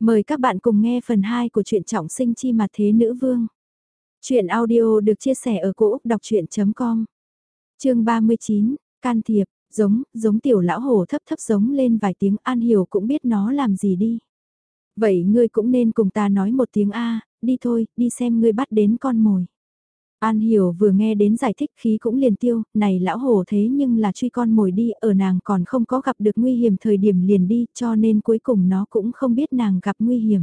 Mời các bạn cùng nghe phần 2 của truyện trọng sinh chi mặt thế nữ vương. Chuyện audio được chia sẻ ở cỗ đọc chuyện.com Trường 39, can thiệp, giống, giống tiểu lão hổ thấp thấp giống lên vài tiếng An Hiểu cũng biết nó làm gì đi. Vậy ngươi cũng nên cùng ta nói một tiếng A, đi thôi, đi xem ngươi bắt đến con mồi. An Hiểu vừa nghe đến giải thích khí cũng liền tiêu, này lão hổ thế nhưng là truy con mồi đi, ở nàng còn không có gặp được nguy hiểm thời điểm liền đi, cho nên cuối cùng nó cũng không biết nàng gặp nguy hiểm.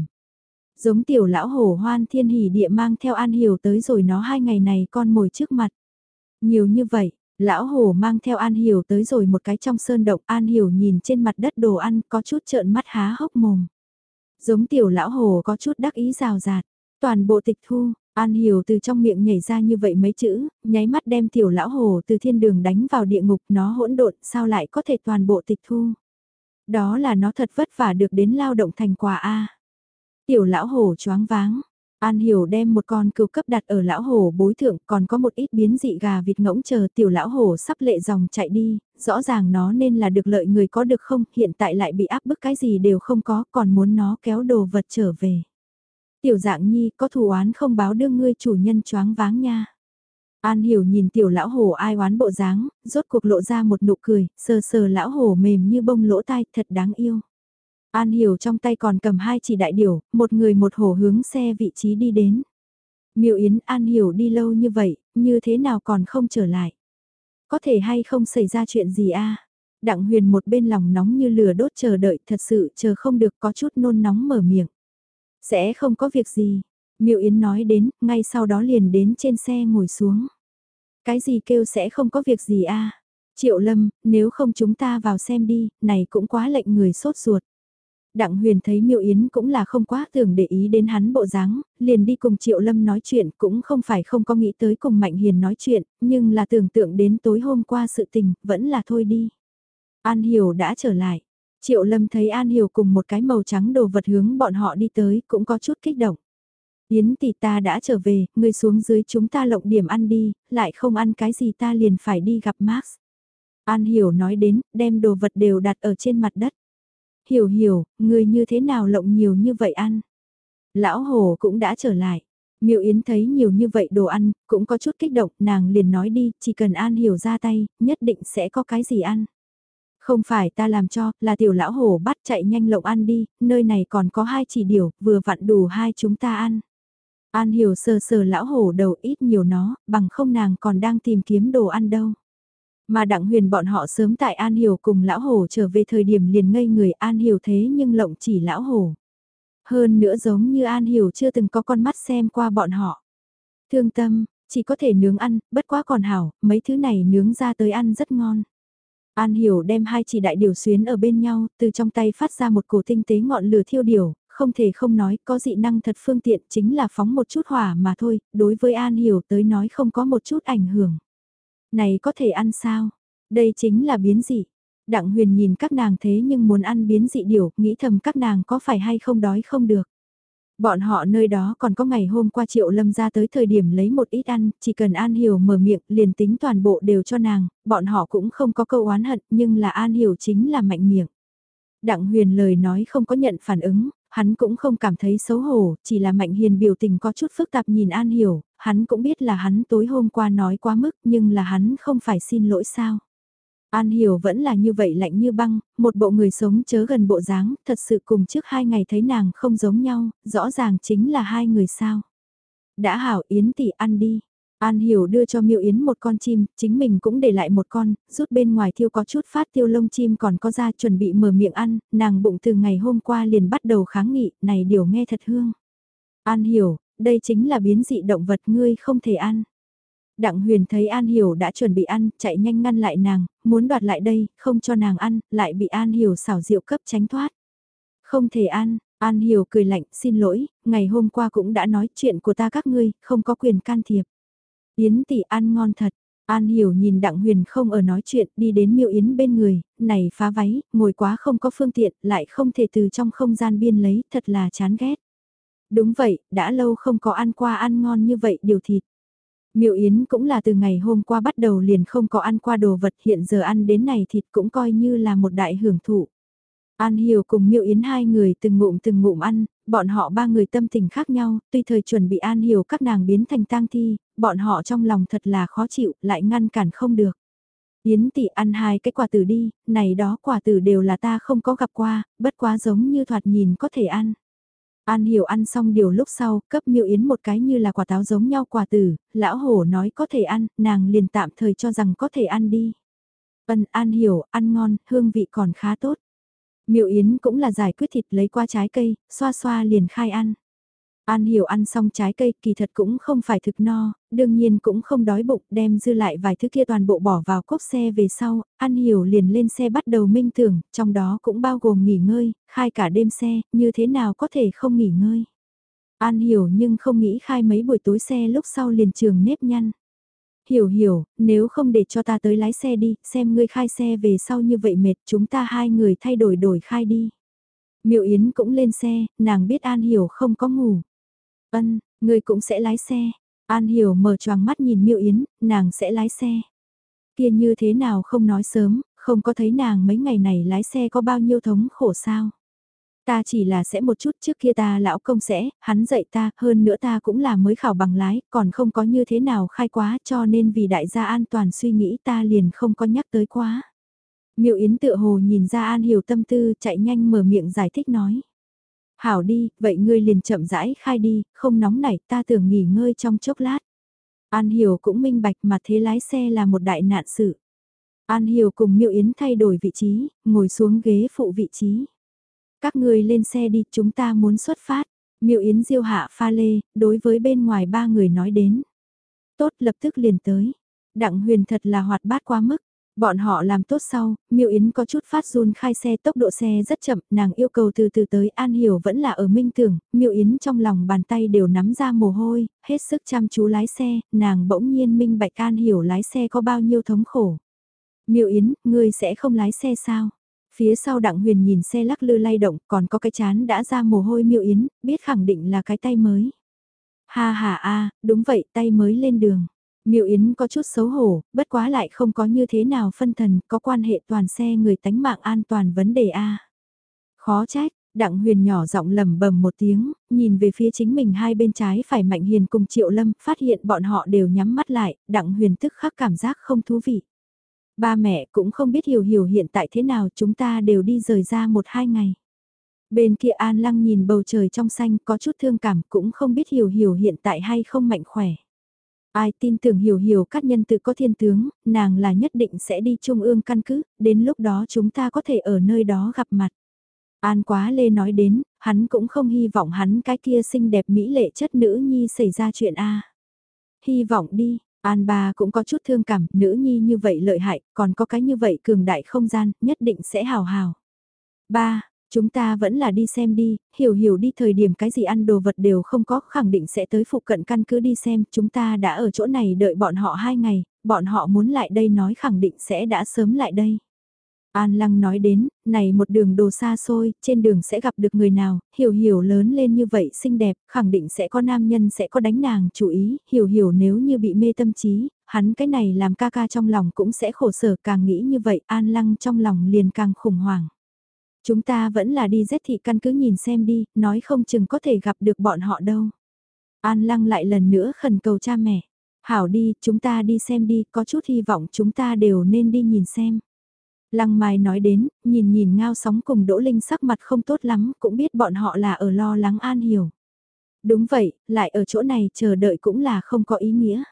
Giống tiểu lão hổ hoan thiên hỉ địa mang theo An Hiểu tới rồi nó hai ngày này con mồi trước mặt. Nhiều như vậy, lão hổ mang theo An Hiểu tới rồi một cái trong sơn động, An Hiểu nhìn trên mặt đất đồ ăn có chút trợn mắt há hốc mồm. Giống tiểu lão hổ có chút đắc ý rào rạt, toàn bộ tịch thu, An Hiểu từ trong miệng nhảy ra như vậy mấy chữ, nháy mắt đem tiểu lão hồ từ thiên đường đánh vào địa ngục nó hỗn độn sao lại có thể toàn bộ tịch thu. Đó là nó thật vất vả được đến lao động thành quả A. Tiểu lão hồ choáng váng. An Hiểu đem một con cừu cấp đặt ở lão hồ bối thượng còn có một ít biến dị gà vịt ngỗng chờ tiểu lão hồ sắp lệ dòng chạy đi, rõ ràng nó nên là được lợi người có được không, hiện tại lại bị áp bức cái gì đều không có còn muốn nó kéo đồ vật trở về. Tiểu dạng nhi có thù oán không báo đương ngươi chủ nhân choáng váng nha. An hiểu nhìn tiểu lão hồ ai oán bộ dáng, rốt cuộc lộ ra một nụ cười, sờ sờ lão hồ mềm như bông lỗ tai thật đáng yêu. An hiểu trong tay còn cầm hai chỉ đại điểu, một người một hổ hướng xe vị trí đi đến. Miêu Yến An hiểu đi lâu như vậy, như thế nào còn không trở lại. Có thể hay không xảy ra chuyện gì a? Đặng huyền một bên lòng nóng như lửa đốt chờ đợi thật sự chờ không được có chút nôn nóng mở miệng. Sẽ không có việc gì. Miệu Yến nói đến, ngay sau đó liền đến trên xe ngồi xuống. Cái gì kêu sẽ không có việc gì a Triệu Lâm, nếu không chúng ta vào xem đi, này cũng quá lệnh người sốt ruột. Đặng Huyền thấy Miệu Yến cũng là không quá tưởng để ý đến hắn bộ dáng, liền đi cùng Triệu Lâm nói chuyện cũng không phải không có nghĩ tới cùng Mạnh Hiền nói chuyện, nhưng là tưởng tượng đến tối hôm qua sự tình, vẫn là thôi đi. An Hiểu đã trở lại. Triệu Lâm thấy An Hiểu cùng một cái màu trắng đồ vật hướng bọn họ đi tới cũng có chút kích động. Yến tỷ ta đã trở về, ngươi xuống dưới chúng ta lộng điểm ăn đi, lại không ăn cái gì ta liền phải đi gặp Max. An Hiểu nói đến, đem đồ vật đều đặt ở trên mặt đất. Hiểu hiểu, ngươi như thế nào lộng nhiều như vậy ăn? Lão Hồ cũng đã trở lại. Miệu Yến thấy nhiều như vậy đồ ăn, cũng có chút kích động, nàng liền nói đi, chỉ cần An Hiểu ra tay, nhất định sẽ có cái gì ăn. Không phải ta làm cho, là tiểu lão hổ bắt chạy nhanh lộng ăn đi, nơi này còn có hai chỉ điều, vừa vặn đủ hai chúng ta ăn. An hiểu sờ sờ lão hổ đầu ít nhiều nó, bằng không nàng còn đang tìm kiếm đồ ăn đâu. Mà đặng huyền bọn họ sớm tại An Hiểu cùng lão hổ trở về thời điểm liền ngây người An Hiểu thế nhưng lộng chỉ lão hổ. Hơn nữa giống như An Hiểu chưa từng có con mắt xem qua bọn họ. Thương tâm, chỉ có thể nướng ăn, bất quá còn hảo, mấy thứ này nướng ra tới ăn rất ngon. An Hiểu đem hai chỉ đại điều xuyến ở bên nhau, từ trong tay phát ra một cổ tinh tế ngọn lửa thiêu điều, không thể không nói, có dị năng thật phương tiện chính là phóng một chút hỏa mà thôi, đối với An Hiểu tới nói không có một chút ảnh hưởng. Này có thể ăn sao? Đây chính là biến dị. Đặng huyền nhìn các nàng thế nhưng muốn ăn biến dị điều, nghĩ thầm các nàng có phải hay không đói không được. Bọn họ nơi đó còn có ngày hôm qua Triệu Lâm ra tới thời điểm lấy một ít ăn, chỉ cần An Hiểu mở miệng liền tính toàn bộ đều cho nàng, bọn họ cũng không có câu oán hận nhưng là An Hiểu chính là mạnh miệng. Đặng huyền lời nói không có nhận phản ứng, hắn cũng không cảm thấy xấu hổ, chỉ là mạnh hiền biểu tình có chút phức tạp nhìn An Hiểu, hắn cũng biết là hắn tối hôm qua nói quá mức nhưng là hắn không phải xin lỗi sao. An Hiểu vẫn là như vậy lạnh như băng, một bộ người sống chớ gần bộ dáng, thật sự cùng trước hai ngày thấy nàng không giống nhau, rõ ràng chính là hai người sao. Đã hảo Yến tỷ ăn đi. An Hiểu đưa cho Miêu Yến một con chim, chính mình cũng để lại một con, rút bên ngoài thiêu có chút phát tiêu lông chim còn có ra chuẩn bị mở miệng ăn, nàng bụng từ ngày hôm qua liền bắt đầu kháng nghị, này điều nghe thật hương. An Hiểu, đây chính là biến dị động vật ngươi không thể ăn. Đặng huyền thấy An Hiểu đã chuẩn bị ăn, chạy nhanh ngăn lại nàng, muốn đoạt lại đây, không cho nàng ăn, lại bị An Hiểu xảo diệu cấp tránh thoát. Không thể ăn, An Hiểu cười lạnh, xin lỗi, ngày hôm qua cũng đã nói chuyện của ta các ngươi, không có quyền can thiệp. Yến tỷ ăn ngon thật, An Hiểu nhìn Đặng Huyền không ở nói chuyện, đi đến miêu Yến bên người, này phá váy, ngồi quá không có phương tiện, lại không thể từ trong không gian biên lấy, thật là chán ghét. Đúng vậy, đã lâu không có ăn qua ăn ngon như vậy điều thịt. Miệu Yến cũng là từ ngày hôm qua bắt đầu liền không có ăn qua đồ vật hiện giờ ăn đến này thịt cũng coi như là một đại hưởng thụ. An Hiểu cùng Miêu Yến hai người từng ngụm từng ngụm ăn, bọn họ ba người tâm tình khác nhau, tuy thời chuẩn bị An Hiểu các nàng biến thành tang thi, bọn họ trong lòng thật là khó chịu, lại ngăn cản không được. Yến tỷ ăn hai cái quả tử đi, này đó quả tử đều là ta không có gặp qua, bất quá giống như thoạt nhìn có thể ăn. An hiểu ăn xong điều lúc sau, cấp miêu yến một cái như là quả táo giống nhau quả tử, lão hổ nói có thể ăn, nàng liền tạm thời cho rằng có thể ăn đi. Vân An hiểu, ăn ngon, hương vị còn khá tốt. Miệu yến cũng là giải quyết thịt lấy qua trái cây, xoa xoa liền khai ăn. An Hiểu ăn xong trái cây kỳ thật cũng không phải thực no, đương nhiên cũng không đói bụng đem dư lại vài thứ kia toàn bộ bỏ vào cốp xe về sau, An Hiểu liền lên xe bắt đầu minh tưởng, trong đó cũng bao gồm nghỉ ngơi, khai cả đêm xe, như thế nào có thể không nghỉ ngơi. An Hiểu nhưng không nghĩ khai mấy buổi tối xe lúc sau liền trường nếp nhăn. Hiểu hiểu, nếu không để cho ta tới lái xe đi, xem ngươi khai xe về sau như vậy mệt, chúng ta hai người thay đổi đổi khai đi. Miệu Yến cũng lên xe, nàng biết An Hiểu không có ngủ. Ân, người cũng sẽ lái xe. An Hiểu mở choàng mắt nhìn Miêu Yến, nàng sẽ lái xe. Kia như thế nào không nói sớm, không có thấy nàng mấy ngày này lái xe có bao nhiêu thống khổ sao. Ta chỉ là sẽ một chút trước kia ta lão công sẽ, hắn dạy ta, hơn nữa ta cũng là mới khảo bằng lái, còn không có như thế nào khai quá cho nên vì đại gia an toàn suy nghĩ ta liền không có nhắc tới quá. Miệu Yến tựa hồ nhìn ra An Hiểu tâm tư chạy nhanh mở miệng giải thích nói. Hảo đi, vậy ngươi liền chậm rãi khai đi, không nóng nảy ta tưởng nghỉ ngơi trong chốc lát. An Hiểu cũng minh bạch mà thế lái xe là một đại nạn sự. An Hiểu cùng Miệu Yến thay đổi vị trí, ngồi xuống ghế phụ vị trí. Các ngươi lên xe đi, chúng ta muốn xuất phát. Miệu Yến diêu hạ pha lê, đối với bên ngoài ba người nói đến. Tốt lập tức liền tới. Đặng huyền thật là hoạt bát quá mức. Bọn họ làm tốt sau, Miêu Yến có chút phát run khai xe tốc độ xe rất chậm, nàng yêu cầu từ từ tới An Hiểu vẫn là ở minh tưởng, Miêu Yến trong lòng bàn tay đều nắm ra mồ hôi, hết sức chăm chú lái xe, nàng bỗng nhiên minh bạch An Hiểu lái xe có bao nhiêu thống khổ. Miêu Yến, ngươi sẽ không lái xe sao? Phía sau Đặng Huyền nhìn xe lắc lư lay động, còn có cái chán đã ra mồ hôi Miêu Yến, biết khẳng định là cái tay mới. Ha ha a, đúng vậy, tay mới lên đường. Miêu Yến có chút xấu hổ, bất quá lại không có như thế nào phân thần, có quan hệ toàn xe người tánh mạng an toàn vấn đề A. Khó trách, Đặng Huyền nhỏ giọng lầm bầm một tiếng, nhìn về phía chính mình hai bên trái phải Mạnh Hiền cùng Triệu Lâm, phát hiện bọn họ đều nhắm mắt lại, Đặng Huyền tức khắc cảm giác không thú vị. Ba mẹ cũng không biết hiểu hiểu hiện tại thế nào chúng ta đều đi rời ra một hai ngày. Bên kia An Lăng nhìn bầu trời trong xanh có chút thương cảm cũng không biết hiểu hiểu hiện tại hay không mạnh khỏe. Ai tin tưởng hiểu hiểu các nhân tự có thiên tướng, nàng là nhất định sẽ đi trung ương căn cứ, đến lúc đó chúng ta có thể ở nơi đó gặp mặt. An quá lê nói đến, hắn cũng không hy vọng hắn cái kia xinh đẹp mỹ lệ chất nữ nhi xảy ra chuyện A. Hy vọng đi, An bà cũng có chút thương cảm, nữ nhi như vậy lợi hại, còn có cái như vậy cường đại không gian, nhất định sẽ hào hào. Ba, Chúng ta vẫn là đi xem đi, hiểu hiểu đi thời điểm cái gì ăn đồ vật đều không có, khẳng định sẽ tới phụ cận căn cứ đi xem, chúng ta đã ở chỗ này đợi bọn họ hai ngày, bọn họ muốn lại đây nói khẳng định sẽ đã sớm lại đây. An Lăng nói đến, này một đường đồ xa xôi, trên đường sẽ gặp được người nào, hiểu hiểu lớn lên như vậy xinh đẹp, khẳng định sẽ có nam nhân sẽ có đánh nàng, chú ý, hiểu hiểu nếu như bị mê tâm trí, hắn cái này làm ca ca trong lòng cũng sẽ khổ sở càng nghĩ như vậy, An Lăng trong lòng liền càng khủng hoảng. Chúng ta vẫn là đi rét thị căn cứ nhìn xem đi, nói không chừng có thể gặp được bọn họ đâu. An lăng lại lần nữa khẩn cầu cha mẹ. Hảo đi, chúng ta đi xem đi, có chút hy vọng chúng ta đều nên đi nhìn xem. Lăng Mai nói đến, nhìn nhìn ngao sóng cùng Đỗ Linh sắc mặt không tốt lắm, cũng biết bọn họ là ở lo lắng An Hiểu. Đúng vậy, lại ở chỗ này chờ đợi cũng là không có ý nghĩa.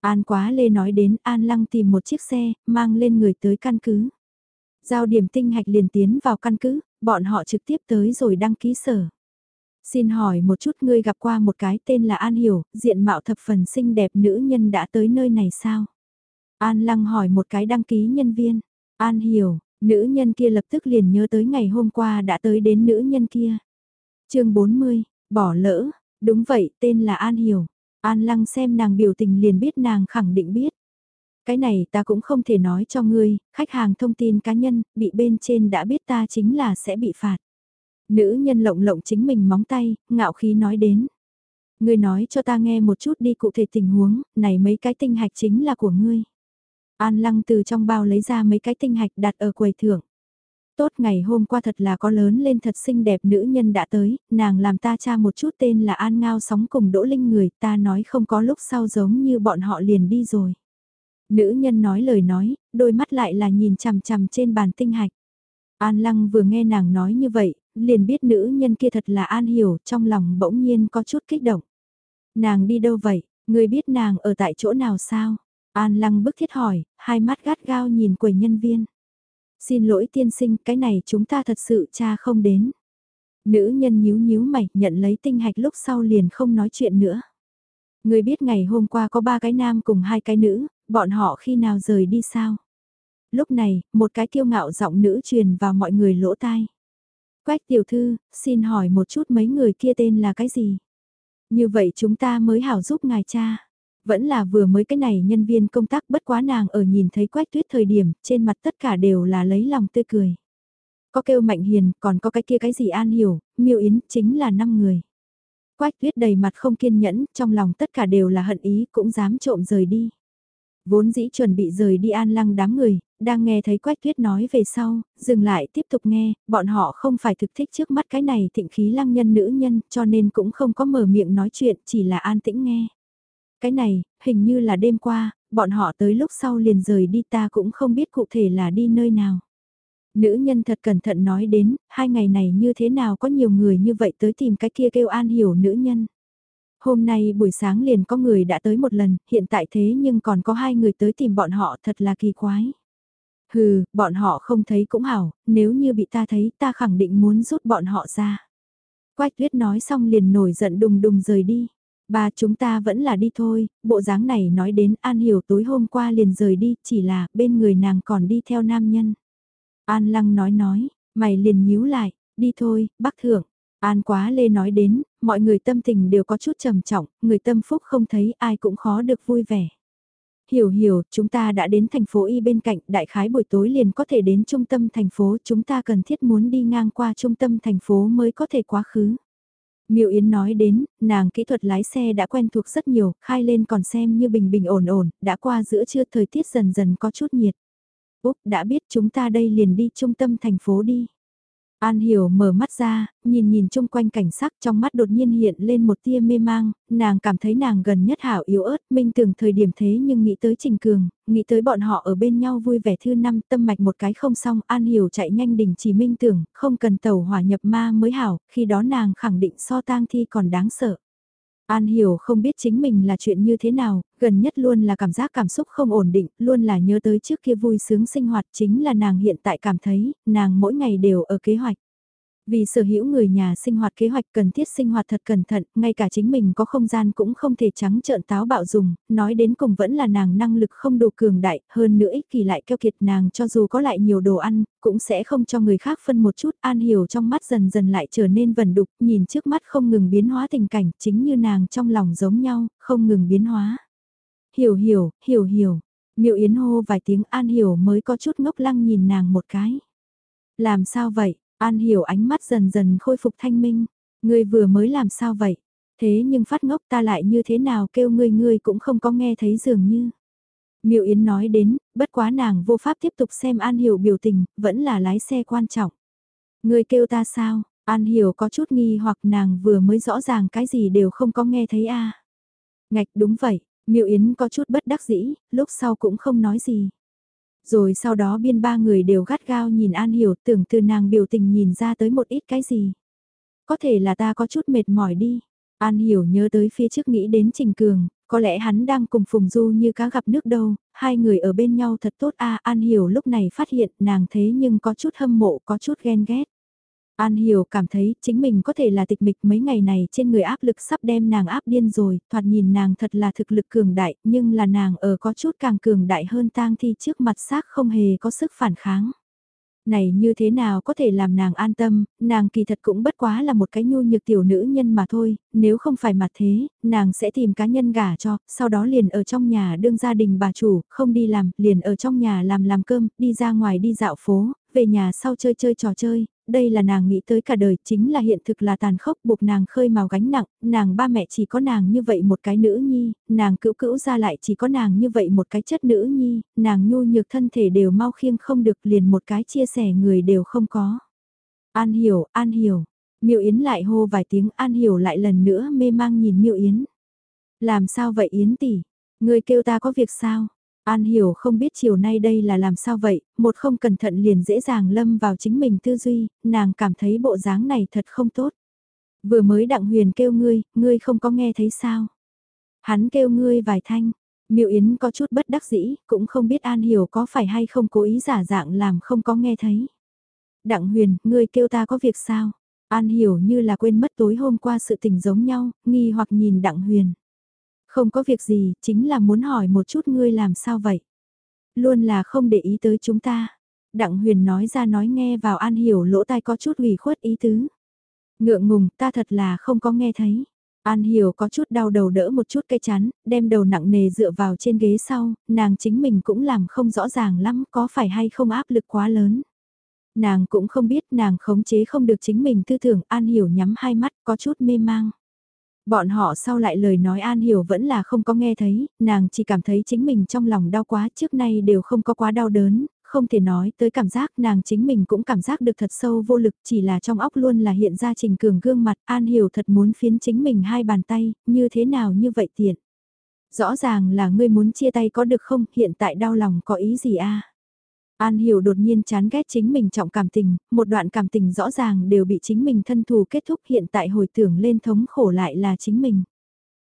An Quá Lê nói đến An Lăng tìm một chiếc xe, mang lên người tới căn cứ. Giao điểm tinh hạch liền tiến vào căn cứ, bọn họ trực tiếp tới rồi đăng ký sở. Xin hỏi một chút ngươi gặp qua một cái tên là An Hiểu, diện mạo thập phần xinh đẹp nữ nhân đã tới nơi này sao? An Lăng hỏi một cái đăng ký nhân viên. An Hiểu, nữ nhân kia lập tức liền nhớ tới ngày hôm qua đã tới đến nữ nhân kia. chương 40, bỏ lỡ, đúng vậy, tên là An Hiểu. An Lăng xem nàng biểu tình liền biết nàng khẳng định biết. Cái này ta cũng không thể nói cho ngươi, khách hàng thông tin cá nhân, bị bên trên đã biết ta chính là sẽ bị phạt. Nữ nhân lộng lộng chính mình móng tay, ngạo khí nói đến. Ngươi nói cho ta nghe một chút đi cụ thể tình huống, này mấy cái tinh hạch chính là của ngươi. An lăng từ trong bao lấy ra mấy cái tinh hạch đặt ở quầy thưởng. Tốt ngày hôm qua thật là có lớn lên thật xinh đẹp nữ nhân đã tới, nàng làm ta cha một chút tên là An Ngao sóng cùng Đỗ Linh người ta nói không có lúc sau giống như bọn họ liền đi rồi. Nữ nhân nói lời nói, đôi mắt lại là nhìn chằm chằm trên bàn tinh hạch. An Lăng vừa nghe nàng nói như vậy, liền biết nữ nhân kia thật là An Hiểu, trong lòng bỗng nhiên có chút kích động. Nàng đi đâu vậy, người biết nàng ở tại chỗ nào sao? An Lăng bức thiết hỏi, hai mắt gắt gao nhìn quầy nhân viên. Xin lỗi tiên sinh, cái này chúng ta thật sự cha không đến. Nữ nhân nhíu nhíu mày, nhận lấy tinh hạch lúc sau liền không nói chuyện nữa. Người biết ngày hôm qua có ba cái nam cùng hai cái nữ, bọn họ khi nào rời đi sao? Lúc này, một cái kiêu ngạo giọng nữ truyền vào mọi người lỗ tai. Quách tiểu thư, xin hỏi một chút mấy người kia tên là cái gì? Như vậy chúng ta mới hảo giúp ngài cha. Vẫn là vừa mới cái này nhân viên công tác bất quá nàng ở nhìn thấy quách tuyết thời điểm, trên mặt tất cả đều là lấy lòng tươi cười. Có kêu mạnh hiền, còn có cái kia cái gì an hiểu, miêu yến, chính là năm người. Quách tuyết đầy mặt không kiên nhẫn, trong lòng tất cả đều là hận ý, cũng dám trộm rời đi. Vốn dĩ chuẩn bị rời đi an lăng đám người, đang nghe thấy Quách Tuyết nói về sau, dừng lại tiếp tục nghe, bọn họ không phải thực thích trước mắt cái này thịnh khí lăng nhân nữ nhân cho nên cũng không có mở miệng nói chuyện chỉ là an tĩnh nghe. Cái này, hình như là đêm qua, bọn họ tới lúc sau liền rời đi ta cũng không biết cụ thể là đi nơi nào. Nữ nhân thật cẩn thận nói đến, hai ngày này như thế nào có nhiều người như vậy tới tìm cái kia kêu an hiểu nữ nhân. Hôm nay buổi sáng liền có người đã tới một lần, hiện tại thế nhưng còn có hai người tới tìm bọn họ thật là kỳ quái. Hừ, bọn họ không thấy cũng hảo, nếu như bị ta thấy ta khẳng định muốn rút bọn họ ra. Quách tuyết nói xong liền nổi giận đùng đùng rời đi. Ba chúng ta vẫn là đi thôi, bộ dáng này nói đến An Hiểu tối hôm qua liền rời đi, chỉ là bên người nàng còn đi theo nam nhân. An Lăng nói nói, mày liền nhíu lại, đi thôi, bác thượng. An quá lê nói đến, mọi người tâm tình đều có chút trầm trọng, người tâm phúc không thấy ai cũng khó được vui vẻ. Hiểu hiểu, chúng ta đã đến thành phố Y bên cạnh, đại khái buổi tối liền có thể đến trung tâm thành phố, chúng ta cần thiết muốn đi ngang qua trung tâm thành phố mới có thể quá khứ. Miệu Yến nói đến, nàng kỹ thuật lái xe đã quen thuộc rất nhiều, khai lên còn xem như bình bình ổn ổn, đã qua giữa trưa thời tiết dần dần có chút nhiệt. Úc đã biết chúng ta đây liền đi trung tâm thành phố đi. An Hiểu mở mắt ra, nhìn nhìn chung quanh cảnh sắc trong mắt đột nhiên hiện lên một tia mê mang, nàng cảm thấy nàng gần nhất hảo yếu ớt, minh tưởng thời điểm thế nhưng nghĩ tới Trình Cường, nghĩ tới bọn họ ở bên nhau vui vẻ thư năm tâm mạch một cái không xong, An Hiểu chạy nhanh đỉnh chỉ minh tưởng, không cần tàu hỏa nhập ma mới hảo, khi đó nàng khẳng định so tang thi còn đáng sợ. An hiểu không biết chính mình là chuyện như thế nào, gần nhất luôn là cảm giác cảm xúc không ổn định, luôn là nhớ tới trước kia vui sướng sinh hoạt chính là nàng hiện tại cảm thấy, nàng mỗi ngày đều ở kế hoạch. Vì sở hữu người nhà sinh hoạt kế hoạch cần thiết sinh hoạt thật cẩn thận, ngay cả chính mình có không gian cũng không thể trắng trợn táo bạo dùng, nói đến cùng vẫn là nàng năng lực không đủ cường đại, hơn nữa ích kỳ lại keo kiệt nàng cho dù có lại nhiều đồ ăn, cũng sẽ không cho người khác phân một chút, an hiểu trong mắt dần dần lại trở nên vần đục, nhìn trước mắt không ngừng biến hóa tình cảnh, chính như nàng trong lòng giống nhau, không ngừng biến hóa. Hiểu hiểu, hiểu hiểu, miệu yến hô vài tiếng an hiểu mới có chút ngốc lăng nhìn nàng một cái. Làm sao vậy? An hiểu ánh mắt dần dần khôi phục thanh minh. Ngươi vừa mới làm sao vậy? Thế nhưng phát ngốc ta lại như thế nào kêu ngươi ngươi cũng không có nghe thấy dường như. Miệu Yến nói đến, bất quá nàng vô pháp tiếp tục xem An Hiểu biểu tình, vẫn là lái xe quan trọng. Ngươi kêu ta sao? An Hiểu có chút nghi hoặc nàng vừa mới rõ ràng cái gì đều không có nghe thấy a. Ngạch đúng vậy, Miệu Yến có chút bất đắc dĩ, lúc sau cũng không nói gì. Rồi sau đó biên ba người đều gắt gao nhìn An Hiểu tưởng từ nàng biểu tình nhìn ra tới một ít cái gì. Có thể là ta có chút mệt mỏi đi. An Hiểu nhớ tới phía trước nghĩ đến Trình Cường, có lẽ hắn đang cùng Phùng Du như cá gặp nước đâu, hai người ở bên nhau thật tốt a An Hiểu lúc này phát hiện nàng thế nhưng có chút hâm mộ có chút ghen ghét. An Hiểu cảm thấy chính mình có thể là tịch mịch mấy ngày này trên người áp lực sắp đem nàng áp điên rồi, thoạt nhìn nàng thật là thực lực cường đại, nhưng là nàng ở có chút càng cường đại hơn tang thi trước mặt xác không hề có sức phản kháng. Này như thế nào có thể làm nàng an tâm, nàng kỳ thật cũng bất quá là một cái nhu nhược tiểu nữ nhân mà thôi, nếu không phải mặt thế, nàng sẽ tìm cá nhân gả cho, sau đó liền ở trong nhà đương gia đình bà chủ, không đi làm, liền ở trong nhà làm làm cơm, đi ra ngoài đi dạo phố, về nhà sau chơi chơi trò chơi, đây là nàng nghĩ tới cả đời, chính là hiện thực là tàn khốc buộc nàng khơi màu gánh nặng, nàng ba mẹ chỉ có nàng như vậy một cái nữ nhi, nàng cữu cữu ra lại chỉ có nàng như vậy một cái chất nữ nhi, nàng nhu nhược thân thể đều mau khiêng không được liền một cái chia sẻ người đều không có. An hiểu, an hiểu, miêu Yến lại hô vài tiếng an hiểu lại lần nữa mê mang nhìn miêu Yến. Làm sao vậy Yến tỷ, người kêu ta có việc sao? An hiểu không biết chiều nay đây là làm sao vậy, một không cẩn thận liền dễ dàng lâm vào chính mình tư duy, nàng cảm thấy bộ dáng này thật không tốt. Vừa mới đặng huyền kêu ngươi, ngươi không có nghe thấy sao? Hắn kêu ngươi vài thanh, miệu Yến có chút bất đắc dĩ, cũng không biết An hiểu có phải hay không cố ý giả dạng làm không có nghe thấy. Đặng huyền, ngươi kêu ta có việc sao? An hiểu như là quên mất tối hôm qua sự tình giống nhau, nghi hoặc nhìn đặng huyền. Không có việc gì, chính là muốn hỏi một chút ngươi làm sao vậy? Luôn là không để ý tới chúng ta. Đặng huyền nói ra nói nghe vào an hiểu lỗ tai có chút ủy khuất ý tứ. Ngượng ngùng, ta thật là không có nghe thấy. An hiểu có chút đau đầu đỡ một chút cây chán, đem đầu nặng nề dựa vào trên ghế sau, nàng chính mình cũng làm không rõ ràng lắm có phải hay không áp lực quá lớn. Nàng cũng không biết nàng khống chế không được chính mình tư tưởng An hiểu nhắm hai mắt có chút mê mang. Bọn họ sau lại lời nói An Hiểu vẫn là không có nghe thấy, nàng chỉ cảm thấy chính mình trong lòng đau quá trước nay đều không có quá đau đớn, không thể nói tới cảm giác nàng chính mình cũng cảm giác được thật sâu vô lực chỉ là trong óc luôn là hiện ra trình cường gương mặt An Hiểu thật muốn phiến chính mình hai bàn tay, như thế nào như vậy tiện. Rõ ràng là ngươi muốn chia tay có được không, hiện tại đau lòng có ý gì a An Hiểu đột nhiên chán ghét chính mình trọng cảm tình, một đoạn cảm tình rõ ràng đều bị chính mình thân thù kết thúc hiện tại hồi tưởng lên thống khổ lại là chính mình.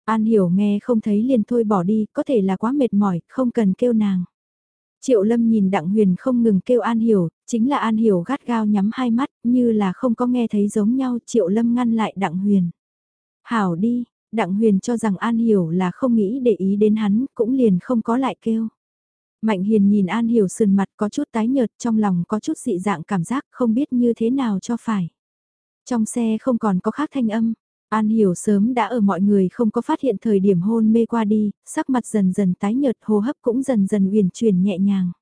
An Hiểu nghe không thấy liền thôi bỏ đi, có thể là quá mệt mỏi, không cần kêu nàng. Triệu Lâm nhìn Đặng Huyền không ngừng kêu An Hiểu, chính là An Hiểu gắt gao nhắm hai mắt, như là không có nghe thấy giống nhau, Triệu Lâm ngăn lại Đặng Huyền. Hảo đi, Đặng Huyền cho rằng An Hiểu là không nghĩ để ý đến hắn, cũng liền không có lại kêu. Mạnh hiền nhìn An Hiểu sườn mặt có chút tái nhợt trong lòng có chút dị dạng cảm giác không biết như thế nào cho phải. Trong xe không còn có khác thanh âm, An Hiểu sớm đã ở mọi người không có phát hiện thời điểm hôn mê qua đi, sắc mặt dần dần tái nhợt hô hấp cũng dần dần uyển chuyển nhẹ nhàng.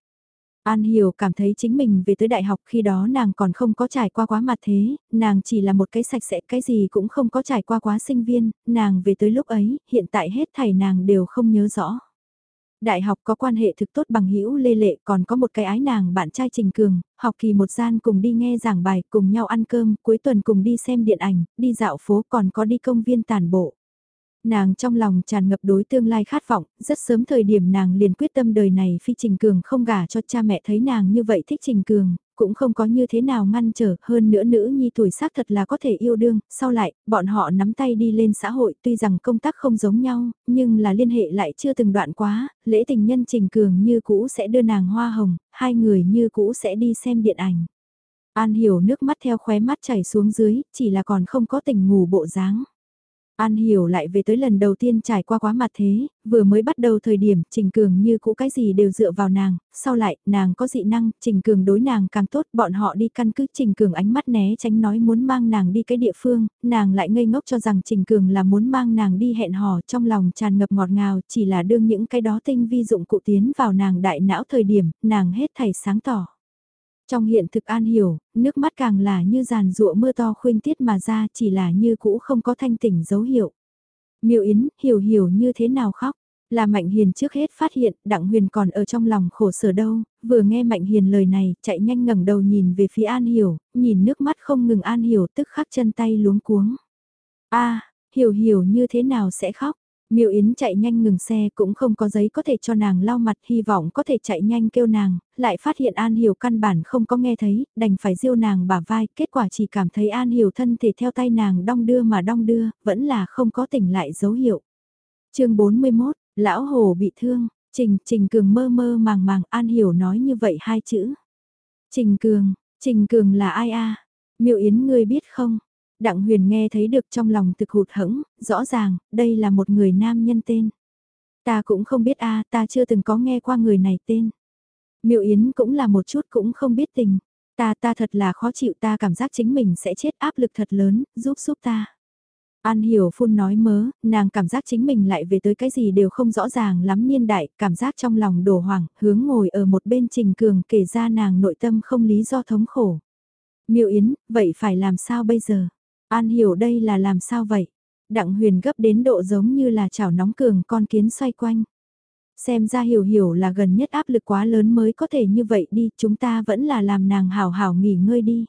An Hiểu cảm thấy chính mình về tới đại học khi đó nàng còn không có trải qua quá mặt thế, nàng chỉ là một cái sạch sẽ cái gì cũng không có trải qua quá sinh viên, nàng về tới lúc ấy, hiện tại hết thảy nàng đều không nhớ rõ. Đại học có quan hệ thực tốt bằng hữu lê lệ còn có một cái ái nàng bạn trai Trình Cường, học kỳ một gian cùng đi nghe giảng bài, cùng nhau ăn cơm, cuối tuần cùng đi xem điện ảnh, đi dạo phố còn có đi công viên tàn bộ. Nàng trong lòng tràn ngập đối tương lai khát vọng, rất sớm thời điểm nàng liền quyết tâm đời này phi Trình Cường không gả cho cha mẹ thấy nàng như vậy thích Trình Cường, cũng không có như thế nào ngăn trở, hơn nữa nữ nhi tuổi xác thật là có thể yêu đương, sau lại, bọn họ nắm tay đi lên xã hội tuy rằng công tác không giống nhau, nhưng là liên hệ lại chưa từng đoạn quá, lễ tình nhân Trình Cường như cũ sẽ đưa nàng hoa hồng, hai người như cũ sẽ đi xem điện ảnh. An hiểu nước mắt theo khóe mắt chảy xuống dưới, chỉ là còn không có tình ngủ bộ dáng. An hiểu lại về tới lần đầu tiên trải qua quá mặt thế, vừa mới bắt đầu thời điểm Trình Cường như cũ cái gì đều dựa vào nàng, sau lại nàng có dị năng, Trình Cường đối nàng càng tốt, bọn họ đi căn cứ Trình Cường ánh mắt né tránh nói muốn mang nàng đi cái địa phương, nàng lại ngây ngốc cho rằng Trình Cường là muốn mang nàng đi hẹn hò trong lòng tràn ngập ngọt ngào, chỉ là đương những cái đó tinh vi dụng cụ tiến vào nàng đại não thời điểm, nàng hết thảy sáng tỏ. Trong hiện thực an hiểu, nước mắt càng là như giàn rụa mưa to khuyên tiết mà ra chỉ là như cũ không có thanh tỉnh dấu hiệu. Miêu Yến, hiểu hiểu như thế nào khóc. Là Mạnh Hiền trước hết phát hiện, Đặng Huyền còn ở trong lòng khổ sở đâu, vừa nghe Mạnh Hiền lời này, chạy nhanh ngẩng đầu nhìn về phía An Hiểu, nhìn nước mắt không ngừng An Hiểu tức khắc chân tay luống cuống. a Hiểu Hiểu như thế nào sẽ khóc? Miêu Yến chạy nhanh ngừng xe cũng không có giấy có thể cho nàng lau mặt hy vọng có thể chạy nhanh kêu nàng, lại phát hiện An Hiểu căn bản không có nghe thấy, đành phải diêu nàng bả vai, kết quả chỉ cảm thấy An Hiểu thân thể theo tay nàng đong đưa mà đong đưa, vẫn là không có tỉnh lại dấu hiệu. chương 41, Lão Hồ bị thương, Trình, Trình Cường mơ mơ màng màng An Hiểu nói như vậy hai chữ. Trình Cường, Trình Cường là ai a Miêu Yến ngươi biết không? Đặng huyền nghe thấy được trong lòng thực hụt hẫng, rõ ràng, đây là một người nam nhân tên. Ta cũng không biết a ta chưa từng có nghe qua người này tên. Miệu Yến cũng là một chút cũng không biết tình. Ta ta thật là khó chịu ta cảm giác chính mình sẽ chết áp lực thật lớn, giúp giúp ta. An hiểu phun nói mớ, nàng cảm giác chính mình lại về tới cái gì đều không rõ ràng lắm niên đại, cảm giác trong lòng đổ hoảng, hướng ngồi ở một bên trình cường kể ra nàng nội tâm không lý do thống khổ. miệu Yến, vậy phải làm sao bây giờ? An hiểu đây là làm sao vậy? Đặng huyền gấp đến độ giống như là chảo nóng cường con kiến xoay quanh. Xem ra hiểu hiểu là gần nhất áp lực quá lớn mới có thể như vậy đi, chúng ta vẫn là làm nàng hảo hảo nghỉ ngơi đi.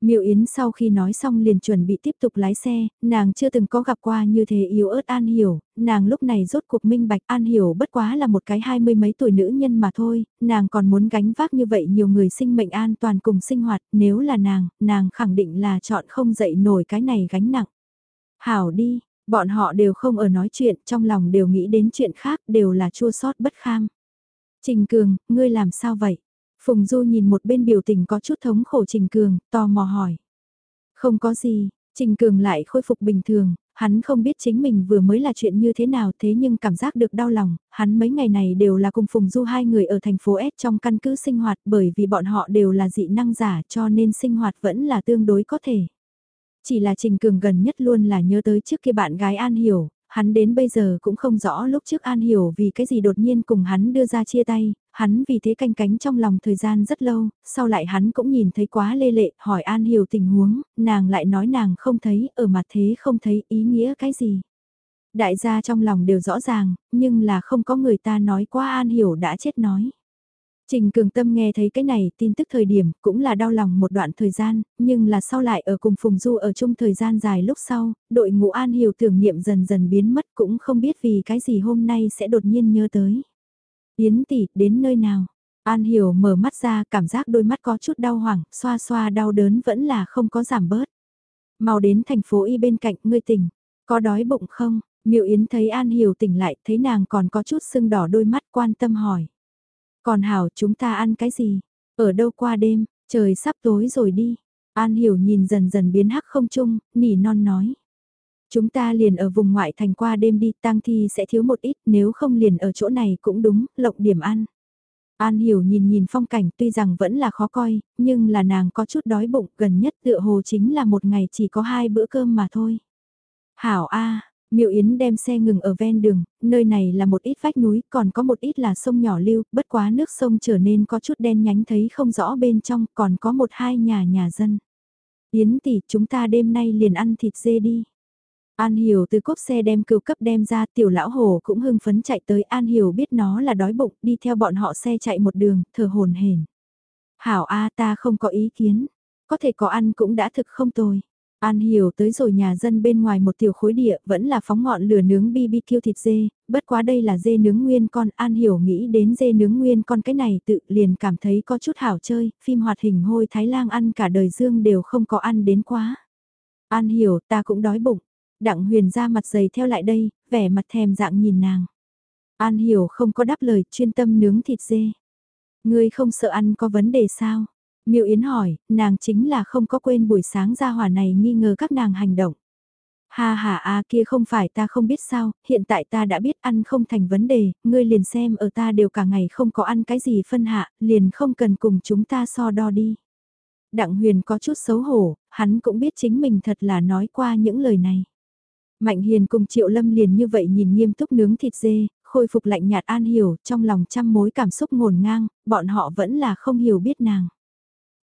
Miêu Yến sau khi nói xong liền chuẩn bị tiếp tục lái xe, nàng chưa từng có gặp qua như thế yếu ớt An Hiểu, nàng lúc này rốt cuộc minh bạch An Hiểu bất quá là một cái hai mươi mấy tuổi nữ nhân mà thôi, nàng còn muốn gánh vác như vậy nhiều người sinh mệnh an toàn cùng sinh hoạt, nếu là nàng, nàng khẳng định là chọn không dậy nổi cái này gánh nặng. Hảo đi, bọn họ đều không ở nói chuyện, trong lòng đều nghĩ đến chuyện khác, đều là chua sót bất kham. Trình Cường, ngươi làm sao vậy? Phùng Du nhìn một bên biểu tình có chút thống khổ Trình Cường, tò mò hỏi. Không có gì, Trình Cường lại khôi phục bình thường, hắn không biết chính mình vừa mới là chuyện như thế nào thế nhưng cảm giác được đau lòng, hắn mấy ngày này đều là cùng Phùng Du hai người ở thành phố S trong căn cứ sinh hoạt bởi vì bọn họ đều là dị năng giả cho nên sinh hoạt vẫn là tương đối có thể. Chỉ là Trình Cường gần nhất luôn là nhớ tới trước kia bạn gái An Hiểu, hắn đến bây giờ cũng không rõ lúc trước An Hiểu vì cái gì đột nhiên cùng hắn đưa ra chia tay, hắn vì thế canh cánh trong lòng thời gian rất lâu, sau lại hắn cũng nhìn thấy quá lê lệ, hỏi An Hiểu tình huống, nàng lại nói nàng không thấy, ở mặt thế không thấy ý nghĩa cái gì. Đại gia trong lòng đều rõ ràng, nhưng là không có người ta nói quá An Hiểu đã chết nói. Trình Cường Tâm nghe thấy cái này tin tức thời điểm cũng là đau lòng một đoạn thời gian, nhưng là sau lại ở cùng Phùng Du ở chung thời gian dài lúc sau, đội ngũ An Hiểu tưởng niệm dần dần biến mất cũng không biết vì cái gì hôm nay sẽ đột nhiên nhớ tới. Yến tỷ, đến nơi nào? An Hiểu mở mắt ra cảm giác đôi mắt có chút đau hoảng, xoa xoa đau đớn vẫn là không có giảm bớt. Mau đến thành phố Y bên cạnh, ngươi tỉnh, có đói bụng không? Miệu Yến thấy An Hiểu tỉnh lại, thấy nàng còn có chút sưng đỏ đôi mắt quan tâm hỏi. Còn Hảo chúng ta ăn cái gì? Ở đâu qua đêm, trời sắp tối rồi đi. An Hiểu nhìn dần dần biến hắc không chung, nỉ non nói. Chúng ta liền ở vùng ngoại thành qua đêm đi, tang thi sẽ thiếu một ít, nếu không liền ở chỗ này cũng đúng, lộng điểm ăn. An Hiểu nhìn nhìn phong cảnh tuy rằng vẫn là khó coi, nhưng là nàng có chút đói bụng, gần nhất tựa hồ chính là một ngày chỉ có hai bữa cơm mà thôi. Hảo A, Miệu Yến đem xe ngừng ở ven đường, nơi này là một ít vách núi, còn có một ít là sông nhỏ lưu, bất quá nước sông trở nên có chút đen nhánh thấy không rõ bên trong, còn có một hai nhà nhà dân. Yến tỷ, chúng ta đêm nay liền ăn thịt dê đi. An Hiểu từ cốp xe đem cừu cấp đem ra, tiểu lão hồ cũng hưng phấn chạy tới An Hiểu biết nó là đói bụng, đi theo bọn họ xe chạy một đường, thở hồn hển. Hảo A ta không có ý kiến, có thể có ăn cũng đã thực không tồi. An Hiểu tới rồi nhà dân bên ngoài một tiểu khối địa vẫn là phóng ngọn lửa nướng BBQ thịt dê, bất quá đây là dê nướng nguyên con. An Hiểu nghĩ đến dê nướng nguyên con cái này tự liền cảm thấy có chút hảo chơi, phim hoạt hình hôi Thái lan ăn cả đời dương đều không có ăn đến quá. An Hiểu ta cũng đói bụng, đặng huyền ra mặt dày theo lại đây, vẻ mặt thèm dạng nhìn nàng. An Hiểu không có đáp lời chuyên tâm nướng thịt dê. Ngươi không sợ ăn có vấn đề sao? Miêu Yến hỏi, nàng chính là không có quên buổi sáng ra hỏa này nghi ngờ các nàng hành động. Ha ha a kia không phải ta không biết sao, hiện tại ta đã biết ăn không thành vấn đề, ngươi liền xem ở ta đều cả ngày không có ăn cái gì phân hạ, liền không cần cùng chúng ta so đo đi. Đặng huyền có chút xấu hổ, hắn cũng biết chính mình thật là nói qua những lời này. Mạnh hiền cùng triệu lâm liền như vậy nhìn nghiêm túc nướng thịt dê, khôi phục lạnh nhạt an hiểu, trong lòng trăm mối cảm xúc ngổn ngang, bọn họ vẫn là không hiểu biết nàng.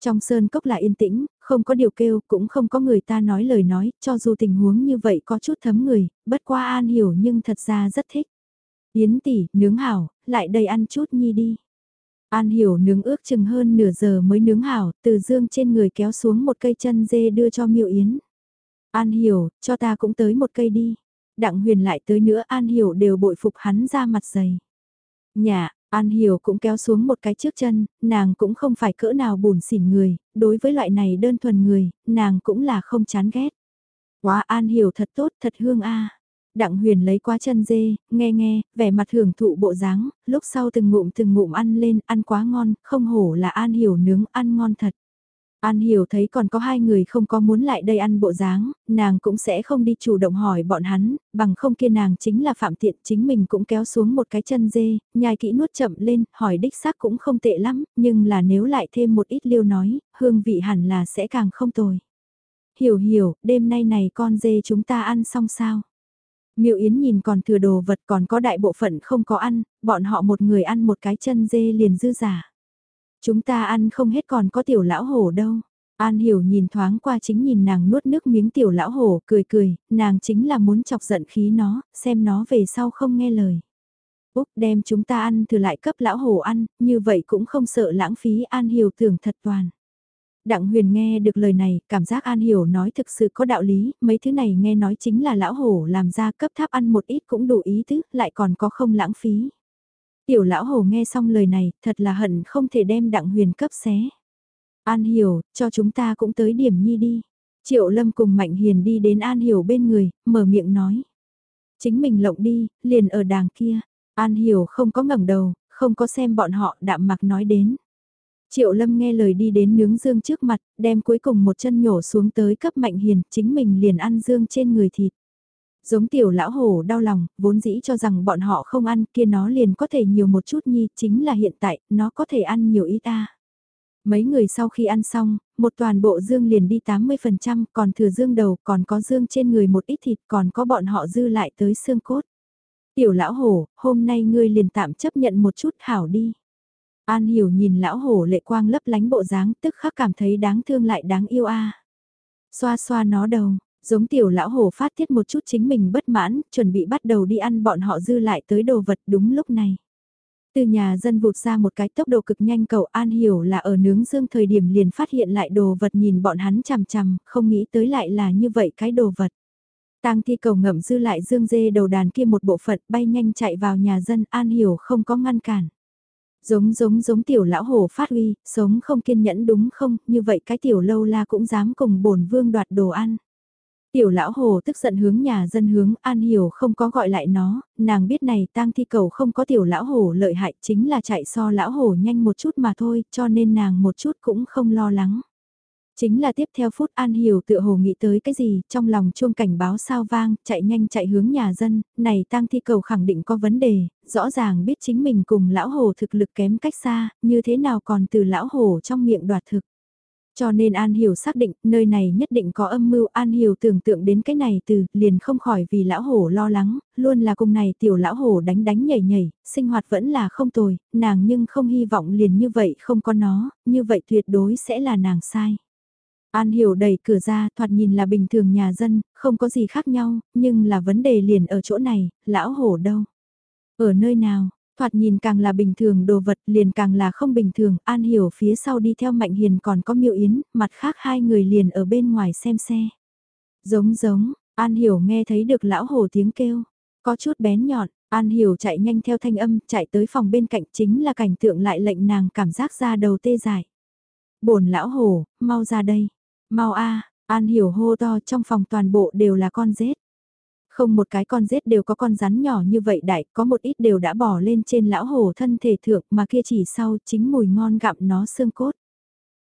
Trong sơn cốc là yên tĩnh, không có điều kêu, cũng không có người ta nói lời nói, cho dù tình huống như vậy có chút thấm người, bất qua an hiểu nhưng thật ra rất thích. Yến tỷ, nướng hảo, lại đây ăn chút nhi đi. An hiểu nướng ước chừng hơn nửa giờ mới nướng hảo, từ dương trên người kéo xuống một cây chân dê đưa cho miệu yến. An hiểu, cho ta cũng tới một cây đi. Đặng huyền lại tới nữa An hiểu đều bội phục hắn ra mặt dày. Nhà, An Hiểu cũng kéo xuống một cái trước chân, nàng cũng không phải cỡ nào buồn xỉn người, đối với loại này đơn thuần người, nàng cũng là không chán ghét. Quá An Hiểu thật tốt, thật hương a. Đặng huyền lấy qua chân dê, nghe nghe, vẻ mặt hưởng thụ bộ dáng, lúc sau từng ngụm từng ngụm ăn lên, ăn quá ngon, không hổ là An Hiểu nướng ăn ngon thật. An hiểu thấy còn có hai người không có muốn lại đây ăn bộ dáng, nàng cũng sẽ không đi chủ động hỏi bọn hắn, bằng không kia nàng chính là phạm tiện chính mình cũng kéo xuống một cái chân dê, nhai kỹ nuốt chậm lên, hỏi đích xác cũng không tệ lắm, nhưng là nếu lại thêm một ít liêu nói, hương vị hẳn là sẽ càng không tồi. Hiểu hiểu, đêm nay này con dê chúng ta ăn xong sao? Miệu Yến nhìn còn thừa đồ vật còn có đại bộ phận không có ăn, bọn họ một người ăn một cái chân dê liền dư giả. Chúng ta ăn không hết còn có tiểu lão hổ đâu. An hiểu nhìn thoáng qua chính nhìn nàng nuốt nước miếng tiểu lão hổ, cười cười, nàng chính là muốn chọc giận khí nó, xem nó về sau không nghe lời. Úc đem chúng ta ăn thử lại cấp lão hổ ăn, như vậy cũng không sợ lãng phí An hiểu tưởng thật toàn. Đặng huyền nghe được lời này, cảm giác An Hiểu nói thực sự có đạo lý, mấy thứ này nghe nói chính là lão hổ làm ra cấp tháp ăn một ít cũng đủ ý tứ, lại còn có không lãng phí. Tiểu lão hổ nghe xong lời này, thật là hận không thể đem đặng huyền cấp xé. An Hiểu, cho chúng ta cũng tới điểm nhi đi. Triệu Lâm cùng Mạnh Hiền đi đến An Hiểu bên người, mở miệng nói. Chính mình lộng đi, liền ở đàng kia. An Hiểu không có ngẩng đầu, không có xem bọn họ đạm mặc nói đến. Triệu Lâm nghe lời đi đến nướng dương trước mặt, đem cuối cùng một chân nhổ xuống tới cấp Mạnh Hiền, chính mình liền ăn dương trên người thịt. Giống tiểu lão hổ đau lòng, vốn dĩ cho rằng bọn họ không ăn kia nó liền có thể nhiều một chút nhi, chính là hiện tại, nó có thể ăn nhiều ít ta. Mấy người sau khi ăn xong, một toàn bộ dương liền đi 80%, còn thừa dương đầu, còn có dương trên người một ít thịt, còn có bọn họ dư lại tới xương cốt. Tiểu lão hổ, hôm nay ngươi liền tạm chấp nhận một chút hảo đi. An hiểu nhìn lão hổ lệ quang lấp lánh bộ dáng tức khắc cảm thấy đáng thương lại đáng yêu a. Xoa xoa nó đầu, giống tiểu lão hổ phát tiết một chút chính mình bất mãn, chuẩn bị bắt đầu đi ăn bọn họ dư lại tới đồ vật đúng lúc này. Từ nhà dân vụt ra một cái tốc độ cực nhanh cậu An hiểu là ở nướng dương thời điểm liền phát hiện lại đồ vật nhìn bọn hắn chằm chằm, không nghĩ tới lại là như vậy cái đồ vật. Tang thi cầu ngậm dư lại dương dê đầu đàn kia một bộ phận bay nhanh chạy vào nhà dân An hiểu không có ngăn cản. Giống giống giống tiểu lão hổ phát uy, sống không kiên nhẫn đúng không, như vậy cái tiểu lâu la cũng dám cùng bổn vương đoạt đồ ăn. Tiểu lão hồ tức giận hướng nhà dân hướng An Hiểu không có gọi lại nó, nàng biết này tang thi cầu không có tiểu lão hồ lợi hại chính là chạy so lão hồ nhanh một chút mà thôi cho nên nàng một chút cũng không lo lắng. Chính là tiếp theo phút An Hiểu tựa hồ nghĩ tới cái gì, trong lòng chuông cảnh báo sao vang, chạy nhanh chạy hướng nhà dân, này tang thi cầu khẳng định có vấn đề, rõ ràng biết chính mình cùng lão hồ thực lực kém cách xa, như thế nào còn từ lão hồ trong miệng đoạt thực. Cho nên An Hiểu xác định nơi này nhất định có âm mưu An Hiểu tưởng tượng đến cái này từ liền không khỏi vì lão hổ lo lắng, luôn là cùng này tiểu lão hổ đánh đánh nhảy nhảy, sinh hoạt vẫn là không tồi, nàng nhưng không hy vọng liền như vậy không có nó, như vậy tuyệt đối sẽ là nàng sai. An Hiểu đẩy cửa ra, thoạt nhìn là bình thường nhà dân, không có gì khác nhau, nhưng là vấn đề liền ở chỗ này, lão hổ đâu? Ở nơi nào? Thoạt nhìn càng là bình thường đồ vật liền càng là không bình thường, An Hiểu phía sau đi theo Mạnh Hiền còn có Miệu Yến, mặt khác hai người liền ở bên ngoài xem xe. Giống giống, An Hiểu nghe thấy được lão hổ tiếng kêu, có chút bén nhọn, An Hiểu chạy nhanh theo thanh âm, chạy tới phòng bên cạnh chính là cảnh tượng lại lệnh nàng cảm giác ra đầu tê dại. bổn lão hổ, mau ra đây, mau a An Hiểu hô to trong phòng toàn bộ đều là con rết. Không một cái con rết đều có con rắn nhỏ như vậy đại, có một ít đều đã bỏ lên trên lão hổ thân thể thượng mà kia chỉ sau chính mùi ngon gặm nó xương cốt.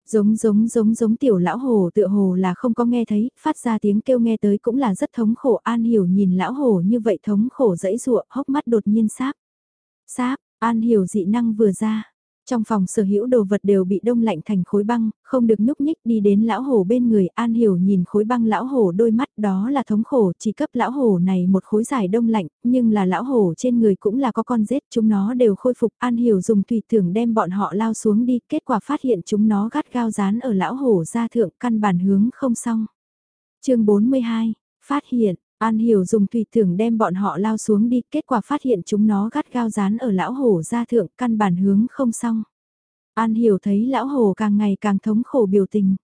Giống giống giống giống tiểu lão hồ tựa hồ là không có nghe thấy, phát ra tiếng kêu nghe tới cũng là rất thống khổ an hiểu nhìn lão hồ như vậy thống khổ dẫy ruộng hốc mắt đột nhiên sáp. Sáp, an hiểu dị năng vừa ra, trong phòng sở hữu đồ vật đều bị đông lạnh thành khối băng, không được nhúc nhích đi đến lão hổ bên người An Hiểu nhìn khối băng lão hổ đôi mắt đó là thống khổ chỉ cấp lão hổ này một khối giải đông lạnh, nhưng là lão hổ trên người cũng là có con rết chúng nó đều khôi phục An Hiểu dùng tùy tưởng đem bọn họ lao xuống đi kết quả phát hiện chúng nó gắt gao dán ở lão hổ ra thượng căn bản hướng không xong. chương 42, phát hiện, An Hiểu dùng tùy thưởng đem bọn họ lao xuống đi, kết quả phát hiện chúng nó gắt gao dán ở lão hổ ra thượng, căn bản hướng không xong. An Hiểu thấy lão hổ càng ngày càng thống khổ biểu tình.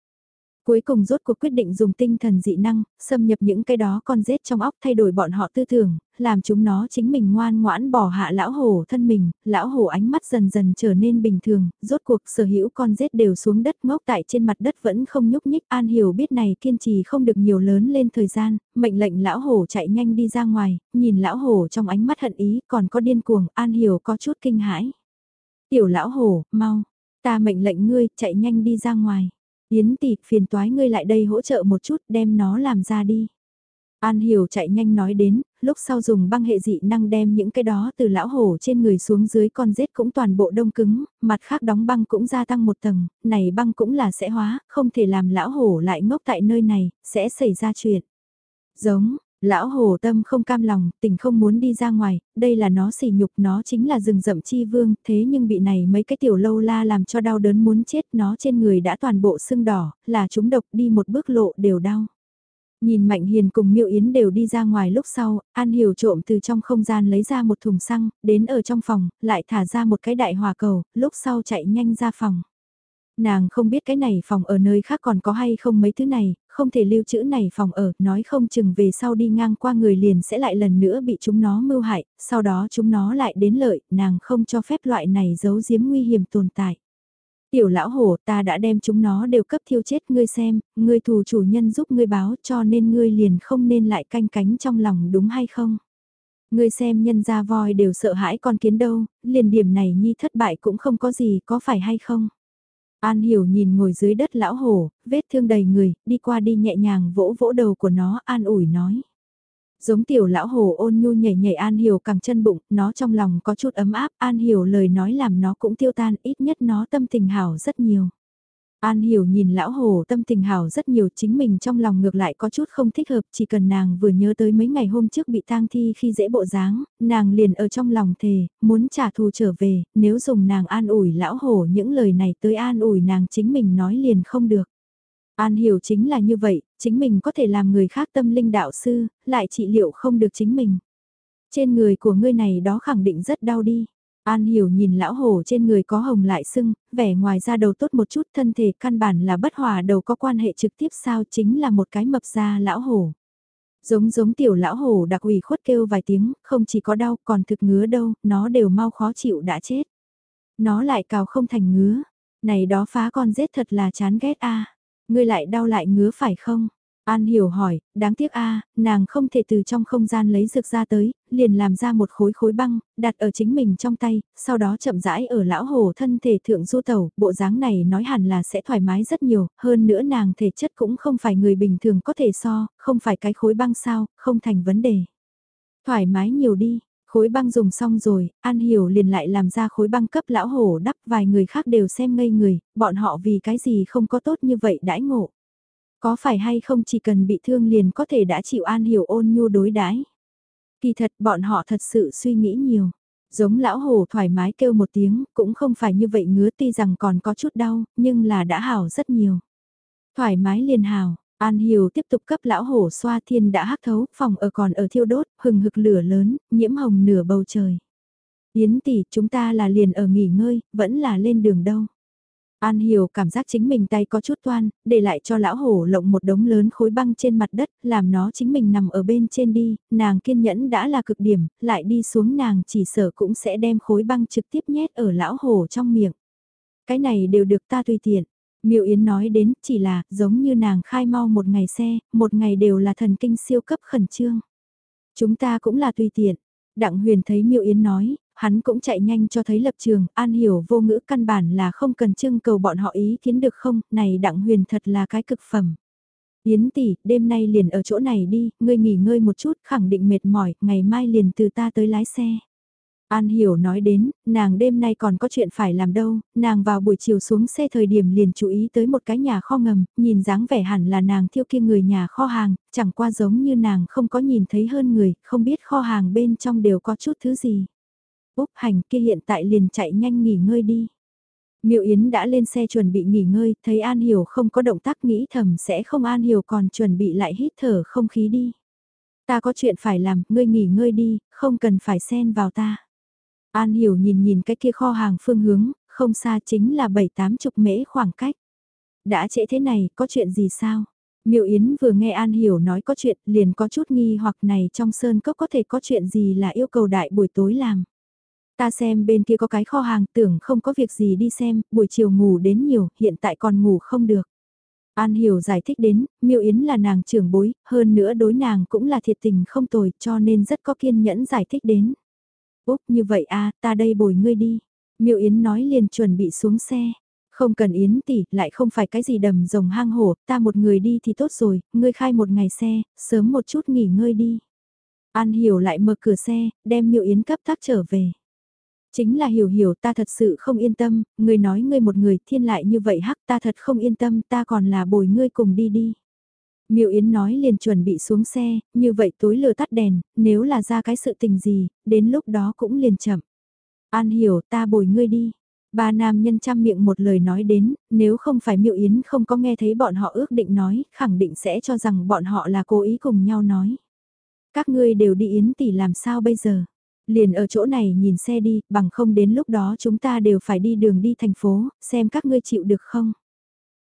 Cuối cùng rốt cuộc quyết định dùng tinh thần dị năng, xâm nhập những cái đó con rết trong óc thay đổi bọn họ tư tưởng, làm chúng nó chính mình ngoan ngoãn bỏ hạ lão hổ thân mình, lão hổ ánh mắt dần dần trở nên bình thường, rốt cuộc sở hữu con rết đều xuống đất ngốc tại trên mặt đất vẫn không nhúc nhích. An hiểu biết này kiên trì không được nhiều lớn lên thời gian, mệnh lệnh lão hổ chạy nhanh đi ra ngoài, nhìn lão hổ trong ánh mắt hận ý còn có điên cuồng, An hiểu có chút kinh hãi. Tiểu lão hổ, mau, ta mệnh lệnh ngươi chạy nhanh đi ra ngoài. Yến tỷ, phiền toái ngươi lại đây hỗ trợ một chút đem nó làm ra đi. An Hiểu chạy nhanh nói đến, lúc sau dùng băng hệ dị năng đem những cái đó từ lão hổ trên người xuống dưới con rết cũng toàn bộ đông cứng, mặt khác đóng băng cũng gia tăng một tầng, này băng cũng là sẽ hóa, không thể làm lão hổ lại ngốc tại nơi này, sẽ xảy ra chuyện. Giống, Lão hồ tâm không cam lòng, tình không muốn đi ra ngoài, đây là nó sỉ nhục nó chính là rừng rậm chi vương, thế nhưng bị này mấy cái tiểu lâu la làm cho đau đớn muốn chết nó trên người đã toàn bộ sưng đỏ, là chúng độc đi một bước lộ đều đau. Nhìn Mạnh Hiền cùng Miêu Yến đều đi ra ngoài lúc sau, An Hiểu trộm từ trong không gian lấy ra một thùng xăng, đến ở trong phòng, lại thả ra một cái đại hòa cầu, lúc sau chạy nhanh ra phòng. Nàng không biết cái này phòng ở nơi khác còn có hay không mấy thứ này, không thể lưu trữ này phòng ở, nói không chừng về sau đi ngang qua người liền sẽ lại lần nữa bị chúng nó mưu hại, sau đó chúng nó lại đến lợi, nàng không cho phép loại này giấu giếm nguy hiểm tồn tại. Tiểu lão hổ ta đã đem chúng nó đều cấp thiêu chết ngươi xem, ngươi thù chủ nhân giúp ngươi báo cho nên ngươi liền không nên lại canh cánh trong lòng đúng hay không. Ngươi xem nhân gia voi đều sợ hãi con kiến đâu, liền điểm này nhi thất bại cũng không có gì có phải hay không. An hiểu nhìn ngồi dưới đất lão hổ, vết thương đầy người, đi qua đi nhẹ nhàng vỗ vỗ đầu của nó an ủi nói. Giống tiểu lão hồ ôn nhu nhảy nhảy An Hiểu càng chân bụng, nó trong lòng có chút ấm áp, An Hiểu lời nói làm nó cũng tiêu tan, ít nhất nó tâm tình hảo rất nhiều. An Hiểu nhìn lão hồ tâm tình hảo rất nhiều chính mình trong lòng ngược lại có chút không thích hợp chỉ cần nàng vừa nhớ tới mấy ngày hôm trước bị tang thi khi dễ bộ dáng, nàng liền ở trong lòng thề, muốn trả thù trở về, nếu dùng nàng an ủi lão hồ những lời này tới an ủi nàng chính mình nói liền không được. An hiểu chính là như vậy, chính mình có thể làm người khác tâm linh đạo sư, lại trị liệu không được chính mình. Trên người của ngươi này đó khẳng định rất đau đi. An hiểu nhìn lão hổ trên người có hồng lại sưng, vẻ ngoài ra đầu tốt một chút thân thể căn bản là bất hòa đầu có quan hệ trực tiếp sao chính là một cái mập da lão hổ. Giống giống tiểu lão hổ đặc ủy khuất kêu vài tiếng, không chỉ có đau còn thực ngứa đâu, nó đều mau khó chịu đã chết. Nó lại cào không thành ngứa, này đó phá con rết thật là chán ghét a Ngươi lại đau lại ngứa phải không? An hiểu hỏi, đáng tiếc a, nàng không thể từ trong không gian lấy dược ra tới, liền làm ra một khối khối băng, đặt ở chính mình trong tay, sau đó chậm rãi ở lão hồ thân thể thượng du tẩu, bộ dáng này nói hẳn là sẽ thoải mái rất nhiều, hơn nữa nàng thể chất cũng không phải người bình thường có thể so, không phải cái khối băng sao, không thành vấn đề. Thoải mái nhiều đi, khối băng dùng xong rồi, An Hiểu liền lại làm ra khối băng cấp lão hổ đắp vài người khác đều xem ngây người, bọn họ vì cái gì không có tốt như vậy đãi ngộ. Có phải hay không chỉ cần bị thương liền có thể đã chịu An Hiểu ôn nhu đối đãi Kỳ thật bọn họ thật sự suy nghĩ nhiều. Giống lão hồ thoải mái kêu một tiếng, cũng không phải như vậy ngứa tuy rằng còn có chút đau, nhưng là đã hảo rất nhiều. Thoải mái liền hảo, An Hiểu tiếp tục cấp lão hổ xoa thiên đã hắc thấu, phòng ở còn ở thiêu đốt, hừng hực lửa lớn, nhiễm hồng nửa bầu trời. Yến tỷ, chúng ta là liền ở nghỉ ngơi, vẫn là lên đường đâu. An Hiểu cảm giác chính mình tay có chút toan, để lại cho lão hổ lộng một đống lớn khối băng trên mặt đất, làm nó chính mình nằm ở bên trên đi, nàng kiên nhẫn đã là cực điểm, lại đi xuống nàng chỉ sợ cũng sẽ đem khối băng trực tiếp nhét ở lão hổ trong miệng. Cái này đều được ta tùy tiện. Miêu Yến nói đến chỉ là giống như nàng khai mau một ngày xe, một ngày đều là thần kinh siêu cấp khẩn trương. Chúng ta cũng là tùy tiện. Đặng Huyền thấy Miêu Yến nói, hắn cũng chạy nhanh cho thấy lập trường, an hiểu vô ngữ căn bản là không cần trưng cầu bọn họ ý kiến được không, này Đặng Huyền thật là cái cực phẩm. Yến tỷ, đêm nay liền ở chỗ này đi, ngươi nghỉ ngơi một chút, khẳng định mệt mỏi, ngày mai liền từ ta tới lái xe. An Hiểu nói đến, nàng đêm nay còn có chuyện phải làm đâu, nàng vào buổi chiều xuống xe thời điểm liền chú ý tới một cái nhà kho ngầm, nhìn dáng vẻ hẳn là nàng thiêu kia người nhà kho hàng, chẳng qua giống như nàng không có nhìn thấy hơn người, không biết kho hàng bên trong đều có chút thứ gì. Úc hành kia hiện tại liền chạy nhanh nghỉ ngơi đi. Miệu Yến đã lên xe chuẩn bị nghỉ ngơi, thấy An Hiểu không có động tác nghĩ thầm sẽ không An Hiểu còn chuẩn bị lại hít thở không khí đi. Ta có chuyện phải làm, ngươi nghỉ ngơi đi, không cần phải xen vào ta. An Hiểu nhìn nhìn cái kia kho hàng phương hướng, không xa chính là bảy tám chục mễ khoảng cách. Đã trễ thế này, có chuyện gì sao? Miệu Yến vừa nghe An Hiểu nói có chuyện, liền có chút nghi hoặc này trong sơn cốc có thể có chuyện gì là yêu cầu đại buổi tối làm. Ta xem bên kia có cái kho hàng tưởng không có việc gì đi xem, buổi chiều ngủ đến nhiều, hiện tại còn ngủ không được. An Hiểu giải thích đến, Miêu Yến là nàng trưởng bối, hơn nữa đối nàng cũng là thiệt tình không tồi cho nên rất có kiên nhẫn giải thích đến. Úc như vậy a ta đây bồi ngươi đi. Miêu Yến nói liền chuẩn bị xuống xe. Không cần Yến tỷ, lại không phải cái gì đầm rồng hang hổ, ta một người đi thì tốt rồi, ngươi khai một ngày xe, sớm một chút nghỉ ngơi đi. An Hiểu lại mở cửa xe, đem Miêu Yến cấp tác trở về. Chính là hiểu hiểu ta thật sự không yên tâm, ngươi nói ngươi một người thiên lại như vậy hắc ta thật không yên tâm ta còn là bồi ngươi cùng đi đi. miệu Yến nói liền chuẩn bị xuống xe, như vậy tối lừa tắt đèn, nếu là ra cái sự tình gì, đến lúc đó cũng liền chậm. An hiểu ta bồi ngươi đi. Ba nam nhân chăm miệng một lời nói đến, nếu không phải miệu Yến không có nghe thấy bọn họ ước định nói, khẳng định sẽ cho rằng bọn họ là cố ý cùng nhau nói. Các ngươi đều đi Yến tỷ làm sao bây giờ? Liền ở chỗ này nhìn xe đi, bằng không đến lúc đó chúng ta đều phải đi đường đi thành phố, xem các ngươi chịu được không?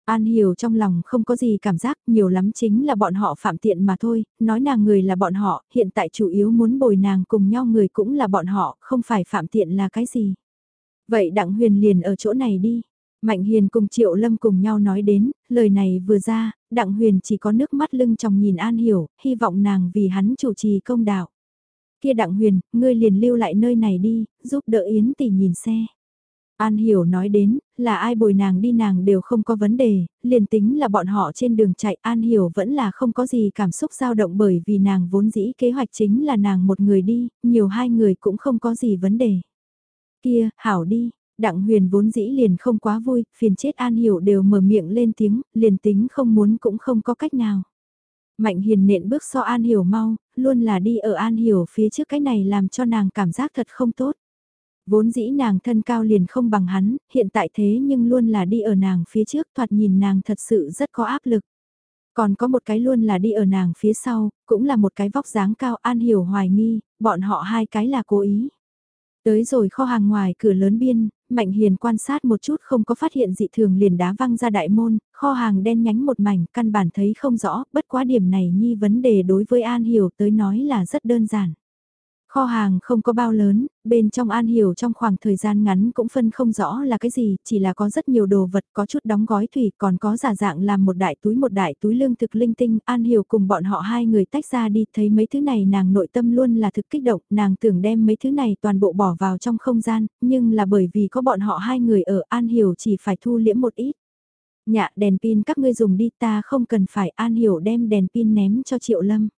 An hiểu trong lòng không có gì cảm giác, nhiều lắm chính là bọn họ phạm tiện mà thôi, nói nàng người là bọn họ, hiện tại chủ yếu muốn bồi nàng cùng nhau người cũng là bọn họ, không phải phạm tiện là cái gì. Vậy Đặng Huyền liền ở chỗ này đi. Mạnh Hiền cùng Triệu Lâm cùng nhau nói đến, lời này vừa ra, Đặng Huyền chỉ có nước mắt lưng trong nhìn An Hiểu, hy vọng nàng vì hắn chủ trì công đạo. Kia Đặng Huyền, ngươi liền lưu lại nơi này đi, giúp đỡ Yến tỷ nhìn xe. An Hiểu nói đến, là ai bồi nàng đi nàng đều không có vấn đề, liền tính là bọn họ trên đường chạy An Hiểu vẫn là không có gì cảm xúc dao động bởi vì nàng vốn dĩ kế hoạch chính là nàng một người đi, nhiều hai người cũng không có gì vấn đề. Kia, Hảo đi, Đặng Huyền vốn dĩ liền không quá vui, phiền chết An Hiểu đều mở miệng lên tiếng, liền tính không muốn cũng không có cách nào. Mạnh hiền nện bước so An Hiểu mau, luôn là đi ở An Hiểu phía trước cái này làm cho nàng cảm giác thật không tốt. Vốn dĩ nàng thân cao liền không bằng hắn, hiện tại thế nhưng luôn là đi ở nàng phía trước thoạt nhìn nàng thật sự rất có áp lực. Còn có một cái luôn là đi ở nàng phía sau, cũng là một cái vóc dáng cao An Hiểu hoài nghi, bọn họ hai cái là cố ý. Tới rồi kho hàng ngoài cửa lớn biên, Mạnh Hiền quan sát một chút không có phát hiện dị thường liền đá văng ra đại môn, kho hàng đen nhánh một mảnh, căn bản thấy không rõ, bất quá điểm này nhi vấn đề đối với An Hiểu tới nói là rất đơn giản. Kho hàng không có bao lớn, bên trong An Hiểu trong khoảng thời gian ngắn cũng phân không rõ là cái gì, chỉ là có rất nhiều đồ vật, có chút đóng gói thủy, còn có giả dạng làm một đại túi một đại túi lương thực linh tinh. An Hiểu cùng bọn họ hai người tách ra đi, thấy mấy thứ này nàng nội tâm luôn là thực kích động, nàng tưởng đem mấy thứ này toàn bộ bỏ vào trong không gian, nhưng là bởi vì có bọn họ hai người ở An Hiểu chỉ phải thu liễm một ít. Nhạ đèn pin các ngươi dùng đi ta không cần phải An Hiểu đem đèn pin ném cho Triệu Lâm.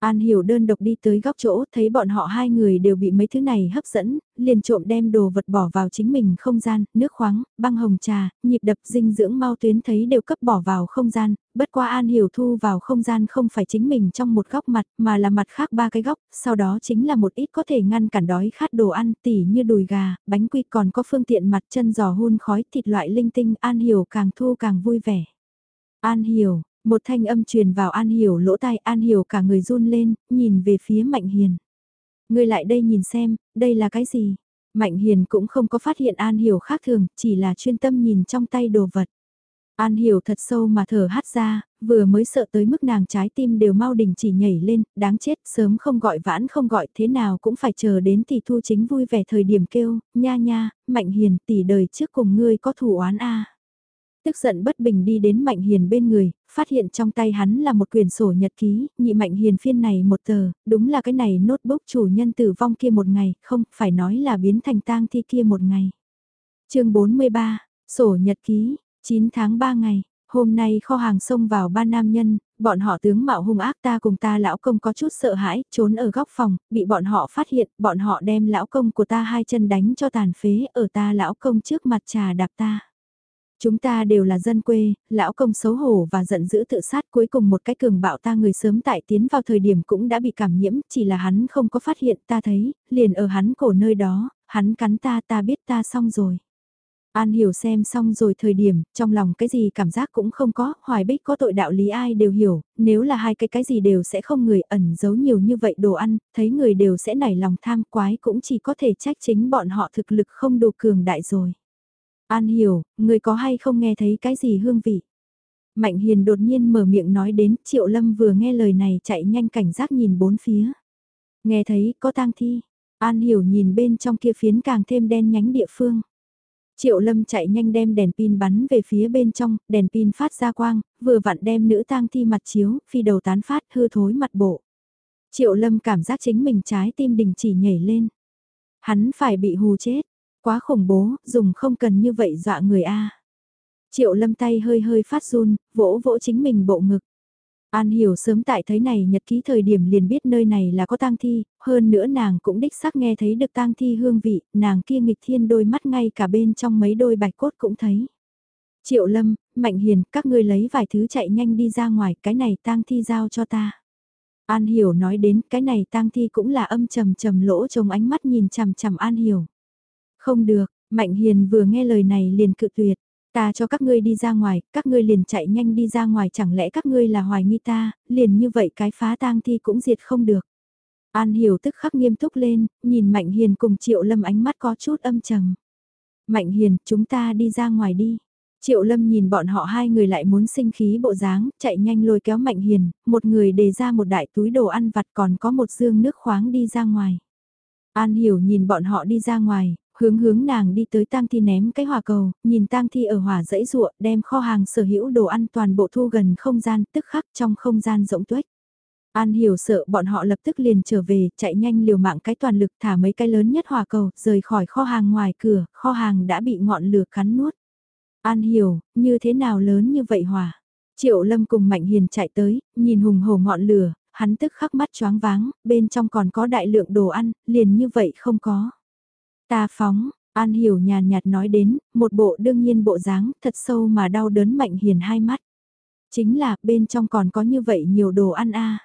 An Hiểu đơn độc đi tới góc chỗ, thấy bọn họ hai người đều bị mấy thứ này hấp dẫn, liền trộm đem đồ vật bỏ vào chính mình không gian, nước khoáng, băng hồng trà, nhịp đập dinh dưỡng mau tuyến thấy đều cấp bỏ vào không gian, bất qua An Hiểu thu vào không gian không phải chính mình trong một góc mặt, mà là mặt khác ba cái góc, sau đó chính là một ít có thể ngăn cản đói khát đồ ăn tỉ như đùi gà, bánh quy còn có phương tiện mặt chân giò hun khói thịt loại linh tinh, An Hiểu càng thu càng vui vẻ. An Hiểu, một thanh âm truyền vào An Hiểu lỗ tai An Hiểu cả người run lên, nhìn về phía Mạnh Hiền. Người lại đây nhìn xem, đây là cái gì? Mạnh Hiền cũng không có phát hiện An Hiểu khác thường, chỉ là chuyên tâm nhìn trong tay đồ vật. An Hiểu thật sâu mà thở hắt ra, vừa mới sợ tới mức nàng trái tim đều mau đình chỉ nhảy lên, đáng chết, sớm không gọi vãn không gọi thế nào cũng phải chờ đến tỷ thu chính vui vẻ thời điểm kêu, nha nha, Mạnh Hiền tỷ đời trước cùng ngươi có thủ oán a Tức giận bất bình đi đến Mạnh Hiền bên người, phát hiện trong tay hắn là một quyển sổ nhật ký, nhị Mạnh Hiền phiên này một tờ, đúng là cái này notebook chủ nhân tử vong kia một ngày, không, phải nói là biến thành tang thi kia một ngày. chương 43, sổ nhật ký, 9 tháng 3 ngày, hôm nay kho hàng xông vào ba nam nhân, bọn họ tướng mạo hung ác ta cùng ta lão công có chút sợ hãi, trốn ở góc phòng, bị bọn họ phát hiện, bọn họ đem lão công của ta hai chân đánh cho tàn phế ở ta lão công trước mặt trà đạp ta. Chúng ta đều là dân quê, lão công xấu hổ và giận dữ tự sát cuối cùng một cái cường bạo ta người sớm tại tiến vào thời điểm cũng đã bị cảm nhiễm, chỉ là hắn không có phát hiện ta thấy, liền ở hắn cổ nơi đó, hắn cắn ta ta biết ta xong rồi. An hiểu xem xong rồi thời điểm, trong lòng cái gì cảm giác cũng không có, hoài bích có tội đạo lý ai đều hiểu, nếu là hai cái cái gì đều sẽ không người ẩn giấu nhiều như vậy đồ ăn, thấy người đều sẽ nảy lòng tham quái cũng chỉ có thể trách chính bọn họ thực lực không đủ cường đại rồi. An hiểu, người có hay không nghe thấy cái gì hương vị? Mạnh hiền đột nhiên mở miệng nói đến triệu lâm vừa nghe lời này chạy nhanh cảnh giác nhìn bốn phía. Nghe thấy có tang thi, An hiểu nhìn bên trong kia phiến càng thêm đen nhánh địa phương. Triệu lâm chạy nhanh đem đèn pin bắn về phía bên trong, đèn pin phát ra quang, vừa vặn đem nữ tang thi mặt chiếu, phi đầu tán phát hư thối mặt bộ. Triệu lâm cảm giác chính mình trái tim đình chỉ nhảy lên. Hắn phải bị hù chết, Quá khủng bố, dùng không cần như vậy dọa người a. Triệu lâm tay hơi hơi phát run, vỗ vỗ chính mình bộ ngực. An hiểu sớm tại thấy này nhật ký thời điểm liền biết nơi này là có tang thi, hơn nữa nàng cũng đích xác nghe thấy được tang thi hương vị, nàng kia nghịch thiên đôi mắt ngay cả bên trong mấy đôi bạch cốt cũng thấy. Triệu lâm, Mạnh Hiền, các ngươi lấy vài thứ chạy nhanh đi ra ngoài, cái này tang thi giao cho ta. An Hiểu nói đến, cái này tang thi cũng là âm trầm trầm lỗ trong ánh mắt nhìn chằm chằm An Hiểu. Không được, Mạnh Hiền vừa nghe lời này liền cự tuyệt. Ta cho các ngươi đi ra ngoài, các ngươi liền chạy nhanh đi ra ngoài chẳng lẽ các ngươi là hoài nghi ta, liền như vậy cái phá tang thi cũng diệt không được. An Hiểu tức khắc nghiêm túc lên, nhìn Mạnh Hiền cùng Triệu Lâm ánh mắt có chút âm trầm. Mạnh Hiền, chúng ta đi ra ngoài đi. Triệu Lâm nhìn bọn họ hai người lại muốn sinh khí bộ dáng, chạy nhanh lôi kéo Mạnh Hiền, một người đề ra một đại túi đồ ăn vặt còn có một dương nước khoáng đi ra ngoài. An Hiểu nhìn bọn họ đi ra ngoài, hướng hướng nàng đi tới tang thi ném cái hỏa cầu, nhìn tang thi ở hỏa dãy ruộng đem kho hàng sở hữu đồ ăn toàn bộ thu gần không gian tức khắc trong không gian rỗng tuếch. An hiểu sợ bọn họ lập tức liền trở về, chạy nhanh liều mạng cái toàn lực thả mấy cái lớn nhất hỏa cầu, rời khỏi kho hàng ngoài cửa, kho hàng đã bị ngọn lửa cắn nuốt. An hiểu, như thế nào lớn như vậy hỏa? Triệu Lâm cùng Mạnh Hiền chạy tới, nhìn hùng hổ ngọn lửa, hắn tức khắc mắt choáng váng, bên trong còn có đại lượng đồ ăn, liền như vậy không có. Ta phóng, An Hiểu nhàn nhạt nói đến, một bộ đương nhiên bộ dáng thật sâu mà đau đớn Mạnh Hiền hai mắt. Chính là bên trong còn có như vậy nhiều đồ ăn a.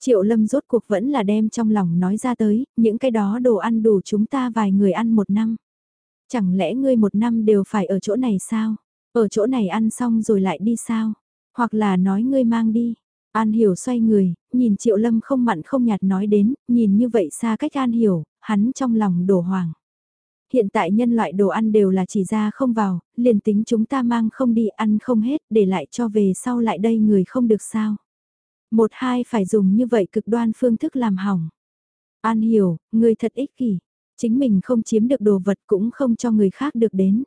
Triệu Lâm rốt cuộc vẫn là đem trong lòng nói ra tới, những cái đó đồ ăn đủ chúng ta vài người ăn một năm. Chẳng lẽ ngươi một năm đều phải ở chỗ này sao? Ở chỗ này ăn xong rồi lại đi sao? Hoặc là nói ngươi mang đi. An Hiểu xoay người, nhìn Triệu Lâm không mặn không nhạt nói đến, nhìn như vậy xa cách An Hiểu, hắn trong lòng đổ hoàng. Hiện tại nhân loại đồ ăn đều là chỉ ra không vào, liền tính chúng ta mang không đi ăn không hết để lại cho về sau lại đây người không được sao. Một hai phải dùng như vậy cực đoan phương thức làm hỏng. An hiểu, người thật ích kỷ, chính mình không chiếm được đồ vật cũng không cho người khác được đến.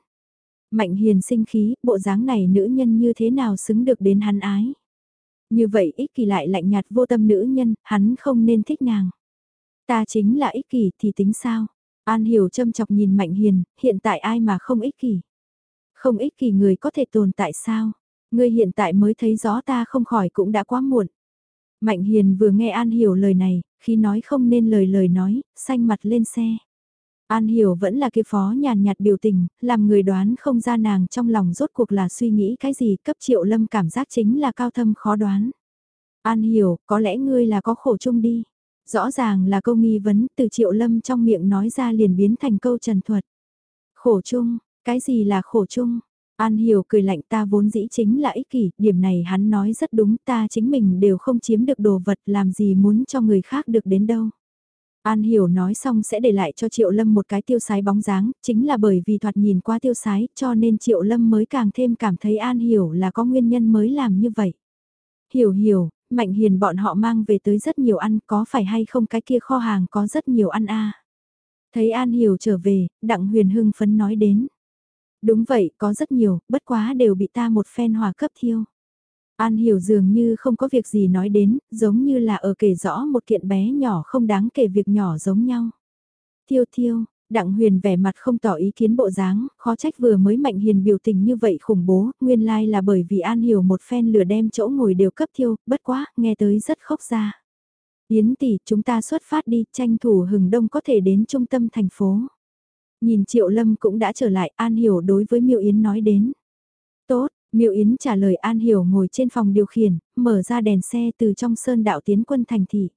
Mạnh hiền sinh khí, bộ dáng này nữ nhân như thế nào xứng được đến hắn ái. Như vậy ích kỷ lại lạnh nhạt vô tâm nữ nhân, hắn không nên thích nàng. Ta chính là ích kỷ thì tính sao? An hiểu châm chọc nhìn Mạnh Hiền, hiện tại ai mà không ích kỷ? Không ích kỷ người có thể tồn tại sao? Ngươi hiện tại mới thấy rõ ta không khỏi cũng đã quá muộn. Mạnh Hiền vừa nghe An Hiểu lời này, khi nói không nên lời lời nói, xanh mặt lên xe. An Hiểu vẫn là kia phó nhàn nhạt biểu tình, làm người đoán không ra nàng trong lòng rốt cuộc là suy nghĩ cái gì cấp triệu lâm cảm giác chính là cao thâm khó đoán. An Hiểu, có lẽ ngươi là có khổ chung đi. Rõ ràng là câu nghi vấn từ triệu lâm trong miệng nói ra liền biến thành câu trần thuật. Khổ chung, cái gì là khổ chung? An Hiểu cười lạnh ta vốn dĩ chính là ích kỷ, điểm này hắn nói rất đúng ta chính mình đều không chiếm được đồ vật làm gì muốn cho người khác được đến đâu. An Hiểu nói xong sẽ để lại cho Triệu Lâm một cái tiêu sái bóng dáng, chính là bởi vì thoạt nhìn qua tiêu sái cho nên Triệu Lâm mới càng thêm cảm thấy An Hiểu là có nguyên nhân mới làm như vậy. Hiểu hiểu, Mạnh Hiền bọn họ mang về tới rất nhiều ăn có phải hay không cái kia kho hàng có rất nhiều ăn a Thấy An Hiểu trở về, Đặng Huyền hưng phấn nói đến. Đúng vậy, có rất nhiều, bất quá đều bị ta một phen hòa cấp thiêu. An hiểu dường như không có việc gì nói đến, giống như là ở kể rõ một kiện bé nhỏ không đáng kể việc nhỏ giống nhau. Thiêu thiêu, Đặng huyền vẻ mặt không tỏ ý kiến bộ dáng, khó trách vừa mới mạnh hiền biểu tình như vậy khủng bố, nguyên lai là bởi vì An hiểu một phen lửa đem chỗ ngồi đều cấp thiêu, bất quá, nghe tới rất khóc ra. Yến tỷ, chúng ta xuất phát đi, tranh thủ hừng đông có thể đến trung tâm thành phố. Nhìn Triệu Lâm cũng đã trở lại, An Hiểu đối với Miêu Yến nói đến. Tốt, Miêu Yến trả lời An Hiểu ngồi trên phòng điều khiển, mở ra đèn xe từ trong sơn đạo tiến quân thành thị.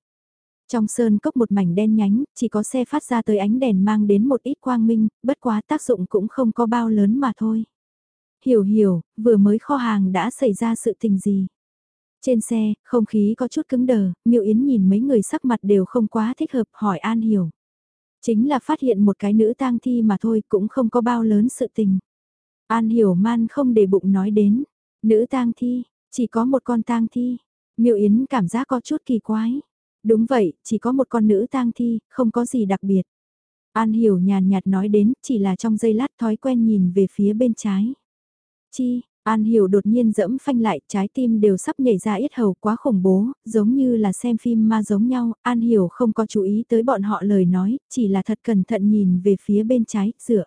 Trong sơn cốc một mảnh đen nhánh, chỉ có xe phát ra tới ánh đèn mang đến một ít quang minh, bất quá tác dụng cũng không có bao lớn mà thôi. Hiểu hiểu, vừa mới kho hàng đã xảy ra sự tình gì? Trên xe, không khí có chút cứng đờ, Miêu Yến nhìn mấy người sắc mặt đều không quá thích hợp hỏi An Hiểu. Chính là phát hiện một cái nữ tang thi mà thôi cũng không có bao lớn sự tình. An hiểu man không để bụng nói đến. Nữ tang thi, chỉ có một con tang thi. Miêu Yến cảm giác có chút kỳ quái. Đúng vậy, chỉ có một con nữ tang thi, không có gì đặc biệt. An hiểu nhàn nhạt nói đến, chỉ là trong giây lát thói quen nhìn về phía bên trái. Chi, An Hiểu đột nhiên dẫm phanh lại, trái tim đều sắp nhảy ra yết hầu quá khủng bố, giống như là xem phim ma giống nhau, An Hiểu không có chú ý tới bọn họ lời nói, chỉ là thật cẩn thận nhìn về phía bên trái, dựa.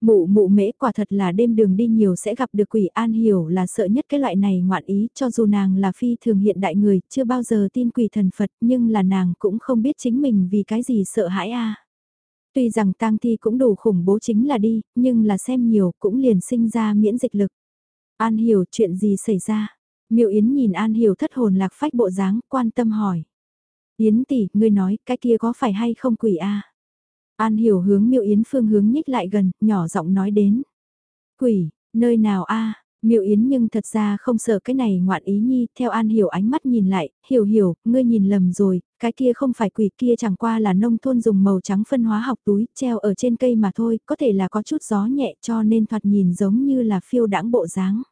Mụ mụ mễ quả thật là đêm đường đi nhiều sẽ gặp được quỷ An Hiểu là sợ nhất cái loại này ngoạn ý, cho dù nàng là phi thường hiện đại người, chưa bao giờ tin quỷ thần Phật, nhưng là nàng cũng không biết chính mình vì cái gì sợ hãi a. Tuy rằng tang thi cũng đủ khủng bố chính là đi, nhưng là xem nhiều cũng liền sinh ra miễn dịch lực. An Hiểu chuyện gì xảy ra? Miệu Yến nhìn An Hiểu thất hồn lạc phách bộ dáng, quan tâm hỏi. Yến tỷ, ngươi nói, cái kia có phải hay không quỷ a? An Hiểu hướng Miệu Yến phương hướng nhích lại gần, nhỏ giọng nói đến. Quỷ, nơi nào a? Miệu Yến nhưng thật ra không sợ cái này ngoạn ý nhi, theo An Hiểu ánh mắt nhìn lại, hiểu hiểu, ngươi nhìn lầm rồi, cái kia không phải quỷ kia chẳng qua là nông thôn dùng màu trắng phân hóa học túi, treo ở trên cây mà thôi, có thể là có chút gió nhẹ cho nên thoạt nhìn giống như là phiêu đãng bộ dáng.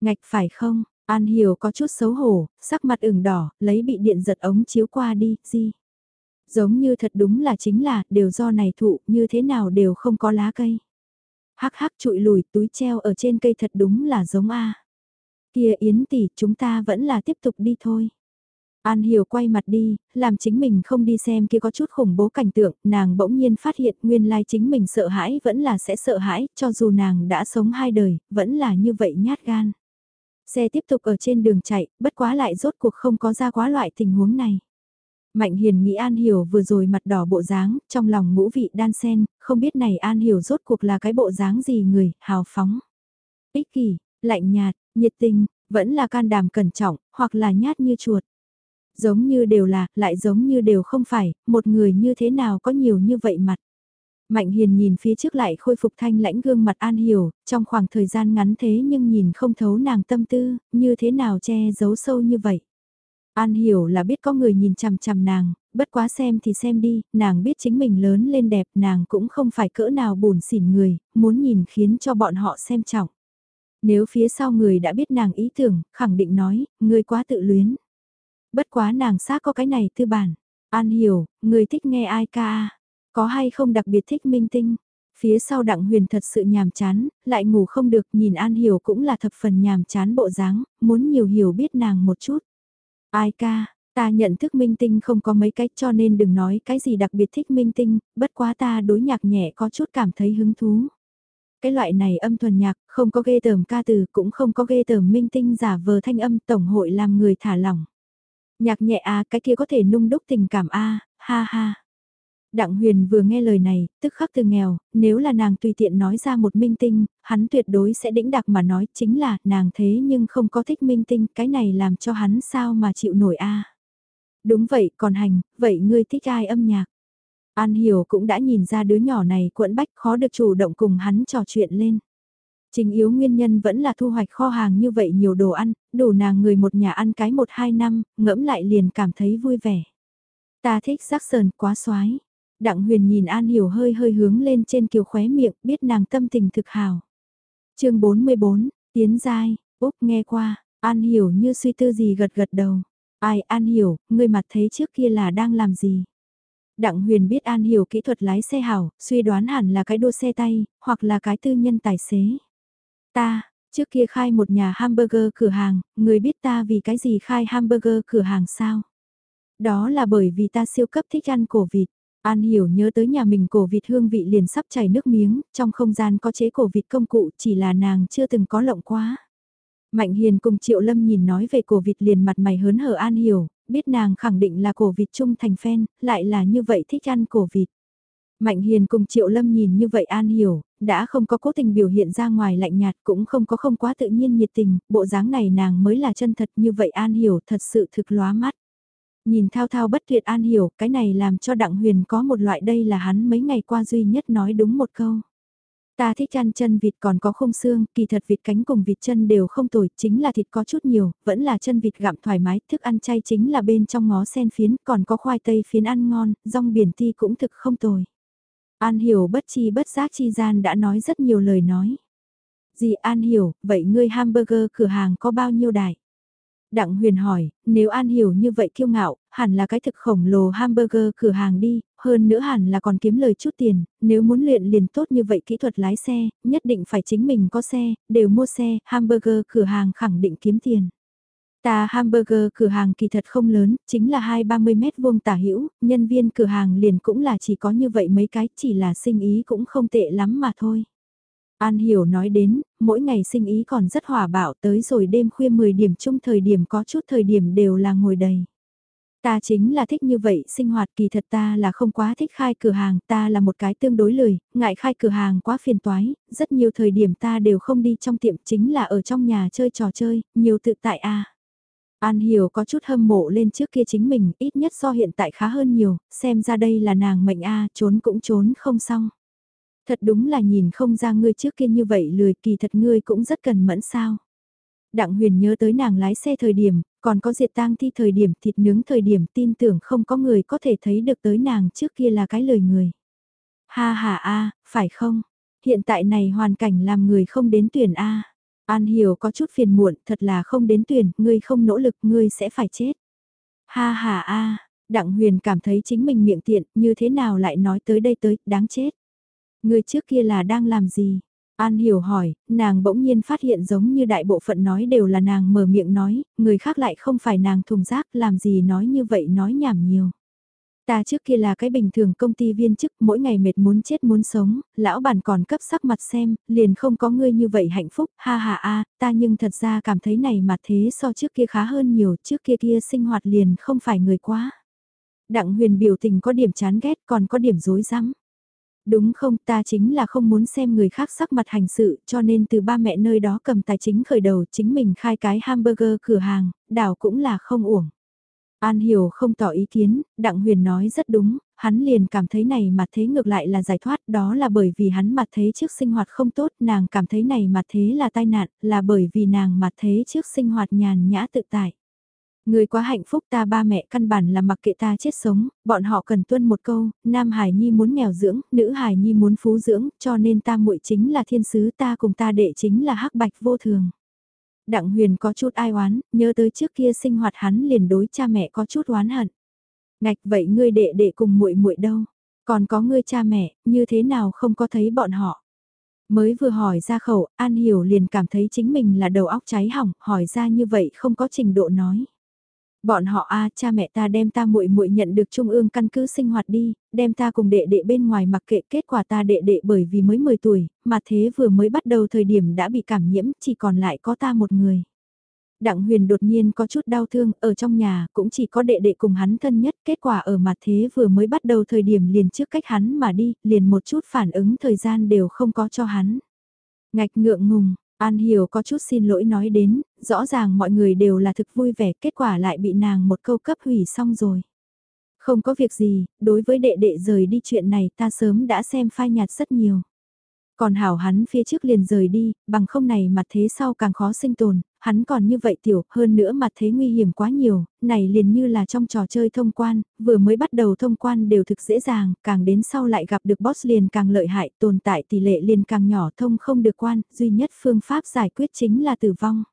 Ngạch phải không, An Hiểu có chút xấu hổ, sắc mặt ửng đỏ, lấy bị điện giật ống chiếu qua đi, gì. Giống như thật đúng là chính là, đều do này thụ, như thế nào đều không có lá cây. Hắc hắc trụi lùi túi treo ở trên cây thật đúng là giống A. Kia Yến tỷ, chúng ta vẫn là tiếp tục đi thôi. An Hiểu quay mặt đi, làm chính mình không đi xem kia có chút khủng bố cảnh tượng, nàng bỗng nhiên phát hiện nguyên lai chính mình sợ hãi vẫn là sẽ sợ hãi, cho dù nàng đã sống hai đời, vẫn là như vậy nhát gan. Xe tiếp tục ở trên đường chạy, bất quá lại rốt cuộc không có ra quá loại tình huống này. Mạnh hiền nghĩ An Hiểu vừa rồi mặt đỏ bộ dáng, trong lòng ngũ vị đan sen, không biết này An Hiểu rốt cuộc là cái bộ dáng gì người, hào phóng. Ích kỷ, lạnh nhạt, nhiệt tình, vẫn là can đảm cẩn trọng, hoặc là nhát như chuột. Giống như đều là, lại giống như đều không phải, một người như thế nào có nhiều như vậy mặt. Mạnh hiền nhìn phía trước lại khôi phục thanh lãnh gương mặt An Hiểu, trong khoảng thời gian ngắn thế nhưng nhìn không thấu nàng tâm tư, như thế nào che giấu sâu như vậy. An hiểu là biết có người nhìn chằm chằm nàng, bất quá xem thì xem đi, nàng biết chính mình lớn lên đẹp, nàng cũng không phải cỡ nào buồn xỉn người, muốn nhìn khiến cho bọn họ xem trọng. Nếu phía sau người đã biết nàng ý tưởng, khẳng định nói, người quá tự luyến. Bất quá nàng xác có cái này tư bản. An hiểu, người thích nghe ai ca có hay không đặc biệt thích minh tinh. Phía sau đặng huyền thật sự nhàm chán, lại ngủ không được nhìn An hiểu cũng là thập phần nhàm chán bộ dáng, muốn nhiều hiểu biết nàng một chút. Ai ca, ta nhận thức minh tinh không có mấy cách cho nên đừng nói cái gì đặc biệt thích minh tinh, bất quá ta đối nhạc nhẹ có chút cảm thấy hứng thú. Cái loại này âm thuần nhạc, không có ghê tởm ca từ, cũng không có ghê tởm minh tinh giả vờ thanh âm tổng hội làm người thả lỏng. Nhạc nhẹ à, cái kia có thể nung đúc tình cảm a à, ha ha. Đặng Huyền vừa nghe lời này, tức khắc từ nghèo, nếu là nàng tùy tiện nói ra một minh tinh, hắn tuyệt đối sẽ đĩnh đặc mà nói chính là nàng thế nhưng không có thích minh tinh, cái này làm cho hắn sao mà chịu nổi a Đúng vậy, còn hành, vậy ngươi thích ai âm nhạc? An Hiểu cũng đã nhìn ra đứa nhỏ này quẫn bách khó được chủ động cùng hắn trò chuyện lên. Trình yếu nguyên nhân vẫn là thu hoạch kho hàng như vậy nhiều đồ ăn, đủ nàng người một nhà ăn cái một hai năm, ngẫm lại liền cảm thấy vui vẻ. Ta thích sắc sờn quá xoái. Đặng huyền nhìn An Hiểu hơi hơi hướng lên trên kiều khóe miệng, biết nàng tâm tình thực hào. chương 44, Tiến Giai, Úc nghe qua, An Hiểu như suy tư gì gật gật đầu. Ai An Hiểu, người mặt thấy trước kia là đang làm gì? Đặng huyền biết An Hiểu kỹ thuật lái xe hảo, suy đoán hẳn là cái đua xe tay, hoặc là cái tư nhân tài xế. Ta, trước kia khai một nhà hamburger cửa hàng, người biết ta vì cái gì khai hamburger cửa hàng sao? Đó là bởi vì ta siêu cấp thích ăn cổ vịt. An hiểu nhớ tới nhà mình cổ vịt hương vị liền sắp chảy nước miếng, trong không gian có chế cổ vịt công cụ chỉ là nàng chưa từng có lộng quá. Mạnh Hiền cùng Triệu Lâm nhìn nói về cổ vịt liền mặt mày hớn hở An hiểu, biết nàng khẳng định là cổ vịt trung thành phen, lại là như vậy thích ăn cổ vịt. Mạnh Hiền cùng Triệu Lâm nhìn như vậy An hiểu, đã không có cố tình biểu hiện ra ngoài lạnh nhạt cũng không có không quá tự nhiên nhiệt tình, bộ dáng này nàng mới là chân thật như vậy An hiểu thật sự thực lóa mắt. Nhìn thao thao bất tuyệt an hiểu, cái này làm cho Đặng Huyền có một loại đây là hắn mấy ngày qua duy nhất nói đúng một câu. Ta thích ăn chân vịt còn có không xương, kỳ thật vịt cánh cùng vịt chân đều không tồi, chính là thịt có chút nhiều, vẫn là chân vịt gặm thoải mái, thức ăn chay chính là bên trong ngó sen phiến, còn có khoai tây phiến ăn ngon, rong biển ti cũng thực không tồi. An hiểu bất chi bất giác chi gian đã nói rất nhiều lời nói. Gì An hiểu, vậy ngươi hamburger cửa hàng có bao nhiêu đại? Đặng huyền hỏi, nếu An hiểu như vậy kiêu ngạo, hẳn là cái thực khổng lồ hamburger cửa hàng đi, hơn nữa hẳn là còn kiếm lời chút tiền, nếu muốn luyện liền tốt như vậy kỹ thuật lái xe, nhất định phải chính mình có xe, đều mua xe, hamburger cửa hàng khẳng định kiếm tiền. Ta hamburger cửa hàng kỳ thật không lớn, chính là 2-30 mét vuông tả hữu nhân viên cửa hàng liền cũng là chỉ có như vậy mấy cái, chỉ là sinh ý cũng không tệ lắm mà thôi. An Hiểu nói đến, mỗi ngày sinh ý còn rất hòa bạo tới rồi đêm khuya 10 điểm chung thời điểm có chút thời điểm đều là ngồi đầy. Ta chính là thích như vậy, sinh hoạt kỳ thật ta là không quá thích khai cửa hàng, ta là một cái tương đối lười, ngại khai cửa hàng quá phiền toái, rất nhiều thời điểm ta đều không đi trong tiệm chính là ở trong nhà chơi trò chơi, nhiều tự tại a. An Hiểu có chút hâm mộ lên trước kia chính mình, ít nhất so hiện tại khá hơn nhiều, xem ra đây là nàng mệnh a, trốn cũng trốn không xong. Thật đúng là nhìn không ra ngươi trước kia như vậy lười kỳ thật ngươi cũng rất cần mẫn sao. Đặng huyền nhớ tới nàng lái xe thời điểm, còn có diệt tang thi thời điểm thịt nướng thời điểm tin tưởng không có người có thể thấy được tới nàng trước kia là cái lời người. Ha ha a, phải không? Hiện tại này hoàn cảnh làm người không đến tuyển a. An hiểu có chút phiền muộn, thật là không đến tuyển, ngươi không nỗ lực, ngươi sẽ phải chết. Ha ha a, Đặng Huyền cảm thấy chính mình miệng tiện, như thế nào lại nói tới đây tới, đáng chết người trước kia là đang làm gì? An hiểu hỏi, nàng bỗng nhiên phát hiện giống như đại bộ phận nói đều là nàng mở miệng nói, người khác lại không phải nàng thùng rác làm gì nói như vậy nói nhảm nhiều. Ta trước kia là cái bình thường công ty viên chức mỗi ngày mệt muốn chết muốn sống, lão bản còn cấp sắc mặt xem, liền không có ngươi như vậy hạnh phúc, ha ha a, ta nhưng thật ra cảm thấy này mà thế so trước kia khá hơn nhiều, trước kia kia sinh hoạt liền không phải người quá. Đặng huyền biểu tình có điểm chán ghét còn có điểm dối rắm Đúng không ta chính là không muốn xem người khác sắc mặt hành sự cho nên từ ba mẹ nơi đó cầm tài chính khởi đầu chính mình khai cái hamburger cửa hàng, đảo cũng là không uổng. An Hiểu không tỏ ý kiến, Đặng Huyền nói rất đúng, hắn liền cảm thấy này mà thế ngược lại là giải thoát đó là bởi vì hắn mặt thế trước sinh hoạt không tốt, nàng cảm thấy này mà thế là tai nạn, là bởi vì nàng mặt thế trước sinh hoạt nhàn nhã tự tại. Người quá hạnh phúc ta ba mẹ căn bản là mặc kệ ta chết sống, bọn họ cần tuân một câu, nam hải nhi muốn nghèo dưỡng, nữ hải nhi muốn phú dưỡng, cho nên ta muội chính là thiên sứ ta cùng ta đệ chính là hắc bạch vô thường. Đặng huyền có chút ai oán, nhớ tới trước kia sinh hoạt hắn liền đối cha mẹ có chút oán hận. Ngạch vậy ngươi đệ đệ cùng muội muội đâu? Còn có ngươi cha mẹ, như thế nào không có thấy bọn họ? Mới vừa hỏi ra khẩu, An Hiểu liền cảm thấy chính mình là đầu óc cháy hỏng, hỏi ra như vậy không có trình độ nói. Bọn họ a cha mẹ ta đem ta muội muội nhận được trung ương căn cứ sinh hoạt đi, đem ta cùng đệ đệ bên ngoài mặc kệ kết quả ta đệ đệ bởi vì mới 10 tuổi, mà thế vừa mới bắt đầu thời điểm đã bị cảm nhiễm, chỉ còn lại có ta một người. Đặng huyền đột nhiên có chút đau thương, ở trong nhà cũng chỉ có đệ đệ cùng hắn thân nhất, kết quả ở mặt thế vừa mới bắt đầu thời điểm liền trước cách hắn mà đi, liền một chút phản ứng thời gian đều không có cho hắn. Ngạch ngượng ngùng, An Hiểu có chút xin lỗi nói đến, rõ ràng mọi người đều là thực vui vẻ, kết quả lại bị nàng một câu cấp hủy xong rồi. Không có việc gì, đối với đệ đệ rời đi chuyện này ta sớm đã xem phai nhạt rất nhiều. Còn hảo hắn phía trước liền rời đi, bằng không này mặt thế sau càng khó sinh tồn, hắn còn như vậy tiểu, hơn nữa mặt thế nguy hiểm quá nhiều, này liền như là trong trò chơi thông quan, vừa mới bắt đầu thông quan đều thực dễ dàng, càng đến sau lại gặp được boss liền càng lợi hại, tồn tại tỷ lệ liền càng nhỏ thông không được quan, duy nhất phương pháp giải quyết chính là tử vong.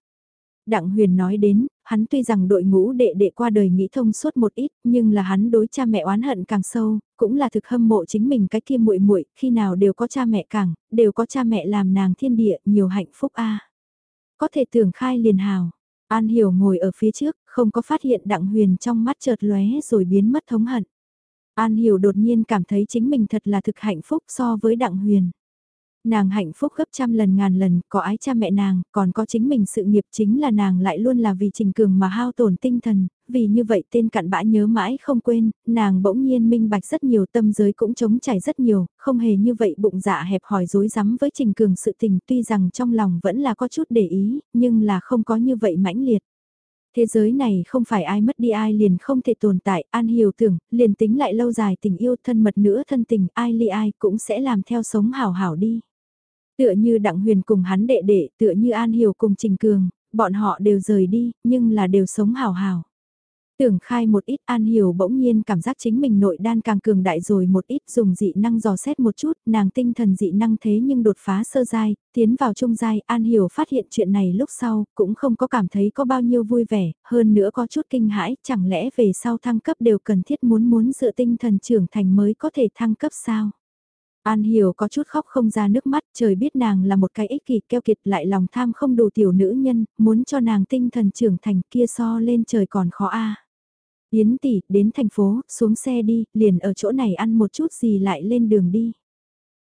Đặng Huyền nói đến, hắn tuy rằng đội ngũ đệ đệ qua đời nghĩ thông suốt một ít, nhưng là hắn đối cha mẹ oán hận càng sâu, cũng là thực hâm mộ chính mình cái kia muội muội, khi nào đều có cha mẹ càng, đều có cha mẹ làm nàng thiên địa, nhiều hạnh phúc a. Có thể tưởng khai liền hào. An Hiểu ngồi ở phía trước, không có phát hiện Đặng Huyền trong mắt chợt lóe rồi biến mất thống hận. An Hiểu đột nhiên cảm thấy chính mình thật là thực hạnh phúc so với Đặng Huyền. Nàng hạnh phúc gấp trăm lần ngàn lần, có ái cha mẹ nàng, còn có chính mình sự nghiệp chính là nàng lại luôn là vì Trình Cường mà hao tổn tinh thần, vì như vậy tên cặn bã nhớ mãi không quên, nàng bỗng nhiên minh bạch rất nhiều tâm giới cũng chống chảy rất nhiều, không hề như vậy bụng dạ hẹp hỏi dối rắm với Trình Cường sự tình tuy rằng trong lòng vẫn là có chút để ý, nhưng là không có như vậy mãnh liệt. Thế giới này không phải ai mất đi ai liền không thể tồn tại, an hiểu tưởng, liền tính lại lâu dài tình yêu thân mật nữa thân tình ai ly ai cũng sẽ làm theo sống hảo hảo đi. Tựa như Đặng Huyền cùng hắn đệ đệ, tựa như An Hiểu cùng Trình Cường, bọn họ đều rời đi, nhưng là đều sống hào hào. Tưởng khai một ít An Hiểu bỗng nhiên cảm giác chính mình nội đan càng cường đại rồi một ít dùng dị năng dò xét một chút, nàng tinh thần dị năng thế nhưng đột phá sơ giai, tiến vào trung giai, An Hiểu phát hiện chuyện này lúc sau, cũng không có cảm thấy có bao nhiêu vui vẻ, hơn nữa có chút kinh hãi, chẳng lẽ về sau thăng cấp đều cần thiết muốn muốn dựa tinh thần trưởng thành mới có thể thăng cấp sao? An Hiểu có chút khóc không ra nước mắt, trời biết nàng là một cái ích kỷ keo kiệt lại lòng tham không đủ tiểu nữ nhân, muốn cho nàng tinh thần trưởng thành kia so lên trời còn khó a. Yến tỷ, đến thành phố, xuống xe đi, liền ở chỗ này ăn một chút gì lại lên đường đi.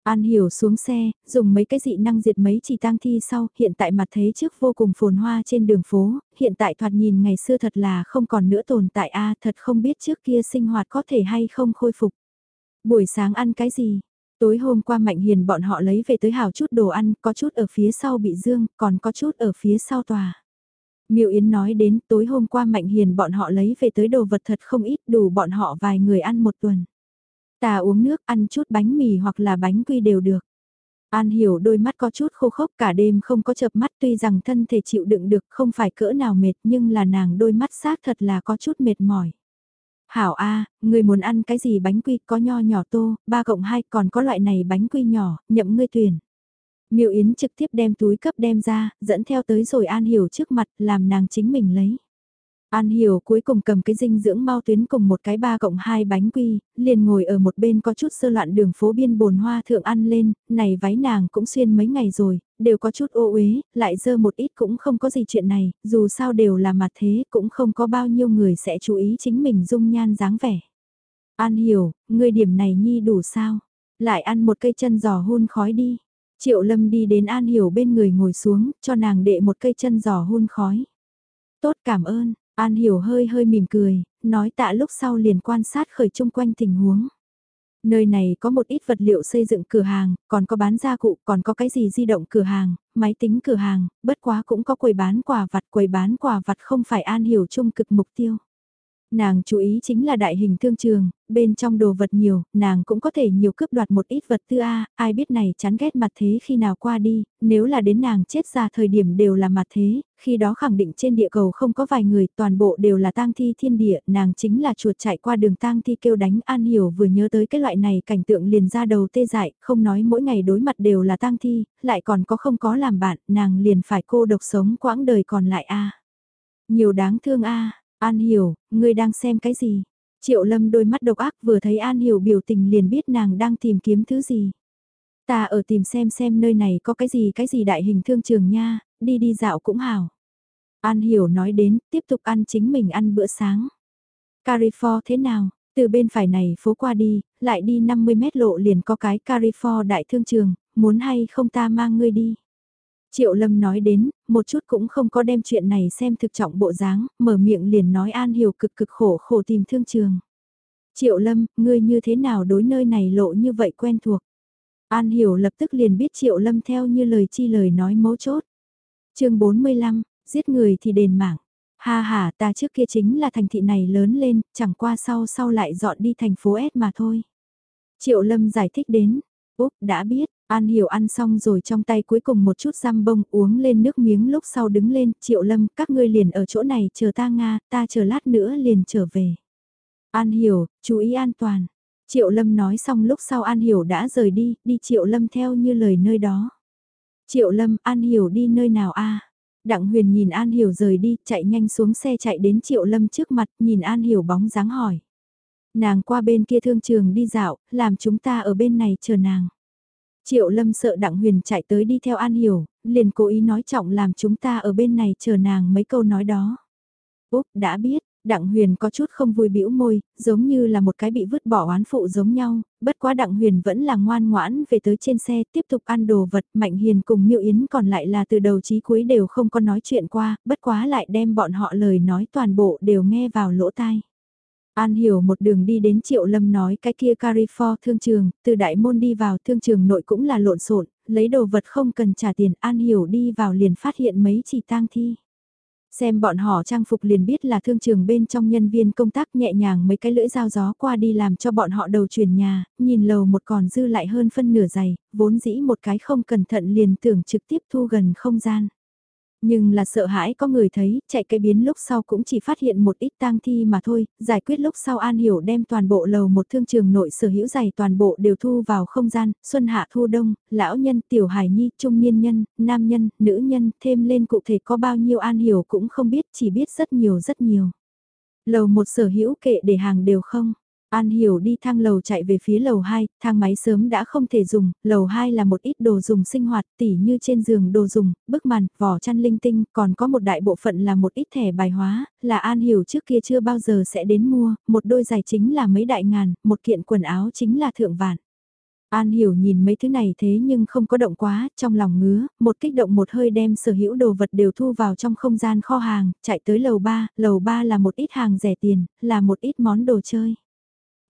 An hiểu xuống xe, dùng mấy cái dị năng diệt mấy chỉ tang thi sau, hiện tại mặt thấy trước vô cùng phồn hoa trên đường phố, hiện tại thoạt nhìn ngày xưa thật là không còn nữa tồn tại a thật không biết trước kia sinh hoạt có thể hay không khôi phục. Buổi sáng ăn cái gì? Tối hôm qua Mạnh Hiền bọn họ lấy về tới hào chút đồ ăn, có chút ở phía sau bị dương, còn có chút ở phía sau tòa. Miệu Yến nói đến tối hôm qua Mạnh Hiền bọn họ lấy về tới đồ vật thật không ít đủ bọn họ vài người ăn một tuần. Ta uống nước ăn chút bánh mì hoặc là bánh quy đều được. An hiểu đôi mắt có chút khô khốc cả đêm không có chợp mắt tuy rằng thân thể chịu đựng được không phải cỡ nào mệt nhưng là nàng đôi mắt xác thật là có chút mệt mỏi. Hảo A, người muốn ăn cái gì bánh quy có nho nhỏ tô, 3 cộng 2 còn có loại này bánh quy nhỏ, nhậm ngươi tuyển. Miêu Yến trực tiếp đem túi cấp đem ra, dẫn theo tới rồi An Hiểu trước mặt làm nàng chính mình lấy. An Hiểu cuối cùng cầm cái dinh dưỡng mau tuyến cùng một cái ba cộng hai bánh quy, liền ngồi ở một bên có chút sơ loạn đường phố biên bồn hoa thượng ăn lên, này váy nàng cũng xuyên mấy ngày rồi, đều có chút ô uế, lại dơ một ít cũng không có gì chuyện này, dù sao đều là mặt thế cũng không có bao nhiêu người sẽ chú ý chính mình dung nhan dáng vẻ. An Hiểu, người điểm này nhi đủ sao? Lại ăn một cây chân giò hôn khói đi. Triệu Lâm đi đến An Hiểu bên người ngồi xuống, cho nàng đệ một cây chân giò hôn khói. Tốt cảm ơn, An Hiểu hơi hơi mỉm cười, nói tạ lúc sau liền quan sát khởi chung quanh tình huống. Nơi này có một ít vật liệu xây dựng cửa hàng, còn có bán gia cụ, còn có cái gì di động cửa hàng, máy tính cửa hàng, bất quá cũng có quầy bán quà vặt, quầy bán quà vặt không phải An Hiểu chung cực mục tiêu. Nàng chú ý chính là đại hình thương trường, bên trong đồ vật nhiều, nàng cũng có thể nhiều cướp đoạt một ít vật tư A, ai biết này chán ghét mặt thế khi nào qua đi, nếu là đến nàng chết ra thời điểm đều là mặt thế, khi đó khẳng định trên địa cầu không có vài người, toàn bộ đều là tang thi thiên địa, nàng chính là chuột chạy qua đường tang thi kêu đánh An Hiểu vừa nhớ tới cái loại này cảnh tượng liền ra đầu tê dại, không nói mỗi ngày đối mặt đều là tang thi, lại còn có không có làm bạn, nàng liền phải cô độc sống quãng đời còn lại A. Nhiều đáng thương A. An Hiểu, ngươi đang xem cái gì? Triệu Lâm đôi mắt độc ác vừa thấy An Hiểu biểu tình liền biết nàng đang tìm kiếm thứ gì. Ta ở tìm xem xem nơi này có cái gì cái gì đại hình thương trường nha, đi đi dạo cũng hảo. An Hiểu nói đến, tiếp tục ăn chính mình ăn bữa sáng. Carrefour thế nào? Từ bên phải này phố qua đi, lại đi 50 mét lộ liền có cái Carrefour đại thương trường, muốn hay không ta mang ngươi đi. Triệu Lâm nói đến, một chút cũng không có đem chuyện này xem thực trọng bộ dáng, mở miệng liền nói An Hiểu cực cực khổ khổ tìm thương trường. Triệu Lâm, ngươi như thế nào đối nơi này lộ như vậy quen thuộc. An Hiểu lập tức liền biết Triệu Lâm theo như lời chi lời nói mấu chốt. chương 45, giết người thì đền mạng. Ha ha ta trước kia chính là thành thị này lớn lên, chẳng qua sau sau lại dọn đi thành phố S mà thôi. Triệu Lâm giải thích đến, úp đã biết, An Hiểu ăn xong rồi trong tay cuối cùng một chút răm bông uống lên nước miếng lúc sau đứng lên, Triệu Lâm, các ngươi liền ở chỗ này chờ ta Nga, ta chờ lát nữa liền trở về. An Hiểu, chú ý an toàn. Triệu Lâm nói xong lúc sau An Hiểu đã rời đi, đi Triệu Lâm theo như lời nơi đó. Triệu Lâm, An Hiểu đi nơi nào a? Đặng Huyền nhìn An Hiểu rời đi, chạy nhanh xuống xe chạy đến Triệu Lâm trước mặt, nhìn An Hiểu bóng dáng hỏi. Nàng qua bên kia thương trường đi dạo, làm chúng ta ở bên này chờ nàng. Triệu Lâm sợ Đặng Huyền chạy tới đi theo An Hiểu, liền cố ý nói trọng làm chúng ta ở bên này chờ nàng mấy câu nói đó. Úc đã biết, Đặng Huyền có chút không vui bĩu môi, giống như là một cái bị vứt bỏ oán phụ giống nhau, bất quá Đặng Huyền vẫn là ngoan ngoãn về tới trên xe tiếp tục ăn đồ vật, Mạnh Hiền cùng Miệu Yến còn lại là từ đầu chí cuối đều không có nói chuyện qua, bất quá lại đem bọn họ lời nói toàn bộ đều nghe vào lỗ tai. An hiểu một đường đi đến Triệu Lâm nói cái kia Carrefour thương trường, từ đại môn đi vào thương trường nội cũng là lộn xộn, lấy đồ vật không cần trả tiền, An hiểu đi vào liền phát hiện mấy chỉ tang thi. Xem bọn họ trang phục liền biết là thương trường bên trong nhân viên công tác nhẹ nhàng mấy cái lưỡi dao gió qua đi làm cho bọn họ đầu chuyển nhà, nhìn lầu một còn dư lại hơn phân nửa giày, vốn dĩ một cái không cẩn thận liền tưởng trực tiếp thu gần không gian. Nhưng là sợ hãi có người thấy, chạy cái biến lúc sau cũng chỉ phát hiện một ít tang thi mà thôi, giải quyết lúc sau An Hiểu đem toàn bộ lầu một thương trường nội sở hữu giày toàn bộ đều thu vào không gian, xuân hạ thu đông, lão nhân, tiểu hải nhi, trung niên nhân, nam nhân, nữ nhân, thêm lên cụ thể có bao nhiêu An Hiểu cũng không biết, chỉ biết rất nhiều rất nhiều. Lầu một sở hữu kệ để hàng đều không, An Hiểu đi thang lầu chạy về phía lầu 2, thang máy sớm đã không thể dùng, lầu 2 là một ít đồ dùng sinh hoạt tỉ như trên giường đồ dùng, bức màn, vỏ chăn linh tinh, còn có một đại bộ phận là một ít thẻ bài hóa, là An Hiểu trước kia chưa bao giờ sẽ đến mua, một đôi giày chính là mấy đại ngàn, một kiện quần áo chính là thượng vạn. An Hiểu nhìn mấy thứ này thế nhưng không có động quá, trong lòng ngứa, một kích động một hơi đem sở hữu đồ vật đều thu vào trong không gian kho hàng, chạy tới lầu 3, lầu 3 là một ít hàng rẻ tiền, là một ít món đồ chơi.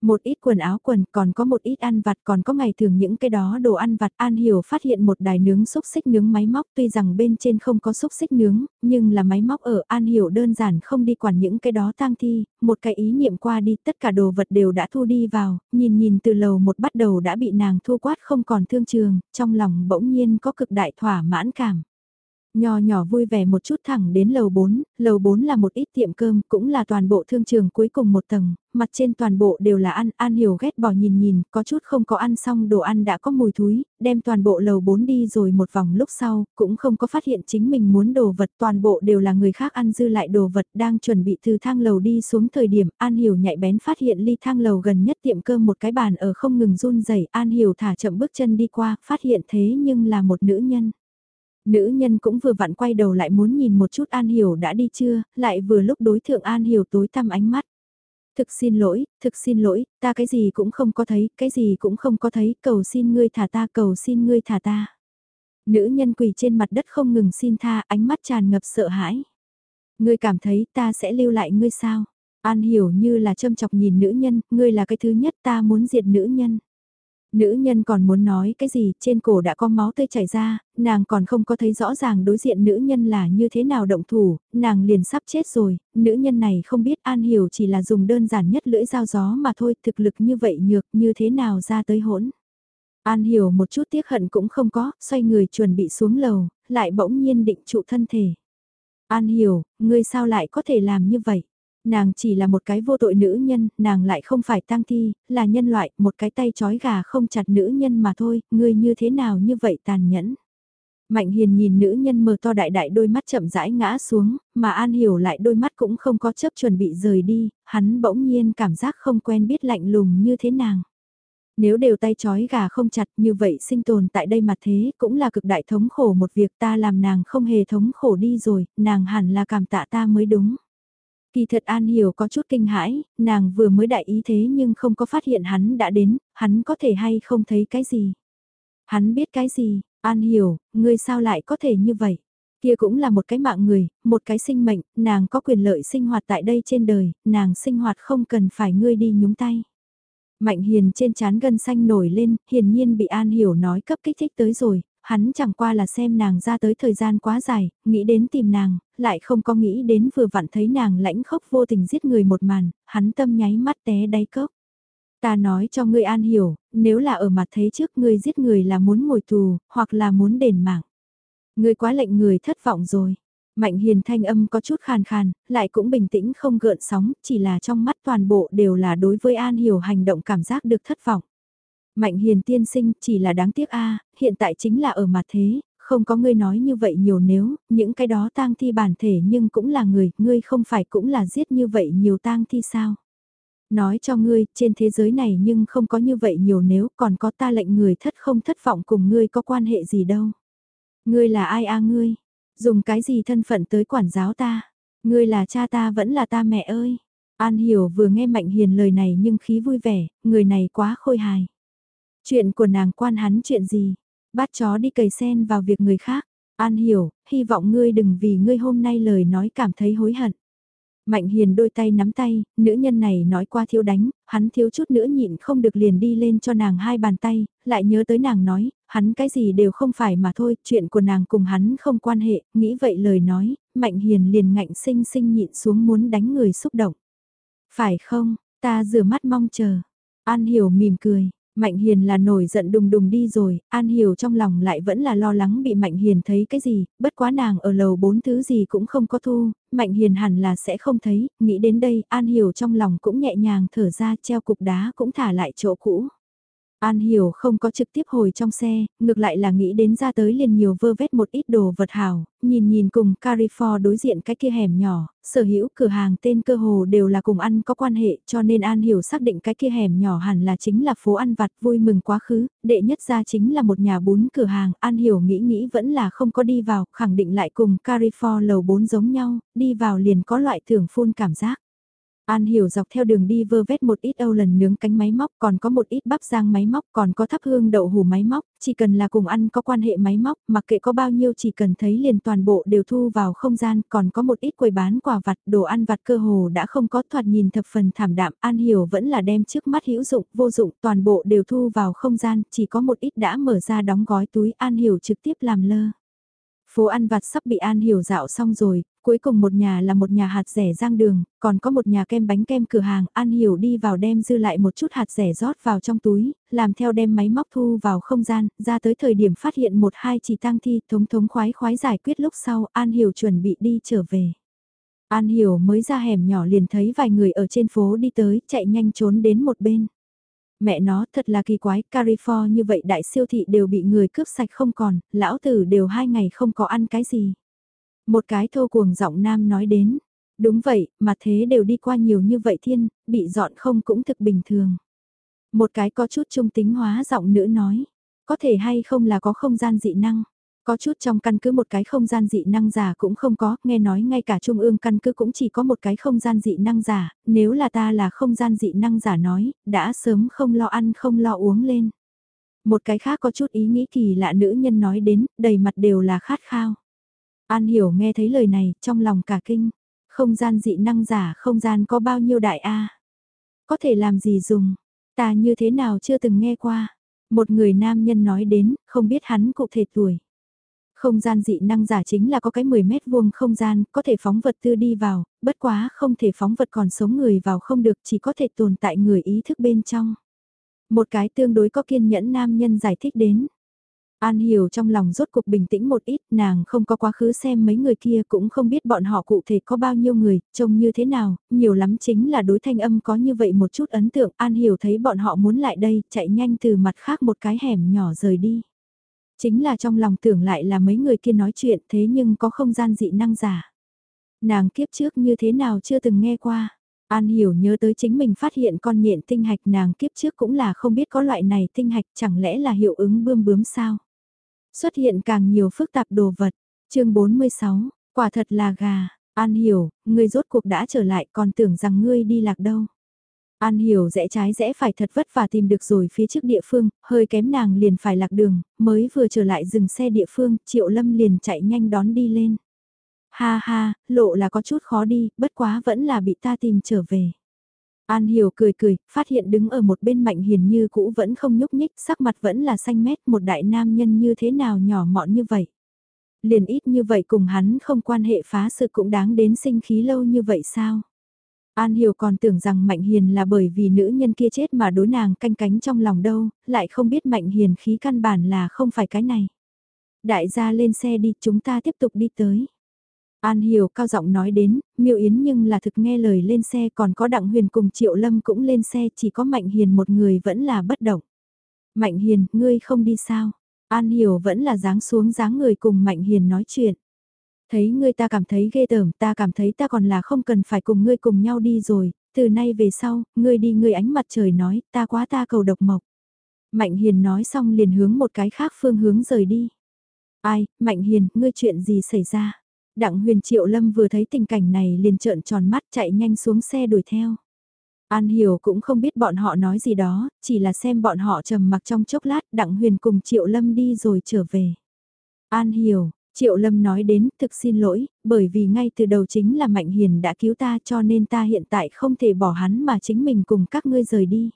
Một ít quần áo quần, còn có một ít ăn vặt, còn có ngày thường những cái đó đồ ăn vặt. An Hiểu phát hiện một đài nướng xúc xích nướng máy móc tuy rằng bên trên không có xúc xích nướng, nhưng là máy móc ở An Hiểu đơn giản không đi quản những cái đó tang thi, một cái ý niệm qua đi tất cả đồ vật đều đã thu đi vào, nhìn nhìn từ lầu một bắt đầu đã bị nàng thu quát không còn thương trường, trong lòng bỗng nhiên có cực đại thỏa mãn cảm. Nho nhỏ vui vẻ một chút thẳng đến lầu 4, lầu 4 là một ít tiệm cơm, cũng là toàn bộ thương trường cuối cùng một tầng, mặt trên toàn bộ đều là ăn, An Hiểu ghét bỏ nhìn nhìn, có chút không có ăn xong đồ ăn đã có mùi thúi, đem toàn bộ lầu 4 đi rồi một vòng lúc sau, cũng không có phát hiện chính mình muốn đồ vật, toàn bộ đều là người khác ăn dư lại đồ vật đang chuẩn bị từ thang lầu đi xuống thời điểm, An Hiểu nhạy bén phát hiện ly thang lầu gần nhất tiệm cơm một cái bàn ở không ngừng run rẩy An Hiểu thả chậm bước chân đi qua, phát hiện thế nhưng là một nữ nhân. Nữ nhân cũng vừa vặn quay đầu lại muốn nhìn một chút An Hiểu đã đi chưa, lại vừa lúc đối thượng An Hiểu tối tăm ánh mắt. Thực xin lỗi, thực xin lỗi, ta cái gì cũng không có thấy, cái gì cũng không có thấy, cầu xin ngươi thả ta, cầu xin ngươi thả ta. Nữ nhân quỳ trên mặt đất không ngừng xin tha, ánh mắt tràn ngập sợ hãi. Ngươi cảm thấy ta sẽ lưu lại ngươi sao? An hiểu như là châm chọc nhìn nữ nhân, ngươi là cái thứ nhất ta muốn diệt nữ nhân. Nữ nhân còn muốn nói cái gì, trên cổ đã có máu tươi chảy ra, nàng còn không có thấy rõ ràng đối diện nữ nhân là như thế nào động thủ, nàng liền sắp chết rồi, nữ nhân này không biết An Hiểu chỉ là dùng đơn giản nhất lưỡi dao gió mà thôi, thực lực như vậy nhược như thế nào ra tới hỗn. An Hiểu một chút tiếc hận cũng không có, xoay người chuẩn bị xuống lầu, lại bỗng nhiên định trụ thân thể. An Hiểu, ngươi sao lại có thể làm như vậy? Nàng chỉ là một cái vô tội nữ nhân, nàng lại không phải tang thi, là nhân loại, một cái tay chói gà không chặt nữ nhân mà thôi, ngươi như thế nào như vậy tàn nhẫn. Mạnh hiền nhìn nữ nhân mờ to đại đại đôi mắt chậm rãi ngã xuống, mà An Hiểu lại đôi mắt cũng không có chấp chuẩn bị rời đi, hắn bỗng nhiên cảm giác không quen biết lạnh lùng như thế nàng. Nếu đều tay chói gà không chặt như vậy sinh tồn tại đây mà thế cũng là cực đại thống khổ một việc ta làm nàng không hề thống khổ đi rồi, nàng hẳn là cảm tạ ta mới đúng. Kỳ thật An Hiểu có chút kinh hãi, nàng vừa mới đại ý thế nhưng không có phát hiện hắn đã đến, hắn có thể hay không thấy cái gì. Hắn biết cái gì, An Hiểu, ngươi sao lại có thể như vậy? Kia cũng là một cái mạng người, một cái sinh mệnh, nàng có quyền lợi sinh hoạt tại đây trên đời, nàng sinh hoạt không cần phải ngươi đi nhúng tay. Mạnh hiền trên chán gân xanh nổi lên, hiển nhiên bị An Hiểu nói cấp kích thích tới rồi, hắn chẳng qua là xem nàng ra tới thời gian quá dài, nghĩ đến tìm nàng, lại không có nghĩ đến vừa vặn thấy nàng lãnh khốc vô tình giết người một màn, hắn tâm nháy mắt té đáy cốc. Ta nói cho ngươi an hiểu, nếu là ở mặt thế trước ngươi giết người là muốn ngồi tù, hoặc là muốn đền mạng. Ngươi quá lệnh người thất vọng rồi. Mạnh hiền thanh âm có chút khàn khàn, lại cũng bình tĩnh không gợn sóng, chỉ là trong mắt toàn bộ đều là đối với an hiểu hành động cảm giác được thất vọng. Mạnh hiền tiên sinh chỉ là đáng tiếc a hiện tại chính là ở mặt thế, không có ngươi nói như vậy nhiều nếu, những cái đó tang thi bản thể nhưng cũng là người, ngươi không phải cũng là giết như vậy nhiều tang thi sao? Nói cho ngươi, trên thế giới này nhưng không có như vậy nhiều nếu còn có ta lệnh người thất không thất vọng cùng ngươi có quan hệ gì đâu. Ngươi là ai a ngươi? Dùng cái gì thân phận tới quản giáo ta? Ngươi là cha ta vẫn là ta mẹ ơi? An Hiểu vừa nghe Mạnh Hiền lời này nhưng khí vui vẻ, người này quá khôi hài. Chuyện của nàng quan hắn chuyện gì? Bắt chó đi cầy sen vào việc người khác. An hiểu, hy vọng ngươi đừng vì ngươi hôm nay lời nói cảm thấy hối hận. Mạnh hiền đôi tay nắm tay, nữ nhân này nói qua thiếu đánh, hắn thiếu chút nữa nhịn không được liền đi lên cho nàng hai bàn tay, lại nhớ tới nàng nói, hắn cái gì đều không phải mà thôi, chuyện của nàng cùng hắn không quan hệ, nghĩ vậy lời nói, mạnh hiền liền ngạnh sinh sinh nhịn xuống muốn đánh người xúc động. Phải không, ta rửa mắt mong chờ. An hiểu mỉm cười, Mạnh Hiền là nổi giận đùng đùng đi rồi, An Hiểu trong lòng lại vẫn là lo lắng bị Mạnh Hiền thấy cái gì, bất quá nàng ở lầu bốn thứ gì cũng không có thu, Mạnh Hiền hẳn là sẽ không thấy, nghĩ đến đây An Hiểu trong lòng cũng nhẹ nhàng thở ra treo cục đá cũng thả lại chỗ cũ. An Hiểu không có trực tiếp hồi trong xe, ngược lại là nghĩ đến ra tới liền nhiều vơ vét một ít đồ vật hảo, nhìn nhìn cùng Carifor đối diện cái kia hẻm nhỏ, sở hữu cửa hàng tên cơ hồ đều là cùng ăn có quan hệ cho nên An Hiểu xác định cái kia hẻm nhỏ hẳn là chính là phố ăn vặt vui mừng quá khứ, đệ nhất ra chính là một nhà bún cửa hàng, An Hiểu nghĩ nghĩ vẫn là không có đi vào, khẳng định lại cùng Carifor lầu 4 giống nhau, đi vào liền có loại thưởng phun cảm giác. An hiểu dọc theo đường đi vơ vét một ít âu lần nướng cánh máy móc, còn có một ít bắp rang máy móc, còn có thắp hương đậu hủ máy móc, chỉ cần là cùng ăn có quan hệ máy móc, mặc kệ có bao nhiêu chỉ cần thấy liền toàn bộ đều thu vào không gian, còn có một ít quầy bán quà vặt, đồ ăn vặt cơ hồ đã không có thoạt nhìn thập phần thảm đạm, An hiểu vẫn là đem trước mắt hữu dụng, vô dụng, toàn bộ đều thu vào không gian, chỉ có một ít đã mở ra đóng gói túi, An hiểu trực tiếp làm lơ. Phố ăn vặt sắp bị An Hiểu dạo xong rồi, cuối cùng một nhà là một nhà hạt rẻ giang đường, còn có một nhà kem bánh kem cửa hàng, An Hiểu đi vào đem dư lại một chút hạt rẻ rót vào trong túi, làm theo đem máy móc thu vào không gian, ra tới thời điểm phát hiện một hai chỉ tăng thi, thống thống khoái khoái giải quyết lúc sau, An Hiểu chuẩn bị đi trở về. An Hiểu mới ra hẻm nhỏ liền thấy vài người ở trên phố đi tới, chạy nhanh trốn đến một bên. Mẹ nó thật là kỳ quái, california như vậy đại siêu thị đều bị người cướp sạch không còn, lão tử đều hai ngày không có ăn cái gì. Một cái thô cuồng giọng nam nói đến, đúng vậy, mà thế đều đi qua nhiều như vậy thiên, bị dọn không cũng thực bình thường. Một cái có chút trung tính hóa giọng nữ nói, có thể hay không là có không gian dị năng. Có chút trong căn cứ một cái không gian dị năng giả cũng không có, nghe nói ngay cả trung ương căn cứ cũng chỉ có một cái không gian dị năng giả, nếu là ta là không gian dị năng giả nói, đã sớm không lo ăn không lo uống lên. Một cái khác có chút ý nghĩ kỳ lạ nữ nhân nói đến, đầy mặt đều là khát khao. An hiểu nghe thấy lời này, trong lòng cả kinh. Không gian dị năng giả, không gian có bao nhiêu đại A. Có thể làm gì dùng, ta như thế nào chưa từng nghe qua. Một người nam nhân nói đến, không biết hắn cụ thể tuổi. Không gian dị năng giả chính là có cái 10 mét vuông không gian, có thể phóng vật tư đi vào, bất quá không thể phóng vật còn sống người vào không được, chỉ có thể tồn tại người ý thức bên trong. Một cái tương đối có kiên nhẫn nam nhân giải thích đến. An hiểu trong lòng rốt cuộc bình tĩnh một ít, nàng không có quá khứ xem mấy người kia cũng không biết bọn họ cụ thể có bao nhiêu người, trông như thế nào, nhiều lắm chính là đối thanh âm có như vậy một chút ấn tượng. An hiểu thấy bọn họ muốn lại đây, chạy nhanh từ mặt khác một cái hẻm nhỏ rời đi. Chính là trong lòng tưởng lại là mấy người kia nói chuyện thế nhưng có không gian dị năng giả. Nàng kiếp trước như thế nào chưa từng nghe qua. An hiểu nhớ tới chính mình phát hiện con nhện tinh hạch nàng kiếp trước cũng là không biết có loại này tinh hạch chẳng lẽ là hiệu ứng bươm bướm sao. Xuất hiện càng nhiều phức tạp đồ vật. chương 46, quả thật là gà. An hiểu, ngươi rốt cuộc đã trở lại còn tưởng rằng ngươi đi lạc đâu. An hiểu rẽ trái rẽ phải thật vất vả tìm được rồi phía trước địa phương, hơi kém nàng liền phải lạc đường, mới vừa trở lại dừng xe địa phương, triệu lâm liền chạy nhanh đón đi lên. Ha ha, lộ là có chút khó đi, bất quá vẫn là bị ta tìm trở về. An hiểu cười cười, phát hiện đứng ở một bên mạnh hiền như cũ vẫn không nhúc nhích, sắc mặt vẫn là xanh mét, một đại nam nhân như thế nào nhỏ mọn như vậy. Liền ít như vậy cùng hắn không quan hệ phá sự cũng đáng đến sinh khí lâu như vậy sao? An Hiểu còn tưởng rằng Mạnh Hiền là bởi vì nữ nhân kia chết mà đối nàng canh cánh trong lòng đâu, lại không biết Mạnh Hiền khí căn bản là không phải cái này. Đại gia lên xe đi, chúng ta tiếp tục đi tới. An Hiểu cao giọng nói đến, miêu yến nhưng là thực nghe lời lên xe còn có Đặng Huyền cùng Triệu Lâm cũng lên xe chỉ có Mạnh Hiền một người vẫn là bất động. Mạnh Hiền, ngươi không đi sao? An Hiểu vẫn là dáng xuống dáng người cùng Mạnh Hiền nói chuyện. Thấy ngươi ta cảm thấy ghê tởm, ta cảm thấy ta còn là không cần phải cùng ngươi cùng nhau đi rồi, từ nay về sau, ngươi đi ngươi ánh mặt trời nói, ta quá ta cầu độc mộc. Mạnh Hiền nói xong liền hướng một cái khác phương hướng rời đi. Ai, Mạnh Hiền, ngươi chuyện gì xảy ra? Đặng huyền triệu lâm vừa thấy tình cảnh này liền trợn tròn mắt chạy nhanh xuống xe đuổi theo. An Hiểu cũng không biết bọn họ nói gì đó, chỉ là xem bọn họ trầm mặc trong chốc lát Đặng huyền cùng triệu lâm đi rồi trở về. An Hiểu, Triệu Lâm nói đến, thực xin lỗi, bởi vì ngay từ đầu chính là Mạnh Hiền đã cứu ta cho nên ta hiện tại không thể bỏ hắn mà chính mình cùng các ngươi rời đi.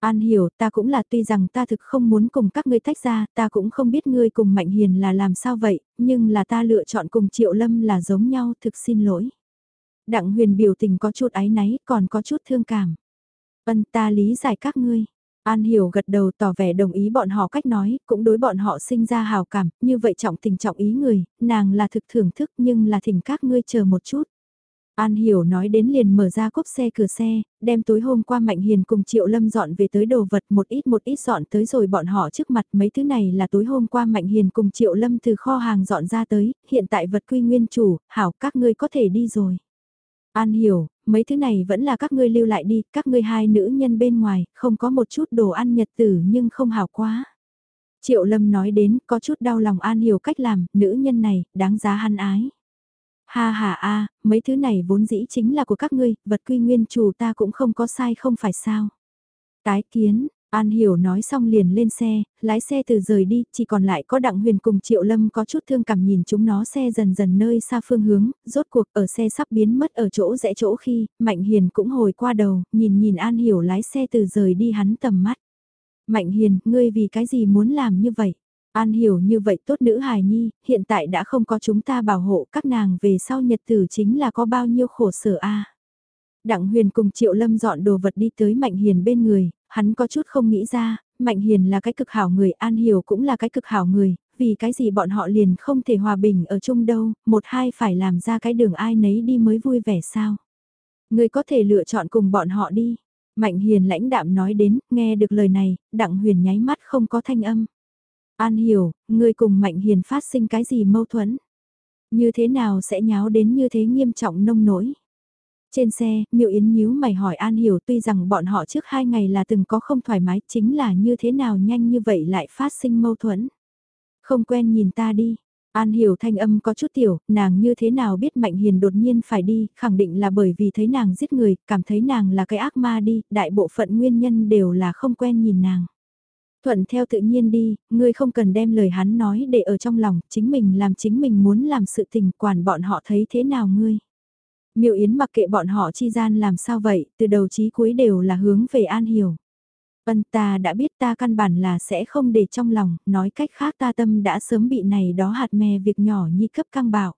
An hiểu, ta cũng là tuy rằng ta thực không muốn cùng các ngươi tách ra, ta cũng không biết ngươi cùng Mạnh Hiền là làm sao vậy, nhưng là ta lựa chọn cùng Triệu Lâm là giống nhau, thực xin lỗi. Đặng huyền biểu tình có chút áy náy, còn có chút thương cảm. Vân ta lý giải các ngươi. An Hiểu gật đầu tỏ vẻ đồng ý bọn họ cách nói, cũng đối bọn họ sinh ra hào cảm, như vậy trọng tình trọng ý người, nàng là thực thưởng thức nhưng là thỉnh các ngươi chờ một chút. An Hiểu nói đến liền mở ra cốp xe cửa xe, đem tối hôm qua Mạnh Hiền cùng Triệu Lâm dọn về tới đồ vật một ít một ít dọn tới rồi bọn họ trước mặt mấy thứ này là tối hôm qua Mạnh Hiền cùng Triệu Lâm từ kho hàng dọn ra tới, hiện tại vật quy nguyên chủ, hảo các ngươi có thể đi rồi. An Hiểu, mấy thứ này vẫn là các ngươi lưu lại đi, các ngươi hai nữ nhân bên ngoài, không có một chút đồ ăn nhật tử nhưng không hảo quá. Triệu Lâm nói đến, có chút đau lòng An Hiểu cách làm, nữ nhân này, đáng giá hăn ái. Ha ha a, mấy thứ này vốn dĩ chính là của các ngươi, vật quy nguyên chủ ta cũng không có sai không phải sao. Tái kiến, An Hiểu nói xong liền lên xe, lái xe từ rời đi, chỉ còn lại có Đặng Huyền cùng Triệu Lâm có chút thương cảm nhìn chúng nó xe dần dần nơi xa phương hướng, rốt cuộc ở xe sắp biến mất ở chỗ rẽ chỗ khi, Mạnh Hiền cũng hồi qua đầu, nhìn nhìn An Hiểu lái xe từ rời đi hắn tầm mắt. Mạnh Hiền, ngươi vì cái gì muốn làm như vậy? An Hiểu như vậy tốt nữ hài nhi, hiện tại đã không có chúng ta bảo hộ các nàng về sau nhật tử chính là có bao nhiêu khổ sở a. Đặng Huyền cùng Triệu Lâm dọn đồ vật đi tới Mạnh Hiền bên người, hắn có chút không nghĩ ra, Mạnh Hiền là cái cực hảo người, An Hiểu cũng là cái cực hảo người, vì cái gì bọn họ liền không thể hòa bình ở chung đâu, một hai phải làm ra cái đường ai nấy đi mới vui vẻ sao. Người có thể lựa chọn cùng bọn họ đi. Mạnh Hiền lãnh đạm nói đến, nghe được lời này, Đặng Huyền nháy mắt không có thanh âm. An hiểu, người cùng Mạnh Hiền phát sinh cái gì mâu thuẫn? Như thế nào sẽ nháo đến như thế nghiêm trọng nông nỗi? Trên xe, Miệu Yến nhíu mày hỏi An Hiểu tuy rằng bọn họ trước hai ngày là từng có không thoải mái chính là như thế nào nhanh như vậy lại phát sinh mâu thuẫn. Không quen nhìn ta đi. An Hiểu thanh âm có chút tiểu, nàng như thế nào biết Mạnh Hiền đột nhiên phải đi, khẳng định là bởi vì thấy nàng giết người, cảm thấy nàng là cái ác ma đi, đại bộ phận nguyên nhân đều là không quen nhìn nàng. Thuận theo tự nhiên đi, ngươi không cần đem lời hắn nói để ở trong lòng, chính mình làm chính mình muốn làm sự tình quản bọn họ thấy thế nào ngươi. Miêu Yến mặc kệ bọn họ chi gian làm sao vậy, từ đầu chí cuối đều là hướng về An Hiểu. Vân ta đã biết ta căn bản là sẽ không để trong lòng, nói cách khác ta tâm đã sớm bị này đó hạt mè việc nhỏ nhi cấp căng bảo.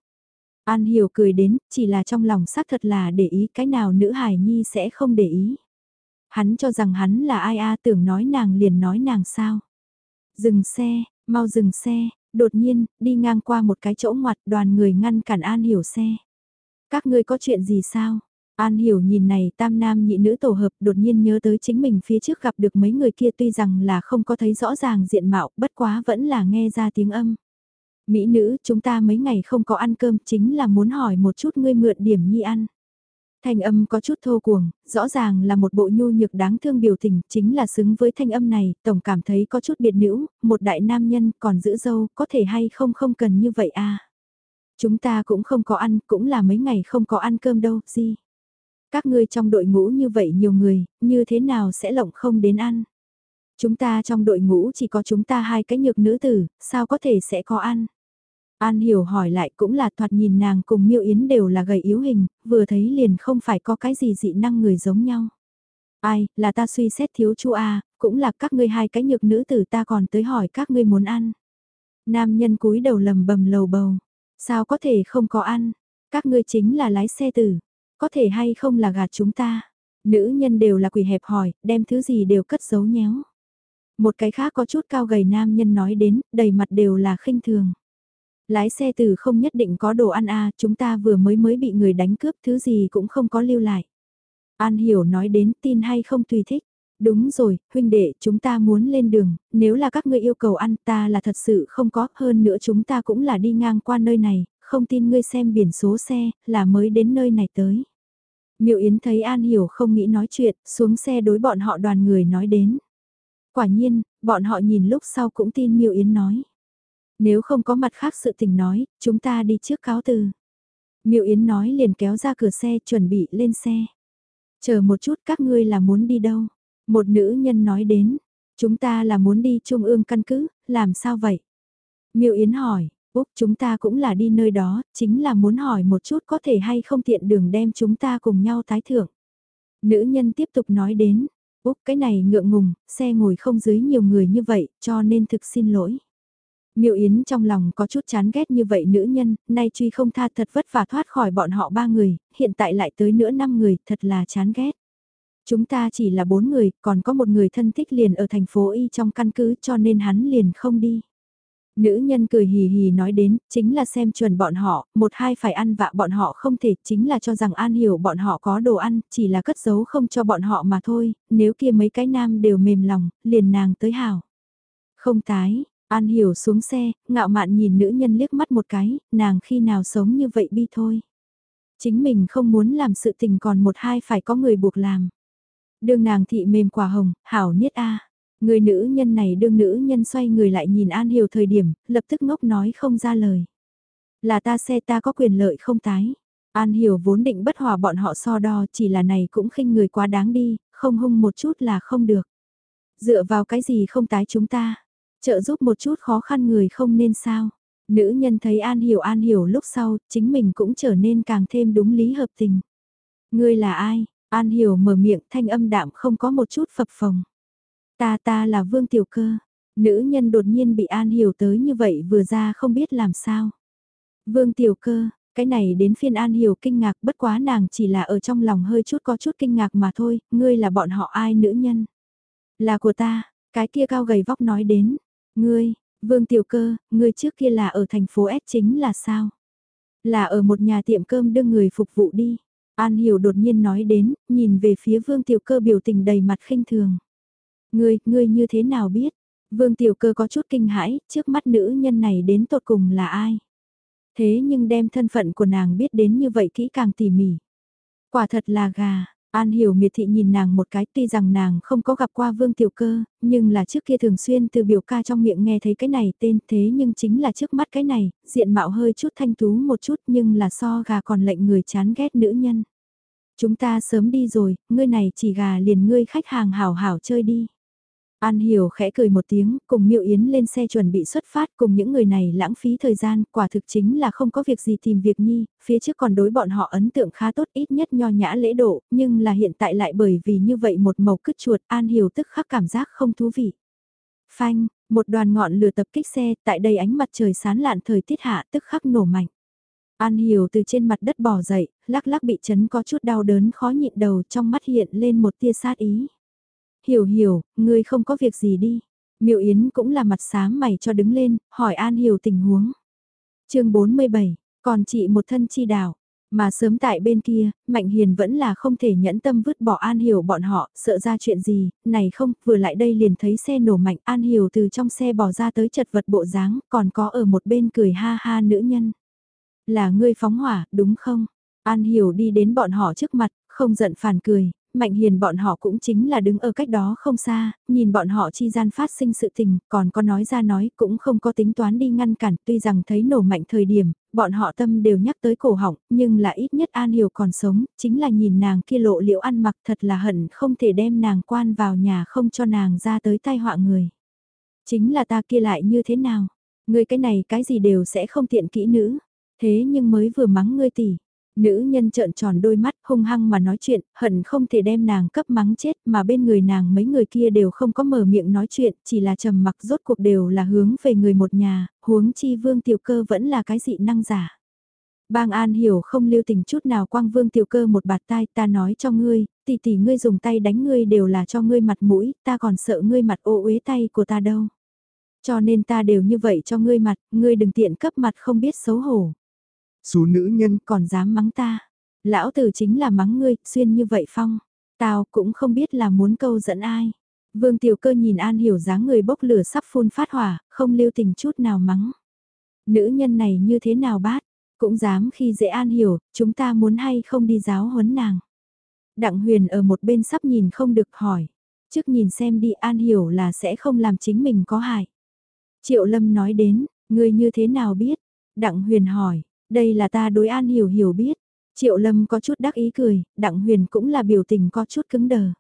An Hiểu cười đến, chỉ là trong lòng xác thật là để ý cái nào nữ hài nhi sẽ không để ý. Hắn cho rằng hắn là ai a tưởng nói nàng liền nói nàng sao. Dừng xe, mau dừng xe, đột nhiên, đi ngang qua một cái chỗ ngoặt đoàn người ngăn cản An Hiểu xe. Các ngươi có chuyện gì sao? An hiểu nhìn này tam nam nhị nữ tổ hợp đột nhiên nhớ tới chính mình phía trước gặp được mấy người kia tuy rằng là không có thấy rõ ràng diện mạo bất quá vẫn là nghe ra tiếng âm. Mỹ nữ chúng ta mấy ngày không có ăn cơm chính là muốn hỏi một chút ngươi mượn điểm nhi ăn. Thanh âm có chút thô cuồng, rõ ràng là một bộ nhu nhược đáng thương biểu tình, chính là xứng với thanh âm này, tổng cảm thấy có chút biệt nữ, một đại nam nhân còn giữ dâu, có thể hay không không cần như vậy à. Chúng ta cũng không có ăn, cũng là mấy ngày không có ăn cơm đâu, gì. Các ngươi trong đội ngũ như vậy nhiều người, như thế nào sẽ lộng không đến ăn? Chúng ta trong đội ngũ chỉ có chúng ta hai cái nhược nữ tử, sao có thể sẽ có ăn? An hiểu hỏi lại cũng là thoạt nhìn nàng cùng miêu yến đều là gầy yếu hình, vừa thấy liền không phải có cái gì dị năng người giống nhau. Ai, là ta suy xét thiếu chu A, cũng là các ngươi hai cái nhược nữ tử ta còn tới hỏi các ngươi muốn ăn. Nam nhân cúi đầu lầm bầm lầu bầu, sao có thể không có ăn, các ngươi chính là lái xe tử, có thể hay không là gạt chúng ta. Nữ nhân đều là quỷ hẹp hỏi, đem thứ gì đều cất giấu nhéo. Một cái khác có chút cao gầy nam nhân nói đến, đầy mặt đều là khinh thường. Lái xe từ không nhất định có đồ ăn à, chúng ta vừa mới mới bị người đánh cướp thứ gì cũng không có lưu lại. An hiểu nói đến tin hay không tùy thích. Đúng rồi, huynh đệ, chúng ta muốn lên đường, nếu là các ngươi yêu cầu ăn ta là thật sự không có, hơn nữa chúng ta cũng là đi ngang qua nơi này, không tin ngươi xem biển số xe, là mới đến nơi này tới. Miệu Yến thấy An Hiểu không nghĩ nói chuyện, xuống xe đối bọn họ đoàn người nói đến. Quả nhiên, bọn họ nhìn lúc sau cũng tin Miệu Yến nói. Nếu không có mặt khác sự tình nói, chúng ta đi trước cáo từ. Miệu Yến nói liền kéo ra cửa xe chuẩn bị lên xe. Chờ một chút các ngươi là muốn đi đâu? Một nữ nhân nói đến, chúng ta là muốn đi trung ương căn cứ, làm sao vậy? Miệu Yến hỏi, Úc chúng ta cũng là đi nơi đó, chính là muốn hỏi một chút có thể hay không tiện đường đem chúng ta cùng nhau tái thưởng. Nữ nhân tiếp tục nói đến, Úc cái này ngượng ngùng, xe ngồi không dưới nhiều người như vậy, cho nên thực xin lỗi. Miêu Yến trong lòng có chút chán ghét như vậy nữ nhân, nay truy không tha thật vất vả thoát khỏi bọn họ ba người, hiện tại lại tới nữa năm người, thật là chán ghét. Chúng ta chỉ là bốn người, còn có một người thân thích liền ở thành phố Y trong căn cứ cho nên hắn liền không đi. Nữ nhân cười hì hì nói đến, chính là xem chuẩn bọn họ, một hai phải ăn vạ bọn họ không thể, chính là cho rằng An hiểu bọn họ có đồ ăn, chỉ là cất giấu không cho bọn họ mà thôi, nếu kia mấy cái nam đều mềm lòng, liền nàng tới hảo. Không tái, An hiểu xuống xe, ngạo mạn nhìn nữ nhân liếc mắt một cái, nàng khi nào sống như vậy bi thôi. Chính mình không muốn làm sự tình còn một hai phải có người buộc làm. Đường nàng thị mềm quả hồng, hảo niết a. Người nữ nhân này đương nữ nhân xoay người lại nhìn An Hiểu thời điểm, lập tức ngốc nói không ra lời. Là ta xe ta có quyền lợi không tái. An hiểu vốn định bất hòa bọn họ so đo chỉ là này cũng khinh người quá đáng đi, không hung một chút là không được. Dựa vào cái gì không tái chúng ta, trợ giúp một chút khó khăn người không nên sao. Nữ nhân thấy An hiểu An hiểu lúc sau, chính mình cũng trở nên càng thêm đúng lý hợp tình. Ngươi là ai? An hiểu mở miệng thanh âm đạm không có một chút phập phồng. Ta ta là Vương Tiểu Cơ. Nữ nhân đột nhiên bị An hiểu tới như vậy vừa ra không biết làm sao. Vương Tiểu Cơ, cái này đến phiên An hiểu kinh ngạc bất quá nàng chỉ là ở trong lòng hơi chút có chút kinh ngạc mà thôi, ngươi là bọn họ ai nữ nhân. Là của ta, cái kia cao gầy vóc nói đến, ngươi, Vương Tiểu Cơ, ngươi trước kia là ở thành phố S chính là sao? Là ở một nhà tiệm cơm đưa người phục vụ đi. An Hiểu đột nhiên nói đến, nhìn về phía Vương Tiểu Cơ biểu tình đầy mặt khinh thường. Ngươi, ngươi như thế nào biết? Vương Tiểu Cơ có chút kinh hãi, trước mắt nữ nhân này đến tột cùng là ai? Thế nhưng đem thân phận của nàng biết đến như vậy kỹ càng tỉ mỉ. Quả thật là gà, An hiểu miệt thị nhìn nàng một cái tuy rằng nàng không có gặp qua vương tiểu cơ, nhưng là trước kia thường xuyên từ biểu ca trong miệng nghe thấy cái này tên thế nhưng chính là trước mắt cái này, diện mạo hơi chút thanh tú một chút nhưng là so gà còn lệnh người chán ghét nữ nhân. Chúng ta sớm đi rồi, ngươi này chỉ gà liền ngươi khách hàng hảo hảo chơi đi. An Hiểu khẽ cười một tiếng, cùng Miệu Yến lên xe chuẩn bị xuất phát cùng những người này lãng phí thời gian, quả thực chính là không có việc gì tìm việc nhi, phía trước còn đối bọn họ ấn tượng khá tốt ít nhất nho nhã lễ độ, nhưng là hiện tại lại bởi vì như vậy một màu cứt chuột An Hiểu tức khắc cảm giác không thú vị. Phanh, một đoàn ngọn lửa tập kích xe, tại đây ánh mặt trời sán lạn thời tiết hạ tức khắc nổ mạnh. An Hiểu từ trên mặt đất bò dậy, lắc lắc bị chấn có chút đau đớn khó nhịn đầu trong mắt hiện lên một tia sát ý. Hiểu hiểu, ngươi không có việc gì đi. Miệu Yến cũng là mặt xám mày cho đứng lên, hỏi An Hiểu tình huống. chương 47, còn chị một thân chi đảo. Mà sớm tại bên kia, Mạnh Hiền vẫn là không thể nhẫn tâm vứt bỏ An Hiểu bọn họ, sợ ra chuyện gì, này không, vừa lại đây liền thấy xe nổ mạnh An Hiểu từ trong xe bỏ ra tới chật vật bộ dáng, còn có ở một bên cười ha ha nữ nhân. Là ngươi phóng hỏa, đúng không? An Hiểu đi đến bọn họ trước mặt, không giận phản cười, Mạnh Hiền bọn họ cũng chính là đứng ở cách đó không xa, nhìn bọn họ chi gian phát sinh sự tình, còn có nói ra nói cũng không có tính toán đi ngăn cản, tuy rằng thấy nổ mạnh thời điểm, bọn họ tâm đều nhắc tới cổ họng, nhưng là ít nhất An Hiểu còn sống, chính là nhìn nàng kia lộ liễu ăn mặc thật là hận không thể đem nàng quan vào nhà không cho nàng ra tới tai họa người. Chính là ta kia lại như thế nào? Người cái này cái gì đều sẽ không tiện kỹ nữ, thế nhưng mới vừa mắng ngươi tỷ Nữ nhân trợn tròn đôi mắt hung hăng mà nói chuyện, hận không thể đem nàng cấp mắng chết mà bên người nàng mấy người kia đều không có mở miệng nói chuyện, chỉ là trầm mặc rốt cuộc đều là hướng về người một nhà, huống chi vương tiểu cơ vẫn là cái dị năng giả. Bang An hiểu không lưu tình chút nào quang vương tiểu cơ một bạt tai ta nói cho ngươi, tỷ tỷ ngươi dùng tay đánh ngươi đều là cho ngươi mặt mũi, ta còn sợ ngươi mặt ô uế tay của ta đâu. Cho nên ta đều như vậy cho ngươi mặt, ngươi đừng tiện cấp mặt không biết xấu hổ. Xú nữ nhân còn dám mắng ta. Lão tử chính là mắng ngươi, xuyên như vậy phong. Tao cũng không biết là muốn câu dẫn ai. Vương Tiểu Cơ nhìn An Hiểu dáng người bốc lửa sắp phun phát hỏa, không lưu tình chút nào mắng. Nữ nhân này như thế nào bát, cũng dám khi dễ An Hiểu, chúng ta muốn hay không đi giáo huấn nàng. Đặng Huyền ở một bên sắp nhìn không được hỏi. Trước nhìn xem đi An Hiểu là sẽ không làm chính mình có hại. Triệu Lâm nói đến, người như thế nào biết? Đặng Huyền hỏi, đây là ta đối an hiểu hiểu biết. Triệu Lâm có chút đắc ý cười, Đặng Huyền cũng là biểu tình có chút cứng đờ.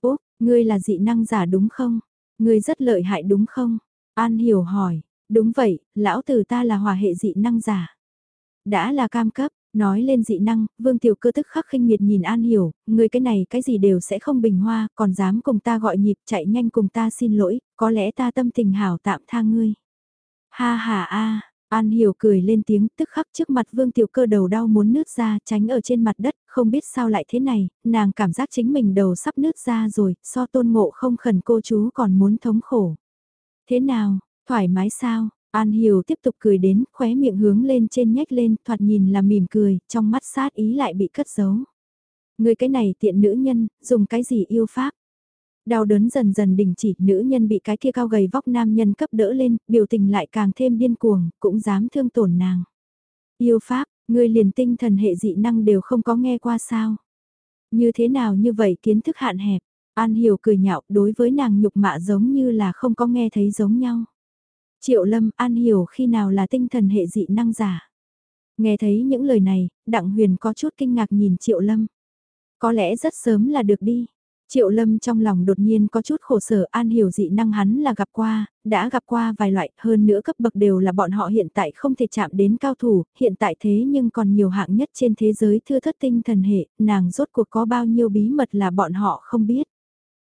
Úp, ngươi là dị năng giả đúng không? Ngươi rất lợi hại đúng không? An hiểu hỏi, đúng vậy, lão tử ta là hòa hệ dị năng giả. Đã là cam cấp, nói lên dị năng, vương tiểu cơ tức khắc khinh miệt nhìn An hiểu, người cái này cái gì đều sẽ không bình hoa, còn dám cùng ta gọi nhịp chạy nhanh cùng ta xin lỗi, có lẽ ta tâm tình hảo tạm tha ngươi. Ha ha a, An Hiểu cười lên tiếng tức khắc trước mặt Vương Tiểu Cơ đầu đau muốn nứt ra tránh ở trên mặt đất, không biết sao lại thế này, nàng cảm giác chính mình đầu sắp nứt ra rồi, so tôn ngộ không khẩn cô chú còn muốn thống khổ. Thế nào, thoải mái sao? An Hiểu tiếp tục cười đến, khóe miệng hướng lên trên nhếch lên, thoạt nhìn là mỉm cười, trong mắt sát ý lại bị cất giấu. Người cái này tiện nữ nhân, dùng cái gì yêu pháp? Đau đớn dần dần đình chỉ, nữ nhân bị cái kia cao gầy vóc nam nhân cấp đỡ lên, biểu tình lại càng thêm điên cuồng, cũng dám thương tổn nàng. Yêu pháp, người liền tinh thần hệ dị năng đều không có nghe qua sao. Như thế nào như vậy kiến thức hạn hẹp, An Hiểu cười nhạo đối với nàng nhục mạ giống như là không có nghe thấy giống nhau. Triệu Lâm An Hiểu khi nào là tinh thần hệ dị năng giả. Nghe thấy những lời này, Đặng Huyền có chút kinh ngạc nhìn Triệu Lâm. Có lẽ rất sớm là được đi. Triệu Lâm trong lòng đột nhiên có chút khổ sở an hiểu dị năng hắn là gặp qua, đã gặp qua vài loại, hơn nữa cấp bậc đều là bọn họ hiện tại không thể chạm đến cao thủ, hiện tại thế nhưng còn nhiều hạng nhất trên thế giới thưa thất tinh thần hệ, nàng rốt cuộc có bao nhiêu bí mật là bọn họ không biết.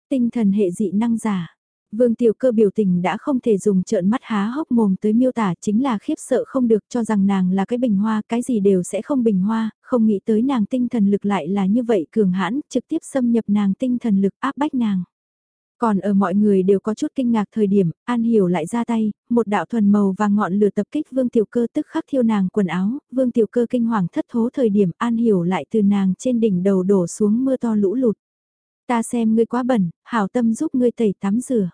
Tinh thần hệ dị năng giả, Vương Tiểu Cơ biểu tình đã không thể dùng trợn mắt há hốc mồm tới miêu tả chính là khiếp sợ không được cho rằng nàng là cái bình hoa, cái gì đều sẽ không bình hoa, không nghĩ tới nàng tinh thần lực lại là như vậy cường hãn, trực tiếp xâm nhập nàng tinh thần lực áp bách nàng. Còn ở mọi người đều có chút kinh ngạc thời điểm, An Hiểu lại ra tay, một đạo thuần màu và ngọn lửa tập kích Vương Tiểu Cơ tức khắc thiêu nàng quần áo, Vương Tiểu Cơ kinh hoàng thất thố thời điểm An Hiểu lại từ nàng trên đỉnh đầu đổ xuống mưa to lũ lụt. Ta xem ngươi quá bẩn, hảo tâm giúp ngươi tẩy tắm rửa.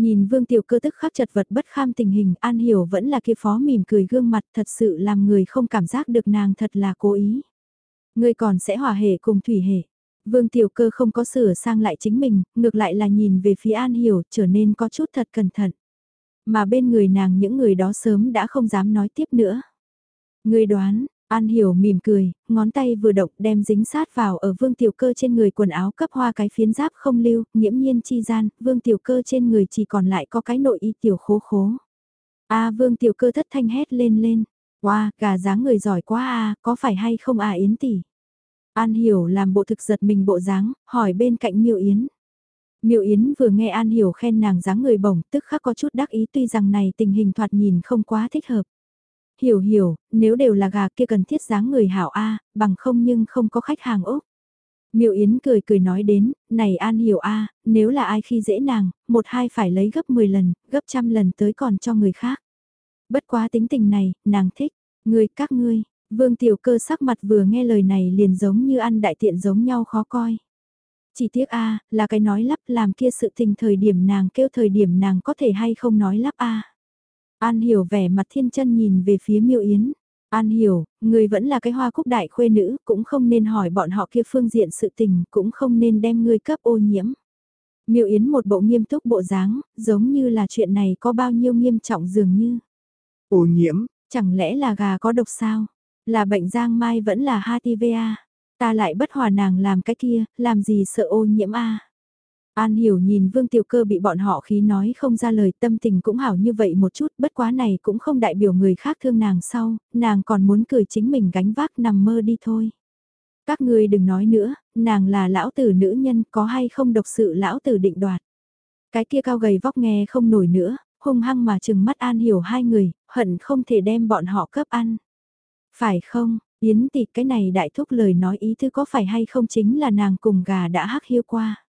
Nhìn vương tiểu cơ tức khắc chật vật bất kham tình hình An Hiểu vẫn là kia phó mỉm cười gương mặt thật sự làm người không cảm giác được nàng thật là cố ý. Người còn sẽ hòa hệ cùng thủy hệ. Vương tiểu cơ không có sửa sang lại chính mình, ngược lại là nhìn về phía An Hiểu trở nên có chút thật cẩn thận. Mà bên người nàng những người đó sớm đã không dám nói tiếp nữa. Người đoán, An hiểu mỉm cười, ngón tay vừa động đem dính sát vào ở vương tiểu cơ trên người quần áo cấp hoa cái phiến giáp không lưu, nhiễm nhiên chi gian, vương tiểu cơ trên người chỉ còn lại có cái nội y tiểu khố khố. a vương tiểu cơ thất thanh hét lên lên, wow, gà dáng người giỏi quá a có phải hay không à yến tỷ. An hiểu làm bộ thực giật mình bộ dáng, hỏi bên cạnh miêu yến. Miêu Yến vừa nghe An Hiểu khen nàng dáng người bổng, tức khắc có chút đắc ý tuy rằng này tình hình thoạt nhìn không quá thích hợp. Hiểu hiểu, nếu đều là gà kia cần thiết dáng người hảo A, bằng không nhưng không có khách hàng Úc. Miệu Yến cười cười nói đến, này An hiểu A, nếu là ai khi dễ nàng, một hai phải lấy gấp 10 lần, gấp trăm lần tới còn cho người khác. Bất quá tính tình này, nàng thích, người các ngươi, vương tiểu cơ sắc mặt vừa nghe lời này liền giống như ăn đại tiện giống nhau khó coi. Chỉ tiếc A, là cái nói lắp làm kia sự tình thời điểm nàng kêu thời điểm nàng có thể hay không nói lắp A. An hiểu vẻ mặt thiên chân nhìn về phía miêu yến. An hiểu, người vẫn là cái hoa cúc đại khuê nữ, cũng không nên hỏi bọn họ kia phương diện sự tình, cũng không nên đem ngươi cấp ô nhiễm. Miêu Yến một bộ nghiêm túc bộ dáng, giống như là chuyện này có bao nhiêu nghiêm trọng dường như. Ô nhiễm, chẳng lẽ là gà có độc sao? Là bệnh giang mai vẫn là HTVA. Ta lại bất hòa nàng làm cái kia, làm gì sợ ô nhiễm a? An hiểu nhìn Vương Tiểu Cơ bị bọn họ khí nói không ra lời tâm tình cũng hảo như vậy một chút, bất quá này cũng không đại biểu người khác thương nàng sau, nàng còn muốn cười chính mình gánh vác nằm mơ đi thôi. Các ngươi đừng nói nữa, nàng là lão tử nữ nhân có hay không độc sự lão tử định đoạt. Cái kia cao gầy vóc nghe không nổi nữa, hung hăng mà chừng mắt An hiểu hai người, hận không thể đem bọn họ cấp ăn. Phải không, Yến tịt cái này đại thúc lời nói ý thứ có phải hay không chính là nàng cùng gà đã hắc hiu qua.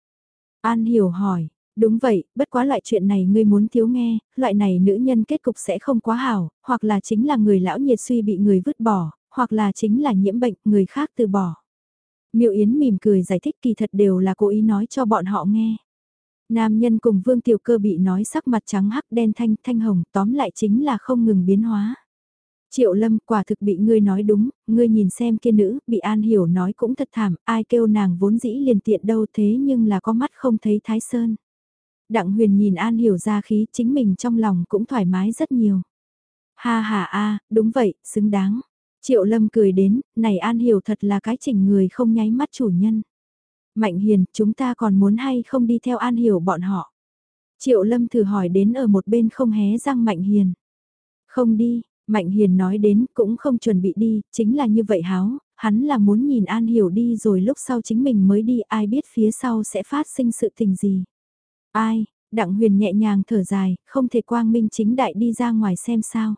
An hiểu hỏi, đúng vậy, bất quá loại chuyện này ngươi muốn thiếu nghe, loại này nữ nhân kết cục sẽ không quá hảo, hoặc là chính là người lão nhiệt suy bị người vứt bỏ, hoặc là chính là nhiễm bệnh, người khác từ bỏ. Miệu Yến mỉm cười giải thích kỳ thật đều là cố ý nói cho bọn họ nghe. Nam nhân cùng vương tiểu cơ bị nói sắc mặt trắng hắc đen thanh thanh hồng tóm lại chính là không ngừng biến hóa. Triệu lâm quả thực bị ngươi nói đúng, ngươi nhìn xem kia nữ, bị an hiểu nói cũng thật thảm, ai kêu nàng vốn dĩ liền tiện đâu thế nhưng là có mắt không thấy thái sơn. Đặng huyền nhìn an hiểu ra khí chính mình trong lòng cũng thoải mái rất nhiều. Ha ha a, đúng vậy, xứng đáng. Triệu lâm cười đến, này an hiểu thật là cái chỉnh người không nháy mắt chủ nhân. Mạnh hiền, chúng ta còn muốn hay không đi theo an hiểu bọn họ. Triệu lâm thử hỏi đến ở một bên không hé răng mạnh hiền. Không đi, Mạnh Hiền nói đến cũng không chuẩn bị đi, chính là như vậy háo, hắn là muốn nhìn An Hiểu đi rồi lúc sau chính mình mới đi ai biết phía sau sẽ phát sinh sự tình gì. Ai, Đặng Huyền nhẹ nhàng thở dài, không thể quang minh chính đại đi ra ngoài xem sao.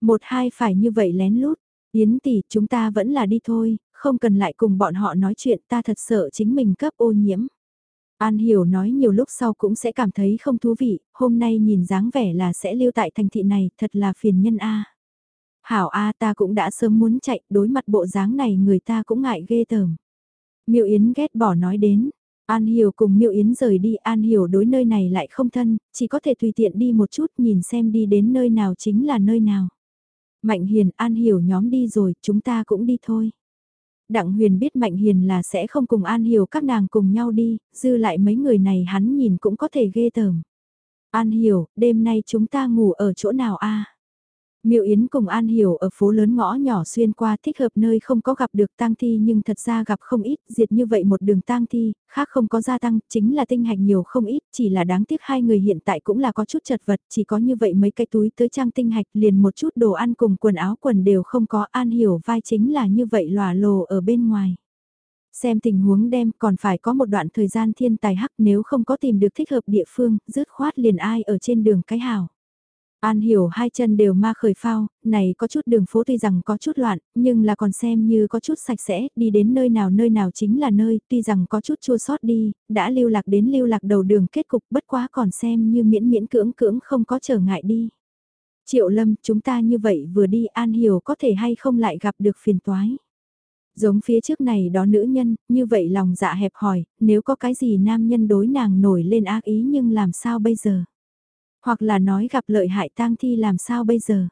Một hai phải như vậy lén lút, Yến tỷ chúng ta vẫn là đi thôi, không cần lại cùng bọn họ nói chuyện ta thật sợ chính mình cấp ô nhiễm. An Hiểu nói nhiều lúc sau cũng sẽ cảm thấy không thú vị, hôm nay nhìn dáng vẻ là sẽ lưu tại thành thị này, thật là phiền nhân a. Hảo a ta cũng đã sớm muốn chạy, đối mặt bộ dáng này người ta cũng ngại ghê tởm. Miêu Yến ghét bỏ nói đến, An Hiểu cùng Miêu Yến rời đi, An Hiểu đối nơi này lại không thân, chỉ có thể tùy tiện đi một chút nhìn xem đi đến nơi nào chính là nơi nào. Mạnh Hiền, An Hiểu nhóm đi rồi, chúng ta cũng đi thôi. Đặng Huyền biết Mạnh Hiền là sẽ không cùng An Hiểu các nàng cùng nhau đi, dư lại mấy người này hắn nhìn cũng có thể ghê tởm. An Hiểu, đêm nay chúng ta ngủ ở chỗ nào a? Miêu Yến cùng An Hiểu ở phố lớn ngõ nhỏ xuyên qua thích hợp nơi không có gặp được tang thi nhưng thật ra gặp không ít, diệt như vậy một đường tang thi, khác không có gia tăng, chính là tinh hạch nhiều không ít, chỉ là đáng tiếc hai người hiện tại cũng là có chút chật vật, chỉ có như vậy mấy cái túi tới trang tinh hạch liền một chút đồ ăn cùng quần áo quần đều không có An Hiểu vai chính là như vậy lòa lồ ở bên ngoài. Xem tình huống đem còn phải có một đoạn thời gian thiên tài hắc nếu không có tìm được thích hợp địa phương, dứt khoát liền ai ở trên đường cái hào. An hiểu hai chân đều ma khởi phao, này có chút đường phố tuy rằng có chút loạn, nhưng là còn xem như có chút sạch sẽ, đi đến nơi nào nơi nào chính là nơi, tuy rằng có chút chua sót đi, đã lưu lạc đến lưu lạc đầu đường kết cục bất quá còn xem như miễn miễn cưỡng cưỡng không có trở ngại đi. Triệu lâm, chúng ta như vậy vừa đi An hiểu có thể hay không lại gặp được phiền toái. Giống phía trước này đó nữ nhân, như vậy lòng dạ hẹp hỏi, nếu có cái gì nam nhân đối nàng nổi lên ác ý nhưng làm sao bây giờ? Hoặc là nói gặp lợi hại tang thi làm sao bây giờ?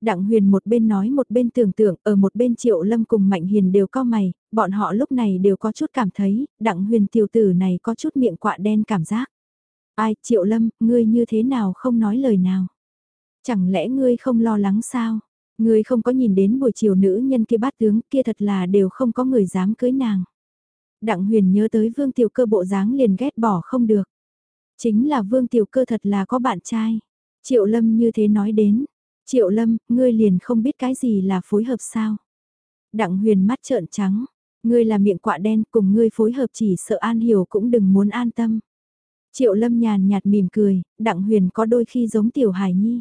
Đặng huyền một bên nói một bên tưởng tượng, ở một bên triệu lâm cùng mạnh hiền đều co mày, bọn họ lúc này đều có chút cảm thấy, đặng huyền tiểu tử này có chút miệng quạ đen cảm giác. Ai, triệu lâm, ngươi như thế nào không nói lời nào? Chẳng lẽ ngươi không lo lắng sao? Ngươi không có nhìn đến buổi chiều nữ nhân kia bát tướng kia thật là đều không có người dám cưới nàng. Đặng huyền nhớ tới vương tiểu cơ bộ dáng liền ghét bỏ không được. Chính là vương tiểu cơ thật là có bạn trai. Triệu lâm như thế nói đến. Triệu lâm, ngươi liền không biết cái gì là phối hợp sao. Đặng huyền mắt trợn trắng. Ngươi là miệng quạ đen cùng ngươi phối hợp chỉ sợ an hiểu cũng đừng muốn an tâm. Triệu lâm nhàn nhạt mỉm cười, đặng huyền có đôi khi giống tiểu hài nhi.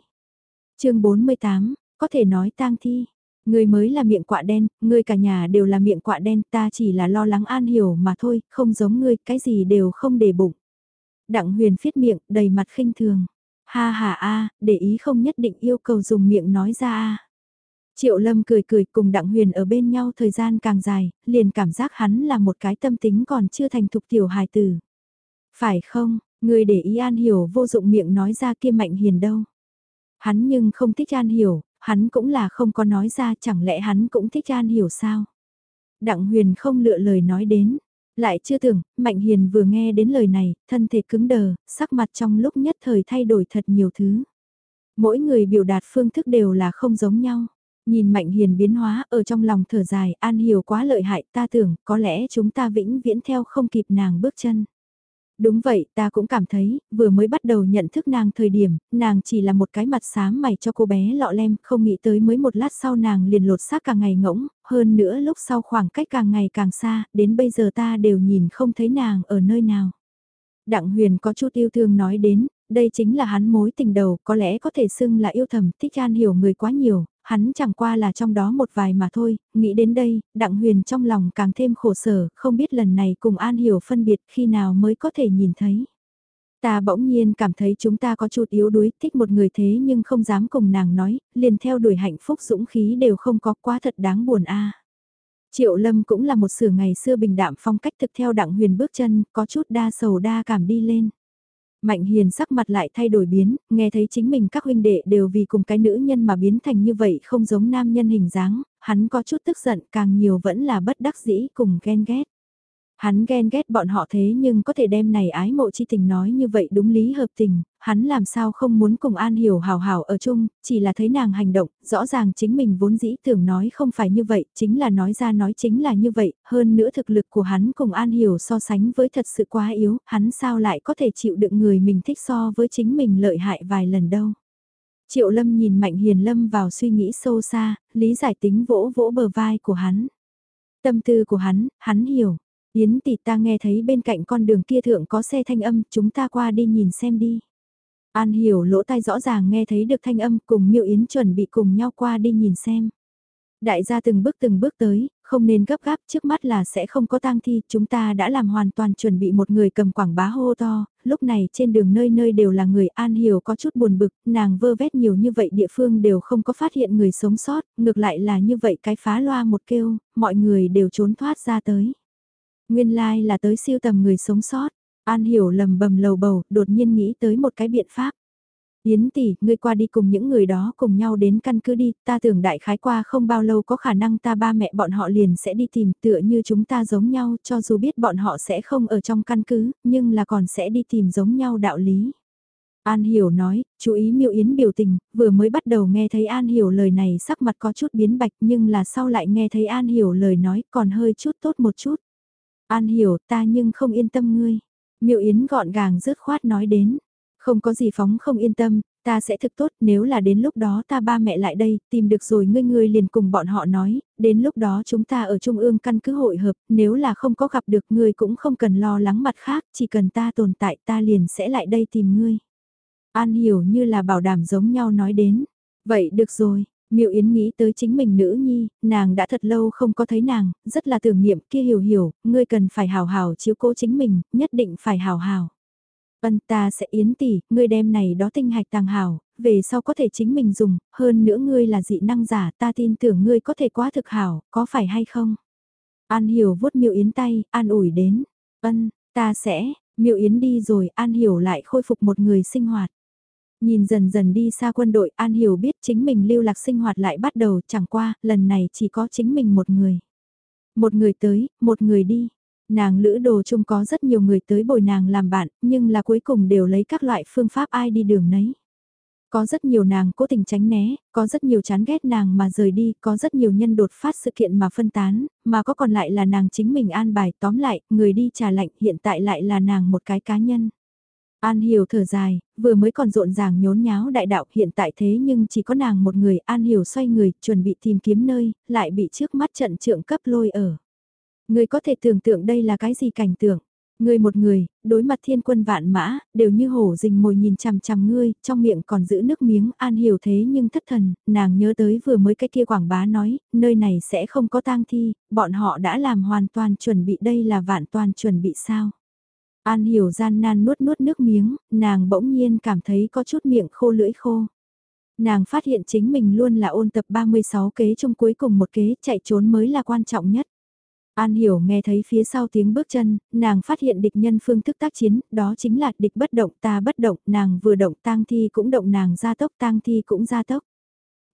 chương 48, có thể nói tang thi. Ngươi mới là miệng quạ đen, ngươi cả nhà đều là miệng quạ đen, ta chỉ là lo lắng an hiểu mà thôi, không giống ngươi, cái gì đều không để bụng. Đặng huyền phiết miệng, đầy mặt khinh thường. Ha ha a, để ý không nhất định yêu cầu dùng miệng nói ra a. Triệu Lâm cười cười cùng Đặng Huyền ở bên nhau thời gian càng dài, liền cảm giác hắn là một cái tâm tính còn chưa thành thục tiểu hài tử. Phải không, người để ý An Hiểu vô dụng miệng nói ra kia mạnh hiền đâu. Hắn nhưng không thích An Hiểu, hắn cũng là không có nói ra chẳng lẽ hắn cũng thích An Hiểu sao? Đặng Huyền không lựa lời nói đến, lại chưa tưởng, Mạnh Hiền vừa nghe đến lời này, thân thể cứng đờ, sắc mặt trong lúc nhất thời thay đổi thật nhiều thứ. Mỗi người biểu đạt phương thức đều là không giống nhau. Nhìn Mạnh Hiền biến hóa ở trong lòng thở dài, An Hiểu quá lợi hại, ta tưởng có lẽ chúng ta vĩnh viễn theo không kịp nàng bước chân. Đúng vậy, ta cũng cảm thấy, vừa mới bắt đầu nhận thức nàng thời điểm, nàng chỉ là một cái mặt xám mày cho cô bé lọ lem, không nghĩ tới mới một lát sau nàng liền lột xác càng ngày ngỗng, hơn nữa lúc sau khoảng cách càng ngày càng xa, đến bây giờ ta đều nhìn không thấy nàng ở nơi nào. Đặng huyền có chút yêu thương nói đến, đây chính là hắn mối tình đầu, có lẽ có thể xưng là yêu thầm, thích an hiểu người quá nhiều, hắn chẳng qua là trong đó một vài mà thôi, nghĩ đến đây, đặng huyền trong lòng càng thêm khổ sở, không biết lần này cùng an hiểu phân biệt khi nào mới có thể nhìn thấy. Ta bỗng nhiên cảm thấy chúng ta có chút yếu đuối, thích một người thế nhưng không dám cùng nàng nói, liền theo đuổi hạnh phúc dũng khí đều không có quá thật đáng buồn a. Triệu Lâm cũng là một sửa ngày xưa bình đạm phong cách thực theo đặng huyền bước chân, có chút đa sầu đa cảm đi lên. Mạnh hiền sắc mặt lại thay đổi biến, nghe thấy chính mình các huynh đệ đều vì cùng cái nữ nhân mà biến thành như vậy không giống nam nhân hình dáng, hắn có chút tức giận càng nhiều vẫn là bất đắc dĩ cùng ghen ghét. Hắn ghen ghét bọn họ thế nhưng có thể đem này ái mộ chi tình nói như vậy đúng lý hợp tình, hắn làm sao không muốn cùng An Hiểu hào hào ở chung, chỉ là thấy nàng hành động, rõ ràng chính mình vốn dĩ tưởng nói không phải như vậy, chính là nói ra nói chính là như vậy, hơn nữa thực lực của hắn cùng An Hiểu so sánh với thật sự quá yếu, hắn sao lại có thể chịu đựng người mình thích so với chính mình lợi hại vài lần đâu. Triệu Lâm nhìn Mạnh Hiền Lâm vào suy nghĩ sâu xa, lý giải tính vỗ vỗ bờ vai của hắn. Tâm tư của hắn, hắn hiểu. Yến tỷ ta nghe thấy bên cạnh con đường kia thượng có xe thanh âm, chúng ta qua đi nhìn xem đi. An hiểu lỗ tai rõ ràng nghe thấy được thanh âm cùng miêu Yến chuẩn bị cùng nhau qua đi nhìn xem. Đại gia từng bước từng bước tới, không nên gấp gáp trước mắt là sẽ không có tang thi, chúng ta đã làm hoàn toàn chuẩn bị một người cầm quảng bá hô to, lúc này trên đường nơi nơi đều là người An Hiểu có chút buồn bực, nàng vơ vét nhiều như vậy địa phương đều không có phát hiện người sống sót, ngược lại là như vậy cái phá loa một kêu, mọi người đều trốn thoát ra tới. Nguyên lai like là tới siêu tầm người sống sót. An hiểu lầm bầm lầu bầu, đột nhiên nghĩ tới một cái biện pháp. Yến tỷ, ngươi qua đi cùng những người đó cùng nhau đến căn cứ đi, ta tưởng đại khái qua không bao lâu có khả năng ta ba mẹ bọn họ liền sẽ đi tìm tựa như chúng ta giống nhau cho dù biết bọn họ sẽ không ở trong căn cứ, nhưng là còn sẽ đi tìm giống nhau đạo lý. An Hiểu nói, chú ý miêu yến biểu tình, vừa mới bắt đầu nghe thấy An Hiểu lời này sắc mặt có chút biến bạch nhưng là sau lại nghe thấy An Hiểu lời nói còn hơi chút tốt một chút. An Hiểu ta nhưng không yên tâm ngươi. Miệu Yến gọn gàng dứt khoát nói đến. Không có gì phóng không yên tâm, ta sẽ thực tốt nếu là đến lúc đó ta ba mẹ lại đây, tìm được rồi ngươi ngươi liền cùng bọn họ nói, đến lúc đó chúng ta ở Trung ương căn cứ hội hợp, nếu là không có gặp được ngươi cũng không cần lo lắng mặt khác, chỉ cần ta tồn tại ta liền sẽ lại đây tìm ngươi. An hiểu như là bảo đảm giống nhau nói đến. Vậy được rồi, Miệu Yến nghĩ tới chính mình nữ nhi, nàng đã thật lâu không có thấy nàng, rất là tưởng niệm kia hiểu hiểu, ngươi cần phải hào hào chiếu cố chính mình, nhất định phải hào hào. Ân ta sẽ Yến tỷ, ngươi đem này đó tinh hạch tàng hào, về sau có thể chính mình dùng, hơn nữa ngươi là dị năng giả, ta tin tưởng ngươi có thể quá thực hảo, có phải hay không? An Hiểu vuốt Miệu Yến tay, an ủi đến. Ân, ta sẽ, Miệu Yến đi rồi, An Hiểu lại khôi phục một người sinh hoạt. Nhìn dần dần đi xa quân đội An Hiểu biết chính mình lưu lạc sinh hoạt lại bắt đầu chẳng qua, lần này chỉ có chính mình một người. Một người tới, một người đi. Nàng lữ đồ chung có rất nhiều người tới bồi nàng làm bạn, nhưng là cuối cùng đều lấy các loại phương pháp ai đi đường nấy. Có rất nhiều nàng cố tình tránh né, có rất nhiều chán ghét nàng mà rời đi, có rất nhiều nhân đột phát sự kiện mà phân tán, mà có còn lại là nàng chính mình an bài tóm lại, người đi trà lạnh hiện tại lại là nàng một cái cá nhân. An Hiểu thở dài, vừa mới còn rộn ràng nhốn nháo đại đạo hiện tại thế nhưng chỉ có nàng một người An Hiểu xoay người, chuẩn bị tìm kiếm nơi, lại bị trước mắt trận trượng cấp lôi ở. Người có thể tưởng tượng đây là cái gì cảnh tượng. Người một người, đối mặt thiên quân vạn mã, đều như hổ rình mồi nhìn chằm chằm ngươi, trong miệng còn giữ nước miếng, an hiểu thế nhưng thất thần, nàng nhớ tới vừa mới cái kia quảng bá nói, nơi này sẽ không có tang thi, bọn họ đã làm hoàn toàn chuẩn bị đây là vạn toàn chuẩn bị sao. An hiểu gian nan nuốt nuốt nước miếng, nàng bỗng nhiên cảm thấy có chút miệng khô lưỡi khô. Nàng phát hiện chính mình luôn là ôn tập 36 kế trong cuối cùng một kế chạy trốn mới là quan trọng nhất. An hiểu nghe thấy phía sau tiếng bước chân, nàng phát hiện địch nhân phương thức tác chiến, đó chính là địch bất động ta bất động, nàng vừa động tang thi cũng động nàng ra tốc tang thi cũng ra tốc.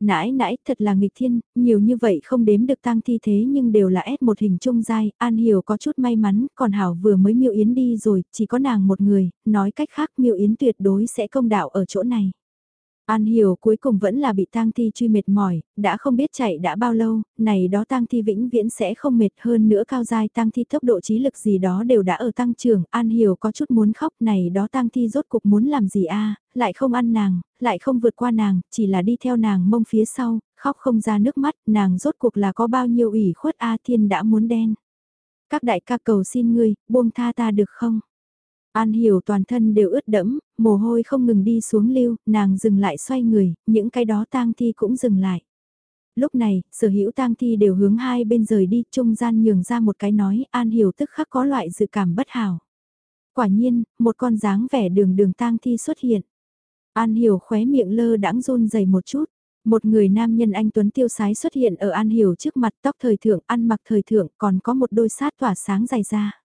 Nãi nãi, thật là nghịch thiên, nhiều như vậy không đếm được tang thi thế nhưng đều là S một hình trung dai, An Hiểu có chút may mắn, còn Hảo vừa mới miêu yến đi rồi, chỉ có nàng một người, nói cách khác miêu yến tuyệt đối sẽ công đạo ở chỗ này. An Hiểu cuối cùng vẫn là bị tang thi truy mệt mỏi, đã không biết chạy đã bao lâu, này đó tang thi vĩnh viễn sẽ không mệt hơn nữa cao dài tang thi tốc độ trí lực gì đó đều đã ở tăng trưởng, An Hiểu có chút muốn khóc này đó tang thi rốt cục muốn làm gì a lại không ăn nàng, lại không vượt qua nàng, chỉ là đi theo nàng mông phía sau, khóc không ra nước mắt, nàng rốt cuộc là có bao nhiêu ủy khuất A Thiên đã muốn đen. Các đại ca cầu xin ngươi, buông tha ta được không? An hiểu toàn thân đều ướt đẫm, mồ hôi không ngừng đi xuống lưu, nàng dừng lại xoay người, những cái đó tang thi cũng dừng lại. Lúc này, sở hữu tang thi đều hướng hai bên rời đi, trung gian nhường ra một cái nói, An hiểu tức khắc có loại dự cảm bất hảo. Quả nhiên, một con dáng vẻ đường đường tang thi xuất hiện. An hiểu khóe miệng lơ đãng run dày một chút. Một người nam nhân anh Tuấn tiêu sái xuất hiện ở An Hiểu trước mặt tóc thời thượng, ăn mặc thời thượng, còn có một đôi sát tỏa sáng dài ra.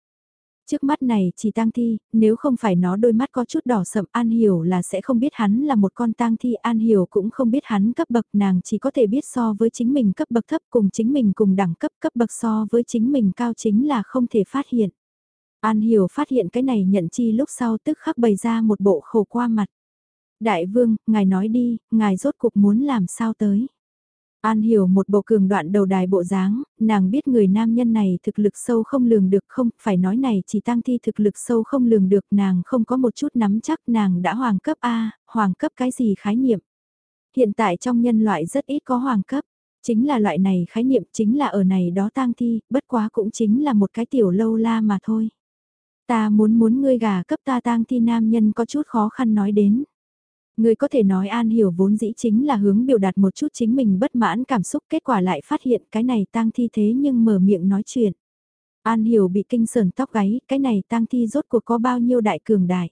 Trước mắt này chỉ tang thi, nếu không phải nó đôi mắt có chút đỏ sậm An Hiểu là sẽ không biết hắn là một con tang thi An Hiểu cũng không biết hắn cấp bậc nàng chỉ có thể biết so với chính mình cấp bậc thấp cùng chính mình cùng đẳng cấp cấp bậc so với chính mình cao chính là không thể phát hiện. An Hiểu phát hiện cái này nhận chi lúc sau tức khắc bày ra một bộ khổ qua mặt. Đại vương, ngài nói đi, ngài rốt cuộc muốn làm sao tới. An hiểu một bộ cường đoạn đầu đài bộ dáng, nàng biết người nam nhân này thực lực sâu không lường được không, phải nói này chỉ tăng thi thực lực sâu không lường được nàng không có một chút nắm chắc nàng đã hoàng cấp A, hoàng cấp cái gì khái niệm. Hiện tại trong nhân loại rất ít có hoàng cấp, chính là loại này khái niệm chính là ở này đó tang thi, bất quá cũng chính là một cái tiểu lâu la mà thôi. Ta muốn muốn ngươi gà cấp ta tang thi nam nhân có chút khó khăn nói đến. Người có thể nói An Hiểu vốn dĩ chính là hướng biểu đạt một chút chính mình bất mãn cảm xúc kết quả lại phát hiện cái này tang thi thế nhưng mở miệng nói chuyện. An Hiểu bị kinh sờn tóc gáy, cái này tang thi rốt cuộc có bao nhiêu đại cường đại.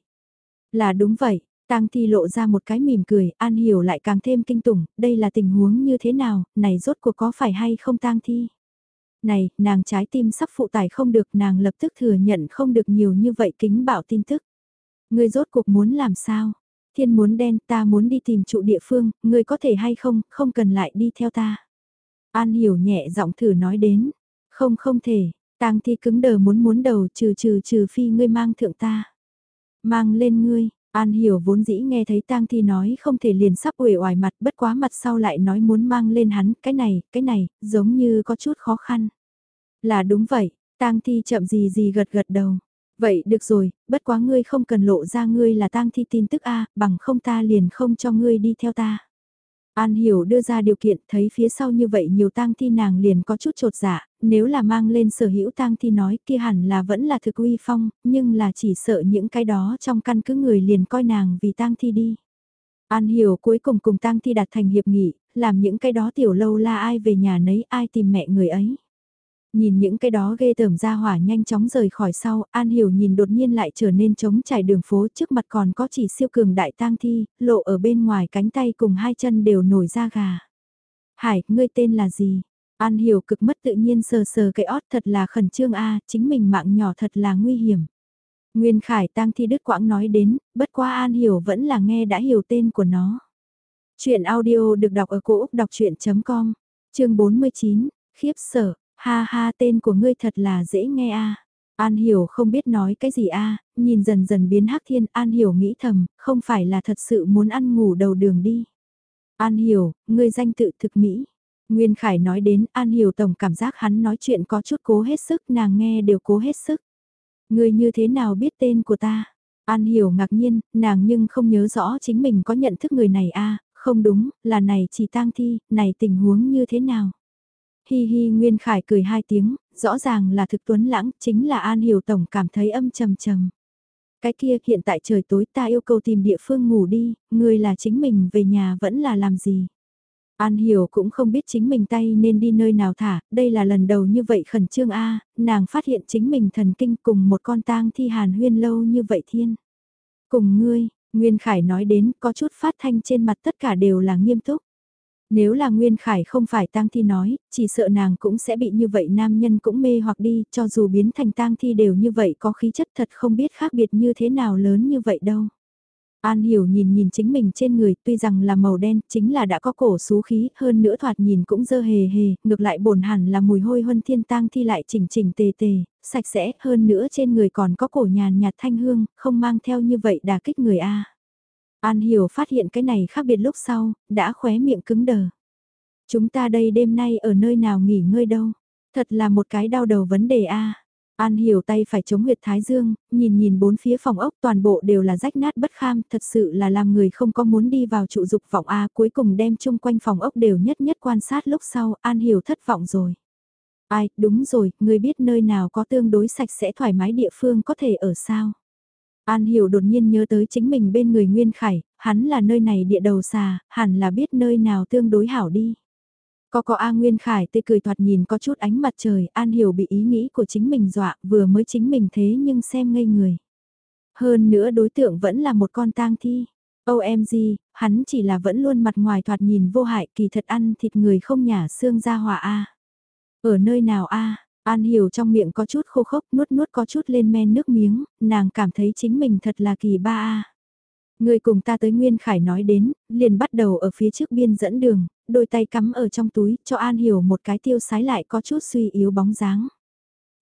Là đúng vậy, tang thi lộ ra một cái mỉm cười, An Hiểu lại càng thêm kinh tủng, đây là tình huống như thế nào, này rốt cuộc có phải hay không tang thi. Này, nàng trái tim sắp phụ tải không được nàng lập tức thừa nhận không được nhiều như vậy kính bảo tin tức. Người rốt cuộc muốn làm sao? Thiên muốn đen ta muốn đi tìm trụ địa phương, ngươi có thể hay không, không cần lại đi theo ta. An hiểu nhẹ giọng thử nói đến. Không không thể, tang thi cứng đờ muốn muốn đầu trừ trừ trừ phi ngươi mang thượng ta. Mang lên ngươi, An hiểu vốn dĩ nghe thấy tang thi nói không thể liền sắp uể oải mặt bất quá mặt sau lại nói muốn mang lên hắn cái này, cái này, giống như có chút khó khăn. Là đúng vậy, tang thi chậm gì gì gật gật đầu. Vậy được rồi, bất quá ngươi không cần lộ ra ngươi là tang thi tin tức A, bằng không ta liền không cho ngươi đi theo ta. An Hiểu đưa ra điều kiện thấy phía sau như vậy nhiều tang thi nàng liền có chút trột dạ, nếu là mang lên sở hữu tang thi nói kia hẳn là vẫn là thực uy phong, nhưng là chỉ sợ những cái đó trong căn cứ người liền coi nàng vì tang thi đi. An Hiểu cuối cùng cùng tang thi đạt thành hiệp nghị, làm những cái đó tiểu lâu la ai về nhà nấy ai tìm mẹ người ấy. Nhìn những cái đó ghê tởm ra hỏa nhanh chóng rời khỏi sau, An Hiểu nhìn đột nhiên lại trở nên trống trải đường phố trước mặt còn có chỉ siêu cường đại tang thi, lộ ở bên ngoài cánh tay cùng hai chân đều nổi ra gà. Hải, ngươi tên là gì? An Hiểu cực mất tự nhiên sờ sờ cái ót thật là khẩn trương a chính mình mạng nhỏ thật là nguy hiểm. Nguyên Khải tang thi đứt quãng nói đến, bất qua An Hiểu vẫn là nghe đã hiểu tên của nó. Chuyện audio được đọc ở cổ Úc đọc chuyện.com, chương 49, khiếp sợ, Ha ha tên của ngươi thật là dễ nghe a. An Hiểu không biết nói cái gì a, nhìn dần dần biến hắc thiên, An Hiểu nghĩ thầm, không phải là thật sự muốn ăn ngủ đầu đường đi. An Hiểu, ngươi danh tự thực mỹ. Nguyên Khải nói đến An Hiểu tổng cảm giác hắn nói chuyện có chút cố hết sức, nàng nghe đều cố hết sức. Ngươi như thế nào biết tên của ta? An Hiểu ngạc nhiên, nàng nhưng không nhớ rõ chính mình có nhận thức người này a, không đúng, là này chỉ tang thi, này tình huống như thế nào? Hi hi Nguyên Khải cười hai tiếng, rõ ràng là thực tuấn lãng, chính là An Hiểu Tổng cảm thấy âm trầm trầm. Cái kia hiện tại trời tối ta yêu cầu tìm địa phương ngủ đi, người là chính mình về nhà vẫn là làm gì. An Hiểu cũng không biết chính mình tay nên đi nơi nào thả, đây là lần đầu như vậy khẩn trương A, nàng phát hiện chính mình thần kinh cùng một con tang thi hàn huyên lâu như vậy thiên. Cùng ngươi, Nguyên Khải nói đến có chút phát thanh trên mặt tất cả đều là nghiêm túc. Nếu là Nguyên Khải không phải tang thi nói, chỉ sợ nàng cũng sẽ bị như vậy nam nhân cũng mê hoặc đi, cho dù biến thành tang thi đều như vậy có khí chất thật không biết khác biệt như thế nào lớn như vậy đâu. An hiểu nhìn nhìn chính mình trên người tuy rằng là màu đen chính là đã có cổ xú khí hơn nữa thoạt nhìn cũng dơ hề hề, ngược lại bổn hẳn là mùi hôi huân thiên tang thi lại chỉnh chỉnh tề tề, sạch sẽ hơn nữa trên người còn có cổ nhàn nhạt thanh hương, không mang theo như vậy đà kích người A. An Hiểu phát hiện cái này khác biệt lúc sau, đã khóe miệng cứng đờ. Chúng ta đây đêm nay ở nơi nào nghỉ ngơi đâu? Thật là một cái đau đầu vấn đề a. An Hiểu tay phải chống huyệt thái dương, nhìn nhìn bốn phía phòng ốc toàn bộ đều là rách nát bất kham, thật sự là làm người không có muốn đi vào trụ dục vọng a, cuối cùng đem chung quanh phòng ốc đều nhất nhất quan sát lúc sau, An Hiểu thất vọng rồi. Ai, đúng rồi, người biết nơi nào có tương đối sạch sẽ thoải mái địa phương có thể ở sao? An Hiểu đột nhiên nhớ tới chính mình bên người Nguyên Khải, hắn là nơi này địa đầu xà, hẳn là biết nơi nào tương đối hảo đi. Có có A Nguyên Khải tươi cười thoạt nhìn có chút ánh mặt trời, An Hiểu bị ý nghĩ của chính mình dọa, vừa mới chính mình thế nhưng xem ngây người. Hơn nữa đối tượng vẫn là một con tang thi. OMG, hắn chỉ là vẫn luôn mặt ngoài thoạt nhìn vô hại kỳ thật ăn thịt người không nhả xương ra hỏa A. Ở nơi nào A, An hiểu trong miệng có chút khô khốc nuốt nuốt có chút lên men nước miếng, nàng cảm thấy chính mình thật là kỳ ba a. Người cùng ta tới Nguyên Khải nói đến, liền bắt đầu ở phía trước biên dẫn đường, đôi tay cắm ở trong túi, cho An Hiểu một cái tiêu sái lại có chút suy yếu bóng dáng.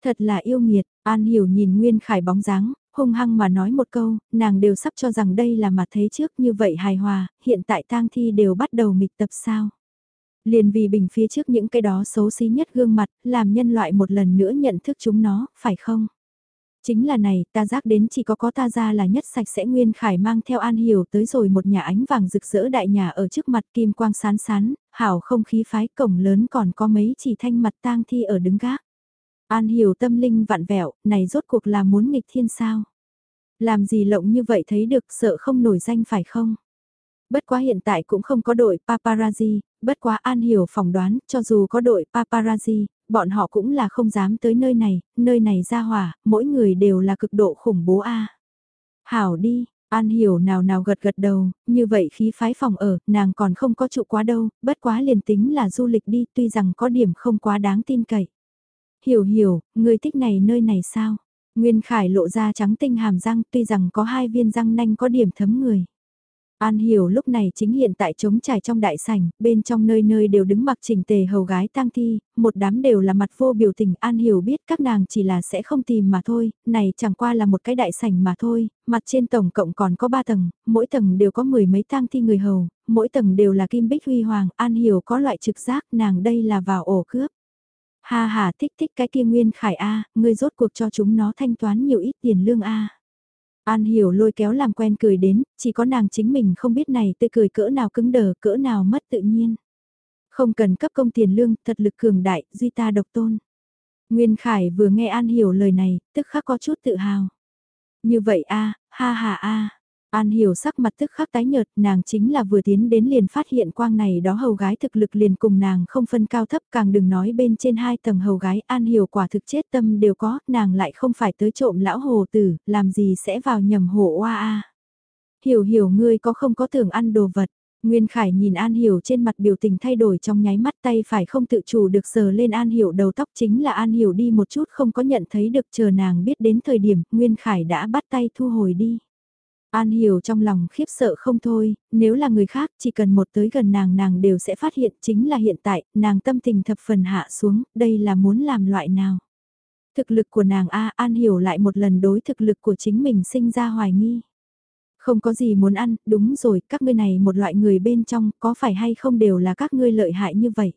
Thật là yêu nghiệt, An Hiểu nhìn Nguyên Khải bóng dáng, hung hăng mà nói một câu, nàng đều sắp cho rằng đây là mặt thế trước như vậy hài hòa, hiện tại tang thi đều bắt đầu mịch tập sao. Liền vì bình phía trước những cái đó xấu xí nhất gương mặt, làm nhân loại một lần nữa nhận thức chúng nó, phải không? Chính là này, ta giác đến chỉ có có ta ra là nhất sạch sẽ Nguyên Khải mang theo An Hiểu tới rồi một nhà ánh vàng rực rỡ đại nhà ở trước mặt kim quang sán sán, hảo không khí phái cổng lớn còn có mấy chỉ thanh mặt tang thi ở đứng gác. An Hiểu tâm linh vạn vẹo, này rốt cuộc là muốn nghịch thiên sao? Làm gì lộng như vậy thấy được sợ không nổi danh phải không? Bất quá hiện tại cũng không có đội paparazzi, bất quá An Hiểu phỏng đoán, cho dù có đội paparazzi, bọn họ cũng là không dám tới nơi này, nơi này ra hỏa, mỗi người đều là cực độ khủng bố a. Hảo đi, An Hiểu nào nào gật gật đầu, như vậy khí phái phòng ở, nàng còn không có trụ quá đâu, bất quá liền tính là du lịch đi tuy rằng có điểm không quá đáng tin cậy. Hiểu hiểu, người thích này nơi này sao? Nguyên Khải lộ ra trắng tinh hàm răng tuy rằng có hai viên răng nanh có điểm thấm người. An Hiểu lúc này chính hiện tại trống trải trong đại sảnh, bên trong nơi nơi đều đứng mặc chỉnh tề hầu gái tang thi, một đám đều là mặt vô biểu tình. An Hiểu biết các nàng chỉ là sẽ không tìm mà thôi, này chẳng qua là một cái đại sảnh mà thôi, mặt trên tổng cộng còn có ba tầng, mỗi tầng đều có mười mấy tang thi người hầu, mỗi tầng đều là kim bích huy hoàng. An Hiểu có loại trực giác nàng đây là vào ổ cướp. Ha ha thích thích cái kia nguyên khải A, ngươi rốt cuộc cho chúng nó thanh toán nhiều ít tiền lương A. An hiểu lôi kéo làm quen cười đến, chỉ có nàng chính mình không biết này tươi cười cỡ nào cứng đờ, cỡ nào mất tự nhiên. Không cần cấp công tiền lương, thật lực cường đại, duy ta độc tôn. Nguyên Khải vừa nghe An hiểu lời này, tức khắc có chút tự hào. Như vậy a, ha ha a. An hiểu sắc mặt tức khắc tái nhợt, nàng chính là vừa tiến đến liền phát hiện quang này đó hầu gái thực lực liền cùng nàng không phân cao thấp càng đừng nói bên trên hai tầng hầu gái An hiểu quả thực chết tâm đều có, nàng lại không phải tới trộm lão hồ tử, làm gì sẽ vào nhầm hộ oa a. Hiểu hiểu ngươi có không có tưởng ăn đồ vật. Nguyên Khải nhìn An Hiểu trên mặt biểu tình thay đổi trong nháy mắt tay phải không tự chủ được sờ lên An Hiểu đầu tóc chính là An Hiểu đi một chút không có nhận thấy được chờ nàng biết đến thời điểm Nguyên Khải đã bắt tay thu hồi đi. An hiểu trong lòng khiếp sợ không thôi, nếu là người khác chỉ cần một tới gần nàng nàng đều sẽ phát hiện chính là hiện tại, nàng tâm tình thập phần hạ xuống, đây là muốn làm loại nào. Thực lực của nàng A An hiểu lại một lần đối thực lực của chính mình sinh ra hoài nghi. Không có gì muốn ăn, đúng rồi, các ngươi này một loại người bên trong, có phải hay không đều là các ngươi lợi hại như vậy.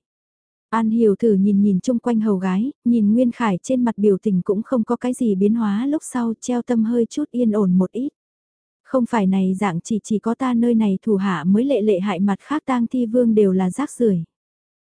An hiểu thử nhìn nhìn chung quanh hầu gái, nhìn Nguyên Khải trên mặt biểu tình cũng không có cái gì biến hóa lúc sau treo tâm hơi chút yên ổn một ít. Không phải này dạng chỉ chỉ có ta nơi này thủ hạ mới lệ lệ hại mặt khác tang thi vương đều là rác rưởi.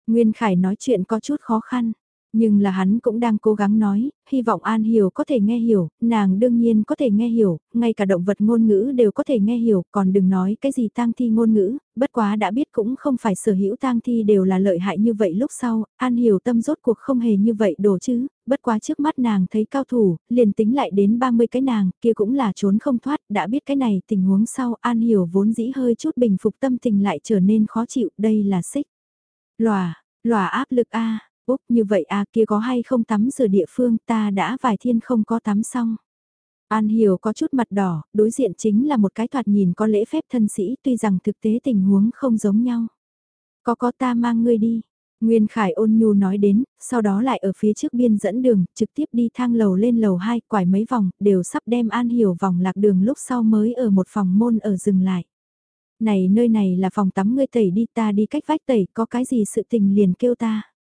Nguyên Khải nói chuyện có chút khó khăn. Nhưng là hắn cũng đang cố gắng nói, hy vọng An Hiểu có thể nghe hiểu, nàng đương nhiên có thể nghe hiểu, ngay cả động vật ngôn ngữ đều có thể nghe hiểu, còn đừng nói cái gì tang thi ngôn ngữ, bất quá đã biết cũng không phải sở hữu tang thi đều là lợi hại như vậy lúc sau, An Hiểu tâm rốt cuộc không hề như vậy đồ chứ, bất quá trước mắt nàng thấy cao thủ, liền tính lại đến 30 cái nàng, kia cũng là trốn không thoát, đã biết cái này tình huống sau, An Hiểu vốn dĩ hơi chút bình phục tâm tình lại trở nên khó chịu, đây là xích. Lòa, lòa áp lực A. Úc như vậy à kia có hay không tắm rửa địa phương ta đã vài thiên không có tắm xong. An Hiểu có chút mặt đỏ, đối diện chính là một cái thoạt nhìn có lễ phép thân sĩ tuy rằng thực tế tình huống không giống nhau. Có có ta mang ngươi đi. Nguyên Khải ôn nhu nói đến, sau đó lại ở phía trước biên dẫn đường, trực tiếp đi thang lầu lên lầu 2, quải mấy vòng, đều sắp đem An Hiểu vòng lạc đường lúc sau mới ở một phòng môn ở dừng lại. Này nơi này là phòng tắm ngươi tẩy đi ta đi cách vách tẩy, có cái gì sự tình liền kêu ta.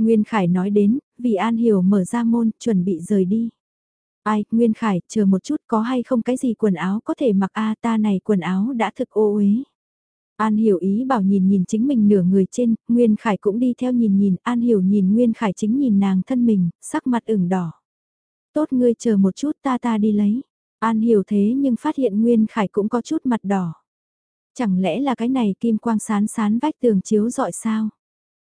Nguyên Khải nói đến, vì An Hiểu mở ra môn, chuẩn bị rời đi. Ai, Nguyên Khải, chờ một chút có hay không cái gì quần áo có thể mặc a ta này quần áo đã thực ô uế. An Hiểu ý bảo nhìn nhìn chính mình nửa người trên, Nguyên Khải cũng đi theo nhìn nhìn, An Hiểu nhìn Nguyên Khải chính nhìn nàng thân mình, sắc mặt ửng đỏ. Tốt ngươi chờ một chút ta ta đi lấy. An Hiểu thế nhưng phát hiện Nguyên Khải cũng có chút mặt đỏ. Chẳng lẽ là cái này kim quang sán sán vách tường chiếu dọi sao?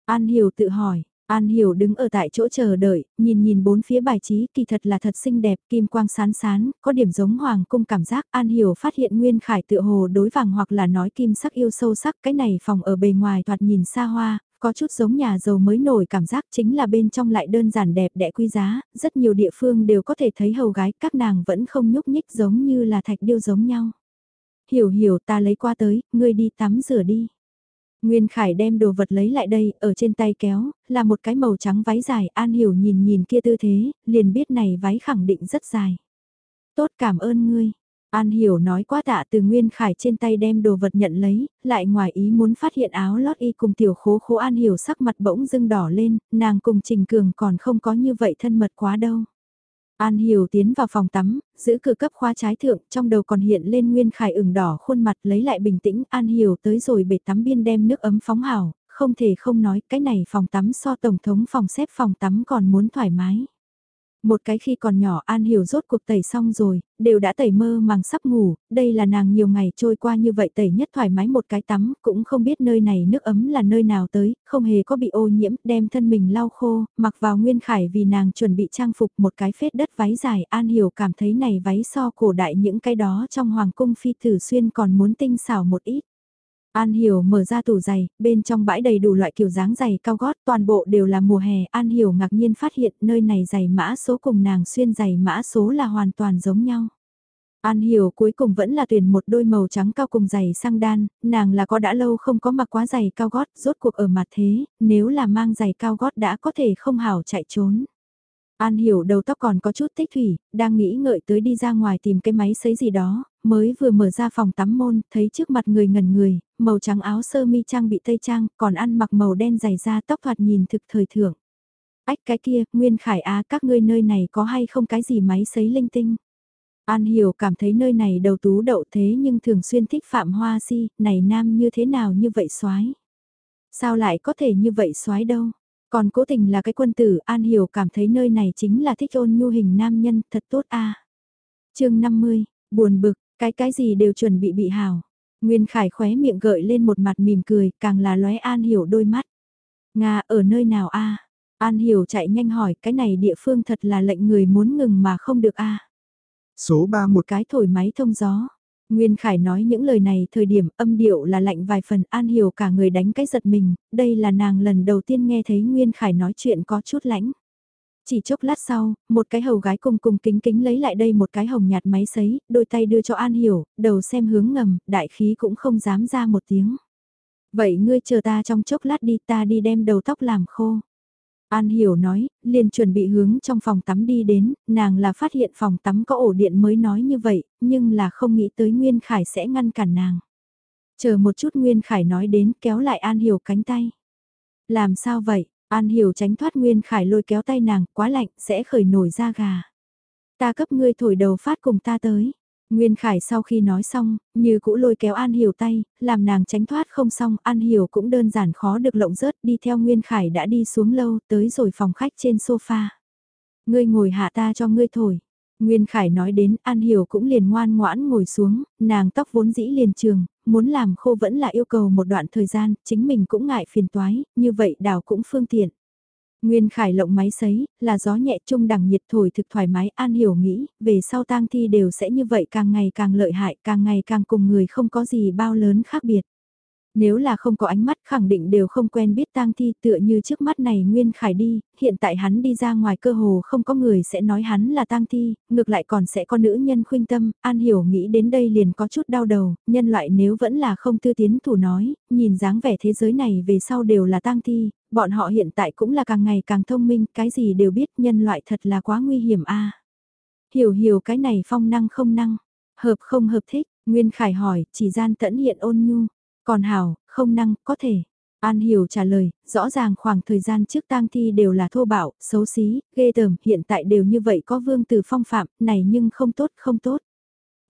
An Hiểu tự hỏi, An Hiểu đứng ở tại chỗ chờ đợi, nhìn nhìn bốn phía bài trí kỳ thật là thật xinh đẹp, kim quang sán sán, có điểm giống hoàng cung cảm giác. An Hiểu phát hiện Nguyên Khải tự hồ đối vàng hoặc là nói kim sắc yêu sâu sắc, cái này phòng ở bề ngoài thoạt nhìn xa hoa, có chút giống nhà giàu mới nổi cảm giác chính là bên trong lại đơn giản đẹp đẽ quý giá, rất nhiều địa phương đều có thể thấy hầu gái, các nàng vẫn không nhúc nhích giống như là thạch điêu giống nhau. Hiểu hiểu ta lấy qua tới, ngươi đi tắm rửa đi. Nguyên Khải đem đồ vật lấy lại đây, ở trên tay kéo, là một cái màu trắng váy dài, An Hiểu nhìn nhìn kia tư thế, liền biết này váy khẳng định rất dài. Tốt cảm ơn ngươi. An Hiểu nói quá tạ từ Nguyên Khải trên tay đem đồ vật nhận lấy, lại ngoài ý muốn phát hiện áo lót y cùng tiểu khố khố An Hiểu sắc mặt bỗng dưng đỏ lên, nàng cùng Trình Cường còn không có như vậy thân mật quá đâu. An Hiểu tiến vào phòng tắm, giữ cửa cấp khoa trái thượng, trong đầu còn hiện lên Nguyên Khải ửng đỏ khuôn mặt lấy lại bình tĩnh. An Hiểu tới rồi bể tắm biên đem nước ấm phóng hảo, không thể không nói cái này phòng tắm so tổng thống phòng xếp phòng tắm còn muốn thoải mái. Một cái khi còn nhỏ An Hiểu rốt cuộc tẩy xong rồi, đều đã tẩy mơ màng sắp ngủ, đây là nàng nhiều ngày trôi qua như vậy tẩy nhất thoải mái một cái tắm, cũng không biết nơi này nước ấm là nơi nào tới, không hề có bị ô nhiễm, đem thân mình lau khô, mặc vào nguyên khải vì nàng chuẩn bị trang phục một cái phết đất váy dài, An Hiểu cảm thấy này váy so cổ đại những cái đó trong hoàng cung phi tử xuyên còn muốn tinh xảo một ít. An Hiểu mở ra tủ giày, bên trong bãi đầy đủ loại kiểu dáng giày cao gót, toàn bộ đều là mùa hè. An Hiểu ngạc nhiên phát hiện nơi này giày mã số cùng nàng xuyên giày mã số là hoàn toàn giống nhau. An Hiểu cuối cùng vẫn là tuyển một đôi màu trắng cao cùng giày sang đan, nàng là có đã lâu không có mặc quá giày cao gót, rốt cuộc ở mặt thế, nếu là mang giày cao gót đã có thể không hảo chạy trốn. An Hiểu đầu tóc còn có chút tích thủy, đang nghĩ ngợi tới đi ra ngoài tìm cái máy sấy gì đó, mới vừa mở ra phòng tắm môn, thấy trước mặt người ngần người, màu trắng áo sơ mi trang bị tây trang, còn ăn mặc màu đen dày da tóc thoạt nhìn thực thời thượng. Ách cái kia, Nguyên Khải Á các ngươi nơi này có hay không cái gì máy sấy linh tinh? An Hiểu cảm thấy nơi này đầu tú đậu thế nhưng thường xuyên thích Phạm Hoa Si, này nam như thế nào như vậy soái Sao lại có thể như vậy soái đâu? Còn cố tình là cái quân tử, An Hiểu cảm thấy nơi này chính là thích ôn nhu hình nam nhân, thật tốt a. À. chương 50, buồn bực, cái cái gì đều chuẩn bị bị hào. Nguyên Khải khóe miệng gợi lên một mặt mỉm cười, càng là lóe An Hiểu đôi mắt. Nga ở nơi nào a? An Hiểu chạy nhanh hỏi, cái này địa phương thật là lệnh người muốn ngừng mà không được a. Số 3 một cái thổi máy thông gió. Nguyên Khải nói những lời này thời điểm âm điệu là lạnh vài phần An Hiểu cả người đánh cái giật mình, đây là nàng lần đầu tiên nghe thấy Nguyên Khải nói chuyện có chút lãnh. Chỉ chốc lát sau, một cái hầu gái cùng cùng kính kính lấy lại đây một cái hồng nhạt máy sấy, đôi tay đưa cho An Hiểu, đầu xem hướng ngầm, đại khí cũng không dám ra một tiếng. Vậy ngươi chờ ta trong chốc lát đi ta đi đem đầu tóc làm khô. An Hiểu nói, liền chuẩn bị hướng trong phòng tắm đi đến, nàng là phát hiện phòng tắm có ổ điện mới nói như vậy, nhưng là không nghĩ tới Nguyên Khải sẽ ngăn cản nàng. Chờ một chút Nguyên Khải nói đến kéo lại An Hiểu cánh tay. Làm sao vậy? An Hiểu tránh thoát Nguyên Khải lôi kéo tay nàng, quá lạnh, sẽ khởi nổi da gà. Ta cấp ngươi thổi đầu phát cùng ta tới. Nguyên Khải sau khi nói xong, như cũ lôi kéo An Hiểu tay, làm nàng tránh thoát không xong, An Hiểu cũng đơn giản khó được lộng rớt đi theo Nguyên Khải đã đi xuống lâu tới rồi phòng khách trên sofa. Ngươi ngồi hạ ta cho ngươi thổi. Nguyên Khải nói đến An Hiểu cũng liền ngoan ngoãn ngồi xuống, nàng tóc vốn dĩ liền trường, muốn làm khô vẫn là yêu cầu một đoạn thời gian, chính mình cũng ngại phiền toái, như vậy đào cũng phương tiện. Nguyên Khải lộng máy sấy, là gió nhẹ trung đẳng nhiệt thổi thực thoải mái an hiểu nghĩ, về sau tang thi đều sẽ như vậy càng ngày càng lợi hại, càng ngày càng cùng người không có gì bao lớn khác biệt. Nếu là không có ánh mắt khẳng định đều không quen biết tang thi tựa như trước mắt này Nguyên Khải đi, hiện tại hắn đi ra ngoài cơ hồ không có người sẽ nói hắn là tang thi, ngược lại còn sẽ có nữ nhân khuyên tâm, An Hiểu nghĩ đến đây liền có chút đau đầu, nhân loại nếu vẫn là không tư tiến thủ nói, nhìn dáng vẻ thế giới này về sau đều là tang thi, bọn họ hiện tại cũng là càng ngày càng thông minh, cái gì đều biết nhân loại thật là quá nguy hiểm a Hiểu hiểu cái này phong năng không năng, hợp không hợp thích, Nguyên Khải hỏi, chỉ gian tẫn hiện ôn nhu. Còn hảo, không năng, có thể. An Hiểu trả lời, rõ ràng khoảng thời gian trước tang thi đều là thô bạo, xấu xí, ghê tởm, hiện tại đều như vậy có vương từ phong phạm, này nhưng không tốt, không tốt.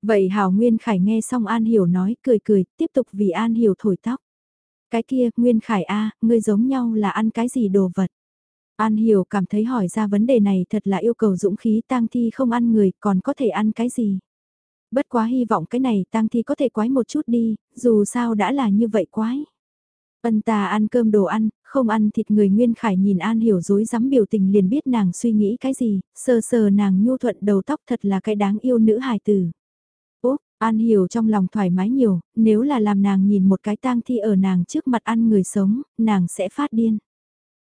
Vậy Hảo Nguyên Khải nghe xong An Hiểu nói, cười cười, tiếp tục vì An Hiểu thổi tóc. Cái kia, Nguyên Khải A, ngươi giống nhau là ăn cái gì đồ vật? An Hiểu cảm thấy hỏi ra vấn đề này thật là yêu cầu dũng khí tang thi không ăn người, còn có thể ăn cái gì? Bất quá hy vọng cái này tang thi có thể quái một chút đi, dù sao đã là như vậy quái. Ân ta ăn cơm đồ ăn, không ăn thịt người Nguyên Khải nhìn An Hiểu dối rắm biểu tình liền biết nàng suy nghĩ cái gì, sờ sờ nàng nhu thuận đầu tóc thật là cái đáng yêu nữ hài tử. Úp, An Hiểu trong lòng thoải mái nhiều, nếu là làm nàng nhìn một cái tang thi ở nàng trước mặt ăn người sống, nàng sẽ phát điên.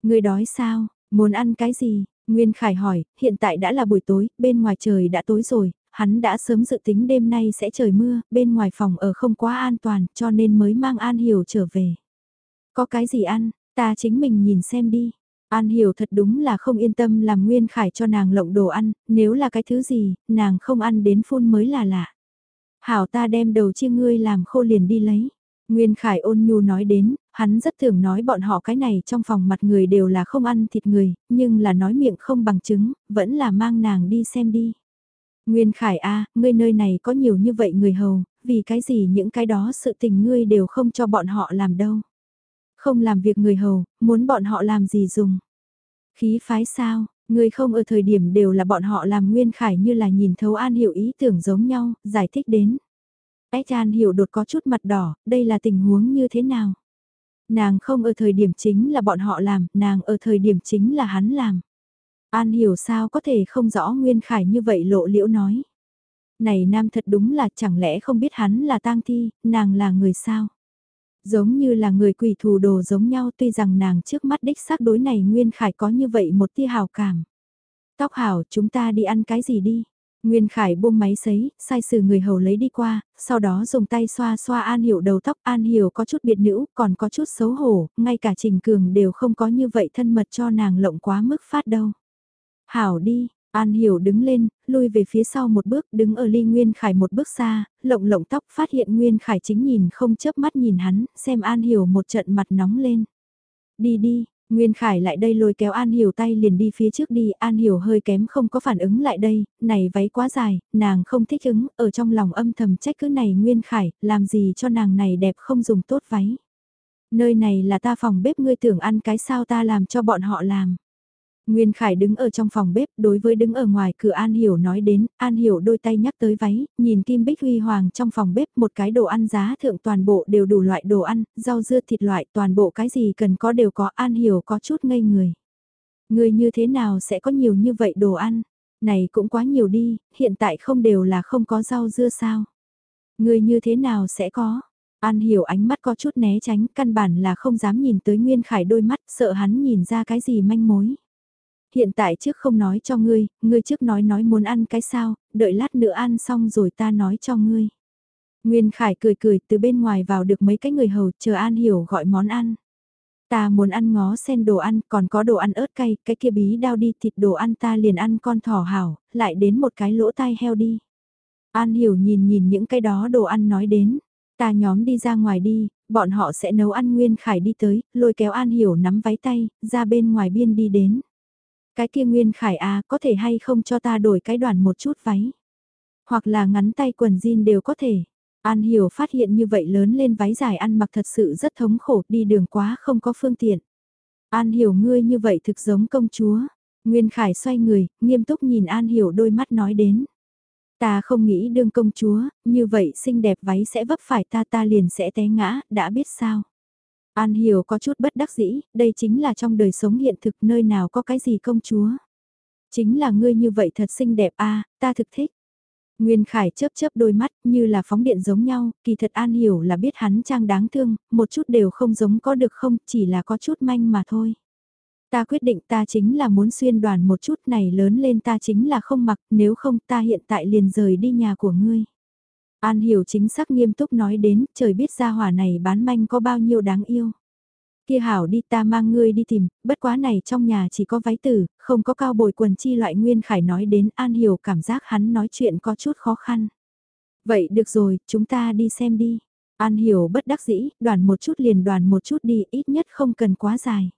Người đói sao, muốn ăn cái gì? Nguyên Khải hỏi, hiện tại đã là buổi tối, bên ngoài trời đã tối rồi, hắn đã sớm dự tính đêm nay sẽ trời mưa, bên ngoài phòng ở không quá an toàn, cho nên mới mang An Hiểu trở về. Có cái gì ăn, ta chính mình nhìn xem đi. An Hiểu thật đúng là không yên tâm làm Nguyên Khải cho nàng lộng đồ ăn, nếu là cái thứ gì, nàng không ăn đến phun mới là lạ. Hảo ta đem đầu chia ngươi làm khô liền đi lấy. Nguyên Khải ôn nhu nói đến, hắn rất thường nói bọn họ cái này trong phòng mặt người đều là không ăn thịt người, nhưng là nói miệng không bằng chứng, vẫn là mang nàng đi xem đi. Nguyên Khải A, ngươi nơi này có nhiều như vậy người hầu, vì cái gì những cái đó sự tình ngươi đều không cho bọn họ làm đâu. Không làm việc người hầu, muốn bọn họ làm gì dùng. Khí phái sao, ngươi không ở thời điểm đều là bọn họ làm Nguyên Khải như là nhìn thấu An Hiểu ý tưởng giống nhau, giải thích đến. Ách An Hiểu đột có chút mặt đỏ, đây là tình huống như thế nào? Nàng không ở thời điểm chính là bọn họ làm, nàng ở thời điểm chính là hắn làm. An hiểu sao có thể không rõ Nguyên Khải như vậy lộ liễu nói. Này nam thật đúng là chẳng lẽ không biết hắn là tang thi, nàng là người sao? Giống như là người quỷ thù đồ giống nhau tuy rằng nàng trước mắt đích xác đối này Nguyên Khải có như vậy một tia hào cảm. Tóc hảo chúng ta đi ăn cái gì đi? Nguyên Khải buông máy sấy, sai sử người hầu lấy đi qua, sau đó dùng tay xoa xoa An Hiểu đầu tóc. An Hiểu có chút biệt nữ, còn có chút xấu hổ, ngay cả Trình Cường đều không có như vậy thân mật cho nàng lộng quá mức phát đâu. Hảo đi, An Hiểu đứng lên, lui về phía sau một bước, đứng ở ly Nguyên Khải một bước xa, lộng lộng tóc phát hiện Nguyên Khải chính nhìn không chớp mắt nhìn hắn, xem An Hiểu một trận mặt nóng lên. Đi đi, Nguyên Khải lại đây lôi kéo An Hiểu tay liền đi phía trước đi, An Hiểu hơi kém không có phản ứng lại đây, này váy quá dài, nàng không thích ứng, ở trong lòng âm thầm trách cứ này Nguyên Khải, làm gì cho nàng này đẹp không dùng tốt váy. Nơi này là ta phòng bếp ngươi tưởng ăn cái sao ta làm cho bọn họ làm. Nguyên Khải đứng ở trong phòng bếp, đối với đứng ở ngoài cửa An Hiểu nói đến, An Hiểu đôi tay nhắc tới váy, nhìn Kim Bích Huy Hoàng trong phòng bếp một cái đồ ăn giá thượng toàn bộ đều đủ loại đồ ăn, rau dưa thịt loại toàn bộ cái gì cần có đều có An Hiểu có chút ngây người. Người như thế nào sẽ có nhiều như vậy đồ ăn? Này cũng quá nhiều đi, hiện tại không đều là không có rau dưa sao? Người như thế nào sẽ có? An Hiểu ánh mắt có chút né tránh, căn bản là không dám nhìn tới Nguyên Khải đôi mắt, sợ hắn nhìn ra cái gì manh mối. Hiện tại trước không nói cho ngươi, ngươi trước nói nói muốn ăn cái sao, đợi lát nữa ăn xong rồi ta nói cho ngươi. Nguyên Khải cười cười từ bên ngoài vào được mấy cái người hầu chờ An Hiểu gọi món ăn. Ta muốn ăn ngó sen đồ ăn, còn có đồ ăn ớt cay, cái kia bí đao đi thịt đồ ăn ta liền ăn con thỏ hảo, lại đến một cái lỗ tai heo đi. An Hiểu nhìn nhìn những cái đó đồ ăn nói đến, ta nhóm đi ra ngoài đi, bọn họ sẽ nấu ăn Nguyên Khải đi tới, lôi kéo An Hiểu nắm váy tay, ra bên ngoài biên đi đến. Cái kia Nguyên Khải à, có thể hay không cho ta đổi cái đoàn một chút váy. Hoặc là ngắn tay quần jean đều có thể. An Hiểu phát hiện như vậy lớn lên váy dài ăn mặc thật sự rất thống khổ, đi đường quá không có phương tiện. An Hiểu ngươi như vậy thực giống công chúa. Nguyên Khải xoay người, nghiêm túc nhìn An Hiểu đôi mắt nói đến. Ta không nghĩ đương công chúa, như vậy xinh đẹp váy sẽ vấp phải ta ta liền sẽ té ngã, đã biết sao. An Hiểu có chút bất đắc dĩ, đây chính là trong đời sống hiện thực nơi nào có cái gì công chúa. Chính là ngươi như vậy thật xinh đẹp a ta thực thích. Nguyên Khải chớp chớp đôi mắt như là phóng điện giống nhau, kỳ thật An Hiểu là biết hắn trang đáng thương, một chút đều không giống có được không, chỉ là có chút manh mà thôi. Ta quyết định ta chính là muốn xuyên đoàn một chút này lớn lên ta chính là không mặc, nếu không ta hiện tại liền rời đi nhà của ngươi. An hiểu chính xác nghiêm túc nói đến, trời biết ra hỏa này bán manh có bao nhiêu đáng yêu. Kia hảo đi ta mang ngươi đi tìm, bất quá này trong nhà chỉ có váy tử, không có cao bồi quần chi loại nguyên khải nói đến An hiểu cảm giác hắn nói chuyện có chút khó khăn. Vậy được rồi, chúng ta đi xem đi. An hiểu bất đắc dĩ, đoàn một chút liền đoàn một chút đi, ít nhất không cần quá dài.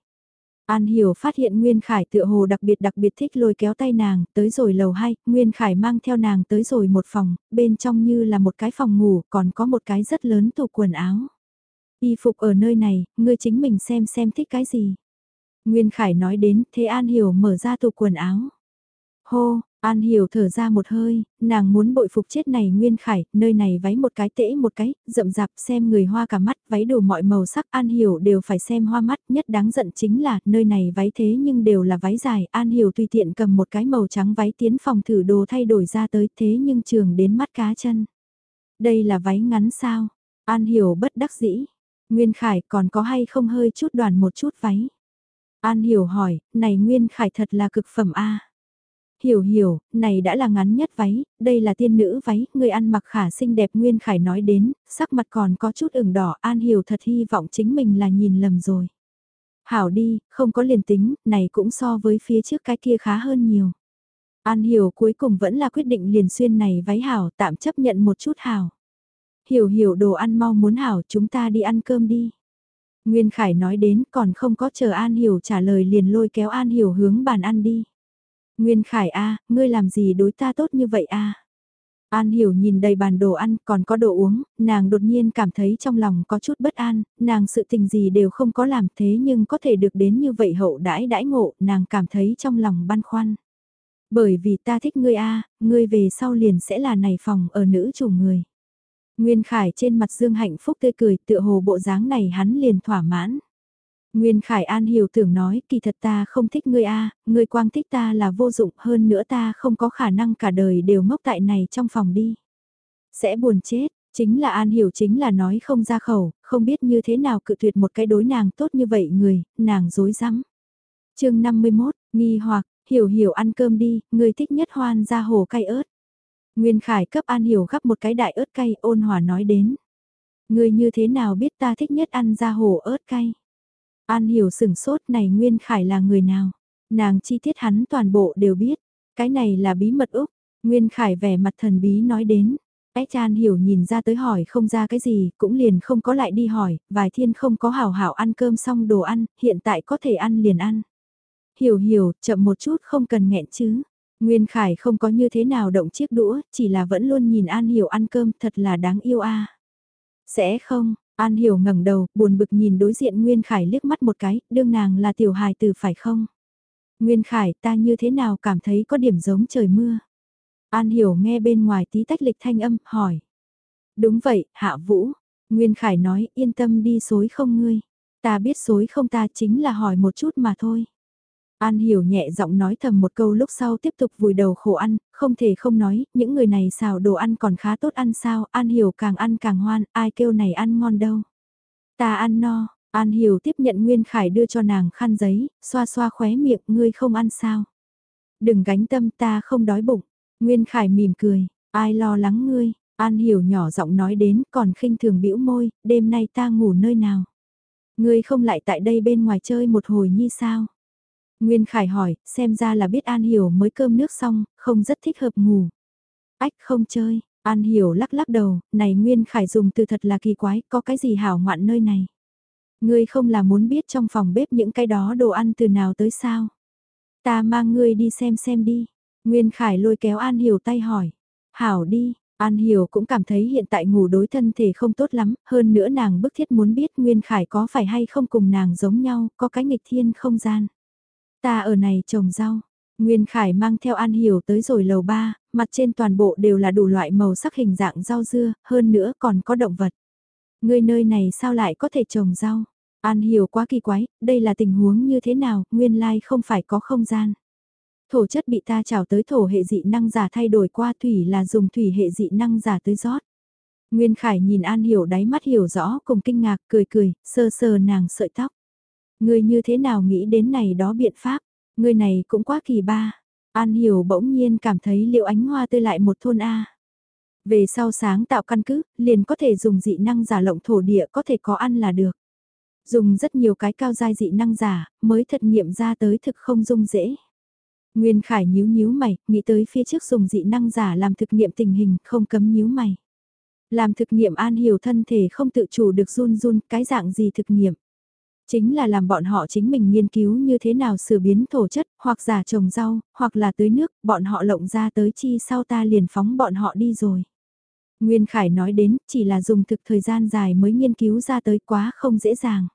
An Hiểu phát hiện Nguyên Khải tựa hồ đặc biệt đặc biệt thích lôi kéo tay nàng, tới rồi lầu 2, Nguyên Khải mang theo nàng tới rồi một phòng, bên trong như là một cái phòng ngủ, còn có một cái rất lớn tủ quần áo. Y phục ở nơi này, ngươi chính mình xem xem thích cái gì. Nguyên Khải nói đến, thế An Hiểu mở ra tủ quần áo. Hô, An Hiểu thở ra một hơi, nàng muốn bội phục chết này Nguyên Khải, nơi này váy một cái tễ một cái, rậm rạp xem người hoa cả mắt, váy đủ mọi màu sắc An Hiểu đều phải xem hoa mắt, nhất đáng giận chính là, nơi này váy thế nhưng đều là váy dài, An Hiểu tùy tiện cầm một cái màu trắng váy tiến phòng thử đồ thay đổi ra tới thế nhưng trường đến mắt cá chân. Đây là váy ngắn sao? An Hiểu bất đắc dĩ. Nguyên Khải còn có hay không hơi chút đoàn một chút váy? An Hiểu hỏi, này Nguyên Khải thật là cực phẩm A hiểu hiểu, này đã là ngắn nhất váy, đây là tiên nữ váy, người ăn mặc khả xinh đẹp Nguyên Khải nói đến, sắc mặt còn có chút ửng đỏ, An Hiểu thật hy vọng chính mình là nhìn lầm rồi. Hảo đi, không có liền tính, này cũng so với phía trước cái kia khá hơn nhiều. An Hiểu cuối cùng vẫn là quyết định liền xuyên này váy Hảo tạm chấp nhận một chút Hảo. Hiểu hiểu đồ ăn mau muốn Hảo chúng ta đi ăn cơm đi. Nguyên Khải nói đến còn không có chờ An Hiểu trả lời liền lôi kéo An Hiểu hướng bàn ăn đi. Nguyên Khải a, ngươi làm gì đối ta tốt như vậy a? An hiểu nhìn đầy bàn đồ ăn còn có đồ uống, nàng đột nhiên cảm thấy trong lòng có chút bất an, nàng sự tình gì đều không có làm thế nhưng có thể được đến như vậy hậu đãi đãi ngộ, nàng cảm thấy trong lòng băn khoăn. Bởi vì ta thích ngươi a, ngươi về sau liền sẽ là này phòng ở nữ chủ người. Nguyên Khải trên mặt Dương hạnh phúc tươi cười tựa hồ bộ dáng này hắn liền thỏa mãn. Nguyên Khải An hiểu tưởng nói, kỳ thật ta không thích ngươi a, ngươi quang thích ta là vô dụng, hơn nữa ta không có khả năng cả đời đều ngốc tại này trong phòng đi. Sẽ buồn chết, chính là An hiểu chính là nói không ra khẩu, không biết như thế nào cự tuyệt một cái đối nàng tốt như vậy người, nàng dối rắm. chương 51, nghi hoặc, hiểu hiểu ăn cơm đi, ngươi thích nhất hoan ra hồ cay ớt. Nguyên Khải cấp An Hiểu gắp một cái đại ớt cay ôn hòa nói đến. ngươi như thế nào biết ta thích nhất ăn ra hồ ớt cay? An Hiểu sừng sốt này Nguyên Khải là người nào? Nàng chi tiết hắn toàn bộ đều biết. Cái này là bí mật Úc. Nguyên Khải vẻ mặt thần bí nói đến. Ách An Hiểu nhìn ra tới hỏi không ra cái gì, cũng liền không có lại đi hỏi, vài thiên không có hảo hảo ăn cơm xong đồ ăn, hiện tại có thể ăn liền ăn. Hiểu hiểu, chậm một chút không cần nghẹn chứ. Nguyên Khải không có như thế nào động chiếc đũa, chỉ là vẫn luôn nhìn An Hiểu ăn cơm thật là đáng yêu a. Sẽ không, An Hiểu ngẩng đầu, buồn bực nhìn đối diện Nguyên Khải liếc mắt một cái, đương nàng là tiểu hài tử phải không? Nguyên Khải ta như thế nào cảm thấy có điểm giống trời mưa? An Hiểu nghe bên ngoài tí tách lịch thanh âm, hỏi. Đúng vậy, Hạ Vũ. Nguyên Khải nói, yên tâm đi xối không ngươi. Ta biết xối không ta chính là hỏi một chút mà thôi. An hiểu nhẹ giọng nói thầm một câu lúc sau tiếp tục vùi đầu khổ ăn, không thể không nói, những người này xào đồ ăn còn khá tốt ăn sao, An hiểu càng ăn càng hoan, ai kêu này ăn ngon đâu. Ta ăn no, An hiểu tiếp nhận Nguyên Khải đưa cho nàng khăn giấy, xoa xoa khóe miệng, ngươi không ăn sao. Đừng gánh tâm ta không đói bụng, Nguyên Khải mỉm cười, ai lo lắng ngươi, An hiểu nhỏ giọng nói đến, còn khinh thường bĩu môi, đêm nay ta ngủ nơi nào. Ngươi không lại tại đây bên ngoài chơi một hồi như sao? Nguyên Khải hỏi, xem ra là biết An Hiểu mới cơm nước xong, không rất thích hợp ngủ. Ách không chơi, An Hiểu lắc lắc đầu, này Nguyên Khải dùng từ thật là kỳ quái, có cái gì hảo ngoạn nơi này. Ngươi không là muốn biết trong phòng bếp những cái đó đồ ăn từ nào tới sao. Ta mang ngươi đi xem xem đi. Nguyên Khải lôi kéo An Hiểu tay hỏi. Hảo đi, An Hiểu cũng cảm thấy hiện tại ngủ đối thân thể không tốt lắm, hơn nữa nàng bức thiết muốn biết Nguyên Khải có phải hay không cùng nàng giống nhau, có cái nghịch thiên không gian. Ta ở này trồng rau. Nguyên Khải mang theo An Hiểu tới rồi lầu ba, mặt trên toàn bộ đều là đủ loại màu sắc hình dạng rau dưa, hơn nữa còn có động vật. Người nơi này sao lại có thể trồng rau? An Hiểu quá kỳ quái, đây là tình huống như thế nào, nguyên lai không phải có không gian. Thổ chất bị ta trào tới thổ hệ dị năng giả thay đổi qua thủy là dùng thủy hệ dị năng giả tới rót. Nguyên Khải nhìn An Hiểu đáy mắt hiểu rõ cùng kinh ngạc cười cười, sơ sơ nàng sợi tóc ngươi như thế nào nghĩ đến này đó biện pháp, người này cũng quá kỳ ba. An Hiểu bỗng nhiên cảm thấy liệu ánh hoa tươi lại một thôn A. Về sau sáng tạo căn cứ, liền có thể dùng dị năng giả lộng thổ địa có thể có ăn là được. Dùng rất nhiều cái cao giai dị năng giả, mới thật nghiệm ra tới thực không dung dễ. Nguyên Khải nhíu nhíu mày, nghĩ tới phía trước dùng dị năng giả làm thực nghiệm tình hình, không cấm nhíu mày. Làm thực nghiệm an hiểu thân thể không tự chủ được run run, cái dạng gì thực nghiệm. Chính là làm bọn họ chính mình nghiên cứu như thế nào sửa biến thổ chất, hoặc giả trồng rau, hoặc là tưới nước, bọn họ lộng ra tới chi sau ta liền phóng bọn họ đi rồi. Nguyên Khải nói đến, chỉ là dùng thực thời gian dài mới nghiên cứu ra tới quá không dễ dàng.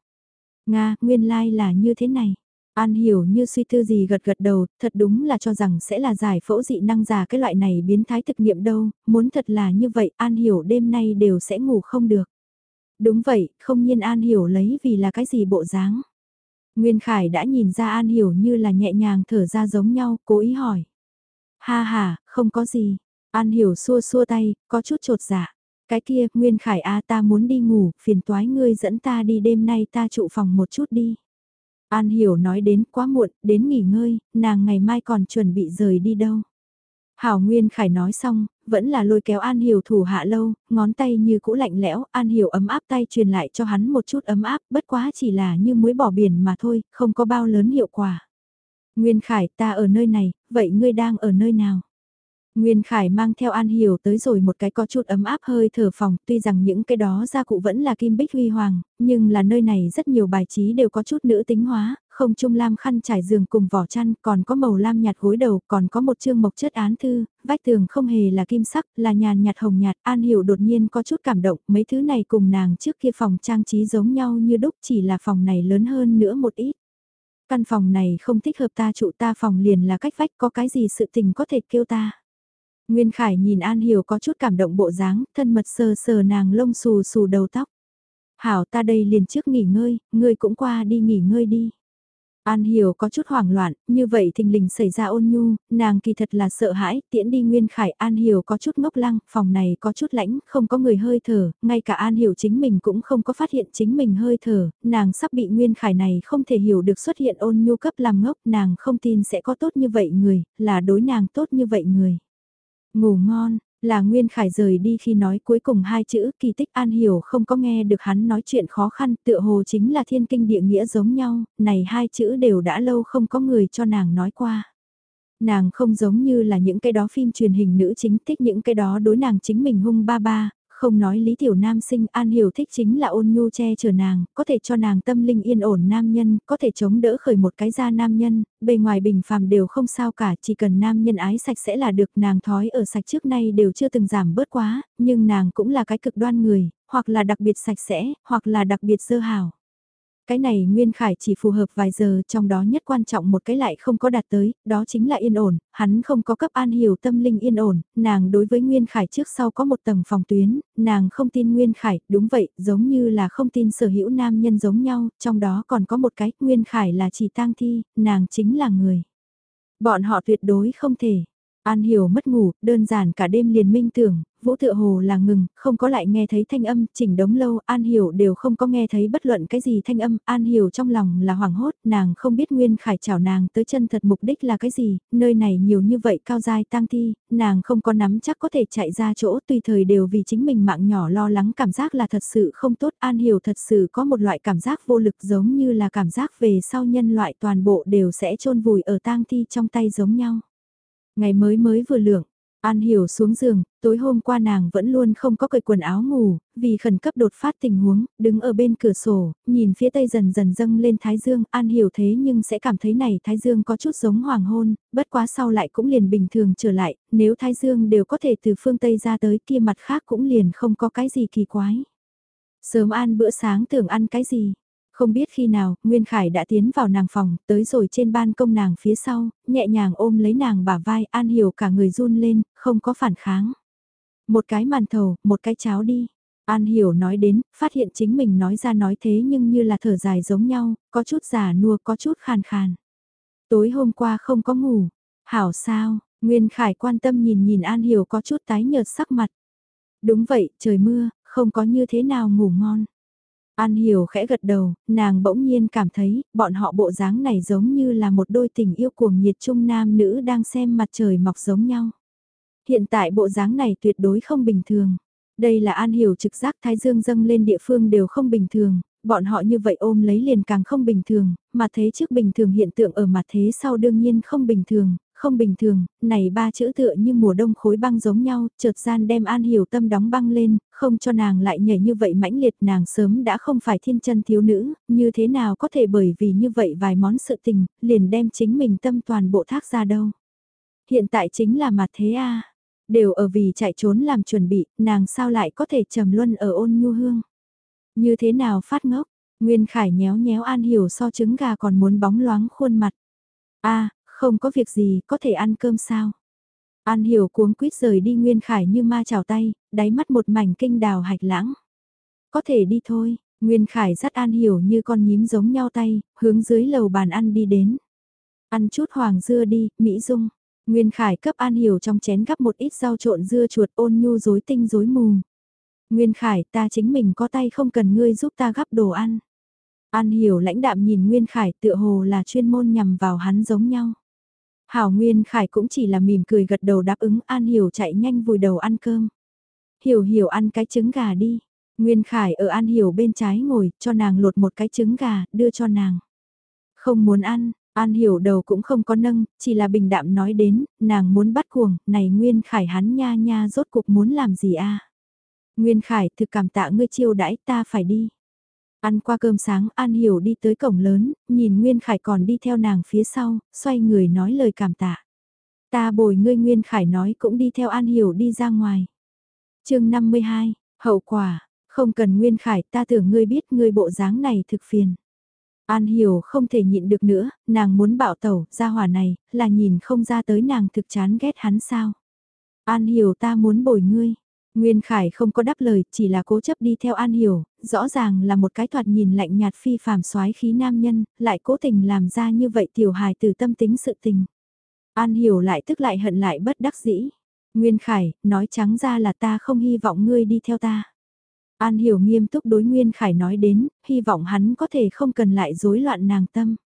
Nga, nguyên lai like là như thế này. An hiểu như suy tư gì gật gật đầu, thật đúng là cho rằng sẽ là giải phẫu dị năng giả cái loại này biến thái thực nghiệm đâu, muốn thật là như vậy An hiểu đêm nay đều sẽ ngủ không được. Đúng vậy, không nhiên An Hiểu lấy vì là cái gì bộ dáng. Nguyên Khải đã nhìn ra An Hiểu như là nhẹ nhàng thở ra giống nhau, cố ý hỏi. Ha ha, không có gì. An Hiểu xua xua tay, có chút trột dạ. Cái kia, Nguyên Khải a ta muốn đi ngủ, phiền toái ngươi dẫn ta đi đêm nay ta trụ phòng một chút đi. An Hiểu nói đến quá muộn, đến nghỉ ngơi, nàng ngày mai còn chuẩn bị rời đi đâu. Hảo Nguyên Khải nói xong, vẫn là lôi kéo An Hiểu thủ hạ lâu, ngón tay như cũ lạnh lẽo, An Hiểu ấm áp tay truyền lại cho hắn một chút ấm áp, bất quá chỉ là như muối bỏ biển mà thôi, không có bao lớn hiệu quả. Nguyên Khải ta ở nơi này, vậy ngươi đang ở nơi nào? Nguyên Khải mang theo An Hiểu tới rồi một cái có chút ấm áp hơi thở phòng, tuy rằng những cái đó gia cụ vẫn là kim bích huy hoàng, nhưng là nơi này rất nhiều bài trí đều có chút nữ tính hóa, không trung lam khăn trải giường cùng vỏ chăn, còn có màu lam nhạt gối đầu, còn có một chương mộc chất án thư, vách tường không hề là kim sắc, là nhàn nhạt hồng nhạt, An Hiểu đột nhiên có chút cảm động, mấy thứ này cùng nàng trước kia phòng trang trí giống nhau như đúc chỉ là phòng này lớn hơn nữa một ít. Căn phòng này không thích hợp ta trụ ta phòng liền là cách vách có cái gì sự tình có thể kêu ta. Nguyên Khải nhìn An Hiểu có chút cảm động bộ dáng, thân mật sờ sờ nàng lông xù xù đầu tóc. Hảo ta đây liền trước nghỉ ngơi, ngươi cũng qua đi nghỉ ngơi đi. An Hiểu có chút hoảng loạn, như vậy thình lình xảy ra ôn nhu, nàng kỳ thật là sợ hãi, tiễn đi Nguyên Khải An Hiểu có chút ngốc lăng, phòng này có chút lãnh, không có người hơi thở, ngay cả An Hiểu chính mình cũng không có phát hiện chính mình hơi thở, nàng sắp bị Nguyên Khải này không thể hiểu được xuất hiện ôn nhu cấp làm ngốc, nàng không tin sẽ có tốt như vậy người, là đối nàng tốt như vậy người. Ngủ ngon, là Nguyên Khải rời đi khi nói cuối cùng hai chữ kỳ tích An Hiểu không có nghe được hắn nói chuyện khó khăn tựa hồ chính là thiên kinh địa nghĩa giống nhau, này hai chữ đều đã lâu không có người cho nàng nói qua. Nàng không giống như là những cái đó phim truyền hình nữ chính thích những cái đó đối nàng chính mình hung ba ba, không nói Lý Tiểu Nam sinh An Hiểu thích chính là ôn nhu che chở nàng, có thể cho nàng tâm linh yên ổn nam nhân, có thể chống đỡ khởi một cái da nam nhân, bề ngoài bình phàm đều không sao cả, chỉ cần nam nhân ái sạch sẽ là được nàng thói ở sạch trước nay đều chưa từng giảm bớt quá, nhưng nàng cũng là cái cực đoan người, hoặc là đặc biệt sạch sẽ, hoặc là đặc biệt sơ hào. Cái này Nguyên Khải chỉ phù hợp vài giờ trong đó nhất quan trọng một cái lại không có đạt tới, đó chính là yên ổn, hắn không có cấp an hiểu tâm linh yên ổn, nàng đối với Nguyên Khải trước sau có một tầng phòng tuyến, nàng không tin Nguyên Khải, đúng vậy, giống như là không tin sở hữu nam nhân giống nhau, trong đó còn có một cái, Nguyên Khải là chỉ tang thi, nàng chính là người. Bọn họ tuyệt đối không thể. An Hiểu mất ngủ, đơn giản cả đêm liền minh tưởng, vũ tựa hồ là ngừng, không có lại nghe thấy thanh âm, chỉnh đống lâu, An Hiểu đều không có nghe thấy bất luận cái gì thanh âm, An Hiểu trong lòng là hoảng hốt, nàng không biết Nguyên Khải chào nàng tới chân thật mục đích là cái gì, nơi này nhiều như vậy cao dai tang thi, nàng không có nắm chắc có thể chạy ra chỗ tùy thời đều vì chính mình mạng nhỏ lo lắng cảm giác là thật sự không tốt, An Hiểu thật sự có một loại cảm giác vô lực giống như là cảm giác về sau nhân loại toàn bộ đều sẽ chôn vùi ở tang thi trong tay giống nhau. Ngày mới mới vừa lượng, An Hiểu xuống giường, tối hôm qua nàng vẫn luôn không có cởi quần áo ngủ, vì khẩn cấp đột phát tình huống, đứng ở bên cửa sổ, nhìn phía tây dần dần dâng lên Thái Dương, An Hiểu thế nhưng sẽ cảm thấy này Thái Dương có chút giống hoàng hôn, bất quá sau lại cũng liền bình thường trở lại, nếu Thái Dương đều có thể từ phương Tây ra tới kia mặt khác cũng liền không có cái gì kỳ quái. Sớm ăn bữa sáng tưởng ăn cái gì? Không biết khi nào, Nguyên Khải đã tiến vào nàng phòng, tới rồi trên ban công nàng phía sau, nhẹ nhàng ôm lấy nàng bả vai, An Hiểu cả người run lên, không có phản kháng. Một cái màn thầu, một cái cháo đi. An Hiểu nói đến, phát hiện chính mình nói ra nói thế nhưng như là thở dài giống nhau, có chút giả nua, có chút khàn khàn. Tối hôm qua không có ngủ. Hảo sao, Nguyên Khải quan tâm nhìn nhìn An Hiểu có chút tái nhợt sắc mặt. Đúng vậy, trời mưa, không có như thế nào ngủ ngon. An Hiểu khẽ gật đầu, nàng bỗng nhiên cảm thấy, bọn họ bộ dáng này giống như là một đôi tình yêu cuồng nhiệt trung nam nữ đang xem mặt trời mọc giống nhau. Hiện tại bộ dáng này tuyệt đối không bình thường. Đây là An Hiểu trực giác Thái Dương dâng lên địa phương đều không bình thường, bọn họ như vậy ôm lấy liền càng không bình thường, mà thế trước bình thường hiện tượng ở mặt thế sau đương nhiên không bình thường, không bình thường, này ba chữ tựa như mùa đông khối băng giống nhau, chợt gian đem An Hiểu tâm đóng băng lên, không cho nàng lại nhảy như vậy mãnh liệt nàng sớm đã không phải thiên chân thiếu nữ, như thế nào có thể bởi vì như vậy vài món sự tình, liền đem chính mình tâm toàn bộ thác ra đâu. Hiện tại chính là mặt thế a đều ở vì chạy trốn làm chuẩn bị, nàng sao lại có thể trầm luân ở ôn nhu hương. Như thế nào phát ngốc, Nguyên Khải nhéo nhéo An Hiểu so trứng gà còn muốn bóng loáng khuôn mặt. a không có việc gì, có thể ăn cơm sao? An hiểu cuống quýt rời đi Nguyên Khải như ma chào tay, đáy mắt một mảnh kinh đào hạch lãng. Có thể đi thôi, Nguyên Khải dắt An hiểu như con nhím giống nhau tay, hướng dưới lầu bàn ăn đi đến. Ăn chút hoàng dưa đi, Mỹ Dung. Nguyên Khải cấp An hiểu trong chén gắp một ít rau trộn dưa chuột ôn nhu rối tinh rối mù. Nguyên Khải ta chính mình có tay không cần ngươi giúp ta gắp đồ ăn. An hiểu lãnh đạm nhìn Nguyên Khải tựa hồ là chuyên môn nhằm vào hắn giống nhau. Hảo Nguyên Khải cũng chỉ là mỉm cười gật đầu đáp ứng An Hiểu chạy nhanh vùi đầu ăn cơm. Hiểu Hiểu ăn cái trứng gà đi. Nguyên Khải ở An Hiểu bên trái ngồi, cho nàng lột một cái trứng gà, đưa cho nàng. Không muốn ăn, An Hiểu đầu cũng không có nâng, chỉ là bình đạm nói đến, nàng muốn bắt cuồng, này Nguyên Khải hắn nha nha rốt cuộc muốn làm gì a? Nguyên Khải thực cảm tạ ngươi chiêu đãi ta phải đi. Ăn qua cơm sáng An Hiểu đi tới cổng lớn, nhìn Nguyên Khải còn đi theo nàng phía sau, xoay người nói lời cảm tạ. Ta bồi ngươi Nguyên Khải nói cũng đi theo An Hiểu đi ra ngoài. chương 52, hậu quả, không cần Nguyên Khải ta tưởng ngươi biết ngươi bộ dáng này thực phiền. An Hiểu không thể nhịn được nữa, nàng muốn bạo tẩu, ra hỏa này, là nhìn không ra tới nàng thực chán ghét hắn sao. An Hiểu ta muốn bồi ngươi. Nguyên Khải không có đáp lời, chỉ là cố chấp đi theo An Hiểu, rõ ràng là một cái thoạt nhìn lạnh nhạt phi phàm soái khí nam nhân, lại cố tình làm ra như vậy tiểu hài từ tâm tính sự tình. An Hiểu lại tức lại hận lại bất đắc dĩ. Nguyên Khải, nói trắng ra là ta không hy vọng ngươi đi theo ta. An Hiểu nghiêm túc đối Nguyên Khải nói đến, hy vọng hắn có thể không cần lại rối loạn nàng tâm.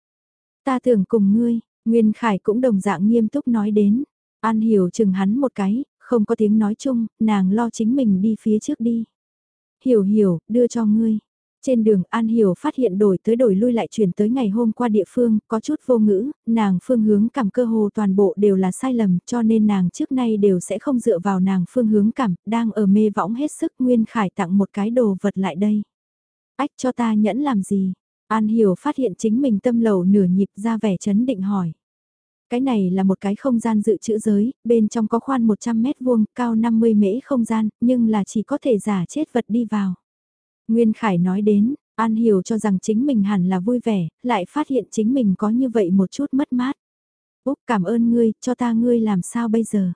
Ta tưởng cùng ngươi, Nguyên Khải cũng đồng dạng nghiêm túc nói đến. An Hiểu chừng hắn một cái, không có tiếng nói chung, nàng lo chính mình đi phía trước đi. Hiểu hiểu, đưa cho ngươi. Trên đường An Hiểu phát hiện đổi tới đổi lui lại chuyển tới ngày hôm qua địa phương, có chút vô ngữ, nàng phương hướng cảm cơ hồ toàn bộ đều là sai lầm cho nên nàng trước nay đều sẽ không dựa vào nàng phương hướng cảm, đang ở mê võng hết sức Nguyên Khải tặng một cái đồ vật lại đây. Ách cho ta nhẫn làm gì? An Hiểu phát hiện chính mình tâm lầu nửa nhịp ra vẻ chấn định hỏi. Cái này là một cái không gian dự trữ giới, bên trong có khoan 100 mét vuông, cao 50 mễ không gian, nhưng là chỉ có thể giả chết vật đi vào. Nguyên Khải nói đến, An Hiểu cho rằng chính mình hẳn là vui vẻ, lại phát hiện chính mình có như vậy một chút mất mát. Úc cảm ơn ngươi, cho ta ngươi làm sao bây giờ?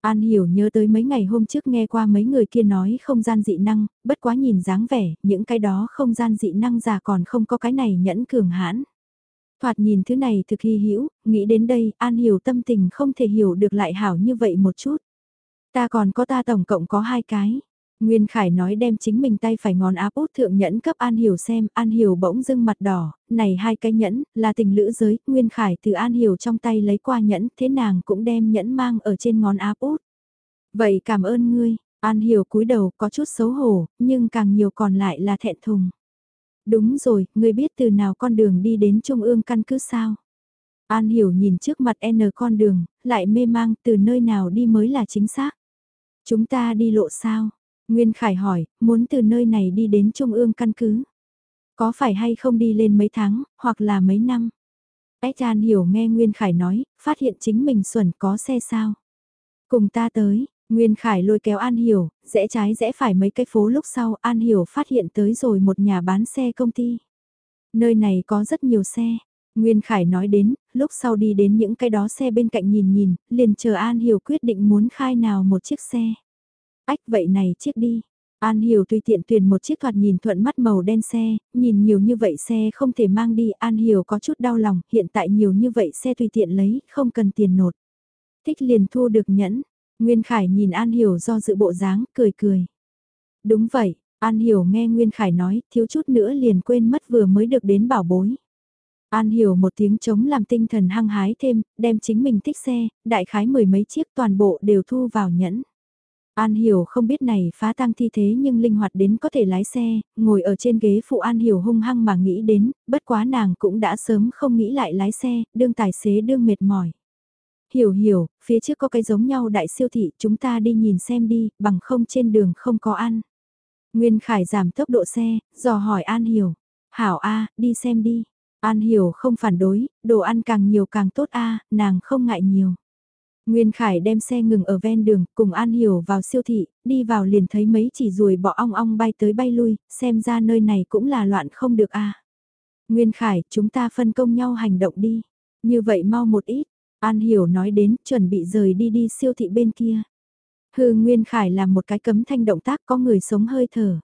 An Hiểu nhớ tới mấy ngày hôm trước nghe qua mấy người kia nói không gian dị năng, bất quá nhìn dáng vẻ, những cái đó không gian dị năng già còn không có cái này nhẫn cường hãn. Thoạt nhìn thứ này thực hy hữu nghĩ đến đây, An Hiểu tâm tình không thể hiểu được lại hảo như vậy một chút. Ta còn có ta tổng cộng có hai cái. Nguyên Khải nói đem chính mình tay phải ngón áp út thượng nhẫn cấp An Hiểu xem, An Hiểu bỗng dưng mặt đỏ, này hai cái nhẫn, là tình lữ giới, Nguyên Khải từ An Hiểu trong tay lấy qua nhẫn, thế nàng cũng đem nhẫn mang ở trên ngón áp út. Vậy cảm ơn ngươi, An Hiểu cúi đầu có chút xấu hổ, nhưng càng nhiều còn lại là thẹn thùng. Đúng rồi, ngươi biết từ nào con đường đi đến Trung ương căn cứ sao? An Hiểu nhìn trước mặt N con đường, lại mê mang từ nơi nào đi mới là chính xác. Chúng ta đi lộ sao? Nguyên Khải hỏi, muốn từ nơi này đi đến Trung ương căn cứ. Có phải hay không đi lên mấy tháng, hoặc là mấy năm? Ách An hiểu nghe Nguyên Khải nói, phát hiện chính mình xuẩn có xe sao? Cùng ta tới, Nguyên Khải lôi kéo An Hiểu, rẽ trái rẽ phải mấy cái phố lúc sau An Hiểu phát hiện tới rồi một nhà bán xe công ty. Nơi này có rất nhiều xe. Nguyên Khải nói đến, lúc sau đi đến những cái đó xe bên cạnh nhìn nhìn, liền chờ An Hiểu quyết định muốn khai nào một chiếc xe. Ách vậy này chiếc đi. An Hiểu tùy tiện tuyển một chiếc thoạt nhìn thuận mắt màu đen xe, nhìn nhiều như vậy xe không thể mang đi. An Hiểu có chút đau lòng, hiện tại nhiều như vậy xe tùy tiện lấy, không cần tiền nột. Thích liền thu được nhẫn. Nguyên Khải nhìn An Hiểu do dự bộ dáng, cười cười. Đúng vậy, An Hiểu nghe Nguyên Khải nói, thiếu chút nữa liền quên mất vừa mới được đến bảo bối. An Hiểu một tiếng chống làm tinh thần hăng hái thêm, đem chính mình thích xe, đại khái mười mấy chiếc toàn bộ đều thu vào nhẫn. An Hiểu không biết này phá tăng thi thế nhưng linh hoạt đến có thể lái xe, ngồi ở trên ghế phụ An Hiểu hung hăng mà nghĩ đến, bất quá nàng cũng đã sớm không nghĩ lại lái xe, đương tài xế đương mệt mỏi. Hiểu hiểu, phía trước có cái giống nhau đại siêu thị, chúng ta đi nhìn xem đi, bằng không trên đường không có ăn. Nguyên Khải giảm tốc độ xe, dò hỏi An Hiểu. Hảo A, đi xem đi. An Hiểu không phản đối, đồ ăn càng nhiều càng tốt A, nàng không ngại nhiều. Nguyên Khải đem xe ngừng ở ven đường, cùng An Hiểu vào siêu thị, đi vào liền thấy mấy chỉ ruồi bọ ong ong bay tới bay lui, xem ra nơi này cũng là loạn không được a. Nguyên Khải, chúng ta phân công nhau hành động đi. Như vậy mau một ít, An Hiểu nói đến, chuẩn bị rời đi đi siêu thị bên kia. Hư Nguyên Khải làm một cái cấm thanh động tác có người sống hơi thở.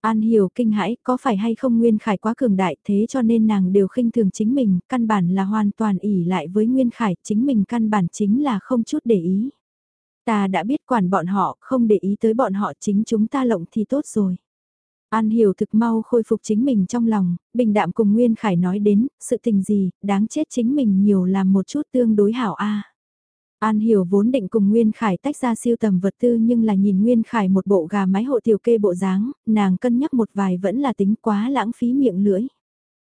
An hiểu kinh hãi có phải hay không Nguyên Khải quá cường đại thế cho nên nàng đều khinh thường chính mình, căn bản là hoàn toàn ỉ lại với Nguyên Khải, chính mình căn bản chính là không chút để ý. Ta đã biết quản bọn họ, không để ý tới bọn họ chính chúng ta lộng thì tốt rồi. An hiểu thực mau khôi phục chính mình trong lòng, bình đạm cùng Nguyên Khải nói đến, sự tình gì, đáng chết chính mình nhiều làm một chút tương đối hảo a. An Hiểu vốn định cùng Nguyên Khải tách ra siêu tầm vật tư nhưng là nhìn Nguyên Khải một bộ gà mái hộ tiểu kê bộ dáng, nàng cân nhắc một vài vẫn là tính quá lãng phí miệng lưỡi.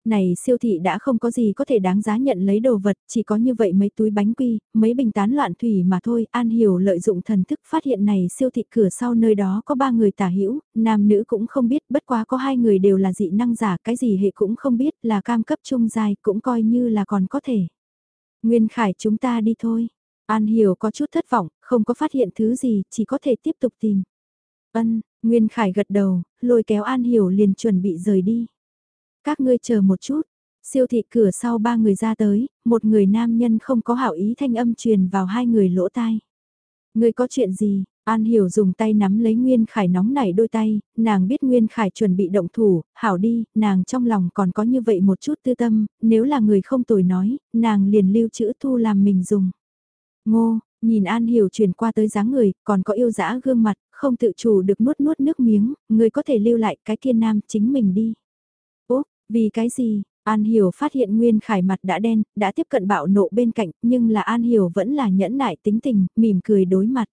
Này siêu thị đã không có gì có thể đáng giá nhận lấy đồ vật, chỉ có như vậy mấy túi bánh quy, mấy bình tán loạn thủy mà thôi. An Hiểu lợi dụng thần thức phát hiện này siêu thị cửa sau nơi đó có ba người tả hữu nam nữ cũng không biết, bất quá có hai người đều là dị năng giả, cái gì hệ cũng không biết, là cam cấp trung dài, cũng coi như là còn có thể. Nguyên Khải chúng ta đi thôi. An Hiểu có chút thất vọng, không có phát hiện thứ gì, chỉ có thể tiếp tục tìm. Ân, Nguyên Khải gật đầu, lôi kéo An Hiểu liền chuẩn bị rời đi. Các ngươi chờ một chút, siêu thị cửa sau ba người ra tới, một người nam nhân không có hảo ý thanh âm truyền vào hai người lỗ tai. Ngươi có chuyện gì? An Hiểu dùng tay nắm lấy Nguyên Khải nóng nảy đôi tay, nàng biết Nguyên Khải chuẩn bị động thủ, hảo đi, nàng trong lòng còn có như vậy một chút tư tâm, nếu là người không tồi nói, nàng liền lưu trữ thu làm mình dùng. Ngô, nhìn An Hiểu chuyển qua tới dáng người, còn có yêu dã gương mặt, không tự chủ được nuốt nuốt nước miếng, người có thể lưu lại cái kia nam chính mình đi. Vì cái gì? An Hiểu phát hiện Nguyên Khải mặt đã đen, đã tiếp cận bạo nộ bên cạnh, nhưng là An Hiểu vẫn là nhẫn nại tính tình, mỉm cười đối mặt.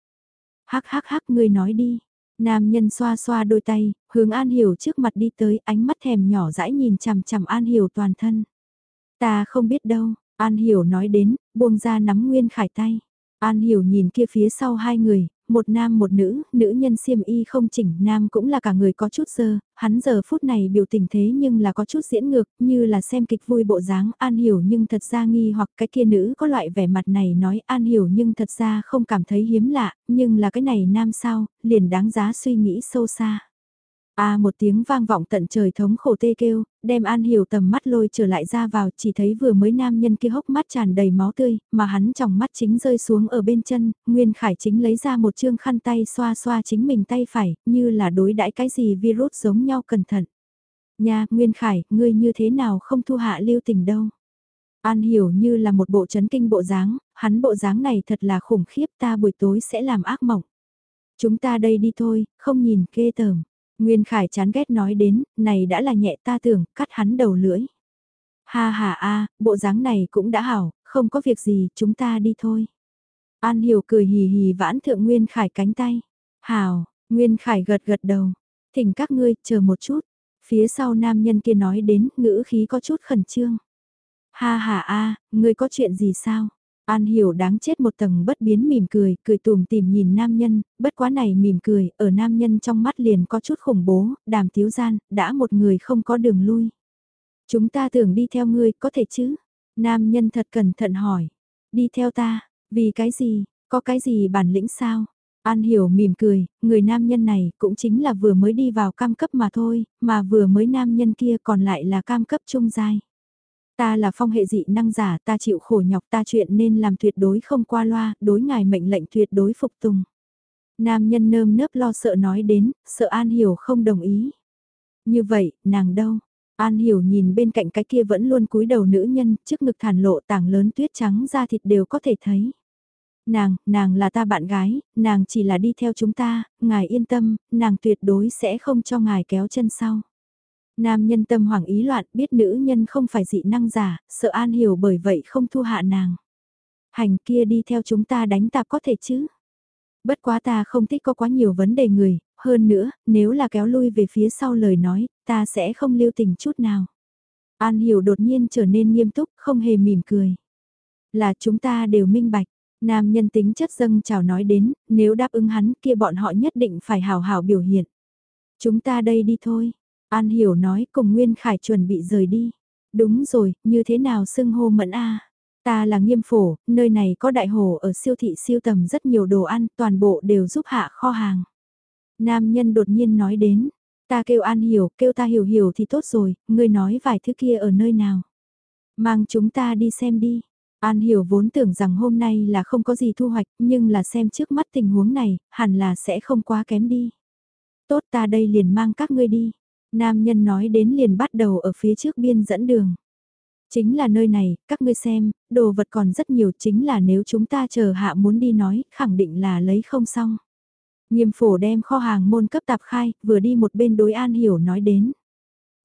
Hắc hắc hắc ngươi nói đi. Nam nhân xoa xoa đôi tay, hướng An Hiểu trước mặt đi tới ánh mắt thèm nhỏ dãi nhìn chằm chằm An Hiểu toàn thân. Ta không biết đâu, An Hiểu nói đến, buông ra nắm Nguyên Khải tay. An Hiểu nhìn kia phía sau hai người, một nam một nữ, nữ nhân xiêm y không chỉnh, nam cũng là cả người có chút dơ, hắn giờ phút này biểu tình thế nhưng là có chút diễn ngược, như là xem kịch vui bộ dáng, An Hiểu nhưng thật ra nghi hoặc cái kia nữ có loại vẻ mặt này nói An Hiểu nhưng thật ra không cảm thấy hiếm lạ, nhưng là cái này nam sao, liền đáng giá suy nghĩ sâu xa. A một tiếng vang vọng tận trời thống khổ tê kêu, đem An Hiểu tầm mắt lôi trở lại ra vào, chỉ thấy vừa mới nam nhân kia hốc mắt tràn đầy máu tươi, mà hắn trong mắt chính rơi xuống ở bên chân, Nguyên Khải chính lấy ra một chương khăn tay xoa xoa chính mình tay phải, như là đối đãi cái gì virus giống nhau cẩn thận. Nha, Nguyên Khải, ngươi như thế nào không thu hạ lưu tình đâu. An hiểu như là một bộ chấn kinh bộ dáng, hắn bộ dáng này thật là khủng khiếp ta buổi tối sẽ làm ác mộng. Chúng ta đây đi thôi, không nhìn kê tởm. Nguyên Khải chán ghét nói đến, này đã là nhẹ ta tưởng, cắt hắn đầu lưỡi. Ha ha a, bộ dáng này cũng đã hảo, không có việc gì, chúng ta đi thôi. An Hiểu cười hì hì vãn thượng Nguyên Khải cánh tay. Hảo, Nguyên Khải gật gật đầu. Thỉnh các ngươi, chờ một chút. Phía sau nam nhân kia nói đến, ngữ khí có chút khẩn trương. Ha ha a, ngươi có chuyện gì sao? An hiểu đáng chết một tầng bất biến mỉm cười, cười tùm tìm nhìn nam nhân, bất quá này mỉm cười, ở nam nhân trong mắt liền có chút khủng bố, đàm thiếu gian, đã một người không có đường lui. Chúng ta tưởng đi theo ngươi, có thể chứ? Nam nhân thật cẩn thận hỏi. Đi theo ta, vì cái gì, có cái gì bản lĩnh sao? An hiểu mỉm cười, người nam nhân này cũng chính là vừa mới đi vào cam cấp mà thôi, mà vừa mới nam nhân kia còn lại là cam cấp trung giai. Ta là phong hệ dị năng giả, ta chịu khổ nhọc ta chuyện nên làm tuyệt đối không qua loa, đối ngài mệnh lệnh tuyệt đối phục tùng. Nam nhân nơm nớp lo sợ nói đến, sợ An Hiểu không đồng ý. Như vậy, nàng đâu? An Hiểu nhìn bên cạnh cái kia vẫn luôn cúi đầu nữ nhân, trước ngực thản lộ tảng lớn tuyết trắng da thịt đều có thể thấy. Nàng, nàng là ta bạn gái, nàng chỉ là đi theo chúng ta, ngài yên tâm, nàng tuyệt đối sẽ không cho ngài kéo chân sau. Nam nhân tâm hoảng ý loạn biết nữ nhân không phải dị năng giả, sợ An Hiểu bởi vậy không thu hạ nàng. Hành kia đi theo chúng ta đánh tạp có thể chứ. Bất quá ta không thích có quá nhiều vấn đề người, hơn nữa, nếu là kéo lui về phía sau lời nói, ta sẽ không lưu tình chút nào. An Hiểu đột nhiên trở nên nghiêm túc, không hề mỉm cười. Là chúng ta đều minh bạch, nam nhân tính chất dâng chào nói đến, nếu đáp ứng hắn kia bọn họ nhất định phải hào hào biểu hiện. Chúng ta đây đi thôi, An Hiểu nói cùng Nguyên Khải chuẩn bị rời đi. Đúng rồi, như thế nào xưng hô mẫn a? Ta là nghiêm phổ, nơi này có đại hồ ở siêu thị siêu tầm rất nhiều đồ ăn, toàn bộ đều giúp hạ kho hàng. Nam nhân đột nhiên nói đến, ta kêu An Hiểu, kêu ta hiểu hiểu thì tốt rồi, ngươi nói vài thứ kia ở nơi nào. Mang chúng ta đi xem đi. An Hiểu vốn tưởng rằng hôm nay là không có gì thu hoạch, nhưng là xem trước mắt tình huống này, hẳn là sẽ không quá kém đi. Tốt ta đây liền mang các ngươi đi. Nam nhân nói đến liền bắt đầu ở phía trước biên dẫn đường. Chính là nơi này, các ngươi xem, đồ vật còn rất nhiều chính là nếu chúng ta chờ hạ muốn đi nói, khẳng định là lấy không xong. Nghiêm phổ đem kho hàng môn cấp tạp khai, vừa đi một bên đối An Hiểu nói đến.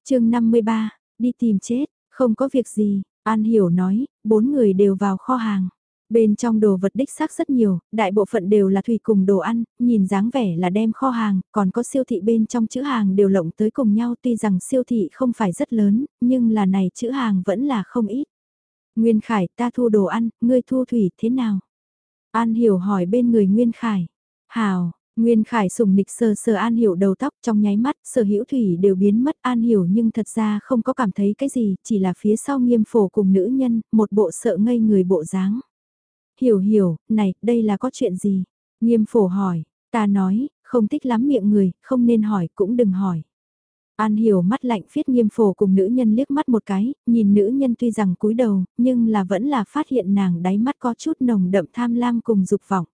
chương 53, đi tìm chết, không có việc gì, An Hiểu nói, bốn người đều vào kho hàng. Bên trong đồ vật đích xác rất nhiều, đại bộ phận đều là thủy cùng đồ ăn, nhìn dáng vẻ là đem kho hàng, còn có siêu thị bên trong chữ hàng đều lộng tới cùng nhau tuy rằng siêu thị không phải rất lớn, nhưng là này chữ hàng vẫn là không ít. Nguyên Khải ta thu đồ ăn, ngươi thu thủy thế nào? An Hiểu hỏi bên người Nguyên Khải. Hào, Nguyên Khải sùng nịch sờ sờ An Hiểu đầu tóc trong nháy mắt, sở hữu thủy đều biến mất An Hiểu nhưng thật ra không có cảm thấy cái gì, chỉ là phía sau nghiêm phổ cùng nữ nhân, một bộ sợ ngây người bộ dáng hiểu hiểu, này, đây là có chuyện gì? Nghiêm phổ hỏi, ta nói, không thích lắm miệng người, không nên hỏi cũng đừng hỏi. An hiểu mắt lạnh phiết nghiêm phổ cùng nữ nhân liếc mắt một cái, nhìn nữ nhân tuy rằng cúi đầu, nhưng là vẫn là phát hiện nàng đáy mắt có chút nồng đậm tham lam cùng dục vọng.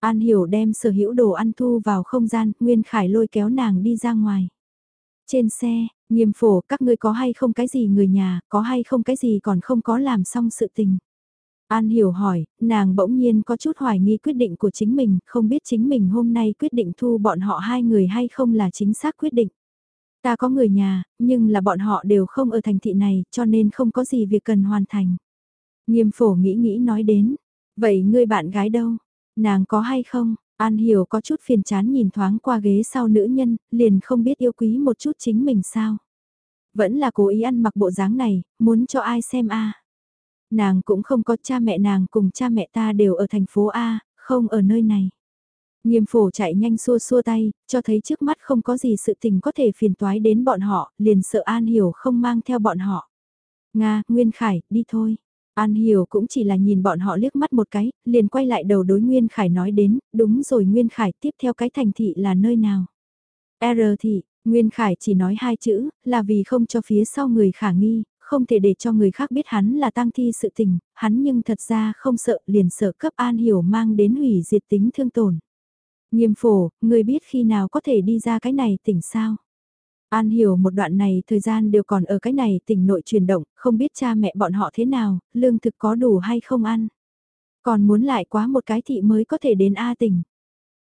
An hiểu đem sở hữu đồ ăn thu vào không gian, Nguyên Khải lôi kéo nàng đi ra ngoài. Trên xe, nghiêm phổ các ngươi có hay không cái gì người nhà, có hay không cái gì còn không có làm xong sự tình. An hiểu hỏi, nàng bỗng nhiên có chút hoài nghi quyết định của chính mình, không biết chính mình hôm nay quyết định thu bọn họ hai người hay không là chính xác quyết định. Ta có người nhà, nhưng là bọn họ đều không ở thành thị này, cho nên không có gì việc cần hoàn thành. Nghiêm phổ nghĩ nghĩ nói đến, vậy ngươi bạn gái đâu? Nàng có hay không? An Hiểu có chút phiền chán nhìn thoáng qua ghế sau nữ nhân, liền không biết yêu quý một chút chính mình sao. Vẫn là cố ý ăn mặc bộ dáng này, muốn cho ai xem a Nàng cũng không có cha mẹ nàng cùng cha mẹ ta đều ở thành phố A, không ở nơi này. Nghiêm phổ chạy nhanh xua xua tay, cho thấy trước mắt không có gì sự tình có thể phiền toái đến bọn họ, liền sợ An Hiểu không mang theo bọn họ. Nga, Nguyên Khải, đi thôi. An Hiểu cũng chỉ là nhìn bọn họ liếc mắt một cái, liền quay lại đầu đối Nguyên Khải nói đến, đúng rồi Nguyên Khải tiếp theo cái thành thị là nơi nào. R thị, Nguyên Khải chỉ nói hai chữ, là vì không cho phía sau người khả nghi, không thể để cho người khác biết hắn là tang thi sự tình, hắn nhưng thật ra không sợ liền sợ cấp An Hiểu mang đến hủy diệt tính thương tổn. Nghiêm phổ, người biết khi nào có thể đi ra cái này tỉnh sao? An hiểu một đoạn này thời gian đều còn ở cái này tỉnh nội chuyển động, không biết cha mẹ bọn họ thế nào, lương thực có đủ hay không ăn. Còn muốn lại quá một cái thị mới có thể đến A tỉnh.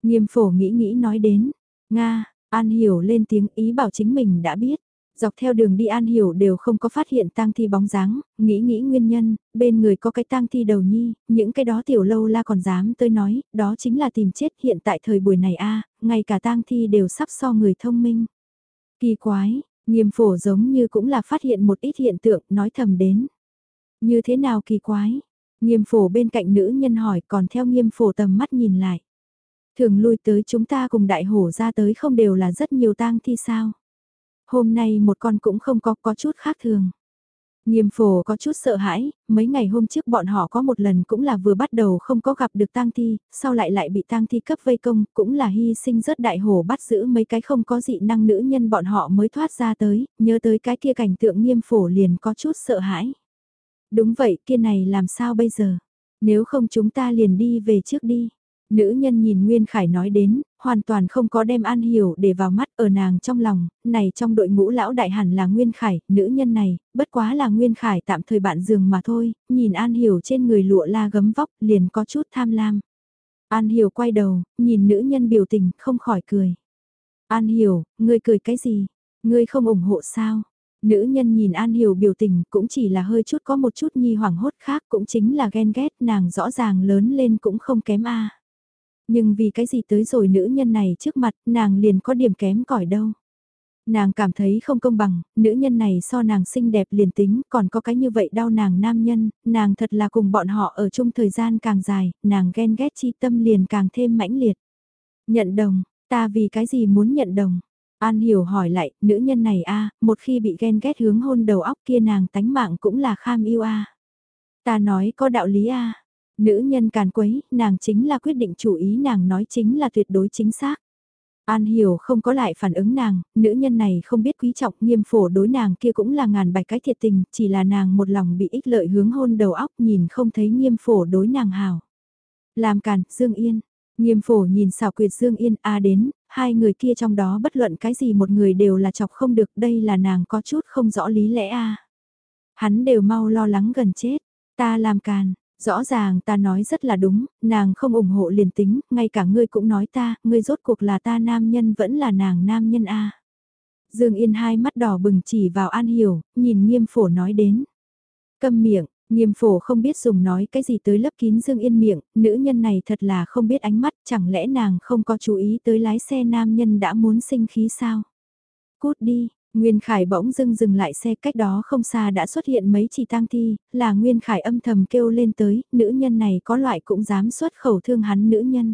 Nghiêm phổ nghĩ nghĩ nói đến, Nga, An hiểu lên tiếng ý bảo chính mình đã biết. Dọc theo đường đi An Hiểu đều không có phát hiện tang thi bóng dáng, nghĩ nghĩ nguyên nhân, bên người có cái tang thi đầu nhi, những cái đó tiểu lâu la còn dám tới nói, đó chính là tìm chết hiện tại thời buổi này a ngay cả tang thi đều sắp so người thông minh. Kỳ quái, nghiêm phổ giống như cũng là phát hiện một ít hiện tượng nói thầm đến. Như thế nào kỳ quái? Nghiêm phổ bên cạnh nữ nhân hỏi còn theo nghiêm phổ tầm mắt nhìn lại. Thường lui tới chúng ta cùng đại hổ ra tới không đều là rất nhiều tang thi sao? Hôm nay một con cũng không có có chút khác thường. Nghiêm phổ có chút sợ hãi, mấy ngày hôm trước bọn họ có một lần cũng là vừa bắt đầu không có gặp được tang thi, sau lại lại bị tang thi cấp vây công, cũng là hy sinh rất đại hổ bắt giữ mấy cái không có dị năng nữ nhân bọn họ mới thoát ra tới, nhớ tới cái kia cảnh tượng nghiêm phổ liền có chút sợ hãi. Đúng vậy, kia này làm sao bây giờ? Nếu không chúng ta liền đi về trước đi. Nữ nhân nhìn Nguyên Khải nói đến, hoàn toàn không có đem An Hiểu để vào mắt ở nàng trong lòng, này trong đội ngũ lão đại hẳn là Nguyên Khải, nữ nhân này, bất quá là Nguyên Khải tạm thời bạn giường mà thôi, nhìn An Hiểu trên người lụa la gấm vóc liền có chút tham lam. An Hiểu quay đầu, nhìn nữ nhân biểu tình, không khỏi cười. An Hiểu, ngươi cười cái gì? Ngươi không ủng hộ sao? Nữ nhân nhìn An Hiểu biểu tình cũng chỉ là hơi chút có một chút nhi hoảng hốt khác cũng chính là ghen ghét nàng rõ ràng lớn lên cũng không kém a nhưng vì cái gì tới rồi nữ nhân này trước mặt, nàng liền có điểm kém cỏi đâu. Nàng cảm thấy không công bằng, nữ nhân này so nàng xinh đẹp liền tính, còn có cái như vậy đau nàng nam nhân, nàng thật là cùng bọn họ ở chung thời gian càng dài, nàng ghen ghét chi tâm liền càng thêm mãnh liệt. Nhận đồng, ta vì cái gì muốn nhận đồng? An hiểu hỏi lại, nữ nhân này a một khi bị ghen ghét hướng hôn đầu óc kia nàng tánh mạng cũng là kham yêu a Ta nói có đạo lý a Nữ nhân càn quấy, nàng chính là quyết định chủ ý nàng nói chính là tuyệt đối chính xác. An hiểu không có lại phản ứng nàng, nữ nhân này không biết quý trọng nghiêm phổ đối nàng kia cũng là ngàn bạch cái thiệt tình, chỉ là nàng một lòng bị ích lợi hướng hôn đầu óc nhìn không thấy nghiêm phổ đối nàng hào. Làm càn, Dương Yên. Nghiêm phổ nhìn xảo quyệt Dương Yên A đến, hai người kia trong đó bất luận cái gì một người đều là chọc không được, đây là nàng có chút không rõ lý lẽ A. Hắn đều mau lo lắng gần chết, ta làm càn, Rõ ràng ta nói rất là đúng, nàng không ủng hộ liền tính, ngay cả ngươi cũng nói ta, ngươi rốt cuộc là ta nam nhân vẫn là nàng nam nhân a. Dương Yên hai mắt đỏ bừng chỉ vào An Hiểu, nhìn nghiêm phổ nói đến. Câm miệng, nghiêm phổ không biết dùng nói cái gì tới lấp kín Dương Yên miệng, nữ nhân này thật là không biết ánh mắt, chẳng lẽ nàng không có chú ý tới lái xe nam nhân đã muốn sinh khí sao? Cút đi, Nguyên Khải bỗng dưng dừng lại xe cách đó không xa đã xuất hiện mấy chỉ tang thi, là Nguyên Khải âm thầm kêu lên tới, nữ nhân này có loại cũng dám xuất khẩu thương hắn nữ nhân.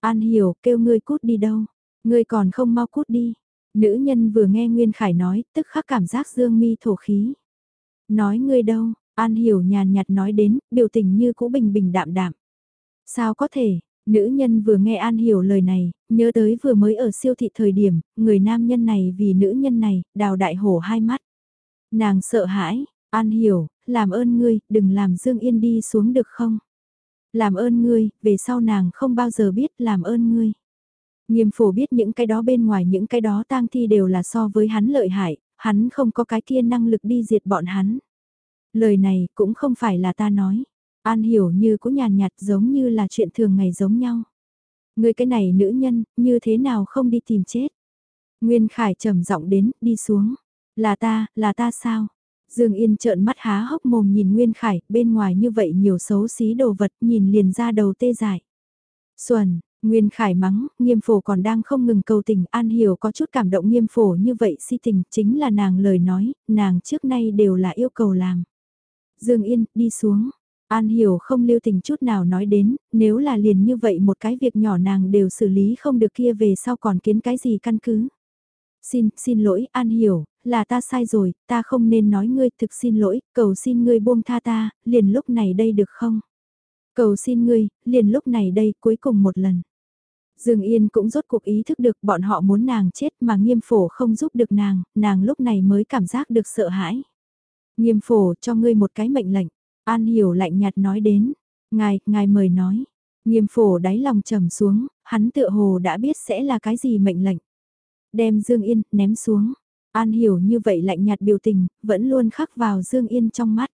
An hiểu kêu ngươi cút đi đâu, ngươi còn không mau cút đi. Nữ nhân vừa nghe Nguyên Khải nói, tức khắc cảm giác dương mi thổ khí. Nói ngươi đâu, An hiểu nhàn nhạt nói đến, biểu tình như cũ bình bình đạm đạm. Sao có thể, Nữ nhân vừa nghe An Hiểu lời này, nhớ tới vừa mới ở siêu thị thời điểm, người nam nhân này vì nữ nhân này, đào đại hổ hai mắt. Nàng sợ hãi, An Hiểu, làm ơn ngươi, đừng làm Dương Yên đi xuống được không? Làm ơn ngươi, về sau nàng không bao giờ biết làm ơn ngươi. Nghiêm phổ biết những cái đó bên ngoài những cái đó tang thi đều là so với hắn lợi hại, hắn không có cái kia năng lực đi diệt bọn hắn. Lời này cũng không phải là ta nói. An hiểu như cũng nhàn nhạt giống như là chuyện thường ngày giống nhau. Người cái này nữ nhân, như thế nào không đi tìm chết. Nguyên Khải trầm giọng đến, đi xuống. Là ta, là ta sao? Dương Yên trợn mắt há hốc mồm nhìn Nguyên Khải, bên ngoài như vậy nhiều xấu xí đồ vật nhìn liền ra đầu tê dại. Xuân, Nguyên Khải mắng, nghiêm phổ còn đang không ngừng cầu tình, An Hiểu có chút cảm động nghiêm phổ như vậy si tình, chính là nàng lời nói, nàng trước nay đều là yêu cầu làm. Dương Yên, đi xuống. An Hiểu không lưu tình chút nào nói đến, nếu là liền như vậy một cái việc nhỏ nàng đều xử lý không được kia về sau còn kiến cái gì căn cứ. Xin, xin lỗi, An Hiểu, là ta sai rồi, ta không nên nói ngươi, thực xin lỗi, cầu xin ngươi buông tha ta, liền lúc này đây được không? Cầu xin ngươi, liền lúc này đây, cuối cùng một lần. Dương Yên cũng rốt cuộc ý thức được bọn họ muốn nàng chết mà nghiêm phổ không giúp được nàng, nàng lúc này mới cảm giác được sợ hãi. Nghiêm phổ cho ngươi một cái mệnh lệnh, An Hiểu lạnh nhạt nói đến, ngài, ngài mời nói. Nghiêm phổ đáy lòng trầm xuống, hắn tựa hồ đã biết sẽ là cái gì mệnh lệnh. Đem Dương Yên, ném xuống. An Hiểu như vậy lạnh nhạt biểu tình, vẫn luôn khắc vào Dương Yên trong mắt.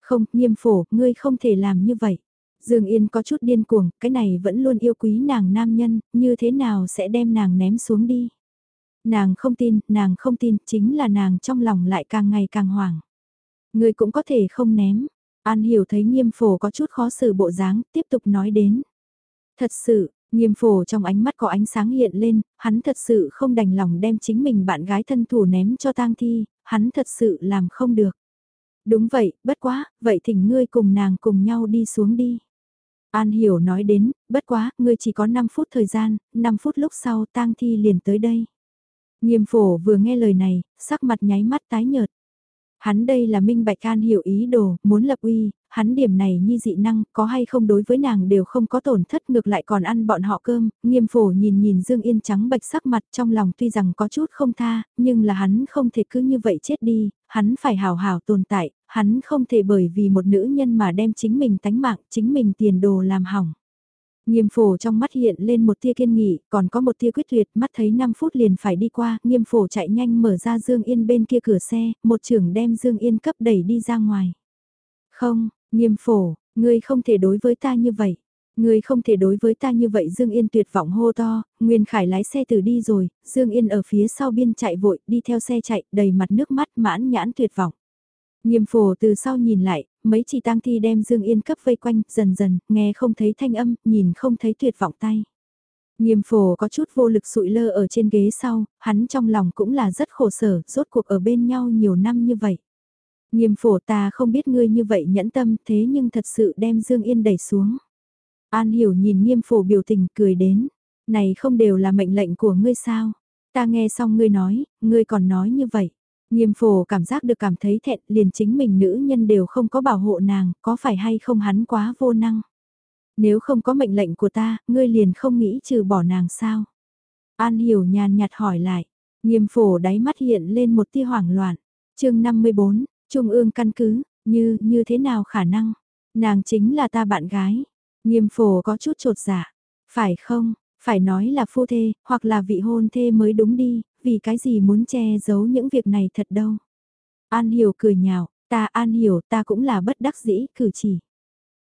Không, nghiêm phổ, ngươi không thể làm như vậy. Dương Yên có chút điên cuồng, cái này vẫn luôn yêu quý nàng nam nhân, như thế nào sẽ đem nàng ném xuống đi. Nàng không tin, nàng không tin, chính là nàng trong lòng lại càng ngày càng hoảng. Người cũng có thể không ném. An hiểu thấy nghiêm phổ có chút khó xử bộ dáng, tiếp tục nói đến. Thật sự, nghiêm phổ trong ánh mắt có ánh sáng hiện lên, hắn thật sự không đành lòng đem chính mình bạn gái thân thủ ném cho tang thi, hắn thật sự làm không được. Đúng vậy, bất quá, vậy thỉnh ngươi cùng nàng cùng nhau đi xuống đi. An Hiểu nói đến, bất quá, ngươi chỉ có 5 phút thời gian, 5 phút lúc sau tang thi liền tới đây. Nghiêm phổ vừa nghe lời này, sắc mặt nháy mắt tái nhợt. Hắn đây là minh bạch An Hiểu ý đồ, muốn lập uy, hắn điểm này như dị năng, có hay không đối với nàng đều không có tổn thất ngược lại còn ăn bọn họ cơm, nghiêm phổ nhìn nhìn Dương Yên trắng bạch sắc mặt trong lòng tuy rằng có chút không tha, nhưng là hắn không thể cứ như vậy chết đi, hắn phải hào hào tồn tại, hắn không thể bởi vì một nữ nhân mà đem chính mình tánh mạng, chính mình tiền đồ làm hỏng. Nghiêm phổ trong mắt hiện lên một tia kiên nghị, còn có một tia quyết tuyệt, mắt thấy 5 phút liền phải đi qua, nghiêm phổ chạy nhanh mở ra Dương Yên bên kia cửa xe, một trưởng đem Dương Yên cấp đẩy đi ra ngoài. Không, nghiêm phổ, ngươi không thể đối với ta như vậy. Ngươi không thể đối với ta như vậy Dương Yên tuyệt vọng hô to, Nguyên Khải lái xe từ đi rồi, Dương Yên ở phía sau biên chạy vội, đi theo xe chạy, đầy mặt nước mắt mãn nhãn tuyệt vọng. Nghiêm phổ từ sau nhìn lại, mấy chị tang thi đem Dương Yên cấp vây quanh, dần dần, nghe không thấy thanh âm, nhìn không thấy tuyệt vọng tay. Nghiêm phổ có chút vô lực sụi lơ ở trên ghế sau, hắn trong lòng cũng là rất khổ sở, rốt cuộc ở bên nhau nhiều năm như vậy. Nghiêm phổ ta không biết ngươi như vậy nhẫn tâm thế nhưng thật sự đem Dương Yên đẩy xuống. An hiểu nhìn nghiêm phổ biểu tình cười đến, này không đều là mệnh lệnh của ngươi sao? Ta nghe xong ngươi nói, ngươi còn nói như vậy. Nghiêm phổ cảm giác được cảm thấy thẹn liền chính mình nữ nhân đều không có bảo hộ nàng, có phải hay không hắn quá vô năng. Nếu không có mệnh lệnh của ta, ngươi liền không nghĩ trừ bỏ nàng sao? An hiểu nhàn nhạt hỏi lại, nghiêm phổ đáy mắt hiện lên một tia hoảng loạn. chương 54, Trung ương căn cứ, như, như thế nào khả năng? Nàng chính là ta bạn gái. Nghiêm phổ có chút trột dạ Phải không, phải nói là phu thê, hoặc là vị hôn thê mới đúng đi, vì cái gì muốn che giấu những việc này thật đâu. An hiểu cười nhạo, ta an hiểu ta cũng là bất đắc dĩ cử chỉ.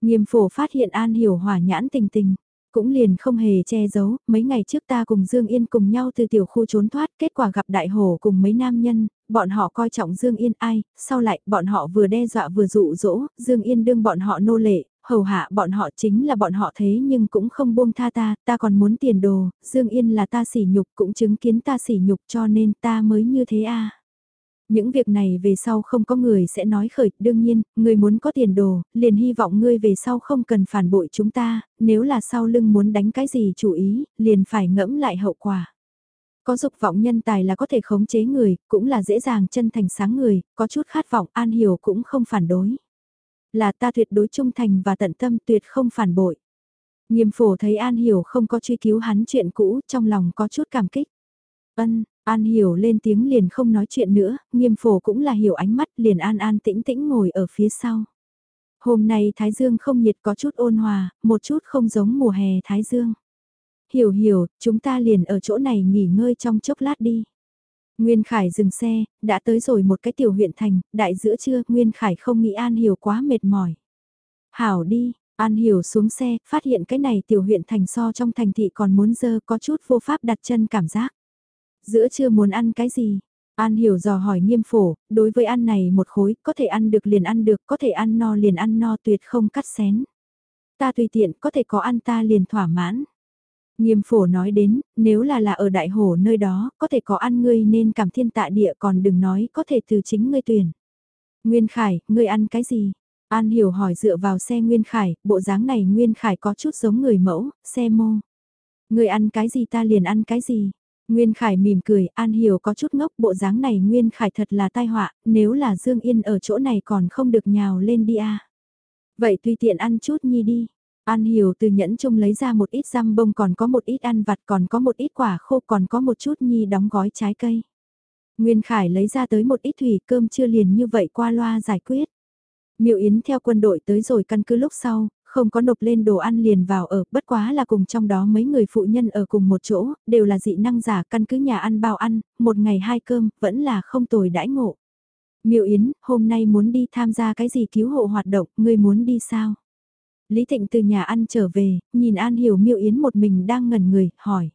Nghiêm phổ phát hiện an hiểu hỏa nhãn tình tình, cũng liền không hề che giấu, mấy ngày trước ta cùng Dương Yên cùng nhau từ tiểu khu trốn thoát, kết quả gặp đại hổ cùng mấy nam nhân, bọn họ coi trọng Dương Yên ai, sau lại bọn họ vừa đe dọa vừa dụ dỗ, Dương Yên đương bọn họ nô lệ, hầu hạ bọn họ chính là bọn họ thế nhưng cũng không buông tha ta, ta còn muốn tiền đồ, Dương Yên là ta sỉ nhục cũng chứng kiến ta sỉ nhục cho nên ta mới như thế a. Những việc này về sau không có người sẽ nói khởi, đương nhiên, người muốn có tiền đồ, liền hy vọng ngươi về sau không cần phản bội chúng ta, nếu là sau lưng muốn đánh cái gì chủ ý, liền phải ngẫm lại hậu quả. Có dục vọng nhân tài là có thể khống chế người, cũng là dễ dàng chân thành sáng người, có chút khát vọng an hiểu cũng không phản đối. Là ta tuyệt đối trung thành và tận tâm tuyệt không phản bội. Nghiêm phổ thấy An Hiểu không có truy cứu hắn chuyện cũ, trong lòng có chút cảm kích. Ân, An Hiểu lên tiếng liền không nói chuyện nữa, nghiêm phổ cũng là hiểu ánh mắt liền an an tĩnh tĩnh ngồi ở phía sau. Hôm nay Thái Dương không nhiệt có chút ôn hòa, một chút không giống mùa hè Thái Dương. Hiểu hiểu, chúng ta liền ở chỗ này nghỉ ngơi trong chốc lát đi. Nguyên Khải dừng xe, đã tới rồi một cái tiểu huyện thành, đại giữa trưa, Nguyên Khải không nghĩ An Hiểu quá mệt mỏi. Hảo đi, An Hiểu xuống xe, phát hiện cái này tiểu huyện thành so trong thành thị còn muốn dơ có chút vô pháp đặt chân cảm giác. Giữa trưa muốn ăn cái gì? An Hiểu dò hỏi nghiêm phổ, đối với ăn này một khối, có thể ăn được liền ăn được, có thể ăn no liền ăn no tuyệt không cắt xén. Ta tùy tiện, có thể có ăn ta liền thỏa mãn. Nghiêm phổ nói đến, nếu là là ở đại hồ nơi đó, có thể có ăn ngươi nên cảm thiên tạ địa còn đừng nói có thể từ chính ngươi tuyển. Nguyên Khải, ngươi ăn cái gì? An Hiểu hỏi dựa vào xe Nguyên Khải, bộ dáng này Nguyên Khải có chút giống người mẫu, xe mô. Ngươi ăn cái gì ta liền ăn cái gì? Nguyên Khải mỉm cười, An Hiểu có chút ngốc bộ dáng này Nguyên Khải thật là tai họa, nếu là Dương Yên ở chỗ này còn không được nhào lên đi à. Vậy tùy tiện ăn chút nhi đi. An Hiểu từ nhẫn chung lấy ra một ít răm bông còn có một ít ăn vặt còn có một ít quả khô còn có một chút nhi đóng gói trái cây. Nguyên Khải lấy ra tới một ít thủy cơm chưa liền như vậy qua loa giải quyết. Miệu Yến theo quân đội tới rồi căn cứ lúc sau, không có nộp lên đồ ăn liền vào ở, bất quá là cùng trong đó mấy người phụ nhân ở cùng một chỗ, đều là dị năng giả căn cứ nhà ăn bao ăn, một ngày hai cơm, vẫn là không tồi đãi ngộ. Miệu Yến, hôm nay muốn đi tham gia cái gì cứu hộ hoạt động, ngươi muốn đi sao? Lý Thịnh từ nhà ăn trở về, nhìn An Hiểu Miệu Yến một mình đang ngẩn người, hỏi.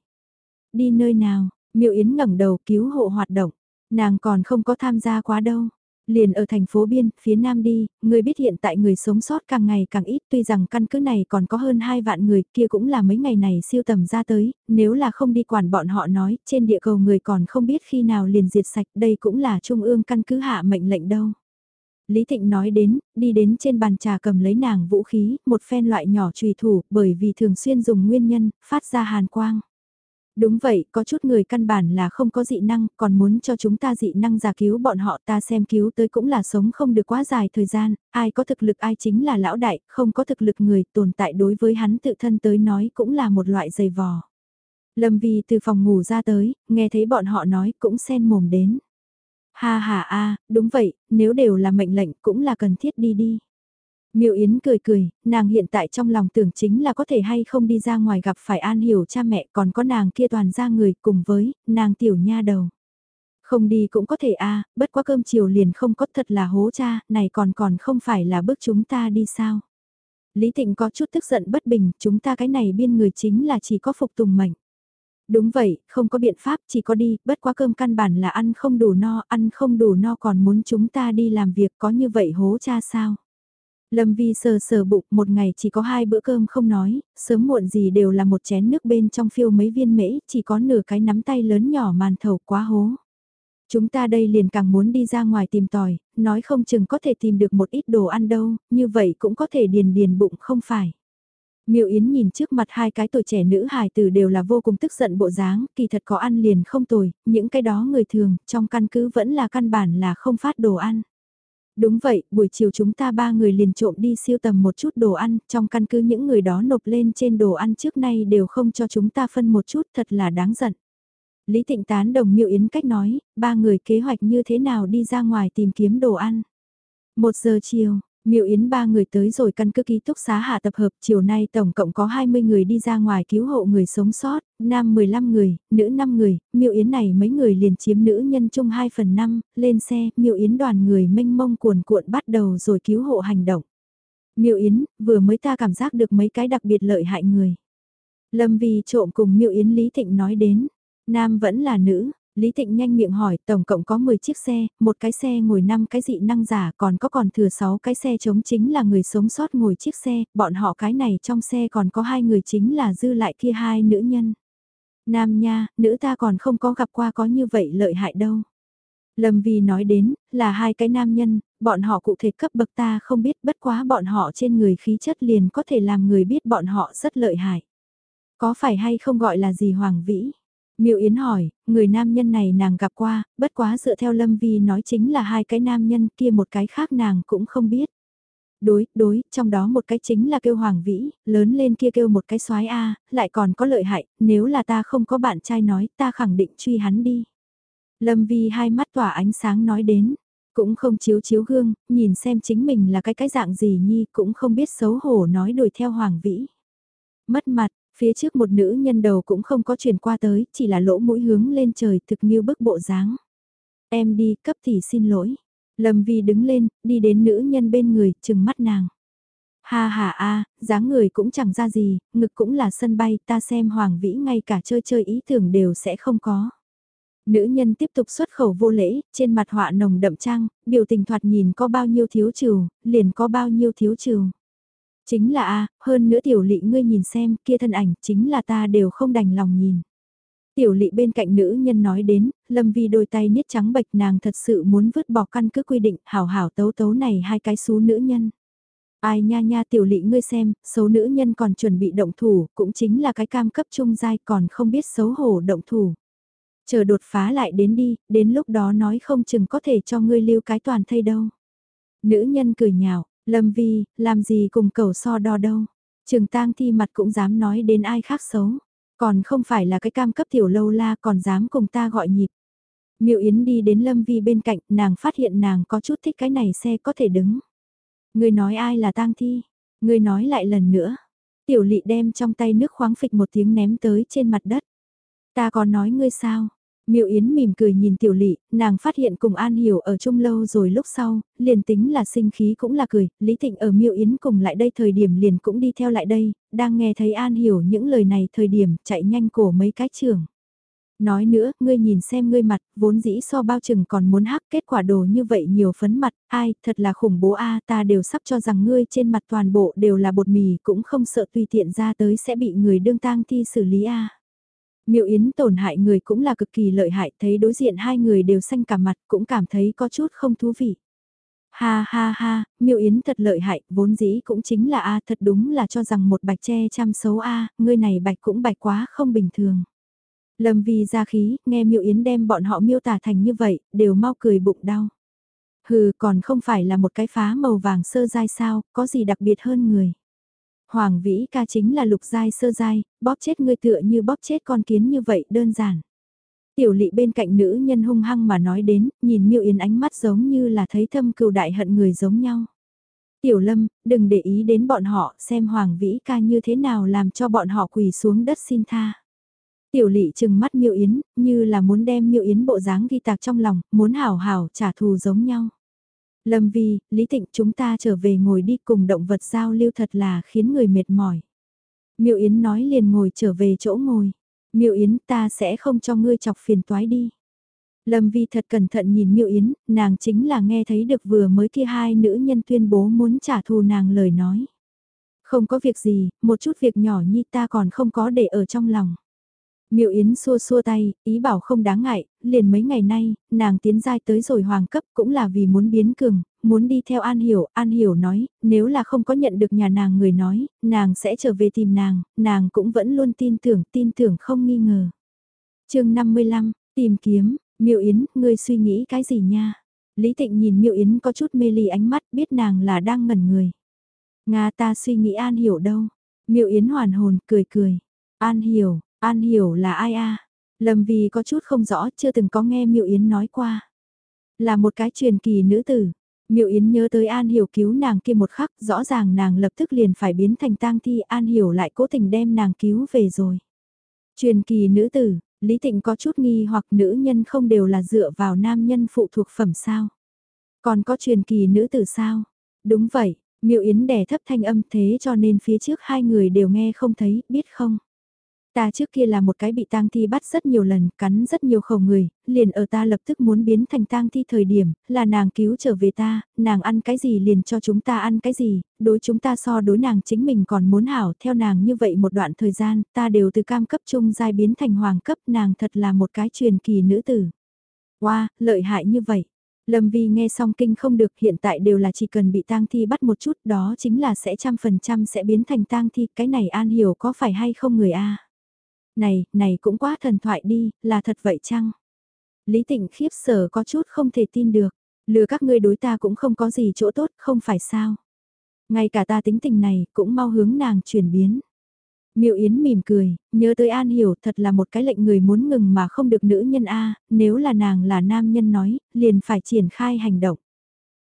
Đi nơi nào? Miệu Yến ngẩng đầu cứu hộ hoạt động. Nàng còn không có tham gia quá đâu. Liền ở thành phố Biên, phía Nam đi, người biết hiện tại người sống sót càng ngày càng ít tuy rằng căn cứ này còn có hơn 2 vạn người kia cũng là mấy ngày này siêu tầm ra tới, nếu là không đi quản bọn họ nói, trên địa cầu người còn không biết khi nào liền diệt sạch, đây cũng là trung ương căn cứ hạ mệnh lệnh đâu. Lý Thịnh nói đến, đi đến trên bàn trà cầm lấy nàng vũ khí, một phen loại nhỏ trùy thủ, bởi vì thường xuyên dùng nguyên nhân, phát ra hàn quang. Đúng vậy, có chút người căn bản là không có dị năng, còn muốn cho chúng ta dị năng giả cứu bọn họ ta xem cứu tới cũng là sống không được quá dài thời gian, ai có thực lực ai chính là lão đại, không có thực lực người tồn tại đối với hắn tự thân tới nói cũng là một loại dày vò. Lâm Vi từ phòng ngủ ra tới, nghe thấy bọn họ nói cũng sen mồm đến. Ha ha a, đúng vậy, nếu đều là mệnh lệnh cũng là cần thiết đi đi. Miêu Yến cười cười, nàng hiện tại trong lòng tưởng chính là có thể hay không đi ra ngoài gặp phải an hiểu cha mẹ còn có nàng kia toàn ra người cùng với, nàng tiểu nha đầu. Không đi cũng có thể a bất quá cơm chiều liền không có thật là hố cha, này còn còn không phải là bước chúng ta đi sao. Lý Tịnh có chút tức giận bất bình, chúng ta cái này biên người chính là chỉ có phục tùng mệnh. Đúng vậy, không có biện pháp, chỉ có đi, bất quá cơm căn bản là ăn không đủ no, ăn không đủ no còn muốn chúng ta đi làm việc có như vậy hố cha sao? Lâm Vi sờ sờ bụng một ngày chỉ có hai bữa cơm không nói, sớm muộn gì đều là một chén nước bên trong phiêu mấy viên mễ, chỉ có nửa cái nắm tay lớn nhỏ màn thầu quá hố. Chúng ta đây liền càng muốn đi ra ngoài tìm tòi, nói không chừng có thể tìm được một ít đồ ăn đâu, như vậy cũng có thể điền điền bụng không phải. Miêu Yến nhìn trước mặt hai cái tuổi trẻ nữ hài tử đều là vô cùng tức giận bộ dáng, kỳ thật có ăn liền không tồi, những cái đó người thường, trong căn cứ vẫn là căn bản là không phát đồ ăn. Đúng vậy, buổi chiều chúng ta ba người liền trộm đi siêu tầm một chút đồ ăn, trong căn cứ những người đó nộp lên trên đồ ăn trước nay đều không cho chúng ta phân một chút, thật là đáng giận. Lý Thịnh Tán đồng miệu yến cách nói, ba người kế hoạch như thế nào đi ra ngoài tìm kiếm đồ ăn. Một giờ chiều, Miêu Yến ba người tới rồi căn cứ ký túc xá hạ tập hợp, chiều nay tổng cộng có 20 người đi ra ngoài cứu hộ người sống sót, nam 15 người, nữ 5 người, Miêu Yến này mấy người liền chiếm nữ nhân chung 2 phần 5, lên xe, Miêu Yến đoàn người mênh mông cuồn cuộn bắt đầu rồi cứu hộ hành động. Miêu Yến, vừa mới ta cảm giác được mấy cái đặc biệt lợi hại người. Lâm Vi trộm cùng Miêu Yến Lý Thịnh nói đến, nam vẫn là nữ, Lý Tịnh nhanh miệng hỏi, tổng cộng có 10 chiếc xe, một cái xe ngồi 5 cái dị năng giả, còn có còn thừa 6 cái xe chống chính là người sống sót ngồi chiếc xe, bọn họ cái này trong xe còn có hai người chính là dư lại kia hai nữ nhân. Nam nha, nữ ta còn không có gặp qua có như vậy lợi hại đâu. Lâm Vi nói đến, là hai cái nam nhân, bọn họ cụ thể cấp bậc ta không biết bất quá bọn họ trên người khí chất liền có thể làm người biết bọn họ rất lợi hại. Có phải hay không gọi là gì Hoàng Vĩ? Miêu Yến hỏi, người nam nhân này nàng gặp qua, bất quá dựa theo Lâm Vi nói chính là hai cái nam nhân kia một cái khác nàng cũng không biết. Đối, đối, trong đó một cái chính là kêu Hoàng Vĩ, lớn lên kia kêu một cái soái A, lại còn có lợi hại, nếu là ta không có bạn trai nói ta khẳng định truy hắn đi. Lâm Vi hai mắt tỏa ánh sáng nói đến, cũng không chiếu chiếu gương, nhìn xem chính mình là cái cái dạng gì nhi cũng không biết xấu hổ nói đuổi theo Hoàng Vĩ. Mất mặt, Phía trước một nữ nhân đầu cũng không có chuyển qua tới, chỉ là lỗ mũi hướng lên trời thực như bức bộ dáng. Em đi, cấp thì xin lỗi. Lâm Vi đứng lên, đi đến nữ nhân bên người, chừng mắt nàng. Ha ha a, dáng người cũng chẳng ra gì, ngực cũng là sân bay, ta xem Hoàng Vĩ ngay cả chơi chơi ý tưởng đều sẽ không có. Nữ nhân tiếp tục xuất khẩu vô lễ, trên mặt họa nồng đậm trang, biểu tình thoạt nhìn có bao nhiêu thiếu trừ, liền có bao nhiêu thiếu trừ. Chính là a hơn nữa tiểu lị ngươi nhìn xem, kia thân ảnh, chính là ta đều không đành lòng nhìn. Tiểu lị bên cạnh nữ nhân nói đến, Lâm Vi đôi tay niết trắng bạch nàng thật sự muốn vứt bỏ căn cứ quy định, hảo hảo tấu tấu này hai cái xú nữ nhân. Ai nha nha tiểu lị ngươi xem, số nữ nhân còn chuẩn bị động thủ, cũng chính là cái cam cấp trung giai còn không biết xấu hổ động thủ. Chờ đột phá lại đến đi, đến lúc đó nói không chừng có thể cho ngươi lưu cái toàn thây đâu. Nữ nhân cười nhạo, Lâm Vi, làm gì cùng cầu so đo đâu. Trường tang thi mặt cũng dám nói đến ai khác xấu. Còn không phải là cái cam cấp tiểu lâu la còn dám cùng ta gọi nhịp. Miệu Yến đi đến Lâm Vi bên cạnh, nàng phát hiện nàng có chút thích cái này xe có thể đứng. Người nói ai là tang thi? Người nói lại lần nữa. Tiểu lị đem trong tay nước khoáng phịch một tiếng ném tới trên mặt đất. Ta còn nói ngươi sao? Miệu Yến mỉm cười nhìn tiểu lị, nàng phát hiện cùng An Hiểu ở chung lâu rồi lúc sau, liền tính là sinh khí cũng là cười, Lý Thịnh ở Miệu Yến cùng lại đây thời điểm liền cũng đi theo lại đây, đang nghe thấy An Hiểu những lời này thời điểm chạy nhanh cổ mấy cái trường. Nói nữa, ngươi nhìn xem ngươi mặt, vốn dĩ so bao chừng còn muốn hắc kết quả đồ như vậy nhiều phấn mặt, ai, thật là khủng bố a ta đều sắp cho rằng ngươi trên mặt toàn bộ đều là bột mì cũng không sợ tùy tiện ra tới sẽ bị người đương tang thi xử lý a Miêu Yến tổn hại người cũng là cực kỳ lợi hại, thấy đối diện hai người đều xanh cả mặt, cũng cảm thấy có chút không thú vị. Ha ha ha, Miêu Yến thật lợi hại, vốn dĩ cũng chính là a, thật đúng là cho rằng một bạch che chăm xấu a, à, ngươi này bạch cũng bạch quá không bình thường. Lâm Vi ra khí, nghe Miêu Yến đem bọn họ miêu tả thành như vậy, đều mau cười bụng đau. Hừ, còn không phải là một cái phá màu vàng sơ dai sao, có gì đặc biệt hơn người. Hoàng vĩ ca chính là lục giai sơ giai, bóp chết ngươi tựa như bóp chết con kiến như vậy đơn giản. Tiểu lị bên cạnh nữ nhân hung hăng mà nói đến, nhìn miêu yến ánh mắt giống như là thấy thâm cừu đại hận người giống nhau. Tiểu lâm, đừng để ý đến bọn họ xem hoàng vĩ ca như thế nào làm cho bọn họ quỳ xuống đất xin tha. Tiểu lị trừng mắt miêu yến, như là muốn đem miêu yến bộ dáng ghi tạc trong lòng, muốn hảo hảo trả thù giống nhau. Lâm Vi, Lý Tịnh chúng ta trở về ngồi đi cùng động vật giao lưu thật là khiến người mệt mỏi. Miệu Yến nói liền ngồi trở về chỗ ngồi. Miệu Yến ta sẽ không cho ngươi chọc phiền toái đi. Lâm Vi thật cẩn thận nhìn Miệu Yến, nàng chính là nghe thấy được vừa mới kia hai nữ nhân tuyên bố muốn trả thù nàng lời nói. Không có việc gì, một chút việc nhỏ nhi ta còn không có để ở trong lòng. Miệu Yến xua xua tay, ý bảo không đáng ngại, liền mấy ngày nay, nàng tiến giai tới rồi hoàng cấp cũng là vì muốn biến cường, muốn đi theo An Hiểu, An Hiểu nói, nếu là không có nhận được nhà nàng người nói, nàng sẽ trở về tìm nàng, nàng cũng vẫn luôn tin tưởng, tin tưởng không nghi ngờ. chương 55, tìm kiếm, Miệu Yến, ngươi suy nghĩ cái gì nha? Lý Tịnh nhìn Miệu Yến có chút mê ly ánh mắt, biết nàng là đang ngẩn người. Nga ta suy nghĩ An Hiểu đâu? Miệu Yến hoàn hồn, cười cười. An Hiểu, An hiểu là ai a? Lâm Vi có chút không rõ, chưa từng có nghe Miệu Yến nói qua. Là một cái truyền kỳ nữ tử. Miệu Yến nhớ tới An Hiểu cứu nàng kia một khắc, rõ ràng nàng lập tức liền phải biến thành tang thi, An Hiểu lại cố tình đem nàng cứu về rồi. Truyền kỳ nữ tử, Lý Tịnh có chút nghi hoặc nữ nhân không đều là dựa vào nam nhân phụ thuộc phẩm sao? Còn có truyền kỳ nữ tử sao? Đúng vậy, Miệu Yến đè thấp thanh âm thế cho nên phía trước hai người đều nghe không thấy, biết không? Ta trước kia là một cái bị tang thi bắt rất nhiều lần, cắn rất nhiều khẩu người, liền ở ta lập tức muốn biến thành tang thi thời điểm, là nàng cứu trở về ta, nàng ăn cái gì liền cho chúng ta ăn cái gì, đối chúng ta so đối nàng chính mình còn muốn hảo, theo nàng như vậy một đoạn thời gian, ta đều từ cam cấp trung giai biến thành hoàng cấp, nàng thật là một cái truyền kỳ nữ tử. Wow, lợi hại như vậy. Lâm Vi nghe xong kinh không được hiện tại đều là chỉ cần bị tang thi bắt một chút đó chính là sẽ trăm phần trăm sẽ biến thành tang thi cái này an hiểu có phải hay không người A này, này cũng quá thần thoại đi, là thật vậy chăng? Lý Tịnh khiếp sở có chút không thể tin được, lừa các ngươi đối ta cũng không có gì chỗ tốt, không phải sao? Ngay cả ta tính tình này cũng mau hướng nàng chuyển biến. Miệu Yến mỉm cười, nhớ tới An Hiểu thật là một cái lệnh người muốn ngừng mà không được nữ nhân A, nếu là nàng là nam nhân nói, liền phải triển khai hành động.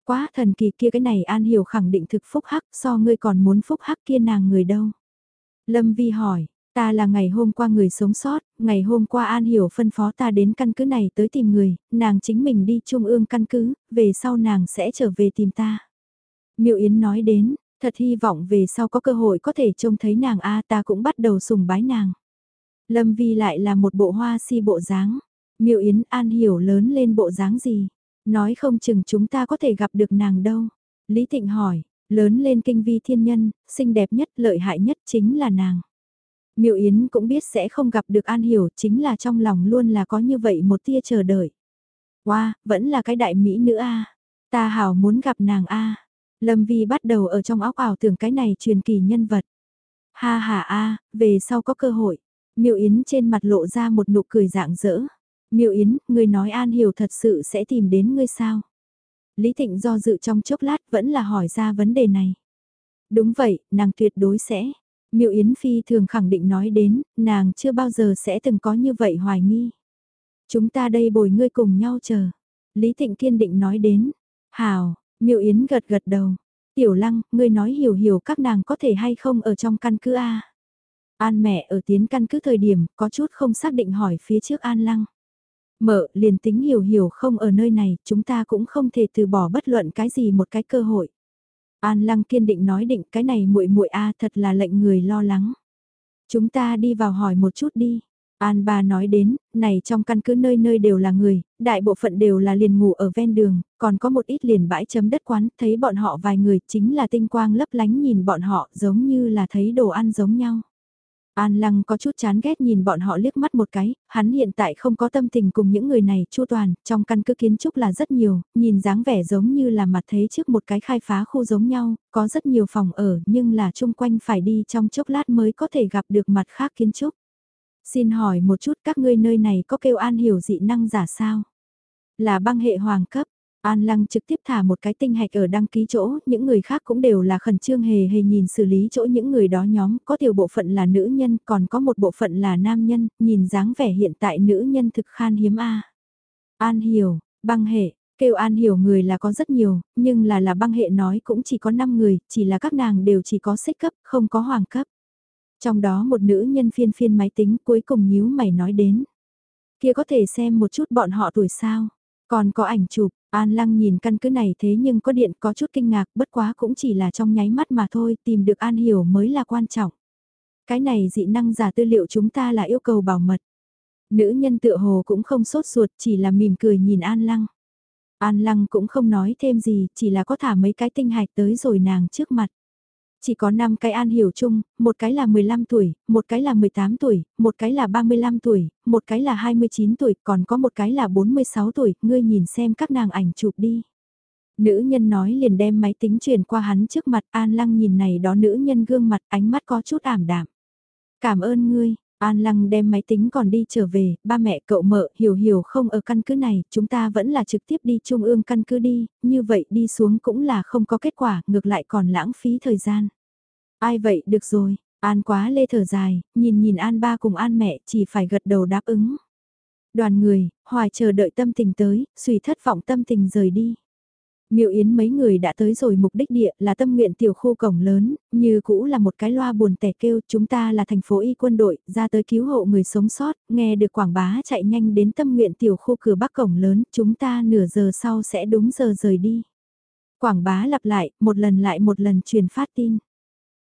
Quá thần kỳ kia cái này An Hiểu khẳng định thực phúc hắc so ngươi còn muốn phúc hắc kia nàng người đâu. Lâm Vi hỏi, Ta là ngày hôm qua người sống sót, ngày hôm qua An Hiểu phân phó ta đến căn cứ này tới tìm người, nàng chính mình đi trung ương căn cứ, về sau nàng sẽ trở về tìm ta. Miệu Yến nói đến, thật hy vọng về sau có cơ hội có thể trông thấy nàng A ta cũng bắt đầu sùng bái nàng. Lâm Vi lại là một bộ hoa si bộ dáng. Miệu Yến An Hiểu lớn lên bộ dáng gì? Nói không chừng chúng ta có thể gặp được nàng đâu. Lý Thịnh hỏi, Lớn lên kinh vi thiên nhân, xinh đẹp nhất, lợi hại nhất chính là nàng. Miệu Yến cũng biết sẽ không gặp được An Hiểu, chính là trong lòng luôn là có như vậy một tia chờ đợi. Wow, vẫn là cái đại mỹ nữ a. Ta hảo muốn gặp nàng a. Lâm Vi bắt đầu ở trong óc ảo tưởng cái này truyền kỳ nhân vật. Ha ha a, về sau có cơ hội. Miệu Yến trên mặt lộ ra một nụ cười dạng dỡ. Miệu Yến, người nói An Hiểu thật sự sẽ tìm đến ngươi sao? Lý Thịnh do dự trong chốc lát vẫn là hỏi ra vấn đề này. Đúng vậy, nàng tuyệt đối sẽ. Miệu Yến Phi thường khẳng định nói đến, nàng chưa bao giờ sẽ từng có như vậy hoài nghi. Chúng ta đây bồi ngươi cùng nhau chờ. Lý Thịnh kiên định nói đến. Hào, Miệu Yến gật gật đầu. Tiểu Lăng, ngươi nói hiểu hiểu các nàng có thể hay không ở trong căn cứ A. An mẹ ở tiến căn cứ thời điểm, có chút không xác định hỏi phía trước An Lăng. Mợ, liền tính hiểu hiểu không ở nơi này, chúng ta cũng không thể từ bỏ bất luận cái gì một cái cơ hội. An Lăng kiên định nói định cái này muội muội a thật là lệnh người lo lắng. Chúng ta đi vào hỏi một chút đi. An ba nói đến, này trong căn cứ nơi nơi đều là người, đại bộ phận đều là liền ngủ ở ven đường, còn có một ít liền bãi chấm đất quán, thấy bọn họ vài người chính là tinh quang lấp lánh nhìn bọn họ giống như là thấy đồ ăn giống nhau. An Lăng có chút chán ghét nhìn bọn họ liếc mắt một cái, hắn hiện tại không có tâm tình cùng những người này chu toàn, trong căn cứ kiến trúc là rất nhiều, nhìn dáng vẻ giống như là mặt thế trước một cái khai phá khu giống nhau, có rất nhiều phòng ở nhưng là chung quanh phải đi trong chốc lát mới có thể gặp được mặt khác kiến trúc. Xin hỏi một chút các ngươi nơi này có kêu An hiểu dị năng giả sao? Là băng hệ hoàng cấp, An Lăng trực tiếp thả một cái tinh hạch ở đăng ký chỗ, những người khác cũng đều là khẩn trương hề hề nhìn xử lý chỗ những người đó nhóm, có tiểu bộ phận là nữ nhân, còn có một bộ phận là nam nhân, nhìn dáng vẻ hiện tại nữ nhân thực khan hiếm a. An hiểu, băng hệ, kêu An hiểu người là có rất nhiều, nhưng là là băng hệ nói cũng chỉ có 5 người, chỉ là các nàng đều chỉ có xích cấp, không có hoàng cấp. Trong đó một nữ nhân phiên phiên máy tính cuối cùng nhíu mày nói đến. Kia có thể xem một chút bọn họ tuổi sao, còn có ảnh chụp, An Lăng nhìn căn cứ này thế nhưng có điện có chút kinh ngạc bất quá cũng chỉ là trong nháy mắt mà thôi tìm được An Hiểu mới là quan trọng. Cái này dị năng giả tư liệu chúng ta là yêu cầu bảo mật. Nữ nhân tựa hồ cũng không sốt ruột chỉ là mỉm cười nhìn An Lăng. An Lăng cũng không nói thêm gì chỉ là có thả mấy cái tinh hạch tới rồi nàng trước mặt. Chỉ có 5 cái An Hiểu chung, một cái là 15 tuổi, một cái là 18 tuổi, một cái là 35 tuổi, một cái là 29 tuổi, còn có một cái là 46 tuổi, ngươi nhìn xem các nàng ảnh chụp đi. Nữ nhân nói liền đem máy tính truyền qua hắn trước mặt An Lăng nhìn này đó nữ nhân gương mặt ánh mắt có chút ảm đạm. Cảm ơn ngươi, An Lăng đem máy tính còn đi trở về, ba mẹ cậu mợ hiểu hiểu không ở căn cứ này, chúng ta vẫn là trực tiếp đi trung ương căn cứ đi, như vậy đi xuống cũng là không có kết quả, ngược lại còn lãng phí thời gian. Ai vậy được rồi, An quá lê thở dài, nhìn nhìn An ba cùng An mẹ chỉ phải gật đầu đáp ứng. Đoàn người, hoài chờ đợi tâm tình tới, suy thất vọng tâm tình rời đi. Miệu Yến mấy người đã tới rồi mục đích địa là tâm nguyện tiểu khu cổng lớn, như cũ là một cái loa buồn tẻ kêu chúng ta là thành phố y quân đội, ra tới cứu hộ người sống sót, nghe được quảng bá chạy nhanh đến tâm nguyện tiểu khu cửa bắc cổng lớn, chúng ta nửa giờ sau sẽ đúng giờ rời đi. Quảng bá lặp lại, một lần lại một lần truyền phát tin.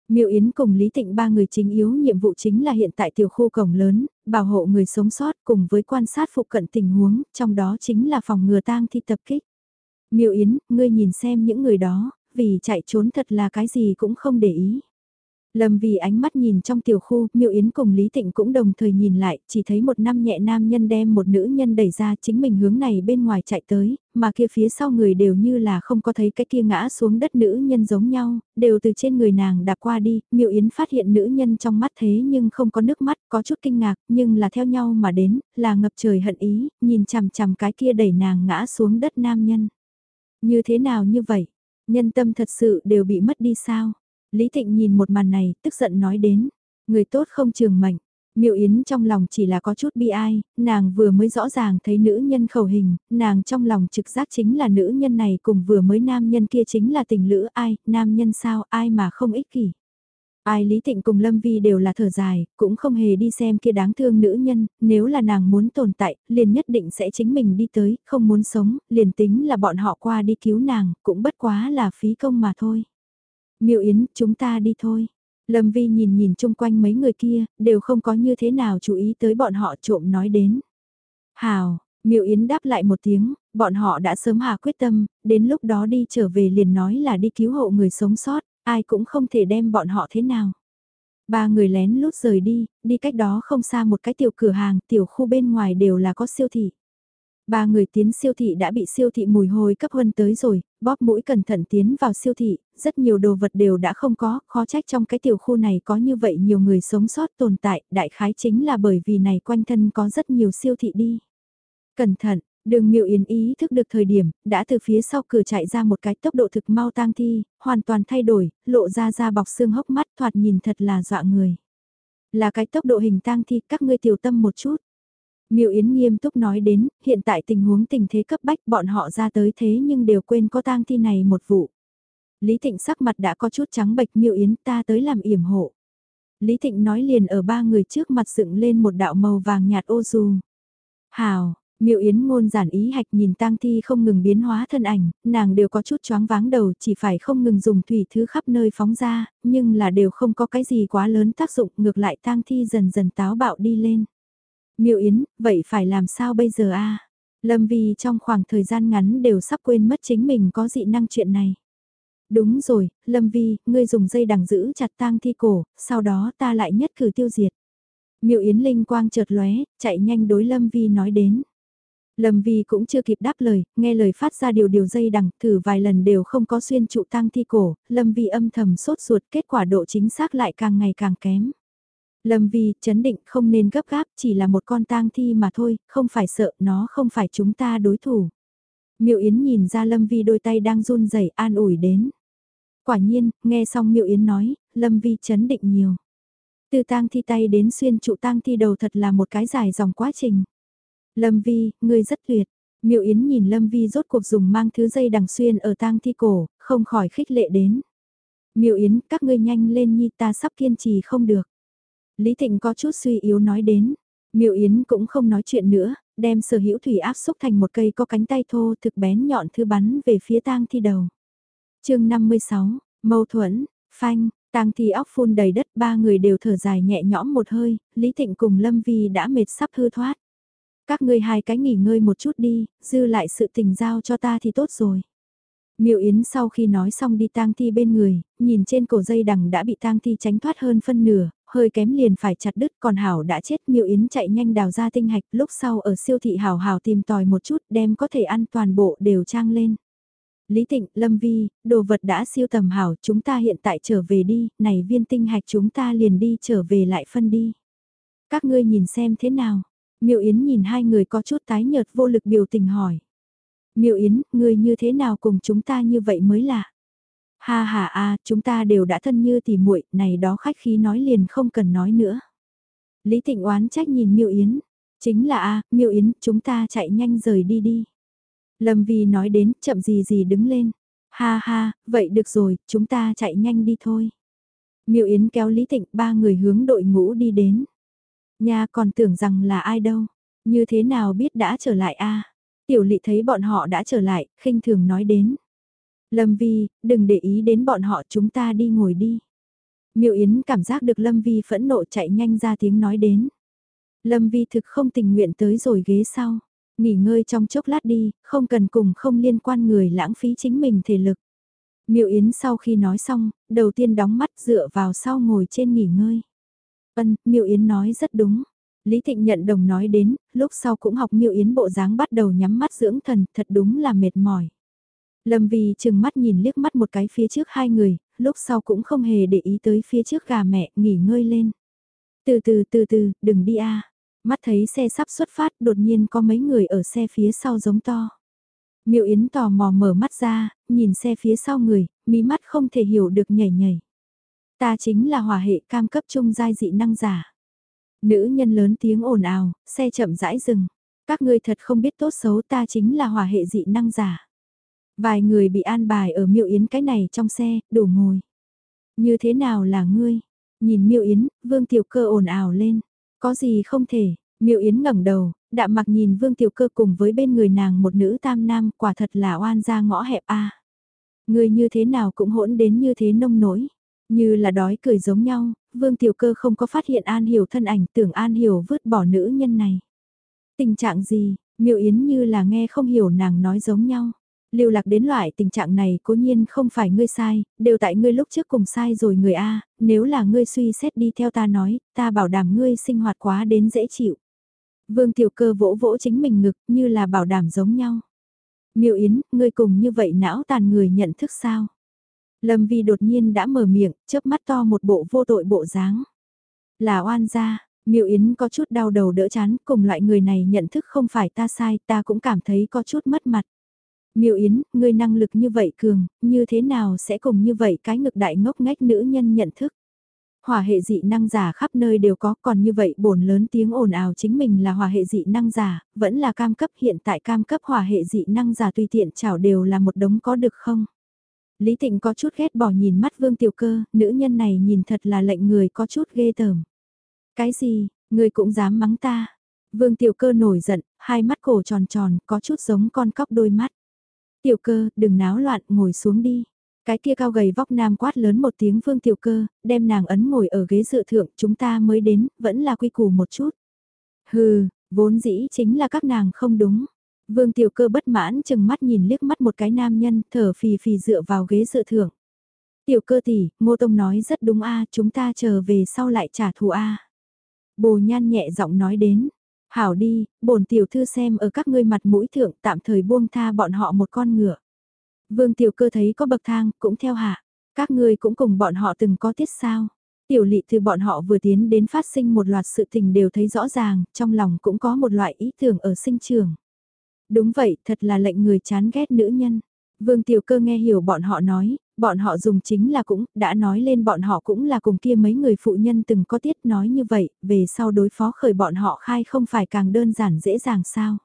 Miệu Yến cùng Lý Tịnh ba người chính yếu nhiệm vụ chính là hiện tại tiểu khu cổng lớn, bảo hộ người sống sót cùng với quan sát phụ cận tình huống, trong đó chính là phòng ngừa tang thi tập kích. Miêu Yến, ngươi nhìn xem những người đó, vì chạy trốn thật là cái gì cũng không để ý. Lâm vì ánh mắt nhìn trong tiểu khu, Miêu Yến cùng Lý Tịnh cũng đồng thời nhìn lại, chỉ thấy một nam nhẹ nam nhân đem một nữ nhân đẩy ra chính mình hướng này bên ngoài chạy tới, mà kia phía sau người đều như là không có thấy cái kia ngã xuống đất nữ nhân giống nhau, đều từ trên người nàng đạp qua đi, Miêu Yến phát hiện nữ nhân trong mắt thế nhưng không có nước mắt, có chút kinh ngạc, nhưng là theo nhau mà đến, là ngập trời hận ý, nhìn chằm chằm cái kia đẩy nàng ngã xuống đất nam nhân. Như thế nào như vậy? Nhân tâm thật sự đều bị mất đi sao? Lý Thịnh nhìn một màn này, tức giận nói đến, người tốt không trường mệnh. Miệu Yến trong lòng chỉ là có chút bi ai, nàng vừa mới rõ ràng thấy nữ nhân khẩu hình, nàng trong lòng trực giác chính là nữ nhân này cùng vừa mới nam nhân kia chính là tình lữ ai, nam nhân sao, ai mà không ích kỷ. Ai Lý Tịnh cùng Lâm Vi đều là thở dài, cũng không hề đi xem kia đáng thương nữ nhân, nếu là nàng muốn tồn tại, liền nhất định sẽ chính mình đi tới, không muốn sống, liền tính là bọn họ qua đi cứu nàng, cũng bất quá là phí công mà thôi. Miêu Yến, chúng ta đi thôi. Lâm Vi nhìn nhìn chung quanh mấy người kia, đều không có như thế nào chú ý tới bọn họ trộm nói đến. Hào, Miêu Yến đáp lại một tiếng, bọn họ đã sớm hạ quyết tâm, đến lúc đó đi trở về liền nói là đi cứu hộ người sống sót, ai cũng không thể đem bọn họ thế nào. Ba người lén lút rời đi, đi cách đó không xa một cái tiểu cửa hàng, tiểu khu bên ngoài đều là có siêu thị. Ba người tiến siêu thị đã bị siêu thị mùi hôi cấp huân tới rồi, bóp mũi cẩn thận tiến vào siêu thị, rất nhiều đồ vật đều đã không có, khó trách trong cái tiểu khu này có như vậy nhiều người sống sót tồn tại, đại khái chính là bởi vì này quanh thân có rất nhiều siêu thị đi. Cẩn thận, Đường miệu yến ý thức được thời điểm, đã từ phía sau cửa chạy ra một cái tốc độ thực mau tang thi, hoàn toàn thay đổi, lộ ra ra bọc xương hốc mắt thoạt nhìn thật là dọa người. Là cái tốc độ hình tang thi, các ngươi tiểu tâm một chút. Miệu Yến nghiêm túc nói đến, hiện tại tình huống tình thế cấp bách bọn họ ra tới thế nhưng đều quên có tang thi này một vụ. Lý Thịnh sắc mặt đã có chút trắng bệch Miệu Yến ta tới làm yểm hộ. Lý Thịnh nói liền ở ba người trước mặt dựng lên một đạo màu vàng nhạt ô dù. Hào, Miệu Yến ngôn giản ý hạch nhìn tang thi không ngừng biến hóa thân ảnh, nàng đều có chút choáng váng đầu chỉ phải không ngừng dùng thủy thứ khắp nơi phóng ra, nhưng là đều không có cái gì quá lớn tác dụng ngược lại tang thi dần dần táo bạo đi lên. Miệu Yến, vậy phải làm sao bây giờ a? Lâm Vi trong khoảng thời gian ngắn đều sắp quên mất chính mình có dị năng chuyện này. Đúng rồi, Lâm Vi, ngươi dùng dây đằng giữ chặt tang thi cổ, sau đó ta lại nhất cử tiêu diệt. Miệu Yến linh quang chợt lóe, chạy nhanh đối Lâm Vi nói đến. Lâm Vi cũng chưa kịp đáp lời, nghe lời phát ra điều điều dây đằng, thử vài lần đều không có xuyên trụ tang thi cổ, Lâm Vi âm thầm sốt ruột, kết quả độ chính xác lại càng ngày càng kém. Lâm Vi, chấn định không nên gấp gáp, chỉ là một con tang thi mà thôi, không phải sợ, nó không phải chúng ta đối thủ. Miệu Yến nhìn ra Lâm Vi đôi tay đang run rẩy an ủi đến. Quả nhiên, nghe xong Miệu Yến nói, Lâm Vi chấn định nhiều. Từ tang thi tay đến xuyên trụ tang thi đầu thật là một cái dài dòng quá trình. Lâm Vi, ngươi rất tuyệt. Miệu Yến nhìn Lâm Vi rốt cuộc dùng mang thứ dây đằng xuyên ở tang thi cổ, không khỏi khích lệ đến. Miệu Yến, các ngươi nhanh lên nhi ta sắp kiên trì không được. Lý Thịnh có chút suy yếu nói đến. Miệu Yến cũng không nói chuyện nữa, đem sở hữu thủy áp xúc thành một cây có cánh tay thô thực bén nhọn thứ bắn về phía tang thi đầu. chương 56, mâu thuẫn, phanh, tang thi óc phun đầy đất ba người đều thở dài nhẹ nhõm một hơi, Lý Thịnh cùng Lâm Vi đã mệt sắp hư thoát. Các ngươi hai cái nghỉ ngơi một chút đi, dư lại sự tình giao cho ta thì tốt rồi. Miệu Yến sau khi nói xong đi tang thi bên người, nhìn trên cổ dây đằng đã bị tang thi tránh thoát hơn phân nửa, hơi kém liền phải chặt đứt còn Hảo đã chết Miệu Yến chạy nhanh đào ra tinh hạch lúc sau ở siêu thị Hảo Hảo tìm tòi một chút đem có thể ăn toàn bộ đều trang lên. Lý Tịnh, Lâm Vi, đồ vật đã siêu tầm Hảo chúng ta hiện tại trở về đi, này viên tinh hạch chúng ta liền đi trở về lại phân đi. Các ngươi nhìn xem thế nào, Miệu Yến nhìn hai người có chút tái nhợt vô lực biểu tình hỏi. Miệu Yến, ngươi như thế nào cùng chúng ta như vậy mới lạ? Ha ha a, chúng ta đều đã thân như tỉ muội, này đó khách khí nói liền không cần nói nữa. Lý Tịnh oán trách nhìn Miệu Yến, chính là a, Miệu Yến, chúng ta chạy nhanh rời đi đi. Lâm Vi nói đến, chậm gì gì đứng lên. Ha ha, vậy được rồi, chúng ta chạy nhanh đi thôi. Miệu Yến kéo Lý Tịnh ba người hướng đội ngũ đi đến. Nha còn tưởng rằng là ai đâu, như thế nào biết đã trở lại a Tiểu lị thấy bọn họ đã trở lại, khinh thường nói đến. Lâm Vi, đừng để ý đến bọn họ chúng ta đi ngồi đi. Miệu Yến cảm giác được Lâm Vi phẫn nộ chạy nhanh ra tiếng nói đến. Lâm Vi thực không tình nguyện tới rồi ghế sau. Nghỉ ngơi trong chốc lát đi, không cần cùng không liên quan người lãng phí chính mình thể lực. Miệu Yến sau khi nói xong, đầu tiên đóng mắt dựa vào sau ngồi trên nghỉ ngơi. Ân, Miêu Yến nói rất đúng. Lý Thịnh nhận đồng nói đến, lúc sau cũng học Miêu Yến bộ dáng bắt đầu nhắm mắt dưỡng thần, thật đúng là mệt mỏi. Lâm Vì chừng mắt nhìn liếc mắt một cái phía trước hai người, lúc sau cũng không hề để ý tới phía trước gà mẹ, nghỉ ngơi lên. Từ từ từ từ, đừng đi a. Mắt thấy xe sắp xuất phát, đột nhiên có mấy người ở xe phía sau giống to. Miêu Yến tò mò mở mắt ra, nhìn xe phía sau người, mí mắt không thể hiểu được nhảy nhảy. Ta chính là hòa hệ cam cấp trung giai dị năng giả. Nữ nhân lớn tiếng ồn ào, xe chậm rãi dừng. Các ngươi thật không biết tốt xấu ta chính là hòa hệ dị năng giả. Vài người bị an bài ở miệu yến cái này trong xe, đủ ngồi. Như thế nào là ngươi? Nhìn miệu yến, vương tiểu cơ ồn ào lên. Có gì không thể, miệu yến ngẩng đầu, đạm mặc nhìn vương tiểu cơ cùng với bên người nàng một nữ tam nam quả thật là oan ra ngõ hẹp a Ngươi như thế nào cũng hỗn đến như thế nông nỗi. Như là đói cười giống nhau, Vương Tiểu Cơ không có phát hiện An Hiểu thân ảnh tưởng An Hiểu vứt bỏ nữ nhân này. Tình trạng gì, Miêu Yến như là nghe không hiểu nàng nói giống nhau. Lưu lạc đến loại tình trạng này cố nhiên không phải ngươi sai, đều tại ngươi lúc trước cùng sai rồi người A, nếu là ngươi suy xét đi theo ta nói, ta bảo đảm ngươi sinh hoạt quá đến dễ chịu. Vương Tiểu Cơ vỗ vỗ chính mình ngực như là bảo đảm giống nhau. Miêu Yến, ngươi cùng như vậy não tàn người nhận thức sao? Lâm Vi đột nhiên đã mở miệng, chớp mắt to một bộ vô tội bộ dáng. Là oan gia, Miêu Yến có chút đau đầu đỡ chán, cùng loại người này nhận thức không phải ta sai, ta cũng cảm thấy có chút mất mặt. Miêu Yến, ngươi năng lực như vậy cường, như thế nào sẽ cùng như vậy cái ngực đại ngốc ngách nữ nhân nhận thức? Hỏa hệ dị năng giả khắp nơi đều có, còn như vậy bổn lớn tiếng ồn ào chính mình là hỏa hệ dị năng giả, vẫn là cam cấp hiện tại cam cấp hỏa hệ dị năng giả tùy tiện chảo đều là một đống có được không? Lý Tịnh có chút ghét bỏ nhìn mắt Vương Tiểu Cơ, nữ nhân này nhìn thật là lệnh người có chút ghê tởm. Cái gì, người cũng dám mắng ta? Vương Tiểu Cơ nổi giận, hai mắt cổ tròn tròn, có chút giống con cóc đôi mắt. Tiểu Cơ, đừng náo loạn, ngồi xuống đi. Cái kia cao gầy vóc nam quát lớn một tiếng Vương Tiểu Cơ, đem nàng ấn ngồi ở ghế dự thượng, chúng ta mới đến, vẫn là quy củ một chút. Hừ, vốn dĩ chính là các nàng không đúng. Vương Tiểu Cơ bất mãn chừng mắt nhìn liếc mắt một cái nam nhân, thở phì phì dựa vào ghế dựa thượng. Tiểu Cơ tỷ, Ngô Tông nói rất đúng a, chúng ta chờ về sau lại trả thù a. Bồ Nhan nhẹ giọng nói đến, hảo đi, bổn tiểu thư xem ở các ngươi mặt mũi thượng tạm thời buông tha bọn họ một con ngựa. Vương Tiểu Cơ thấy có bậc thang, cũng theo hạ. Các ngươi cũng cùng bọn họ từng có tiết sao. Tiểu lị từ bọn họ vừa tiến đến phát sinh một loạt sự tình đều thấy rõ ràng, trong lòng cũng có một loại ý tưởng ở sinh trường. Đúng vậy, thật là lệnh người chán ghét nữ nhân. Vương Tiểu Cơ nghe hiểu bọn họ nói, bọn họ dùng chính là cũng, đã nói lên bọn họ cũng là cùng kia mấy người phụ nhân từng có tiết nói như vậy, về sau đối phó khởi bọn họ khai không phải càng đơn giản dễ dàng sao.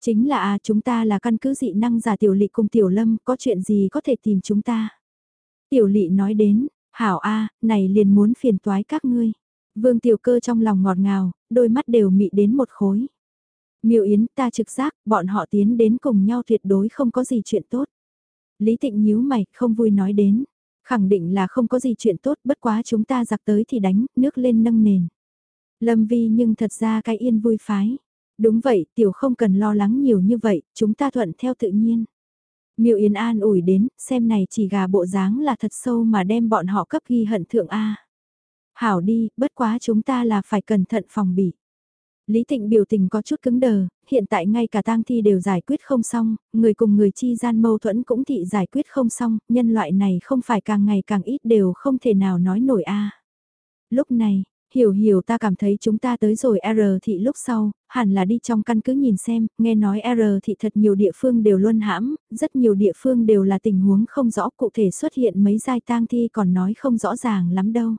Chính là à chúng ta là căn cứ dị năng giả tiểu lị cùng tiểu lâm, có chuyện gì có thể tìm chúng ta. Tiểu lị nói đến, hảo a này liền muốn phiền toái các ngươi. Vương tiểu cơ trong lòng ngọt ngào, đôi mắt đều mị đến một khối. Miêu Yến ta trực giác, bọn họ tiến đến cùng nhau tuyệt đối không có gì chuyện tốt. Lý Tịnh nhíu mày, không vui nói đến. Khẳng định là không có gì chuyện tốt, bất quá chúng ta giặc tới thì đánh, nước lên nâng nền. Lâm Vi nhưng thật ra cái yên vui phái. Đúng vậy, tiểu không cần lo lắng nhiều như vậy, chúng ta thuận theo tự nhiên. Miêu Yến An ủi đến, xem này chỉ gà bộ dáng là thật sâu mà đem bọn họ cấp ghi hận thượng A. Hảo đi, bất quá chúng ta là phải cẩn thận phòng bị. Lý Tịnh biểu tình có chút cứng đờ, hiện tại ngay cả tang thi đều giải quyết không xong, người cùng người chi gian mâu thuẫn cũng thị giải quyết không xong, nhân loại này không phải càng ngày càng ít đều không thể nào nói nổi a. Lúc này, hiểu hiểu ta cảm thấy chúng ta tới rồi R thị lúc sau, hẳn là đi trong căn cứ nhìn xem, nghe nói R thị thật nhiều địa phương đều luân hãm, rất nhiều địa phương đều là tình huống không rõ cụ thể xuất hiện mấy giai tang thi còn nói không rõ ràng lắm đâu.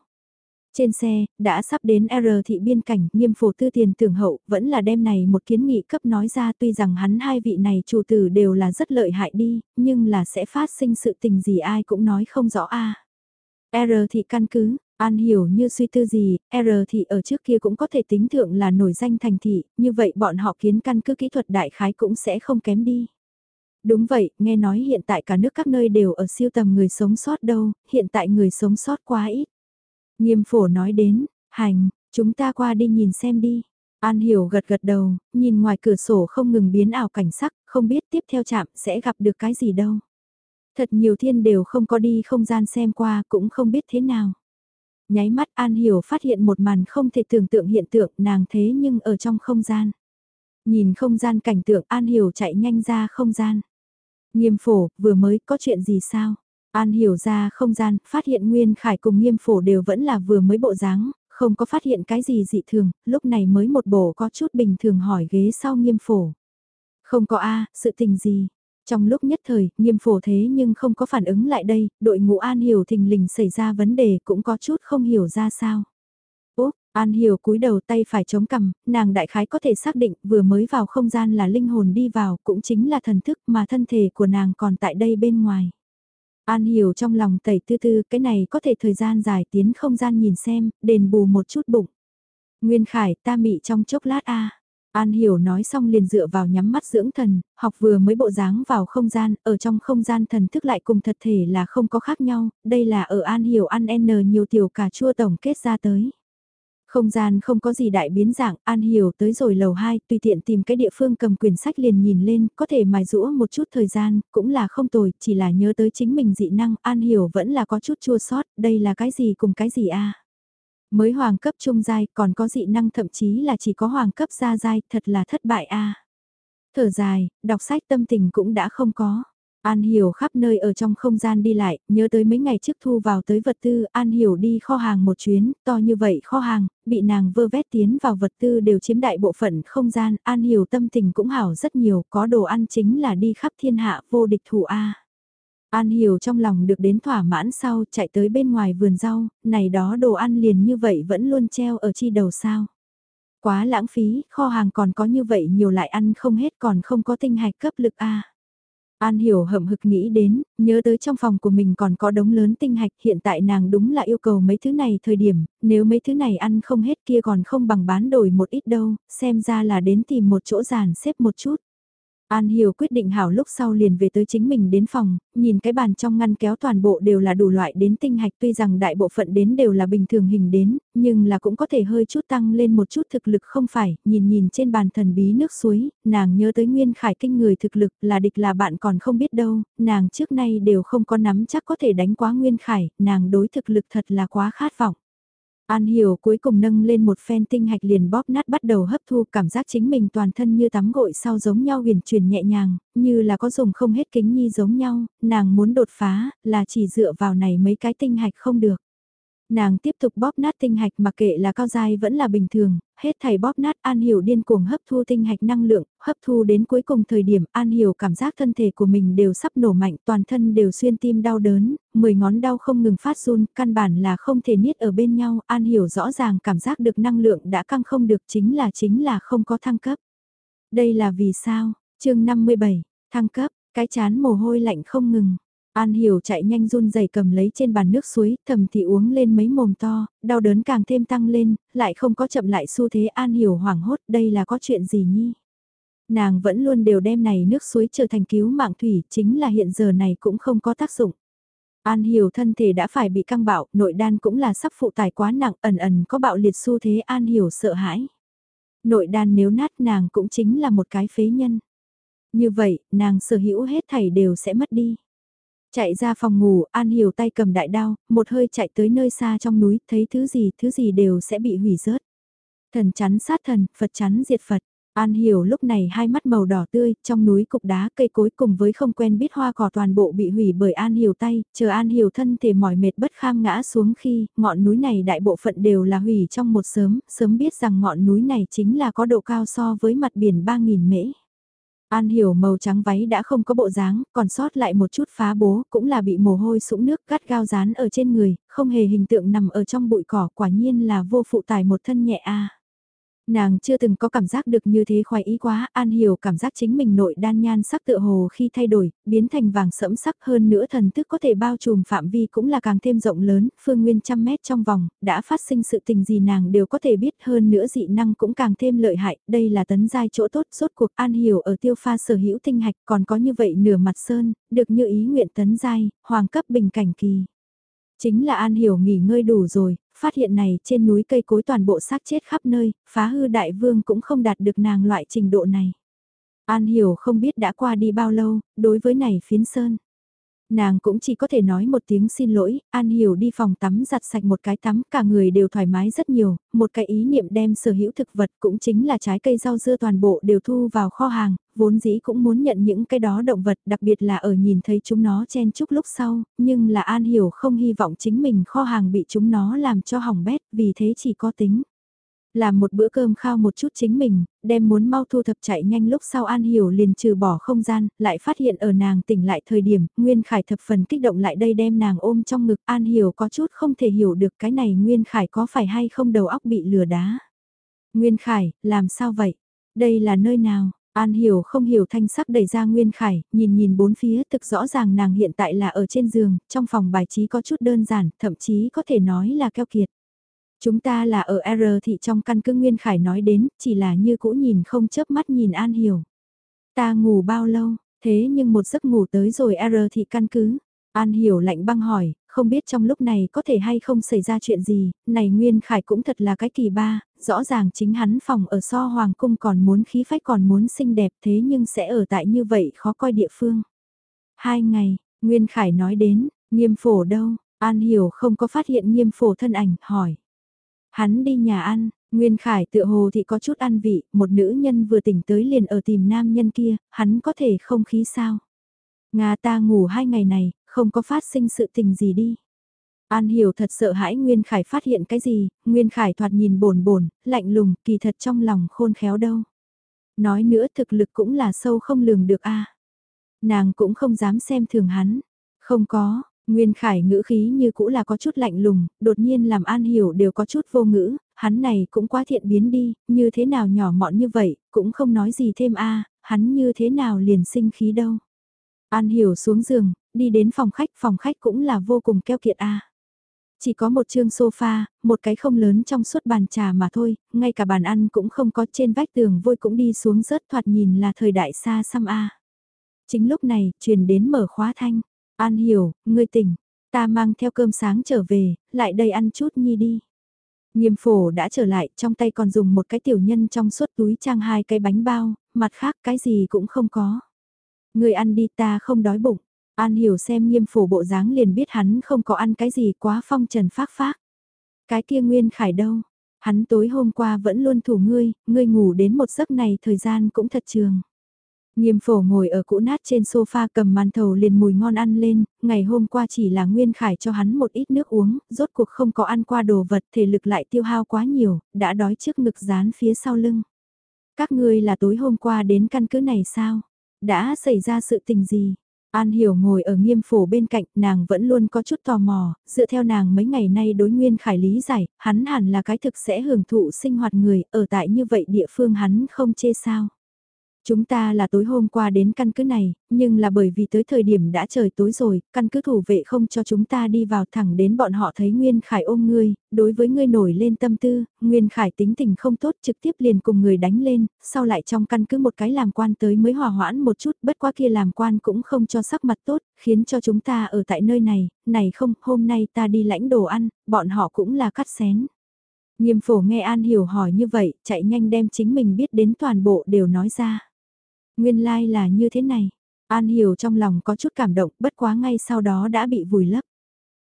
Trên xe, đã sắp đến R thị biên cảnh, nghiêm phổ tư tiền tưởng hậu, vẫn là đêm này một kiến nghị cấp nói ra tuy rằng hắn hai vị này chủ tử đều là rất lợi hại đi, nhưng là sẽ phát sinh sự tình gì ai cũng nói không rõ a R thị căn cứ, An hiểu như suy tư gì, R thị ở trước kia cũng có thể tính thượng là nổi danh thành thị, như vậy bọn họ kiến căn cứ kỹ thuật đại khái cũng sẽ không kém đi. Đúng vậy, nghe nói hiện tại cả nước các nơi đều ở siêu tầm người sống sót đâu, hiện tại người sống sót quá ít. Nghiêm phổ nói đến, hành, chúng ta qua đi nhìn xem đi. An hiểu gật gật đầu, nhìn ngoài cửa sổ không ngừng biến ảo cảnh sắc, không biết tiếp theo chạm sẽ gặp được cái gì đâu. Thật nhiều thiên đều không có đi không gian xem qua cũng không biết thế nào. Nháy mắt An Hiểu phát hiện một màn không thể tưởng tượng hiện tượng nàng thế nhưng ở trong không gian. Nhìn không gian cảnh tượng An Hiểu chạy nhanh ra không gian. Nghiêm phổ, vừa mới có chuyện gì sao? An hiểu ra không gian, phát hiện Nguyên Khải cùng nghiêm phổ đều vẫn là vừa mới bộ dáng, không có phát hiện cái gì dị thường, lúc này mới một bộ có chút bình thường hỏi ghế sau nghiêm phổ. Không có A, sự tình gì. Trong lúc nhất thời, nghiêm phổ thế nhưng không có phản ứng lại đây, đội ngũ An Hiểu thình lình xảy ra vấn đề cũng có chút không hiểu ra sao. Úp, An Hiểu cúi đầu tay phải chống cầm, nàng đại khái có thể xác định vừa mới vào không gian là linh hồn đi vào cũng chính là thần thức mà thân thể của nàng còn tại đây bên ngoài. An hiểu trong lòng tẩy tư tư cái này có thể thời gian dài tiến không gian nhìn xem, đền bù một chút bụng. Nguyên Khải ta mị trong chốc lát a An hiểu nói xong liền dựa vào nhắm mắt dưỡng thần, học vừa mới bộ dáng vào không gian, ở trong không gian thần thức lại cùng thật thể là không có khác nhau, đây là ở An hiểu ăn N nhiều tiểu cà chua tổng kết ra tới. Không gian không có gì đại biến dạng, An Hiểu tới rồi lầu 2, tùy tiện tìm cái địa phương cầm quyển sách liền nhìn lên, có thể mài rũa một chút thời gian, cũng là không tồi, chỉ là nhớ tới chính mình dị năng, An Hiểu vẫn là có chút chua sót, đây là cái gì cùng cái gì a Mới hoàng cấp trung giai, còn có dị năng thậm chí là chỉ có hoàng cấp gia giai, thật là thất bại a Thở dài, đọc sách tâm tình cũng đã không có. An Hiểu khắp nơi ở trong không gian đi lại, nhớ tới mấy ngày trước thu vào tới vật tư, An Hiểu đi kho hàng một chuyến, to như vậy kho hàng, bị nàng vơ vét tiến vào vật tư đều chiếm đại bộ phận không gian, An Hiểu tâm tình cũng hảo rất nhiều, có đồ ăn chính là đi khắp thiên hạ vô địch thủ A. An Hiểu trong lòng được đến thỏa mãn sau chạy tới bên ngoài vườn rau, này đó đồ ăn liền như vậy vẫn luôn treo ở chi đầu sao. Quá lãng phí, kho hàng còn có như vậy nhiều lại ăn không hết còn không có tinh hạch cấp lực A. An hiểu hậm hực nghĩ đến, nhớ tới trong phòng của mình còn có đống lớn tinh hạch, hiện tại nàng đúng là yêu cầu mấy thứ này thời điểm, nếu mấy thứ này ăn không hết kia còn không bằng bán đổi một ít đâu, xem ra là đến tìm một chỗ giàn xếp một chút. An Hiểu quyết định hảo lúc sau liền về tới chính mình đến phòng, nhìn cái bàn trong ngăn kéo toàn bộ đều là đủ loại đến tinh hạch tuy rằng đại bộ phận đến đều là bình thường hình đến, nhưng là cũng có thể hơi chút tăng lên một chút thực lực không phải, nhìn nhìn trên bàn thần bí nước suối, nàng nhớ tới nguyên khải kinh người thực lực là địch là bạn còn không biết đâu, nàng trước nay đều không có nắm chắc có thể đánh quá nguyên khải, nàng đối thực lực thật là quá khát vọng. An Hiểu cuối cùng nâng lên một phen tinh hạch liền bóp nát bắt đầu hấp thu cảm giác chính mình toàn thân như tắm gội sau giống nhau huyền truyền nhẹ nhàng, như là có dùng không hết kính nhi giống nhau, nàng muốn đột phá, là chỉ dựa vào này mấy cái tinh hạch không được. Nàng tiếp tục bóp nát tinh hạch mặc kệ là cao dai vẫn là bình thường, hết thầy bóp nát An Hiểu điên cuồng hấp thu tinh hạch năng lượng, hấp thu đến cuối cùng thời điểm An Hiểu cảm giác thân thể của mình đều sắp nổ mạnh, toàn thân đều xuyên tim đau đớn, mười ngón đau không ngừng phát run, căn bản là không thể niết ở bên nhau, An Hiểu rõ ràng cảm giác được năng lượng đã căng không được chính là chính là không có thăng cấp. Đây là vì sao? chương 57, thăng cấp, cái chán mồ hôi lạnh không ngừng. An Hiểu chạy nhanh run rẩy cầm lấy trên bàn nước suối, thầm thì uống lên mấy mồm to, đau đớn càng thêm tăng lên, lại không có chậm lại xu thế An Hiểu hoảng hốt đây là có chuyện gì nhi. Nàng vẫn luôn đều đem này nước suối trở thành cứu mạng thủy, chính là hiện giờ này cũng không có tác dụng. An Hiểu thân thể đã phải bị căng bạo, nội đan cũng là sắp phụ tải quá nặng, ẩn ẩn có bạo liệt xu thế An Hiểu sợ hãi. Nội đan nếu nát nàng cũng chính là một cái phế nhân. Như vậy, nàng sở hữu hết thảy đều sẽ mất đi. Chạy ra phòng ngủ, An Hiểu tay cầm đại đao, một hơi chạy tới nơi xa trong núi, thấy thứ gì, thứ gì đều sẽ bị hủy rớt. Thần chắn sát thần, Phật chắn diệt Phật. An Hiểu lúc này hai mắt màu đỏ tươi, trong núi cục đá cây cối cùng với không quen biết hoa cỏ toàn bộ bị hủy bởi An Hiểu tay, chờ An Hiểu thân thể mỏi mệt bất kham ngã xuống khi ngọn núi này đại bộ phận đều là hủy trong một sớm, sớm biết rằng ngọn núi này chính là có độ cao so với mặt biển 3.000 mễ. An hiểu màu trắng váy đã không có bộ dáng, còn sót lại một chút phá bố, cũng là bị mồ hôi sũng nước cắt gao dán ở trên người, không hề hình tượng nằm ở trong bụi cỏ, quả nhiên là vô phụ tải một thân nhẹ a. Nàng chưa từng có cảm giác được như thế khoái ý quá, An Hiểu cảm giác chính mình nội đan nhan sắc tựa hồ khi thay đổi, biến thành vàng sẫm sắc hơn nữa thần thức có thể bao trùm phạm vi cũng là càng thêm rộng lớn, phương nguyên trăm mét trong vòng, đã phát sinh sự tình gì nàng đều có thể biết hơn nữa dị năng cũng càng thêm lợi hại, đây là tấn giai chỗ tốt, rốt cuộc An Hiểu ở tiêu pha sở hữu tinh hạch còn có như vậy nửa mặt sơn, được như ý nguyện tấn giai, hoàng cấp bình cảnh kỳ. Chính là An Hiểu nghỉ ngơi đủ rồi, phát hiện này trên núi cây cối toàn bộ xác chết khắp nơi, phá hư đại vương cũng không đạt được nàng loại trình độ này. An Hiểu không biết đã qua đi bao lâu, đối với này phiến sơn. Nàng cũng chỉ có thể nói một tiếng xin lỗi, An Hiểu đi phòng tắm giặt sạch một cái tắm, cả người đều thoải mái rất nhiều, một cái ý niệm đem sở hữu thực vật cũng chính là trái cây rau dưa toàn bộ đều thu vào kho hàng, vốn dĩ cũng muốn nhận những cái đó động vật, đặc biệt là ở nhìn thấy chúng nó chen chúc lúc sau, nhưng là An Hiểu không hy vọng chính mình kho hàng bị chúng nó làm cho hỏng bét, vì thế chỉ có tính làm một bữa cơm khao một chút chính mình, đem muốn mau thu thập chạy nhanh lúc sau An Hiểu liền trừ bỏ không gian, lại phát hiện ở nàng tỉnh lại thời điểm, Nguyên Khải thập phần kích động lại đây đem nàng ôm trong ngực An Hiểu có chút không thể hiểu được cái này Nguyên Khải có phải hay không đầu óc bị lừa đá. Nguyên Khải, làm sao vậy? Đây là nơi nào? An hiểu không hiểu thanh sắc đẩy ra Nguyên Khải, nhìn nhìn bốn phía thực rõ ràng nàng hiện tại là ở trên giường, trong phòng bài trí có chút đơn giản, thậm chí có thể nói là keo kiệt. Chúng ta là ở R thị trong căn cứ Nguyên Khải nói đến, chỉ là như cũ nhìn không chớp mắt nhìn An Hiểu. Ta ngủ bao lâu, thế nhưng một giấc ngủ tới rồi R thị căn cứ. An Hiểu lạnh băng hỏi, không biết trong lúc này có thể hay không xảy ra chuyện gì, này Nguyên Khải cũng thật là cái kỳ ba, rõ ràng chính hắn phòng ở so hoàng cung còn muốn khí phách còn muốn xinh đẹp thế nhưng sẽ ở tại như vậy khó coi địa phương. Hai ngày, Nguyên Khải nói đến, nghiêm phổ đâu, An Hiểu không có phát hiện nghiêm phổ thân ảnh, hỏi. Hắn đi nhà ăn, Nguyên Khải tựa hồ thì có chút ăn vị, một nữ nhân vừa tỉnh tới liền ở tìm nam nhân kia, hắn có thể không khí sao. Nga ta ngủ hai ngày này, không có phát sinh sự tình gì đi. An Hiểu thật sợ hãi Nguyên Khải phát hiện cái gì, Nguyên Khải thoạt nhìn bồn bồn, lạnh lùng, kỳ thật trong lòng khôn khéo đâu. Nói nữa thực lực cũng là sâu không lường được a. Nàng cũng không dám xem thường hắn. Không có, Nguyên Khải ngữ khí như cũ là có chút lạnh lùng, đột nhiên làm An Hiểu đều có chút vô ngữ, hắn này cũng quá thiện biến đi, như thế nào nhỏ mọn như vậy, cũng không nói gì thêm a, hắn như thế nào liền sinh khí đâu. An Hiểu xuống giường, đi đến phòng khách, phòng khách cũng là vô cùng keo kiệt a. Chỉ có một chương sofa, một cái không lớn trong suốt bàn trà mà thôi, ngay cả bàn ăn cũng không có trên vách tường vôi cũng đi xuống rớt thoạt nhìn là thời đại xa xăm a. Chính lúc này, truyền đến mở khóa thanh. An hiểu, ngươi tỉnh, ta mang theo cơm sáng trở về, lại đây ăn chút nhi đi. Nghiêm phổ đã trở lại, trong tay còn dùng một cái tiểu nhân trong suốt túi trang hai cái bánh bao, mặt khác cái gì cũng không có. Ngươi ăn đi ta không đói bụng. An hiểu xem nghiêm phổ bộ dáng liền biết hắn không có ăn cái gì quá phong trần phác phác. Cái kia nguyên khải đâu? Hắn tối hôm qua vẫn luôn thủ ngươi, ngươi ngủ đến một giấc này thời gian cũng thật trường. Nghiêm phổ ngồi ở cũ nát trên sofa cầm màn thầu liền mùi ngon ăn lên, ngày hôm qua chỉ là Nguyên Khải cho hắn một ít nước uống, rốt cuộc không có ăn qua đồ vật thể lực lại tiêu hao quá nhiều, đã đói trước ngực dán phía sau lưng. Các ngươi là tối hôm qua đến căn cứ này sao? Đã xảy ra sự tình gì? An Hiểu ngồi ở nghiêm phổ bên cạnh, nàng vẫn luôn có chút tò mò, dựa theo nàng mấy ngày nay đối nguyên khải lý giải, hắn hẳn là cái thực sẽ hưởng thụ sinh hoạt người, ở tại như vậy địa phương hắn không chê sao. Chúng ta là tối hôm qua đến căn cứ này, nhưng là bởi vì tới thời điểm đã trời tối rồi, căn cứ thủ vệ không cho chúng ta đi vào thẳng đến bọn họ thấy Nguyên Khải ôm ngươi, đối với ngươi nổi lên tâm tư, Nguyên Khải tính tình không tốt trực tiếp liền cùng người đánh lên, sau lại trong căn cứ một cái làm quan tới mới hòa hoãn một chút, bất quá kia làm quan cũng không cho sắc mặt tốt, khiến cho chúng ta ở tại nơi này, này không, hôm nay ta đi lãnh đồ ăn, bọn họ cũng là cắt xén. Nghiêm phổ nghe An Hiểu hỏi như vậy, chạy nhanh đem chính mình biết đến toàn bộ đều nói ra. Nguyên lai like là như thế này. An hiểu trong lòng có chút cảm động, bất quá ngay sau đó đã bị vùi lấp.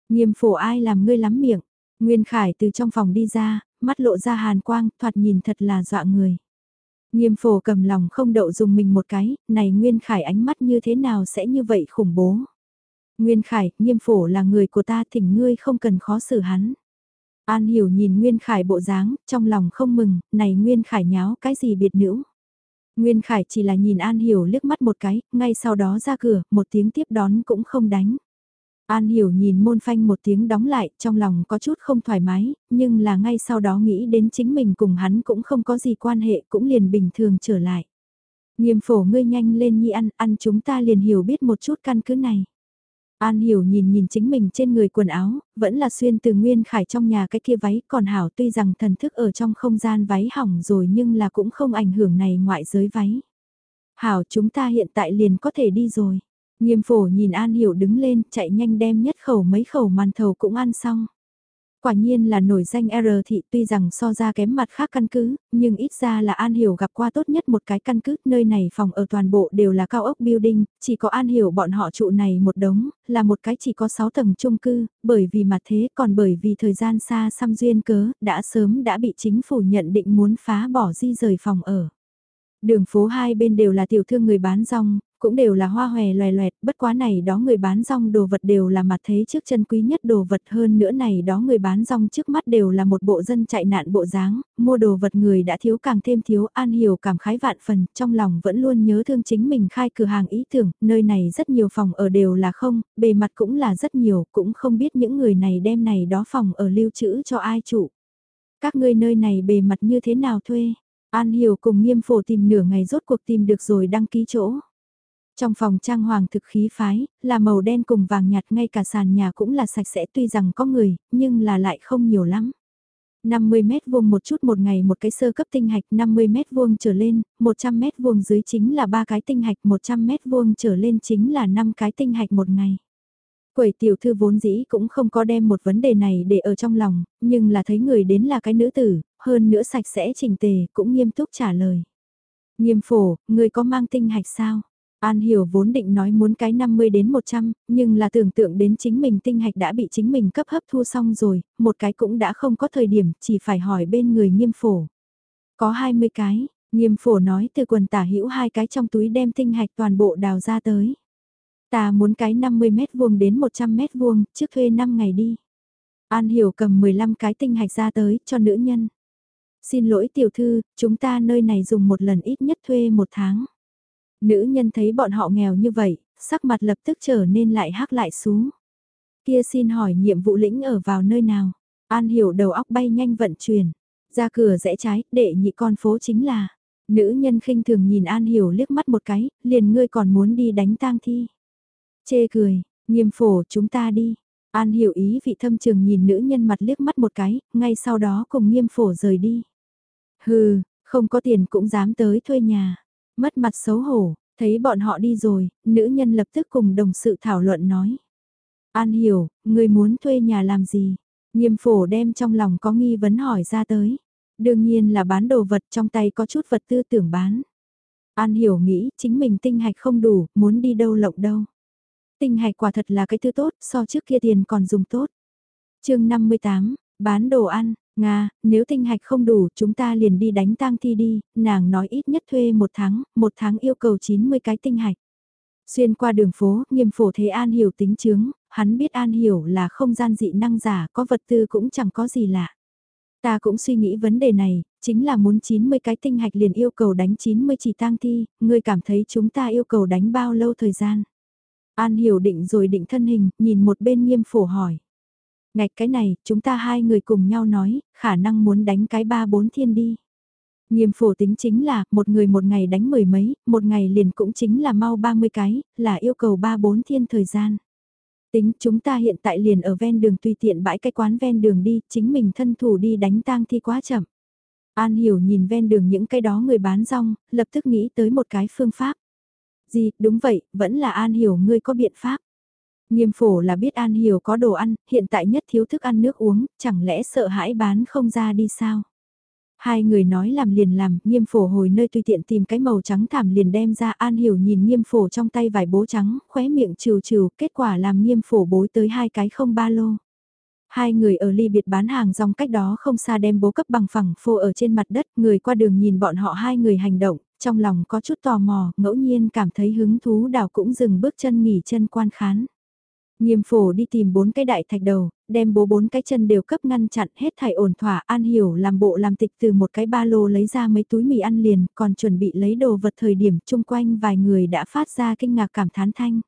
Nghiêm phổ ai làm ngươi lắm miệng. Nguyên Khải từ trong phòng đi ra, mắt lộ ra hàn quang, thoạt nhìn thật là dọa người. Nghiêm phổ cầm lòng không đậu dùng mình một cái, này Nguyên Khải ánh mắt như thế nào sẽ như vậy khủng bố. Nguyên Khải, nghiêm phổ là người của ta thỉnh ngươi không cần khó xử hắn. An hiểu nhìn Nguyên Khải bộ dáng, trong lòng không mừng, này Nguyên Khải nháo cái gì biệt nữ. Nguyên Khải chỉ là nhìn An Hiểu liếc mắt một cái, ngay sau đó ra cửa, một tiếng tiếp đón cũng không đánh. An Hiểu nhìn môn phanh một tiếng đóng lại, trong lòng có chút không thoải mái, nhưng là ngay sau đó nghĩ đến chính mình cùng hắn cũng không có gì quan hệ, cũng liền bình thường trở lại. Nghiêm phổ ngươi nhanh lên nhi ăn, ăn chúng ta liền hiểu biết một chút căn cứ này. An hiểu nhìn nhìn chính mình trên người quần áo, vẫn là xuyên từ nguyên khải trong nhà cái kia váy, còn hảo tuy rằng thần thức ở trong không gian váy hỏng rồi nhưng là cũng không ảnh hưởng này ngoại giới váy. Hảo chúng ta hiện tại liền có thể đi rồi. Nghiêm phổ nhìn An hiểu đứng lên, chạy nhanh đem nhất khẩu mấy khẩu màn thầu cũng ăn xong. Quả nhiên là nổi danh R thị tuy rằng so ra kém mặt khác căn cứ, nhưng ít ra là An Hiểu gặp qua tốt nhất một cái căn cứ, nơi này phòng ở toàn bộ đều là cao ốc building, chỉ có An Hiểu bọn họ trụ này một đống, là một cái chỉ có 6 tầng chung cư, bởi vì mặt thế còn bởi vì thời gian xa xăm duyên cớ, đã sớm đã bị chính phủ nhận định muốn phá bỏ di rời phòng ở. Đường phố hai bên đều là tiểu thương người bán rong, cũng đều là hoa hòe loè loẹt, bất quá này đó người bán rong đồ vật đều là mặt thế trước chân quý nhất đồ vật hơn nữa này đó người bán rong trước mắt đều là một bộ dân chạy nạn bộ dáng, mua đồ vật người đã thiếu càng thêm thiếu, an hiểu cảm khái vạn phần, trong lòng vẫn luôn nhớ thương chính mình khai cửa hàng ý tưởng, nơi này rất nhiều phòng ở đều là không, bề mặt cũng là rất nhiều, cũng không biết những người này đem này đó phòng ở lưu trữ cho ai chủ. Các ngươi nơi này bề mặt như thế nào thuê? An Hiểu cùng nghiêm phổ tìm nửa ngày rốt cuộc tìm được rồi đăng ký chỗ. Trong phòng trang hoàng thực khí phái, là màu đen cùng vàng nhạt ngay cả sàn nhà cũng là sạch sẽ tuy rằng có người, nhưng là lại không nhiều lắm. 50 mét vuông một chút một ngày một cái sơ cấp tinh hạch 50 mét vuông trở lên, 100 mét vuông dưới chính là ba cái tinh hạch 100 mét vuông trở lên chính là 5 cái tinh hạch một ngày. Quẩy tiểu thư vốn dĩ cũng không có đem một vấn đề này để ở trong lòng, nhưng là thấy người đến là cái nữ tử, hơn nữa sạch sẽ chỉnh tề, cũng nghiêm túc trả lời. Nghiêm phổ, người có mang tinh hạch sao? An Hiểu vốn định nói muốn cái 50 đến 100, nhưng là tưởng tượng đến chính mình tinh hạch đã bị chính mình cấp hấp thu xong rồi, một cái cũng đã không có thời điểm, chỉ phải hỏi bên người nghiêm phổ. Có 20 cái, nghiêm phổ nói từ quần tả hữu hai cái trong túi đem tinh hạch toàn bộ đào ra tới. Ta muốn cái 50 mét vuông đến 100 mét vuông, trước thuê 5 ngày đi. An Hiểu cầm 15 cái tinh hạch ra tới, cho nữ nhân. Xin lỗi tiểu thư, chúng ta nơi này dùng một lần ít nhất thuê một tháng. Nữ nhân thấy bọn họ nghèo như vậy, sắc mặt lập tức trở nên lại hắc lại xuống. Kia xin hỏi nhiệm vụ lĩnh ở vào nơi nào? An hiểu đầu óc bay nhanh vận chuyển. Ra cửa rẽ trái, đệ nhị con phố chính là. Nữ nhân khinh thường nhìn An hiểu liếc mắt một cái, liền ngươi còn muốn đi đánh tang thi. Chê cười, nghiêm phổ chúng ta đi. An hiểu ý vị thâm trường nhìn nữ nhân mặt liếc mắt một cái, ngay sau đó cùng nghiêm phổ rời đi. Hừ, không có tiền cũng dám tới thuê nhà. Mất mặt xấu hổ, thấy bọn họ đi rồi, nữ nhân lập tức cùng đồng sự thảo luận nói. An hiểu, người muốn thuê nhà làm gì? Nghiêm phổ đem trong lòng có nghi vấn hỏi ra tới. Đương nhiên là bán đồ vật trong tay có chút vật tư tưởng bán. An hiểu nghĩ chính mình tinh hạch không đủ, muốn đi đâu lộng đâu. Tinh hạch quả thật là cái thứ tốt, so trước kia tiền còn dùng tốt. chương 58, bán đồ ăn, Nga, nếu tinh hạch không đủ chúng ta liền đi đánh tang thi đi, nàng nói ít nhất thuê một tháng, một tháng yêu cầu 90 cái tinh hạch. Xuyên qua đường phố, nghiêm phổ thế An Hiểu tính chứng, hắn biết An Hiểu là không gian dị năng giả, có vật tư cũng chẳng có gì lạ. Ta cũng suy nghĩ vấn đề này, chính là muốn 90 cái tinh hạch liền yêu cầu đánh 90 chỉ tang thi, ngươi cảm thấy chúng ta yêu cầu đánh bao lâu thời gian. An Hiểu định rồi định thân hình, nhìn một bên nghiêm phổ hỏi. Ngạch cái này, chúng ta hai người cùng nhau nói, khả năng muốn đánh cái ba bốn thiên đi. Nghiêm phổ tính chính là, một người một ngày đánh mười mấy, một ngày liền cũng chính là mau 30 cái, là yêu cầu ba bốn thiên thời gian. Tính chúng ta hiện tại liền ở ven đường tùy tiện bãi cái quán ven đường đi, chính mình thân thủ đi đánh tang thi quá chậm. An hiểu nhìn ven đường những cái đó người bán rong, lập tức nghĩ tới một cái phương pháp. Gì, đúng vậy, vẫn là An hiểu ngươi có biện pháp. Nghiêm phổ là biết An Hiểu có đồ ăn, hiện tại nhất thiếu thức ăn nước uống, chẳng lẽ sợ hãi bán không ra đi sao? Hai người nói làm liền làm, nghiêm phổ hồi nơi tùy tiện tìm cái màu trắng thảm liền đem ra An Hiểu nhìn nghiêm phổ trong tay vải bố trắng, khóe miệng trừ trừ, kết quả làm nghiêm phổ bối tới hai cái không ba lô. Hai người ở ly biệt bán hàng rong cách đó không xa đem bố cấp bằng phẳng phô ở trên mặt đất, người qua đường nhìn bọn họ hai người hành động, trong lòng có chút tò mò, ngẫu nhiên cảm thấy hứng thú đào cũng dừng bước chân nghỉ chân quan khán. Nghiêm phổ đi tìm bốn cái đại thạch đầu, đem bố bốn cái chân đều cấp ngăn chặn hết thảy ổn thỏa an hiểu làm bộ làm tịch từ một cái ba lô lấy ra mấy túi mì ăn liền, còn chuẩn bị lấy đồ vật thời điểm chung quanh vài người đã phát ra kinh ngạc cảm thán thanh.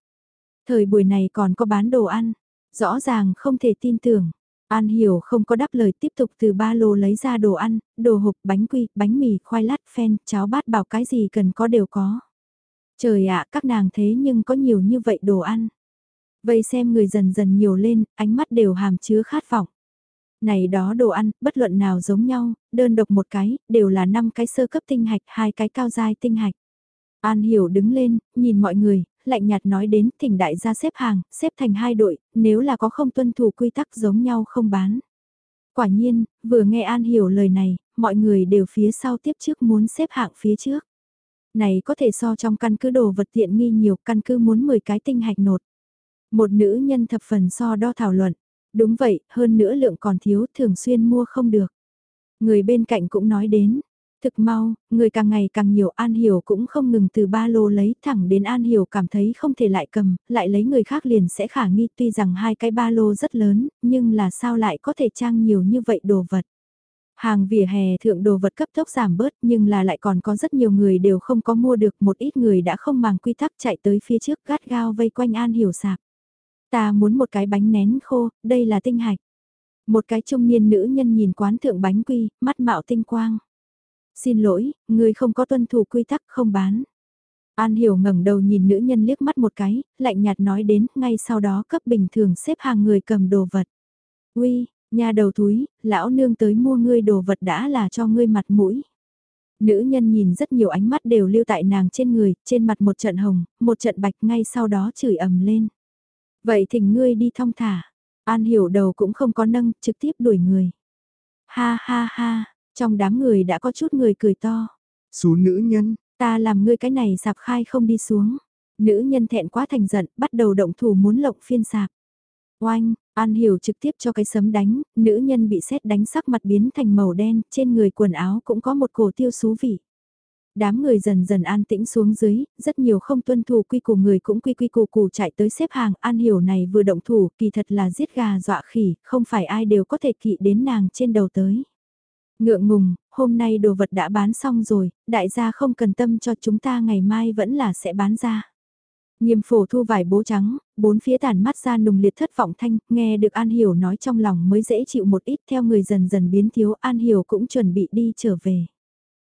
Thời buổi này còn có bán đồ ăn, rõ ràng không thể tin tưởng. An hiểu không có đáp lời tiếp tục từ ba lô lấy ra đồ ăn, đồ hộp, bánh quy, bánh mì, khoai lát, phen, cháo bát bảo cái gì cần có đều có. Trời ạ, các nàng thế nhưng có nhiều như vậy đồ ăn. Vây xem người dần dần nhiều lên, ánh mắt đều hàm chứa khát vọng. Này đó đồ ăn, bất luận nào giống nhau, đơn độc một cái, đều là năm cái sơ cấp tinh hạch, hai cái cao giai tinh hạch. An hiểu đứng lên, nhìn mọi người, lạnh nhạt nói đến thỉnh đại gia xếp hàng, xếp thành hai đội, nếu là có không tuân thủ quy tắc giống nhau không bán. Quả nhiên, vừa nghe An hiểu lời này, mọi người đều phía sau tiếp trước muốn xếp hạng phía trước. Này có thể so trong căn cứ đồ vật tiện nghi nhiều căn cứ muốn 10 cái tinh hạch nột. Một nữ nhân thập phần so đo thảo luận. Đúng vậy, hơn nữa lượng còn thiếu thường xuyên mua không được. Người bên cạnh cũng nói đến. Thực mau, người càng ngày càng nhiều An Hiểu cũng không ngừng từ ba lô lấy thẳng đến An Hiểu cảm thấy không thể lại cầm, lại lấy người khác liền sẽ khả nghi tuy rằng hai cái ba lô rất lớn, nhưng là sao lại có thể trang nhiều như vậy đồ vật. Hàng vỉa hè thượng đồ vật cấp tốc giảm bớt nhưng là lại còn có rất nhiều người đều không có mua được một ít người đã không màng quy tắc chạy tới phía trước gắt gao vây quanh An Hiểu sạp. Ta muốn một cái bánh nén khô, đây là tinh hạch. Một cái trung niên nữ nhân nhìn quán thượng bánh quy, mắt mạo tinh quang. Xin lỗi, người không có tuân thủ quy tắc không bán. An hiểu ngẩng đầu nhìn nữ nhân liếc mắt một cái, lạnh nhạt nói đến, ngay sau đó cấp bình thường xếp hàng người cầm đồ vật. Uy, nhà đầu thúi lão nương tới mua ngươi đồ vật đã là cho ngươi mặt mũi. Nữ nhân nhìn rất nhiều ánh mắt đều lưu tại nàng trên người, trên mặt một trận hồng, một trận bạch ngay sau đó chửi ầm lên. Vậy thỉnh ngươi đi thong thả. An hiểu đầu cũng không có nâng, trực tiếp đuổi người. Ha ha ha, trong đám người đã có chút người cười to. Số nữ nhân, Ta làm ngươi cái này sạp khai không đi xuống. Nữ nhân thẹn quá thành giận, bắt đầu động thủ muốn lộng phiên sạp. Oanh, An Hiểu trực tiếp cho cái sấm đánh, nữ nhân bị xét đánh sắc mặt biến thành màu đen, trên người quần áo cũng có một cổ tiêu xú vị. Đám người dần dần an tĩnh xuống dưới, rất nhiều không tuân thủ quy củ người cũng quy quy củ củ chạy tới xếp hàng, An Hiểu này vừa động thủ, kỳ thật là giết gà dọa khỉ, không phải ai đều có thể kỵ đến nàng trên đầu tới. Ngượng ngùng, hôm nay đồ vật đã bán xong rồi, đại gia không cần tâm cho chúng ta ngày mai vẫn là sẽ bán ra. Nghiêm phổ thu vải bố trắng, bốn phía tàn mắt ra nùng liệt thất vọng thanh, nghe được An Hiểu nói trong lòng mới dễ chịu một ít theo người dần dần biến thiếu An Hiểu cũng chuẩn bị đi trở về.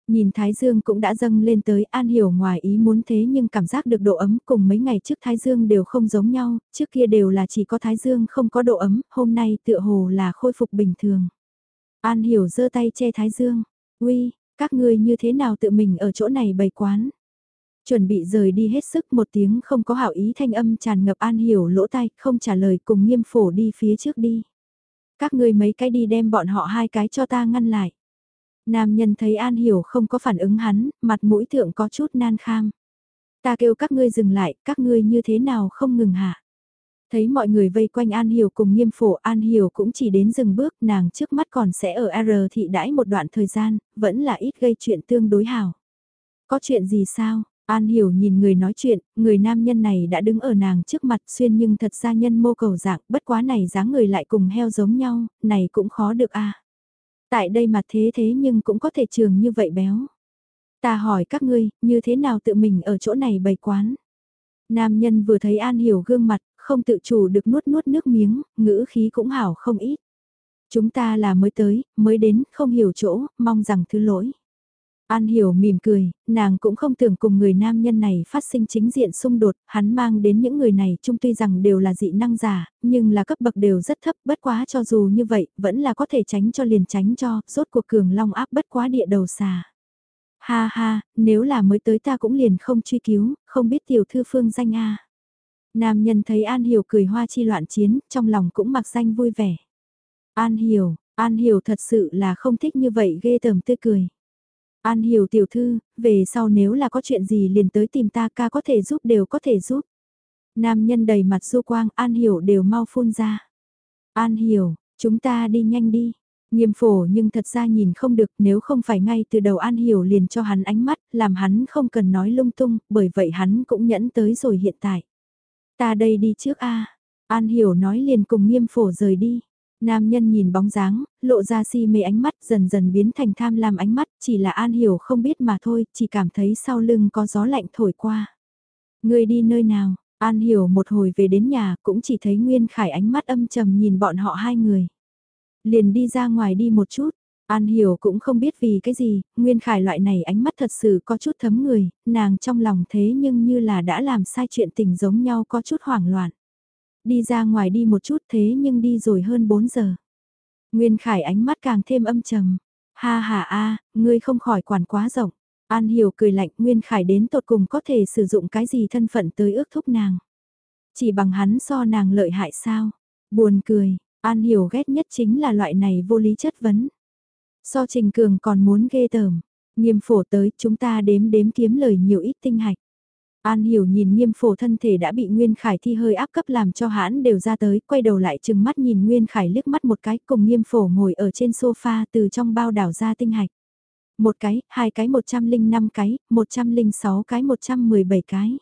Nhìn Thái Dương cũng đã dâng lên tới An Hiểu ngoài ý muốn thế nhưng cảm giác được độ ấm cùng mấy ngày trước Thái Dương đều không giống nhau, trước kia đều là chỉ có Thái Dương không có độ ấm, hôm nay tựa hồ là khôi phục bình thường. An Hiểu giơ tay che Thái Dương, uy, các ngươi như thế nào tự mình ở chỗ này bày quán. Chuẩn bị rời đi hết sức một tiếng không có hảo ý thanh âm tràn ngập An Hiểu lỗ tai, không trả lời cùng nghiêm phổ đi phía trước đi. Các ngươi mấy cái đi đem bọn họ hai cái cho ta ngăn lại. Nam nhân thấy An Hiểu không có phản ứng hắn, mặt mũi thượng có chút nan kham. Ta kêu các ngươi dừng lại, các ngươi như thế nào không ngừng hạ. Thấy mọi người vây quanh An Hiểu cùng nghiêm phổ An Hiểu cũng chỉ đến dừng bước nàng trước mắt còn sẽ ở R thị đãi một đoạn thời gian, vẫn là ít gây chuyện tương đối hảo. Có chuyện gì sao? An Hiểu nhìn người nói chuyện, người nam nhân này đã đứng ở nàng trước mặt xuyên nhưng thật ra nhân mô cầu dạng, bất quá này dáng người lại cùng heo giống nhau, này cũng khó được a. Tại đây mà thế thế nhưng cũng có thể trường như vậy béo. Ta hỏi các ngươi, như thế nào tự mình ở chỗ này bày quán? Nam nhân vừa thấy An Hiểu gương mặt, không tự chủ được nuốt nuốt nước miếng, ngữ khí cũng hảo không ít. Chúng ta là mới tới, mới đến, không hiểu chỗ, mong rằng thứ lỗi. An hiểu mỉm cười, nàng cũng không tưởng cùng người nam nhân này phát sinh chính diện xung đột, hắn mang đến những người này chung tuy rằng đều là dị năng giả, nhưng là cấp bậc đều rất thấp, bất quá cho dù như vậy, vẫn là có thể tránh cho liền tránh cho, rốt cuộc cường long áp bất quá địa đầu xà. Ha ha, nếu là mới tới ta cũng liền không truy cứu, không biết tiểu thư phương danh a. Nam nhân thấy An Hiểu cười hoa chi loạn chiến, trong lòng cũng mặc danh vui vẻ. An Hiểu, An Hiểu thật sự là không thích như vậy ghê tởm tươi cười. An Hiểu tiểu thư, về sau nếu là có chuyện gì liền tới tìm ta ca có thể giúp đều có thể giúp. Nam nhân đầy mặt du quang An Hiểu đều mau phun ra. An Hiểu, chúng ta đi nhanh đi. Nghiêm phổ nhưng thật ra nhìn không được nếu không phải ngay từ đầu An Hiểu liền cho hắn ánh mắt, làm hắn không cần nói lung tung, bởi vậy hắn cũng nhẫn tới rồi hiện tại. Ta đây đi trước a An Hiểu nói liền cùng nghiêm phổ rời đi. Nam nhân nhìn bóng dáng, lộ ra si mê ánh mắt dần dần biến thành tham lam ánh mắt, chỉ là An Hiểu không biết mà thôi, chỉ cảm thấy sau lưng có gió lạnh thổi qua. Người đi nơi nào, An Hiểu một hồi về đến nhà cũng chỉ thấy Nguyên Khải ánh mắt âm trầm nhìn bọn họ hai người. Liền đi ra ngoài đi một chút, An Hiểu cũng không biết vì cái gì, Nguyên Khải loại này ánh mắt thật sự có chút thấm người, nàng trong lòng thế nhưng như là đã làm sai chuyện tình giống nhau có chút hoảng loạn. Đi ra ngoài đi một chút thế nhưng đi rồi hơn 4 giờ. Nguyên Khải ánh mắt càng thêm âm trầm. Ha ha a, ngươi không khỏi quản quá rộng. An Hiểu cười lạnh Nguyên Khải đến tột cùng có thể sử dụng cái gì thân phận tới ước thúc nàng. Chỉ bằng hắn so nàng lợi hại sao. Buồn cười, An Hiểu ghét nhất chính là loại này vô lý chất vấn. So Trình Cường còn muốn ghê tởm. Nghiêm phổ tới chúng ta đếm đếm kiếm lời nhiều ít tinh hạch. An hiểu nhìn nghiêm phổ thân thể đã bị Nguyên Khải thi hơi áp cấp làm cho hãn đều ra tới, quay đầu lại chừng mắt nhìn Nguyên Khải liếc mắt một cái cùng nghiêm phổ ngồi ở trên sofa từ trong bao đảo ra tinh hạch. Một cái, hai cái 105 cái, 106 cái 117 cái.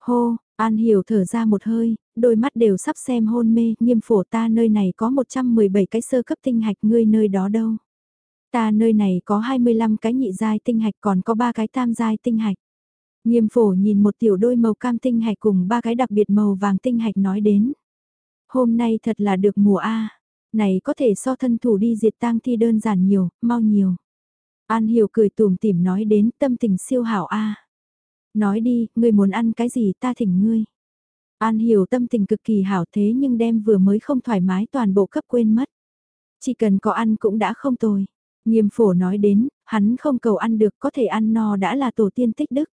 Hô, An hiểu thở ra một hơi, đôi mắt đều sắp xem hôn mê, nghiêm phổ ta nơi này có 117 cái sơ cấp tinh hạch ngươi nơi đó đâu. Ta nơi này có 25 cái nhị giai tinh hạch còn có 3 cái tam giai tinh hạch. Nghiêm phổ nhìn một tiểu đôi màu cam tinh hạch cùng ba cái đặc biệt màu vàng tinh hạch nói đến. Hôm nay thật là được mùa A, này có thể so thân thủ đi diệt tang thi đơn giản nhiều, mau nhiều. An hiểu cười tùm tìm nói đến tâm tình siêu hảo A. Nói đi, ngươi muốn ăn cái gì ta thỉnh ngươi. An hiểu tâm tình cực kỳ hảo thế nhưng đem vừa mới không thoải mái toàn bộ cấp quên mất. Chỉ cần có ăn cũng đã không tồi. Nghiêm phổ nói đến, hắn không cầu ăn được có thể ăn no đã là tổ tiên tích đức.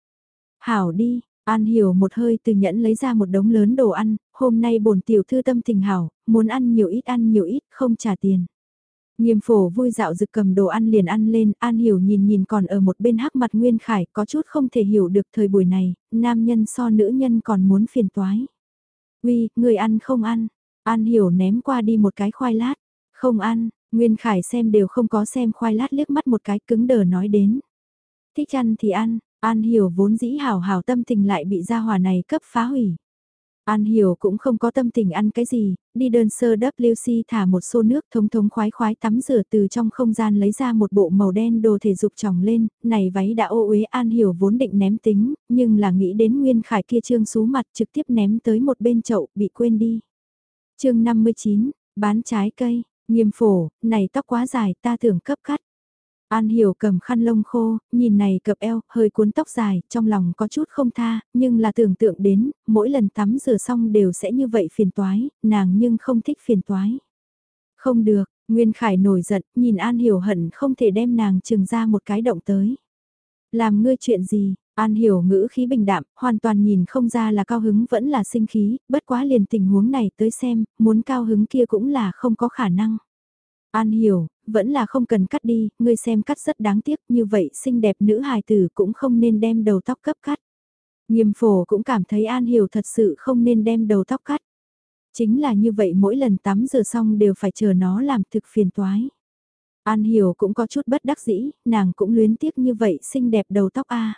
Hảo đi, An hiểu một hơi từ nhẫn lấy ra một đống lớn đồ ăn, hôm nay bổn tiểu thư tâm tình hảo, muốn ăn nhiều ít ăn nhiều ít, không trả tiền. Nghiêm phổ vui dạo dực cầm đồ ăn liền ăn lên, An hiểu nhìn nhìn còn ở một bên hắc mặt Nguyên Khải có chút không thể hiểu được thời buổi này, nam nhân so nữ nhân còn muốn phiền toái. Uy, người ăn không ăn? An hiểu ném qua đi một cái khoai lát, không ăn, Nguyên Khải xem đều không có xem khoai lát liếc mắt một cái cứng đờ nói đến. Thích ăn thì ăn, An hiểu vốn dĩ hảo hảo tâm tình lại bị gia hòa này cấp phá hủy. An Hiểu cũng không có tâm tình ăn cái gì, đi đơn sơ WC thả một xô nước thống thống khoái khoái tắm rửa từ trong không gian lấy ra một bộ màu đen đồ thể dục tròng lên, này váy đã ô uế An Hiểu vốn định ném tính, nhưng là nghĩ đến Nguyên Khải kia trương xú mặt trực tiếp ném tới một bên chậu bị quên đi. chương 59, bán trái cây, nghiêm phổ, này tóc quá dài ta tưởng cấp cắt. An Hiểu cầm khăn lông khô, nhìn này cập eo, hơi cuốn tóc dài, trong lòng có chút không tha, nhưng là tưởng tượng đến, mỗi lần tắm rửa xong đều sẽ như vậy phiền toái, nàng nhưng không thích phiền toái. Không được, Nguyên Khải nổi giận, nhìn An Hiểu hận không thể đem nàng trừng ra một cái động tới. Làm ngươi chuyện gì, An Hiểu ngữ khí bình đạm, hoàn toàn nhìn không ra là cao hứng vẫn là sinh khí, bất quá liền tình huống này tới xem, muốn cao hứng kia cũng là không có khả năng. An hiểu, vẫn là không cần cắt đi, ngươi xem cắt rất đáng tiếc, như vậy xinh đẹp nữ hài tử cũng không nên đem đầu tóc cấp cắt. Nghiêm phổ cũng cảm thấy An hiểu thật sự không nên đem đầu tóc cắt. Chính là như vậy mỗi lần tắm rửa xong đều phải chờ nó làm thực phiền toái. An hiểu cũng có chút bất đắc dĩ, nàng cũng luyến tiếc như vậy xinh đẹp đầu tóc A.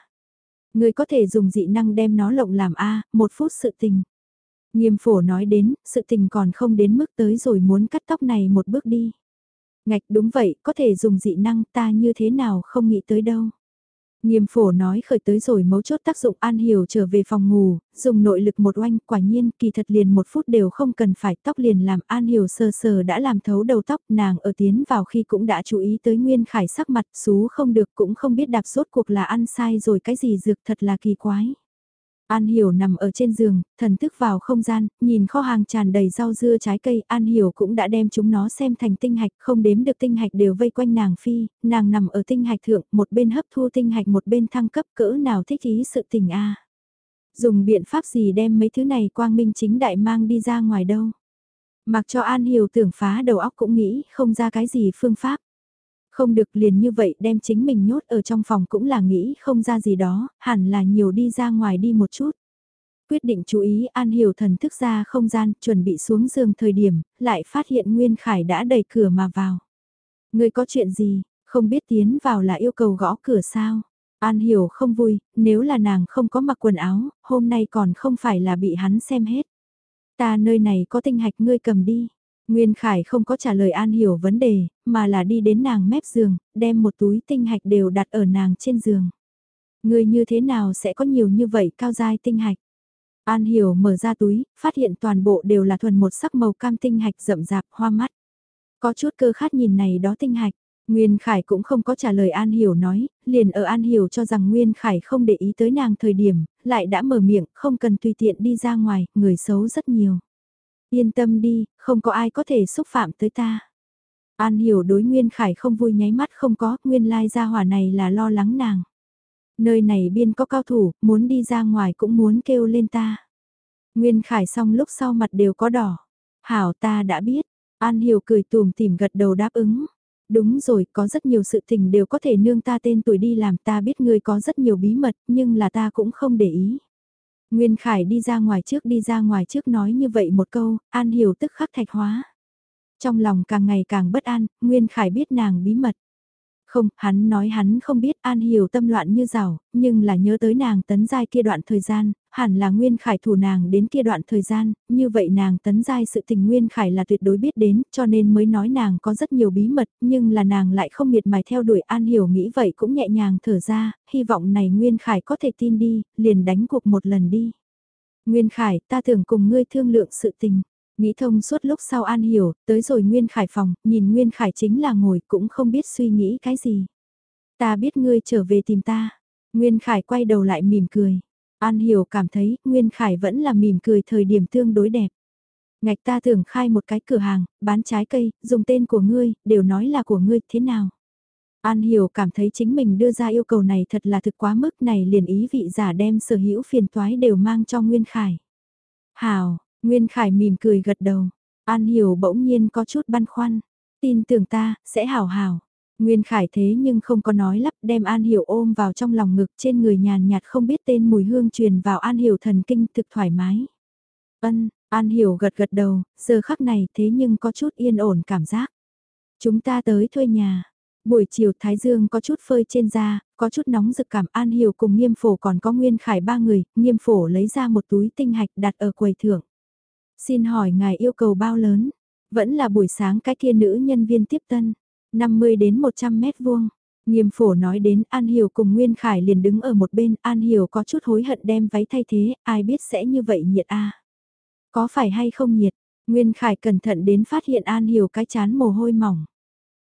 Ngươi có thể dùng dị năng đem nó lộng làm A, một phút sự tình. Nghiêm phổ nói đến, sự tình còn không đến mức tới rồi muốn cắt tóc này một bước đi. Ngạch đúng vậy, có thể dùng dị năng ta như thế nào không nghĩ tới đâu. Nghiêm phổ nói khởi tới rồi mấu chốt tác dụng An Hiểu trở về phòng ngủ, dùng nội lực một oanh, quả nhiên kỳ thật liền một phút đều không cần phải tóc liền làm An Hiểu sờ sờ đã làm thấu đầu tóc nàng ở tiến vào khi cũng đã chú ý tới Nguyên Khải sắc mặt xú không được cũng không biết đạp sốt cuộc là ăn sai rồi cái gì dược thật là kỳ quái. An Hiểu nằm ở trên giường, thần thức vào không gian, nhìn kho hàng tràn đầy rau dưa trái cây, An Hiểu cũng đã đem chúng nó xem thành tinh hạch, không đếm được tinh hạch đều vây quanh nàng phi, nàng nằm ở tinh hạch thượng, một bên hấp thu tinh hạch một bên thăng cấp cỡ nào thích ý sự tình a. Dùng biện pháp gì đem mấy thứ này quang minh chính đại mang đi ra ngoài đâu. Mặc cho An Hiểu tưởng phá đầu óc cũng nghĩ không ra cái gì phương pháp. Không được liền như vậy đem chính mình nhốt ở trong phòng cũng là nghĩ không ra gì đó, hẳn là nhiều đi ra ngoài đi một chút. Quyết định chú ý An Hiểu thần thức ra không gian, chuẩn bị xuống giường thời điểm, lại phát hiện Nguyên Khải đã đẩy cửa mà vào. Người có chuyện gì, không biết tiến vào là yêu cầu gõ cửa sao? An Hiểu không vui, nếu là nàng không có mặc quần áo, hôm nay còn không phải là bị hắn xem hết. Ta nơi này có tinh hạch ngươi cầm đi. Nguyên Khải không có trả lời An Hiểu vấn đề, mà là đi đến nàng mép giường, đem một túi tinh hạch đều đặt ở nàng trên giường. Người như thế nào sẽ có nhiều như vậy cao dai tinh hạch? An Hiểu mở ra túi, phát hiện toàn bộ đều là thuần một sắc màu cam tinh hạch rậm rạp hoa mắt. Có chút cơ khát nhìn này đó tinh hạch. Nguyên Khải cũng không có trả lời An Hiểu nói, liền ở An Hiểu cho rằng Nguyên Khải không để ý tới nàng thời điểm, lại đã mở miệng, không cần tùy tiện đi ra ngoài, người xấu rất nhiều. Yên tâm đi, không có ai có thể xúc phạm tới ta. An hiểu đối Nguyên Khải không vui nháy mắt không có, nguyên lai gia hỏa này là lo lắng nàng. Nơi này biên có cao thủ, muốn đi ra ngoài cũng muốn kêu lên ta. Nguyên Khải xong lúc sau mặt đều có đỏ. Hảo ta đã biết, An hiểu cười tùm tìm gật đầu đáp ứng. Đúng rồi, có rất nhiều sự tình đều có thể nương ta tên tuổi đi làm ta biết ngươi có rất nhiều bí mật, nhưng là ta cũng không để ý. Nguyên Khải đi ra ngoài trước đi ra ngoài trước nói như vậy một câu, An Hiểu tức khắc thạch hóa. Trong lòng càng ngày càng bất an, Nguyên Khải biết nàng bí mật. Không, hắn nói hắn không biết An Hiểu tâm loạn như rào, nhưng là nhớ tới nàng tấn giai kia đoạn thời gian, hẳn là Nguyên Khải thủ nàng đến kia đoạn thời gian, như vậy nàng tấn giai sự tình Nguyên Khải là tuyệt đối biết đến, cho nên mới nói nàng có rất nhiều bí mật, nhưng là nàng lại không miệt mài theo đuổi An Hiểu nghĩ vậy cũng nhẹ nhàng thở ra, hy vọng này Nguyên Khải có thể tin đi, liền đánh cuộc một lần đi. Nguyên Khải, ta tưởng cùng ngươi thương lượng sự tình. Nghĩ thông suốt lúc sau An Hiểu, tới rồi Nguyên Khải phòng, nhìn Nguyên Khải chính là ngồi cũng không biết suy nghĩ cái gì. Ta biết ngươi trở về tìm ta. Nguyên Khải quay đầu lại mỉm cười. An Hiểu cảm thấy Nguyên Khải vẫn là mỉm cười thời điểm tương đối đẹp. Ngạch ta tưởng khai một cái cửa hàng, bán trái cây, dùng tên của ngươi, đều nói là của ngươi, thế nào? An Hiểu cảm thấy chính mình đưa ra yêu cầu này thật là thực quá mức này liền ý vị giả đem sở hữu phiền toái đều mang cho Nguyên Khải. Hào, Nguyên Khải mỉm cười gật đầu. An Hiểu bỗng nhiên có chút băn khoăn. Tin tưởng ta, sẽ hảo hảo. Nguyên Khải thế nhưng không có nói lắp đem An Hiểu ôm vào trong lòng ngực trên người nhàn nhạt không biết tên mùi hương truyền vào An Hiểu thần kinh thực thoải mái. Ân, An Hiểu gật gật đầu, giờ khắc này thế nhưng có chút yên ổn cảm giác. Chúng ta tới thuê nhà. Buổi chiều Thái Dương có chút phơi trên da, có chút nóng rực cảm An Hiểu cùng nghiêm phổ còn có Nguyên Khải ba người, nghiêm phổ lấy ra một túi tinh hạch đặt ở quầy thưởng. Xin hỏi ngài yêu cầu bao lớn? Vẫn là buổi sáng cái kia nữ nhân viên tiếp tân. 50 đến 100 mét vuông. Nghiêm phổ nói đến An Hiểu cùng Nguyên Khải liền đứng ở một bên, An Hiểu có chút hối hận đem váy thay thế, ai biết sẽ như vậy nhiệt a Có phải hay không nhiệt? Nguyên Khải cẩn thận đến phát hiện An Hiểu cái chán mồ hôi mỏng.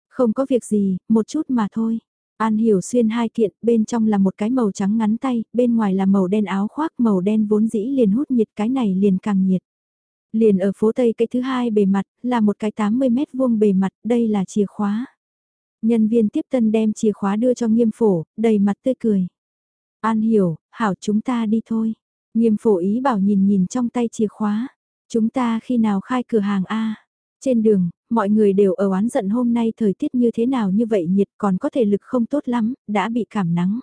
Không có việc gì, một chút mà thôi. An Hiểu xuyên hai kiện, bên trong là một cái màu trắng ngắn tay, bên ngoài là màu đen áo khoác, màu đen vốn dĩ liền hút nhiệt cái này liền càng nhiệt. Liền ở phố Tây cái thứ hai bề mặt, là một cái 80 mét vuông bề mặt, đây là chìa khóa. Nhân viên tiếp tân đem chìa khóa đưa cho nghiêm phổ, đầy mặt tươi cười. An hiểu, hảo chúng ta đi thôi. Nghiêm phổ ý bảo nhìn nhìn trong tay chìa khóa. Chúng ta khi nào khai cửa hàng A. Trên đường, mọi người đều ở oán giận hôm nay thời tiết như thế nào như vậy nhiệt còn có thể lực không tốt lắm, đã bị cảm nắng.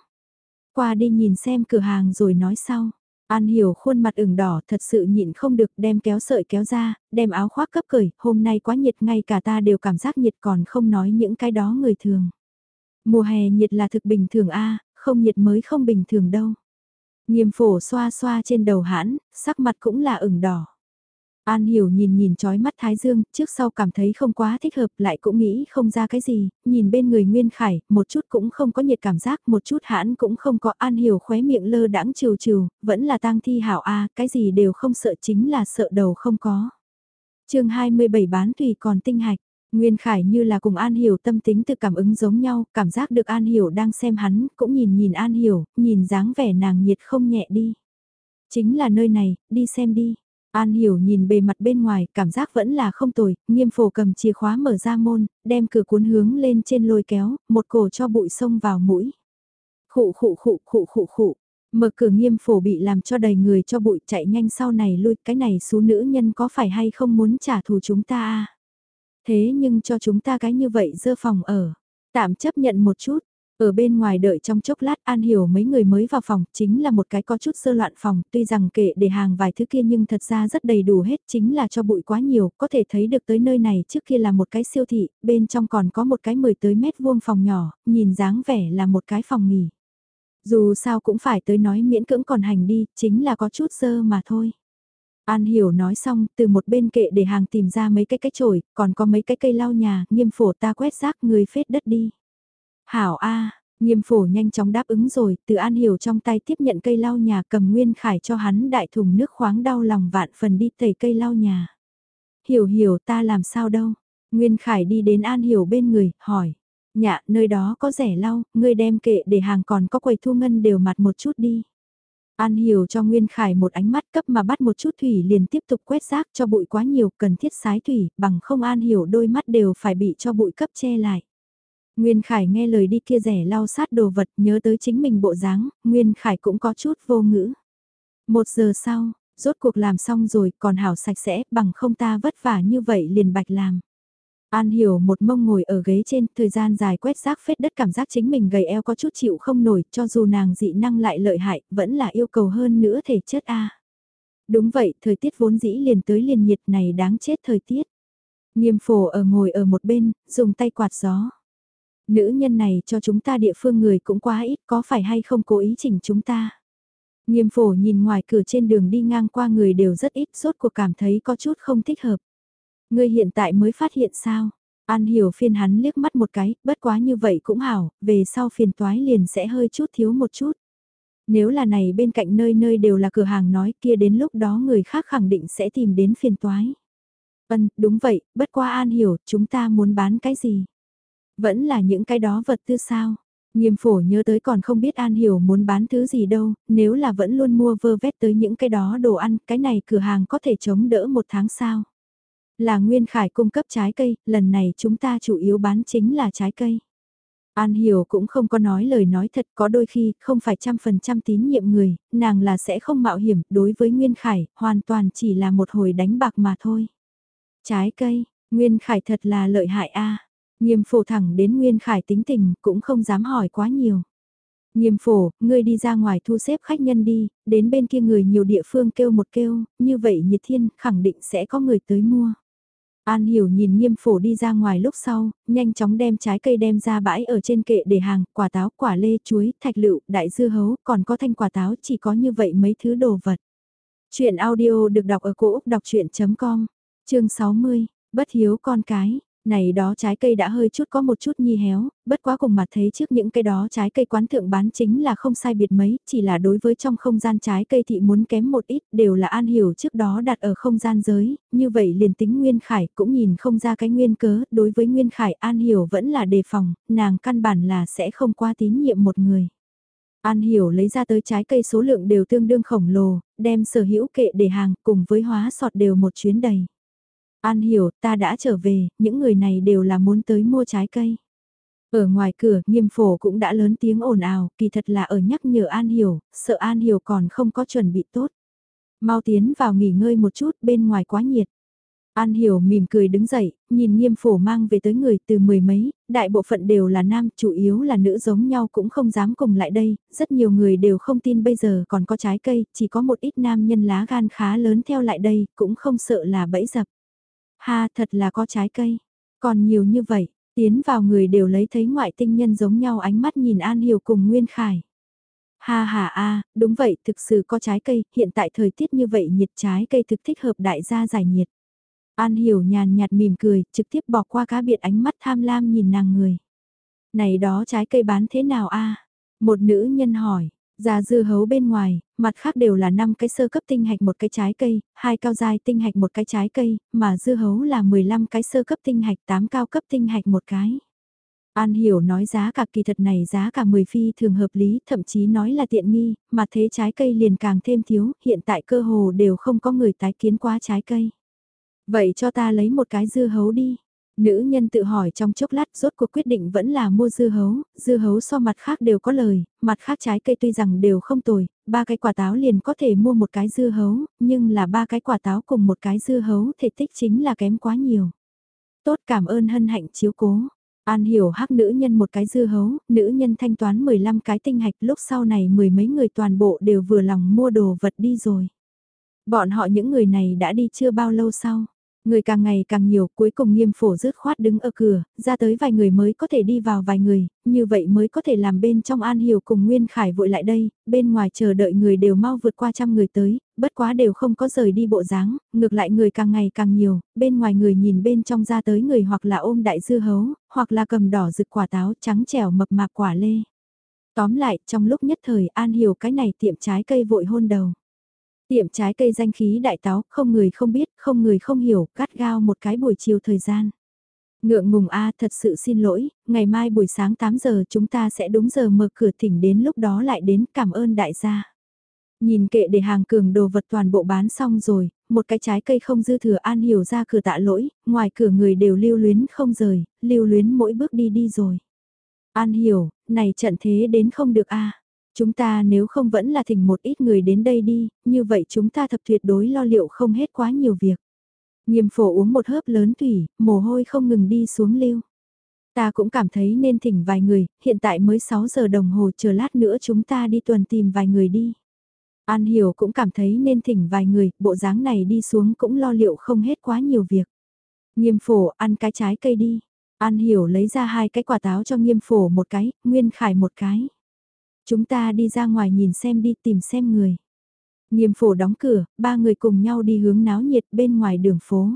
Qua đi nhìn xem cửa hàng rồi nói sau. An hiểu khuôn mặt ửng đỏ thật sự nhịn không được đem kéo sợi kéo ra, đem áo khoác cấp cởi, hôm nay quá nhiệt ngay cả ta đều cảm giác nhiệt còn không nói những cái đó người thường. Mùa hè nhiệt là thực bình thường a không nhiệt mới không bình thường đâu. Nghiêm phổ xoa xoa trên đầu hãn, sắc mặt cũng là ửng đỏ. An hiểu nhìn nhìn trói mắt Thái Dương, trước sau cảm thấy không quá thích hợp lại cũng nghĩ không ra cái gì, nhìn bên người Nguyên Khải, một chút cũng không có nhiệt cảm giác, một chút hãn cũng không có An hiểu khóe miệng lơ đãng trừ trừ, vẫn là tang thi hảo a cái gì đều không sợ chính là sợ đầu không có. chương 27 bán tùy còn tinh hạch. Nguyên Khải như là cùng An Hiểu tâm tính tự cảm ứng giống nhau, cảm giác được An Hiểu đang xem hắn, cũng nhìn nhìn An Hiểu, nhìn dáng vẻ nàng nhiệt không nhẹ đi. Chính là nơi này, đi xem đi. An hiểu nhìn bề mặt bên ngoài, cảm giác vẫn là không tồi, nghiêm phổ cầm chìa khóa mở ra môn, đem cửa cuốn hướng lên trên lôi kéo, một cổ cho bụi sông vào mũi. Khụ khụ khụ khụ khụ khụ, mở cửa nghiêm phổ bị làm cho đầy người cho bụi chạy nhanh sau này lui, cái này số nữ nhân có phải hay không muốn trả thù chúng ta à? Thế nhưng cho chúng ta cái như vậy dơ phòng ở, tạm chấp nhận một chút, ở bên ngoài đợi trong chốc lát An Hiểu mấy người mới vào phòng, chính là một cái có chút sơ loạn phòng, tuy rằng kệ để hàng vài thứ kia nhưng thật ra rất đầy đủ hết, chính là cho bụi quá nhiều, có thể thấy được tới nơi này trước kia là một cái siêu thị, bên trong còn có một cái 10 tới mét vuông phòng nhỏ, nhìn dáng vẻ là một cái phòng nghỉ. Dù sao cũng phải tới nói miễn cưỡng còn hành đi, chính là có chút sơ mà thôi. An hiểu nói xong, từ một bên kệ để hàng tìm ra mấy cái cái chổi, còn có mấy cái cây lau nhà, nghiêm phổ ta quét rác người phết đất đi. Hảo A, nghiêm phổ nhanh chóng đáp ứng rồi, từ An Hiểu trong tay tiếp nhận cây lau nhà cầm Nguyên Khải cho hắn đại thùng nước khoáng đau lòng vạn phần đi tẩy cây lau nhà. Hiểu hiểu ta làm sao đâu. Nguyên Khải đi đến An Hiểu bên người, hỏi. Nhạ, nơi đó có rẻ lau, ngươi đem kệ để hàng còn có quầy thu ngân đều mặt một chút đi. An Hiểu cho Nguyên Khải một ánh mắt cấp mà bắt một chút thủy liền tiếp tục quét rác cho bụi quá nhiều cần thiết sái thủy, bằng không An Hiểu đôi mắt đều phải bị cho bụi cấp che lại. Nguyên Khải nghe lời đi kia rẻ lau sát đồ vật nhớ tới chính mình bộ dáng, Nguyên Khải cũng có chút vô ngữ. Một giờ sau, rốt cuộc làm xong rồi còn hảo sạch sẽ bằng không ta vất vả như vậy liền bạch làm. An hiểu một mông ngồi ở ghế trên, thời gian dài quét rác phết đất cảm giác chính mình gầy eo có chút chịu không nổi, cho dù nàng dị năng lại lợi hại, vẫn là yêu cầu hơn nữa thể chất A. Đúng vậy, thời tiết vốn dĩ liền tới liền nhiệt này đáng chết thời tiết. Nghiêm phổ ở ngồi ở một bên, dùng tay quạt gió. Nữ nhân này cho chúng ta địa phương người cũng quá ít có phải hay không cố ý chỉnh chúng ta. Nghiêm phổ nhìn ngoài cửa trên đường đi ngang qua người đều rất ít sốt cuộc cảm thấy có chút không thích hợp. Người hiện tại mới phát hiện sao? An hiểu phiên hắn liếc mắt một cái, bất quá như vậy cũng hảo, về sau phiền toái liền sẽ hơi chút thiếu một chút. Nếu là này bên cạnh nơi nơi đều là cửa hàng nói kia đến lúc đó người khác khẳng định sẽ tìm đến phiền toái. Vâng, đúng vậy, bất qua An hiểu, chúng ta muốn bán cái gì? Vẫn là những cái đó vật tư sao. Nghiêm phổ nhớ tới còn không biết An Hiểu muốn bán thứ gì đâu, nếu là vẫn luôn mua vơ vét tới những cái đó đồ ăn, cái này cửa hàng có thể chống đỡ một tháng sao. Là Nguyên Khải cung cấp trái cây, lần này chúng ta chủ yếu bán chính là trái cây. An Hiểu cũng không có nói lời nói thật có đôi khi không phải trăm phần trăm tín nhiệm người, nàng là sẽ không mạo hiểm đối với Nguyên Khải, hoàn toàn chỉ là một hồi đánh bạc mà thôi. Trái cây, Nguyên Khải thật là lợi hại a Nghiêm phổ thẳng đến Nguyên Khải tính tình cũng không dám hỏi quá nhiều. Nghiêm phổ, ngươi đi ra ngoài thu xếp khách nhân đi, đến bên kia người nhiều địa phương kêu một kêu, như vậy nhiệt thiên khẳng định sẽ có người tới mua. An hiểu nhìn nghiêm phổ đi ra ngoài lúc sau, nhanh chóng đem trái cây đem ra bãi ở trên kệ để hàng, quả táo, quả lê, chuối, thạch lựu, đại dưa hấu, còn có thanh quả táo chỉ có như vậy mấy thứ đồ vật. Chuyện audio được đọc ở cổ Úc đọc chuyện.com, chương 60, bất hiếu con cái. Này đó trái cây đã hơi chút có một chút nhi héo, bất quá cùng mặt thấy trước những cái đó trái cây quán thượng bán chính là không sai biệt mấy, chỉ là đối với trong không gian trái cây thị muốn kém một ít, đều là an hiểu trước đó đặt ở không gian giới, như vậy liền tính Nguyên Khải cũng nhìn không ra cái nguyên cớ, đối với Nguyên Khải an hiểu vẫn là đề phòng, nàng căn bản là sẽ không qua tín nhiệm một người. An Hiểu lấy ra tới trái cây số lượng đều tương đương khổng lồ, đem sở hữu kệ để hàng cùng với hóa sọt đều một chuyến đầy. An hiểu, ta đã trở về, những người này đều là muốn tới mua trái cây. Ở ngoài cửa, nghiêm phổ cũng đã lớn tiếng ồn ào, kỳ thật là ở nhắc nhở An hiểu, sợ An hiểu còn không có chuẩn bị tốt. Mau tiến vào nghỉ ngơi một chút, bên ngoài quá nhiệt. An hiểu mỉm cười đứng dậy, nhìn nghiêm phổ mang về tới người từ mười mấy, đại bộ phận đều là nam, chủ yếu là nữ giống nhau cũng không dám cùng lại đây, rất nhiều người đều không tin bây giờ còn có trái cây, chỉ có một ít nam nhân lá gan khá lớn theo lại đây, cũng không sợ là bẫy dập. Ha thật là có trái cây. Còn nhiều như vậy, tiến vào người đều lấy thấy ngoại tinh nhân giống nhau ánh mắt nhìn An Hiểu cùng Nguyên Khải. Ha ha a, đúng vậy, thực sự có trái cây, hiện tại thời tiết như vậy nhiệt trái cây thực thích hợp đại gia giải nhiệt. An Hiểu nhàn nhạt mỉm cười, trực tiếp bỏ qua cá biệt ánh mắt tham lam nhìn nàng người. Này đó trái cây bán thế nào a? Một nữ nhân hỏi, Già dưa hấu bên ngoài, mặt khác đều là 5 cái sơ cấp tinh hạch một cái trái cây, hai cao dài tinh hạch một cái trái cây, mà dưa hấu là 15 cái sơ cấp tinh hạch 8 cao cấp tinh hạch một cái. An hiểu nói giá cả kỳ thật này giá cả 10 phi thường hợp lý, thậm chí nói là tiện nghi, mà thế trái cây liền càng thêm thiếu, hiện tại cơ hồ đều không có người tái kiến qua trái cây. Vậy cho ta lấy một cái dưa hấu đi. Nữ nhân tự hỏi trong chốc lát rốt cuộc quyết định vẫn là mua dưa hấu, dưa hấu so mặt khác đều có lời, mặt khác trái cây tuy rằng đều không tồi, ba cái quả táo liền có thể mua một cái dưa hấu, nhưng là ba cái quả táo cùng một cái dưa hấu thể tích chính là kém quá nhiều. Tốt cảm ơn hân hạnh chiếu cố. An hiểu hắc nữ nhân một cái dưa hấu, nữ nhân thanh toán 15 cái tinh hạch lúc sau này mười mấy người toàn bộ đều vừa lòng mua đồ vật đi rồi. Bọn họ những người này đã đi chưa bao lâu sau. Người càng ngày càng nhiều, cuối cùng nghiêm phổ rứt khoát đứng ở cửa, ra tới vài người mới có thể đi vào vài người, như vậy mới có thể làm bên trong An Hiểu cùng Nguyên Khải vội lại đây, bên ngoài chờ đợi người đều mau vượt qua trăm người tới, bất quá đều không có rời đi bộ dáng, ngược lại người càng ngày càng nhiều, bên ngoài người nhìn bên trong ra tới người hoặc là ôm đại dưa hấu, hoặc là cầm đỏ rực quả táo trắng trẻo mập mạp quả lê. Tóm lại, trong lúc nhất thời An Hiểu cái này tiệm trái cây vội hôn đầu. Tiệm trái cây danh khí đại táo, không người không biết, không người không hiểu, cắt gao một cái buổi chiều thời gian. Ngượng ngùng a thật sự xin lỗi, ngày mai buổi sáng 8 giờ chúng ta sẽ đúng giờ mở cửa thỉnh đến lúc đó lại đến cảm ơn đại gia. Nhìn kệ để hàng cường đồ vật toàn bộ bán xong rồi, một cái trái cây không dư thừa an hiểu ra cửa tạ lỗi, ngoài cửa người đều lưu luyến không rời, lưu luyến mỗi bước đi đi rồi. An hiểu, này trận thế đến không được a Chúng ta nếu không vẫn là thỉnh một ít người đến đây đi, như vậy chúng ta thập tuyệt đối lo liệu không hết quá nhiều việc. Nghiêm phổ uống một hớp lớn thủy, mồ hôi không ngừng đi xuống lưu. Ta cũng cảm thấy nên thỉnh vài người, hiện tại mới 6 giờ đồng hồ chờ lát nữa chúng ta đi tuần tìm vài người đi. An Hiểu cũng cảm thấy nên thỉnh vài người, bộ dáng này đi xuống cũng lo liệu không hết quá nhiều việc. Nghiêm phổ ăn cái trái cây đi. An Hiểu lấy ra hai cái quả táo cho nghiêm phổ một cái, Nguyên Khải một cái. Chúng ta đi ra ngoài nhìn xem đi tìm xem người. Nghiêm phổ đóng cửa, ba người cùng nhau đi hướng náo nhiệt bên ngoài đường phố.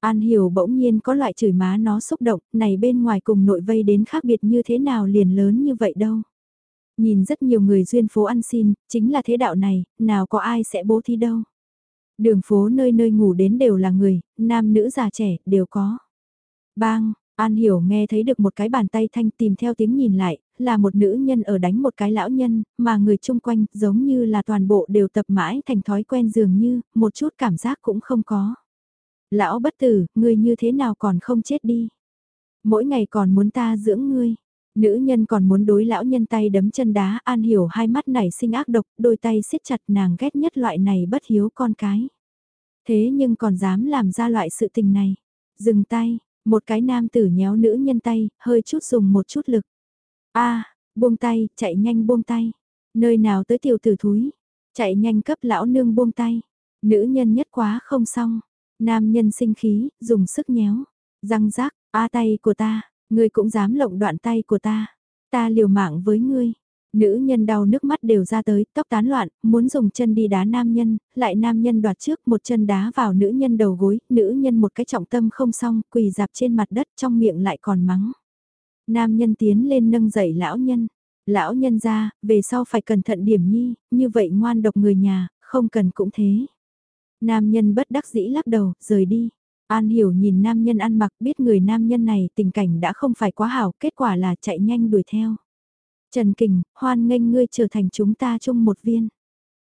An hiểu bỗng nhiên có loại chửi má nó xúc động, này bên ngoài cùng nội vây đến khác biệt như thế nào liền lớn như vậy đâu. Nhìn rất nhiều người duyên phố ăn xin, chính là thế đạo này, nào có ai sẽ bố thi đâu. Đường phố nơi nơi ngủ đến đều là người, nam nữ già trẻ, đều có. Bang, An Hiểu nghe thấy được một cái bàn tay thanh tìm theo tiếng nhìn lại, là một nữ nhân ở đánh một cái lão nhân, mà người chung quanh giống như là toàn bộ đều tập mãi thành thói quen dường như, một chút cảm giác cũng không có. Lão bất tử, ngươi như thế nào còn không chết đi? Mỗi ngày còn muốn ta dưỡng ngươi. Nữ nhân còn muốn đối lão nhân tay đấm chân đá, An Hiểu hai mắt nảy sinh ác độc, đôi tay siết chặt nàng ghét nhất loại này bất hiếu con cái. Thế nhưng còn dám làm ra loại sự tình này. Dừng tay, một cái nam tử nhéo nữ nhân tay, hơi chút dùng một chút lực a buông tay, chạy nhanh buông tay. Nơi nào tới tiểu tử thúi, chạy nhanh cấp lão nương buông tay. Nữ nhân nhất quá không xong. Nam nhân sinh khí, dùng sức nhéo. Răng rác, a tay của ta, ngươi cũng dám lộng đoạn tay của ta. Ta liều mạng với ngươi. Nữ nhân đau nước mắt đều ra tới, tóc tán loạn, muốn dùng chân đi đá nam nhân, lại nam nhân đoạt trước một chân đá vào nữ nhân đầu gối, nữ nhân một cái trọng tâm không xong, quỳ dạp trên mặt đất trong miệng lại còn mắng. Nam nhân tiến lên nâng dậy lão nhân, lão nhân ra, về sau phải cẩn thận điểm nhi, như vậy ngoan độc người nhà, không cần cũng thế. Nam nhân bất đắc dĩ lắc đầu, rời đi. An hiểu nhìn nam nhân ăn mặc biết người nam nhân này tình cảnh đã không phải quá hảo, kết quả là chạy nhanh đuổi theo. Trần Kình, hoan nghênh ngươi trở thành chúng ta chung một viên.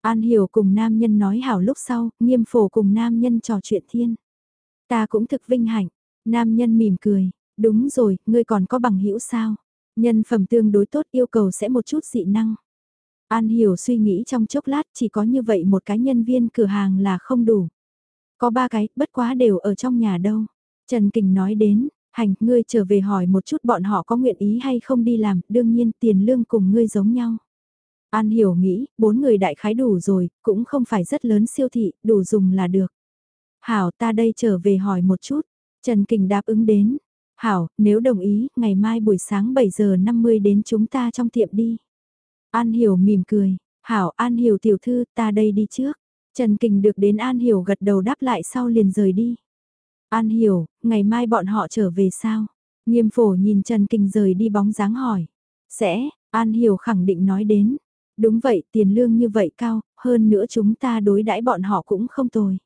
An hiểu cùng nam nhân nói hảo lúc sau, nghiêm phổ cùng nam nhân trò chuyện thiên. Ta cũng thực vinh hạnh, nam nhân mỉm cười, đúng rồi, ngươi còn có bằng hữu sao? Nhân phẩm tương đối tốt yêu cầu sẽ một chút dị năng. An hiểu suy nghĩ trong chốc lát chỉ có như vậy một cái nhân viên cửa hàng là không đủ. Có ba cái, bất quá đều ở trong nhà đâu. Trần Kình nói đến, hành, ngươi trở về hỏi một chút bọn họ có nguyện ý hay không đi làm, đương nhiên tiền lương cùng ngươi giống nhau. An hiểu nghĩ, bốn người đại khái đủ rồi, cũng không phải rất lớn siêu thị, đủ dùng là được. Hảo ta đây trở về hỏi một chút. Trần Kình đáp ứng đến. Hảo, nếu đồng ý, ngày mai buổi sáng 7 giờ 50 đến chúng ta trong tiệm đi. An Hiểu mỉm cười, Hảo An Hiểu tiểu thư ta đây đi trước. Trần Kình được đến An Hiểu gật đầu đáp lại sau liền rời đi. An Hiểu, ngày mai bọn họ trở về sao? Nghiêm phổ nhìn Trần Kình rời đi bóng dáng hỏi. Sẽ, An Hiểu khẳng định nói đến. Đúng vậy, tiền lương như vậy cao, hơn nữa chúng ta đối đãi bọn họ cũng không tồi.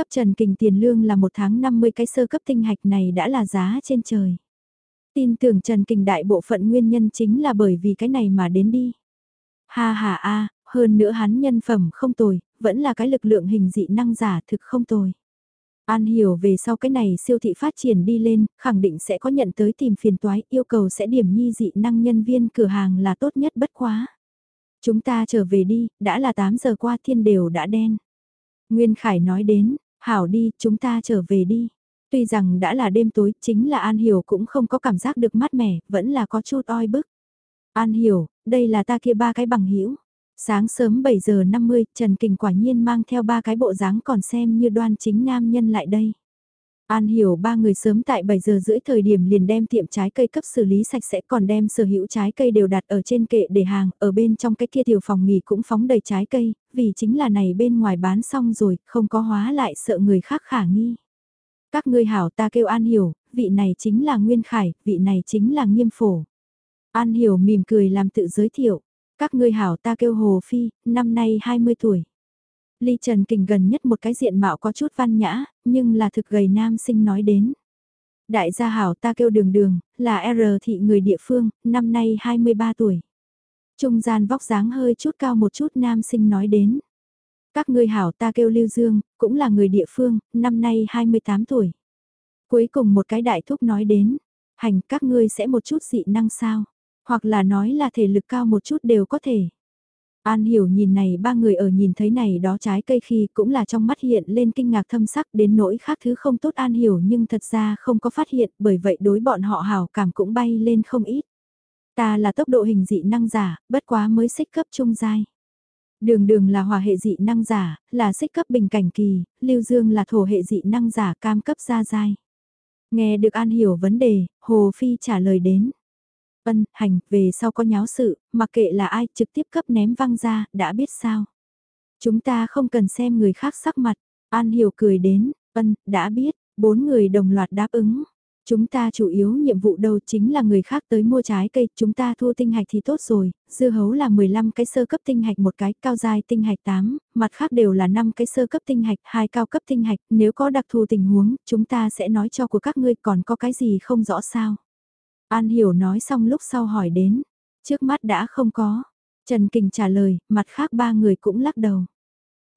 Cấp Trần Kình tiền lương là một tháng 50 cái sơ cấp tinh hạch này đã là giá trên trời. Tin tưởng Trần Kình đại bộ phận nguyên nhân chính là bởi vì cái này mà đến đi. Ha ha a, hơn nữa hắn nhân phẩm không tồi, vẫn là cái lực lượng hình dị năng giả thực không tồi. An hiểu về sau cái này siêu thị phát triển đi lên, khẳng định sẽ có nhận tới tìm phiền toái, yêu cầu sẽ điểm nhi dị năng nhân viên cửa hàng là tốt nhất bất quá. Chúng ta trở về đi, đã là 8 giờ qua thiên đều đã đen. Nguyên Khải nói đến, hảo đi, chúng ta trở về đi. Tuy rằng đã là đêm tối, chính là An Hiểu cũng không có cảm giác được mát mẻ, vẫn là có chút oi bức. An Hiểu, đây là ta kia ba cái bằng hữu Sáng sớm 7 giờ 50, Trần Kình quả nhiên mang theo ba cái bộ dáng còn xem như đoan chính nam nhân lại đây. An hiểu ba người sớm tại 7 giờ rưỡi thời điểm liền đem tiệm trái cây cấp xử lý sạch sẽ còn đem sở hữu trái cây đều đặt ở trên kệ để hàng, ở bên trong cái kia tiểu phòng nghỉ cũng phóng đầy trái cây, vì chính là này bên ngoài bán xong rồi, không có hóa lại sợ người khác khả nghi. Các ngươi hảo ta kêu An hiểu, vị này chính là Nguyên Khải, vị này chính là Nghiêm Phổ. An hiểu mỉm cười làm tự giới thiệu. Các ngươi hảo ta kêu Hồ Phi, năm nay 20 tuổi. Ly Trần Kình gần nhất một cái diện mạo có chút văn nhã, nhưng là thực gầy nam sinh nói đến. Đại gia hảo ta kêu đường đường, là R thị người địa phương, năm nay 23 tuổi. Trung gian vóc dáng hơi chút cao một chút nam sinh nói đến. Các ngươi hảo ta kêu Lưu Dương, cũng là người địa phương, năm nay 28 tuổi. Cuối cùng một cái đại thúc nói đến, hành các ngươi sẽ một chút dị năng sao. Hoặc là nói là thể lực cao một chút đều có thể. An hiểu nhìn này ba người ở nhìn thấy này đó trái cây khi cũng là trong mắt hiện lên kinh ngạc thâm sắc đến nỗi khác thứ không tốt An hiểu nhưng thật ra không có phát hiện bởi vậy đối bọn họ hào cảm cũng bay lên không ít. Ta là tốc độ hình dị năng giả, bất quá mới xích cấp trung giai. Đường đường là hòa hệ dị năng giả, là xích cấp bình cảnh kỳ, Lưu Dương là thổ hệ dị năng giả cam cấp gia giai. Nghe được An hiểu vấn đề, Hồ Phi trả lời đến. Ân, hành, về sau có nháo sự, mặc kệ là ai trực tiếp cấp ném văng ra, đã biết sao. Chúng ta không cần xem người khác sắc mặt. An Hiểu cười đến, ân, đã biết, bốn người đồng loạt đáp ứng. Chúng ta chủ yếu nhiệm vụ đâu chính là người khác tới mua trái cây, chúng ta thu tinh hạch thì tốt rồi, dưa hấu là 15 cái sơ cấp tinh hạch một cái, cao dài tinh hạch 8, mặt khác đều là 5 cái sơ cấp tinh hạch, hai cao cấp tinh hạch, nếu có đặc thù tình huống, chúng ta sẽ nói cho của các ngươi còn có cái gì không rõ sao. An Hiểu nói xong lúc sau hỏi đến, trước mắt đã không có. Trần Kình trả lời, mặt khác ba người cũng lắc đầu.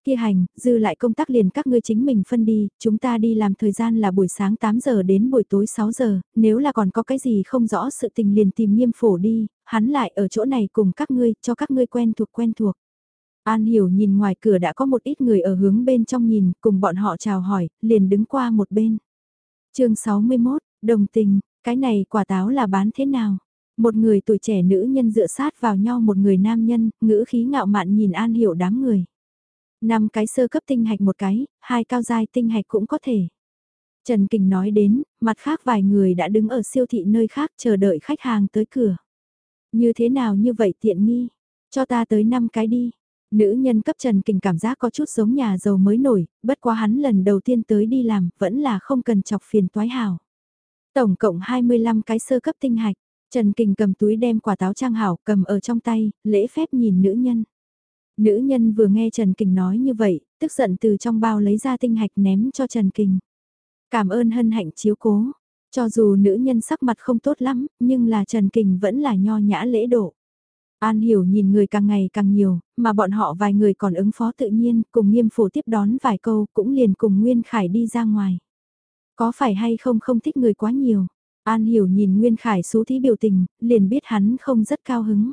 Kia hành, dư lại công tác liền các ngươi chính mình phân đi, chúng ta đi làm thời gian là buổi sáng 8 giờ đến buổi tối 6 giờ, nếu là còn có cái gì không rõ sự tình liền tìm nghiêm phổ đi, hắn lại ở chỗ này cùng các ngươi, cho các ngươi quen thuộc quen thuộc. An hiểu nhìn ngoài cửa đã có một ít người ở hướng bên trong nhìn, cùng bọn họ chào hỏi, liền đứng qua một bên. chương 61, đồng tình, cái này quả táo là bán thế nào? Một người tuổi trẻ nữ nhân dựa sát vào nhau một người nam nhân, ngữ khí ngạo mạn nhìn An hiểu đám người. Năm cái sơ cấp tinh hạch một cái, hai cao giai tinh hạch cũng có thể. Trần Kình nói đến, mặt khác vài người đã đứng ở siêu thị nơi khác chờ đợi khách hàng tới cửa. Như thế nào như vậy tiện nghi? Cho ta tới năm cái đi. Nữ nhân cấp Trần Kình cảm giác có chút giống nhà giàu mới nổi, bất quá hắn lần đầu tiên tới đi làm, vẫn là không cần chọc phiền toái hảo. Tổng cộng 25 cái sơ cấp tinh hạch, Trần Kình cầm túi đem quả táo trang hảo cầm ở trong tay, lễ phép nhìn nữ nhân. Nữ nhân vừa nghe Trần Kình nói như vậy, tức giận từ trong bao lấy ra tinh hạch ném cho Trần Kình. Cảm ơn hân hạnh chiếu cố, cho dù nữ nhân sắc mặt không tốt lắm, nhưng là Trần Kình vẫn là nho nhã lễ độ. An hiểu nhìn người càng ngày càng nhiều, mà bọn họ vài người còn ứng phó tự nhiên, cùng nghiêm phổ tiếp đón vài câu cũng liền cùng Nguyên Khải đi ra ngoài. Có phải hay không không thích người quá nhiều? An hiểu nhìn Nguyên Khải xú thí biểu tình, liền biết hắn không rất cao hứng.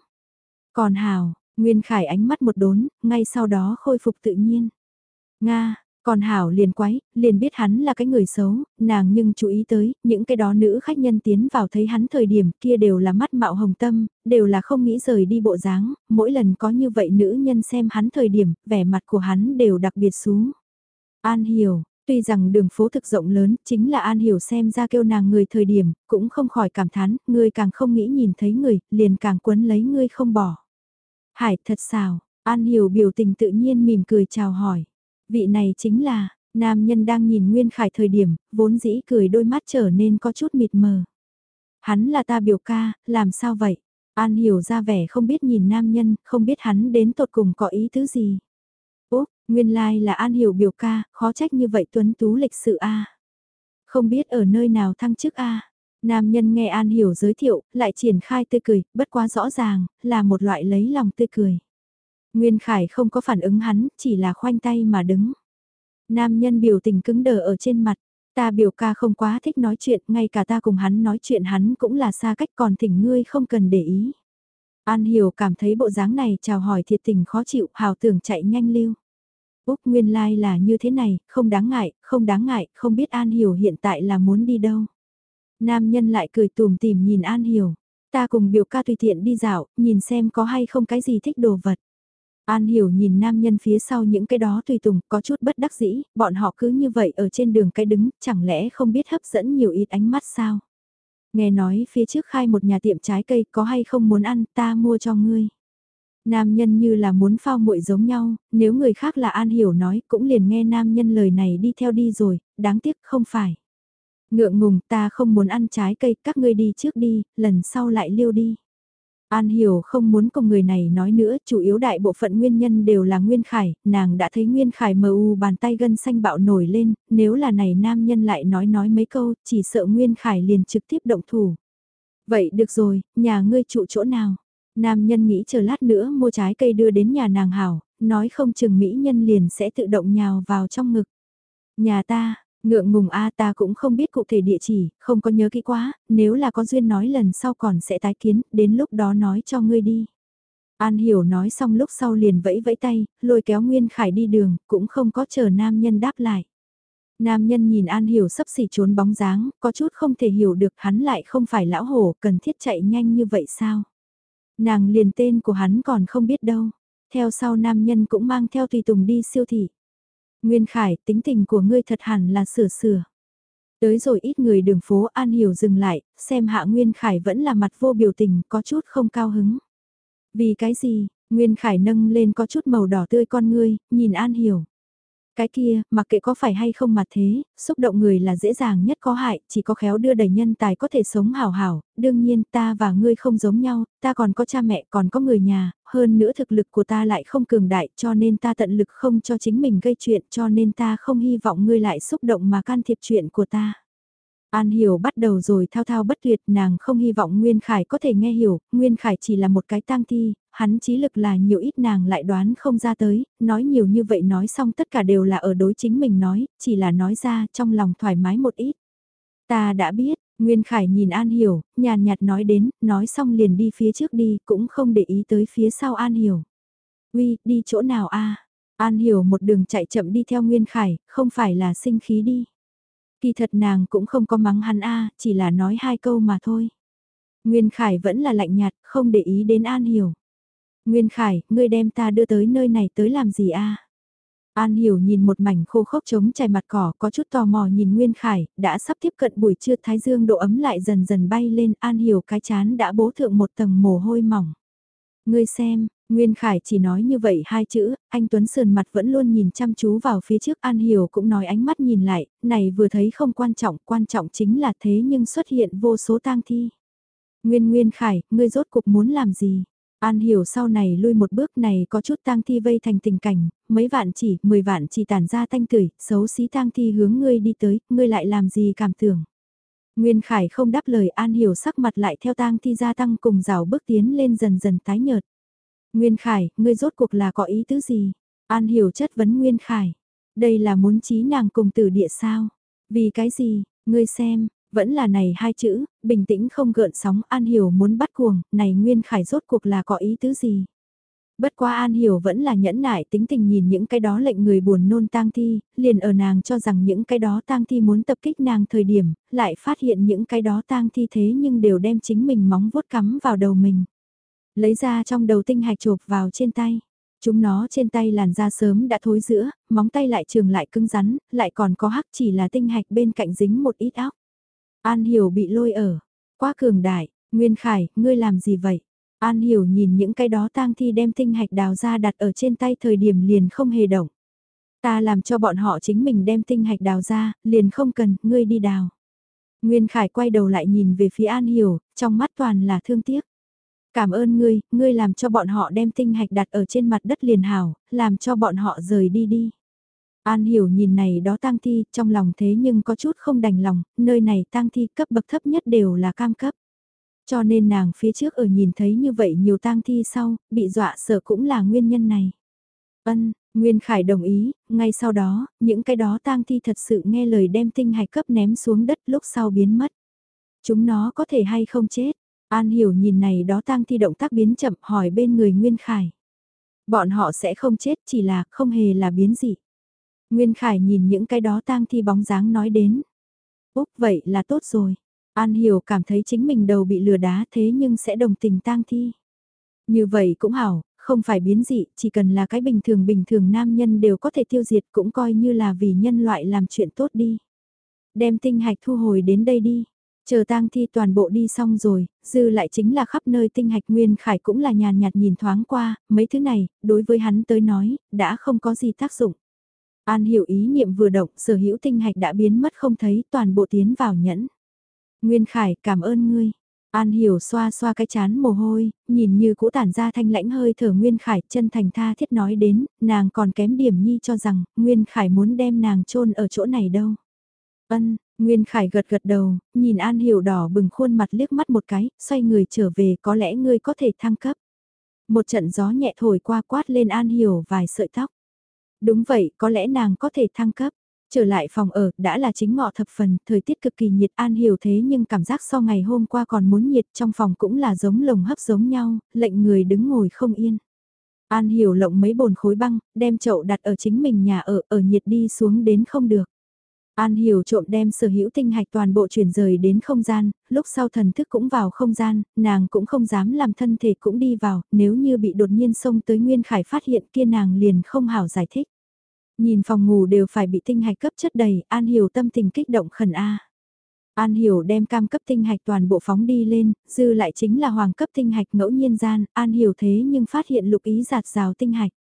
Còn Hảo, Nguyên Khải ánh mắt một đốn, ngay sau đó khôi phục tự nhiên. Nga, còn Hảo liền quái, liền biết hắn là cái người xấu, nàng nhưng chú ý tới, những cái đó nữ khách nhân tiến vào thấy hắn thời điểm kia đều là mắt mạo hồng tâm, đều là không nghĩ rời đi bộ dáng, mỗi lần có như vậy nữ nhân xem hắn thời điểm, vẻ mặt của hắn đều đặc biệt xuống. An hiểu, tuy rằng đường phố thực rộng lớn, chính là An hiểu xem ra kêu nàng người thời điểm, cũng không khỏi cảm thán, người càng không nghĩ nhìn thấy người, liền càng quấn lấy người không bỏ. Hải thật xào, An hiểu biểu tình tự nhiên mỉm cười chào hỏi. Vị này chính là, nam nhân đang nhìn Nguyên Khải thời điểm, vốn dĩ cười đôi mắt trở nên có chút mịt mờ. Hắn là ta biểu ca, làm sao vậy? An hiểu ra vẻ không biết nhìn nam nhân, không biết hắn đến tột cùng có ý tứ gì. Úp, nguyên lai like là An hiểu biểu ca, khó trách như vậy tuấn tú lịch sự a. Không biết ở nơi nào thăng chức a. Nam nhân nghe An hiểu giới thiệu, lại triển khai tươi cười, bất quá rõ ràng, là một loại lấy lòng tươi cười. Nguyên Khải không có phản ứng hắn, chỉ là khoanh tay mà đứng. Nam nhân biểu tình cứng đờ ở trên mặt. Ta biểu ca không quá thích nói chuyện, ngay cả ta cùng hắn nói chuyện hắn cũng là xa cách còn thỉnh ngươi không cần để ý. An Hiểu cảm thấy bộ dáng này chào hỏi thiệt tình khó chịu, hào tưởng chạy nhanh lưu. Úc nguyên lai like là như thế này, không đáng ngại, không đáng ngại, không biết An Hiểu hiện tại là muốn đi đâu. Nam nhân lại cười tùm tìm nhìn An Hiểu. Ta cùng biểu ca tùy tiện đi dạo, nhìn xem có hay không cái gì thích đồ vật. An hiểu nhìn nam nhân phía sau những cái đó tùy tùng, có chút bất đắc dĩ, bọn họ cứ như vậy ở trên đường cái đứng, chẳng lẽ không biết hấp dẫn nhiều ít ánh mắt sao? Nghe nói phía trước khai một nhà tiệm trái cây có hay không muốn ăn, ta mua cho ngươi. Nam nhân như là muốn phao muội giống nhau, nếu người khác là An Hiểu nói cũng liền nghe nam nhân lời này đi theo đi rồi, đáng tiếc không phải. Ngượng ngùng ta không muốn ăn trái cây, các ngươi đi trước đi, lần sau lại liêu đi. An Hiểu không muốn cùng người này nói nữa, chủ yếu đại bộ phận nguyên nhân đều là Nguyên Khải, nàng đã thấy Nguyên Khải mờ u bàn tay gân xanh bạo nổi lên, nếu là này nam nhân lại nói nói mấy câu, chỉ sợ Nguyên Khải liền trực tiếp động thủ. Vậy được rồi, nhà ngươi trụ chỗ nào? Nam nhân nghĩ chờ lát nữa mua trái cây đưa đến nhà nàng hảo, nói không chừng mỹ nhân liền sẽ tự động nhào vào trong ngực. Nhà ta, Ngượng ngùng a ta cũng không biết cụ thể địa chỉ, không có nhớ kỹ quá, nếu là có duyên nói lần sau còn sẽ tái kiến, đến lúc đó nói cho ngươi đi. An hiểu nói xong lúc sau liền vẫy vẫy tay, lôi kéo Nguyên Khải đi đường, cũng không có chờ nam nhân đáp lại. Nam nhân nhìn An hiểu sắp xỉ trốn bóng dáng, có chút không thể hiểu được hắn lại không phải lão hổ, cần thiết chạy nhanh như vậy sao? Nàng liền tên của hắn còn không biết đâu. Theo sau nam nhân cũng mang theo tùy tùng đi siêu thị. Nguyên Khải, tính tình của ngươi thật hẳn là sửa sửa. Tới rồi ít người đường phố An Hiểu dừng lại, xem hạ Nguyên Khải vẫn là mặt vô biểu tình, có chút không cao hứng. Vì cái gì, Nguyên Khải nâng lên có chút màu đỏ tươi con ngươi, nhìn An Hiểu. Cái kia, mặc kệ có phải hay không mà thế, xúc động người là dễ dàng nhất có hại, chỉ có khéo đưa đẩy nhân tài có thể sống hảo hảo, đương nhiên ta và ngươi không giống nhau, ta còn có cha mẹ, còn có người nhà, hơn nữa thực lực của ta lại không cường đại cho nên ta tận lực không cho chính mình gây chuyện cho nên ta không hy vọng ngươi lại xúc động mà can thiệp chuyện của ta. An Hiểu bắt đầu rồi thao thao bất tuyệt nàng không hy vọng Nguyên Khải có thể nghe hiểu, Nguyên Khải chỉ là một cái tang thi, hắn trí lực là nhiều ít nàng lại đoán không ra tới, nói nhiều như vậy nói xong tất cả đều là ở đối chính mình nói, chỉ là nói ra trong lòng thoải mái một ít. Ta đã biết, Nguyên Khải nhìn An Hiểu, nhàn nhạt nói đến, nói xong liền đi phía trước đi, cũng không để ý tới phía sau An Hiểu. Uy, đi chỗ nào a? An Hiểu một đường chạy chậm đi theo Nguyên Khải, không phải là sinh khí đi. Kỳ thật nàng cũng không có mắng hắn a, chỉ là nói hai câu mà thôi. Nguyên Khải vẫn là lạnh nhạt, không để ý đến An Hiểu. Nguyên Khải, ngươi đem ta đưa tới nơi này tới làm gì a? An Hiểu nhìn một mảnh khô khốc trống trải mặt cỏ có chút tò mò nhìn Nguyên Khải, đã sắp tiếp cận buổi trưa thái dương độ ấm lại dần dần bay lên An Hiểu cái chán đã bố thượng một tầng mồ hôi mỏng. Ngươi xem, Nguyên Khải chỉ nói như vậy hai chữ, anh Tuấn sườn mặt vẫn luôn nhìn chăm chú vào phía trước An Hiểu cũng nói ánh mắt nhìn lại, này vừa thấy không quan trọng, quan trọng chính là thế nhưng xuất hiện vô số tang thi. Nguyên Nguyên Khải, ngươi rốt cuộc muốn làm gì? An hiểu sau này lui một bước này có chút tang thi vây thành tình cảnh, mấy vạn chỉ, mười vạn chỉ tản ra thanh tử xấu xí tang thi hướng ngươi đi tới, ngươi lại làm gì cảm tưởng. Nguyên Khải không đáp lời An hiểu sắc mặt lại theo tang thi gia tăng cùng rào bước tiến lên dần dần tái nhợt. Nguyên Khải, ngươi rốt cuộc là có ý tứ gì? An hiểu chất vấn Nguyên Khải. Đây là muốn trí nàng cùng tử địa sao? Vì cái gì? Ngươi xem, vẫn là này hai chữ, bình tĩnh không gợn sóng An Hiểu muốn bắt cuồng, này Nguyên Khải rốt cuộc là có ý tứ gì. Bất quá An Hiểu vẫn là nhẫn nại tính tình nhìn những cái đó lệnh người buồn nôn tang thi, liền ở nàng cho rằng những cái đó tang thi muốn tập kích nàng thời điểm, lại phát hiện những cái đó tang thi thế nhưng đều đem chính mình móng vuốt cắm vào đầu mình. Lấy ra trong đầu tinh hạch chộp vào trên tay. Chúng nó trên tay làn da sớm đã thối giữa, móng tay lại trường lại cứng rắn, lại còn có hắc chỉ là tinh hạch bên cạnh dính một ít óc. An Hiểu bị lôi ở. Quá cường đại, Nguyên Khải, ngươi làm gì vậy? An Hiểu nhìn những cái đó tang thi đem tinh hạch đào ra đặt ở trên tay thời điểm liền không hề động. Ta làm cho bọn họ chính mình đem tinh hạch đào ra, liền không cần, ngươi đi đào. Nguyên Khải quay đầu lại nhìn về phía An Hiểu, trong mắt toàn là thương tiếc. Cảm ơn ngươi, ngươi làm cho bọn họ đem tinh hạch đặt ở trên mặt đất liền hảo, làm cho bọn họ rời đi đi. An hiểu nhìn này đó tang thi, trong lòng thế nhưng có chút không đành lòng, nơi này tang thi cấp bậc thấp nhất đều là cam cấp. Cho nên nàng phía trước ở nhìn thấy như vậy nhiều tang thi sau, bị dọa sợ cũng là nguyên nhân này. Ân, Nguyên Khải đồng ý, ngay sau đó, những cái đó tang thi thật sự nghe lời đem tinh hạch cấp ném xuống đất lúc sau biến mất. Chúng nó có thể hay không chết? An hiểu nhìn này đó tang thi động tác biến chậm hỏi bên người Nguyên Khải. Bọn họ sẽ không chết chỉ là không hề là biến dị. Nguyên Khải nhìn những cái đó tang thi bóng dáng nói đến. Úc vậy là tốt rồi. An Hiểu cảm thấy chính mình đầu bị lừa đá thế nhưng sẽ đồng tình tang thi. Như vậy cũng hảo, không phải biến dị, chỉ cần là cái bình thường bình thường nam nhân đều có thể tiêu diệt cũng coi như là vì nhân loại làm chuyện tốt đi. Đem tinh hạch thu hồi đến đây đi. Chờ tang thi toàn bộ đi xong rồi, dư lại chính là khắp nơi tinh hạch nguyên khải cũng là nhàn nhạt nhìn thoáng qua, mấy thứ này, đối với hắn tới nói, đã không có gì tác dụng. An hiểu ý niệm vừa động, sở hữu tinh hạch đã biến mất không thấy, toàn bộ tiến vào nhẫn. Nguyên Khải, cảm ơn ngươi. An hiểu xoa xoa cái chán mồ hôi, nhìn như cũ tản ra thanh lãnh hơi thở Nguyên Khải chân thành tha thiết nói đến, nàng còn kém điểm nhi cho rằng, Nguyên Khải muốn đem nàng chôn ở chỗ này đâu. Ân, Nguyên Khải gật gật đầu, nhìn An hiểu đỏ bừng khuôn mặt liếc mắt một cái, xoay người trở về có lẽ ngươi có thể thăng cấp. Một trận gió nhẹ thổi qua quát lên An hiểu vài sợi tóc. Đúng vậy, có lẽ nàng có thể thăng cấp. Trở lại phòng ở, đã là chính ngọ thập phần, thời tiết cực kỳ nhiệt an hiểu thế nhưng cảm giác so ngày hôm qua còn muốn nhiệt trong phòng cũng là giống lồng hấp giống nhau, lệnh người đứng ngồi không yên. An hiểu lộng mấy bồn khối băng, đem chậu đặt ở chính mình nhà ở, ở nhiệt đi xuống đến không được. An hiểu trộm đem sở hữu tinh hạch toàn bộ chuyển rời đến không gian, lúc sau thần thức cũng vào không gian, nàng cũng không dám làm thân thể cũng đi vào, nếu như bị đột nhiên xông tới Nguyên Khải phát hiện kia nàng liền không hảo giải thích. Nhìn phòng ngủ đều phải bị tinh hạch cấp chất đầy, An hiểu tâm tình kích động khẩn A. An hiểu đem cam cấp tinh hạch toàn bộ phóng đi lên, dư lại chính là hoàng cấp tinh hạch ngẫu nhiên gian, An hiểu thế nhưng phát hiện lục ý giạt rào tinh hạch.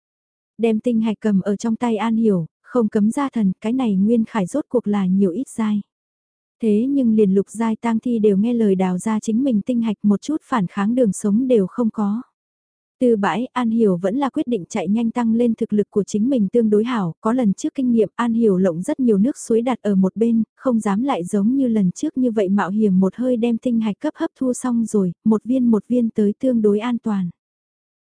Đem tinh hạch cầm ở trong tay An hiểu, không cấm ra thần, cái này nguyên khải rốt cuộc là nhiều ít dai. Thế nhưng liền lục giai tang thi đều nghe lời đào ra chính mình tinh hạch một chút phản kháng đường sống đều không có. Từ bãi, An Hiểu vẫn là quyết định chạy nhanh tăng lên thực lực của chính mình tương đối hảo, có lần trước kinh nghiệm An Hiểu lộng rất nhiều nước suối đặt ở một bên, không dám lại giống như lần trước như vậy mạo hiểm một hơi đem tinh hạch cấp hấp thu xong rồi, một viên một viên tới tương đối an toàn.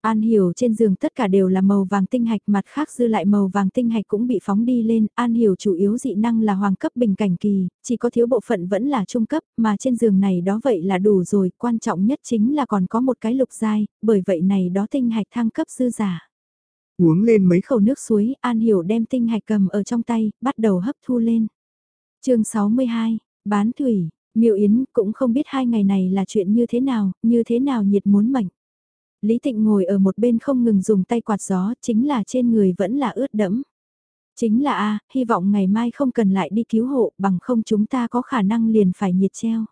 An Hiểu trên giường tất cả đều là màu vàng tinh hạch mặt khác dư lại màu vàng tinh hạch cũng bị phóng đi lên. An Hiểu chủ yếu dị năng là hoàng cấp bình cảnh kỳ, chỉ có thiếu bộ phận vẫn là trung cấp, mà trên giường này đó vậy là đủ rồi. Quan trọng nhất chính là còn có một cái lục giai, bởi vậy này đó tinh hạch thăng cấp dư giả. Uống lên mấy khẩu nước suối, An Hiểu đem tinh hạch cầm ở trong tay, bắt đầu hấp thu lên. chương 62, bán thủy, Miêu Yến cũng không biết hai ngày này là chuyện như thế nào, như thế nào nhiệt muốn mệnh. Lý Tịnh ngồi ở một bên không ngừng dùng tay quạt gió, chính là trên người vẫn là ướt đẫm. Chính là a, hy vọng ngày mai không cần lại đi cứu hộ, bằng không chúng ta có khả năng liền phải nhiệt treo.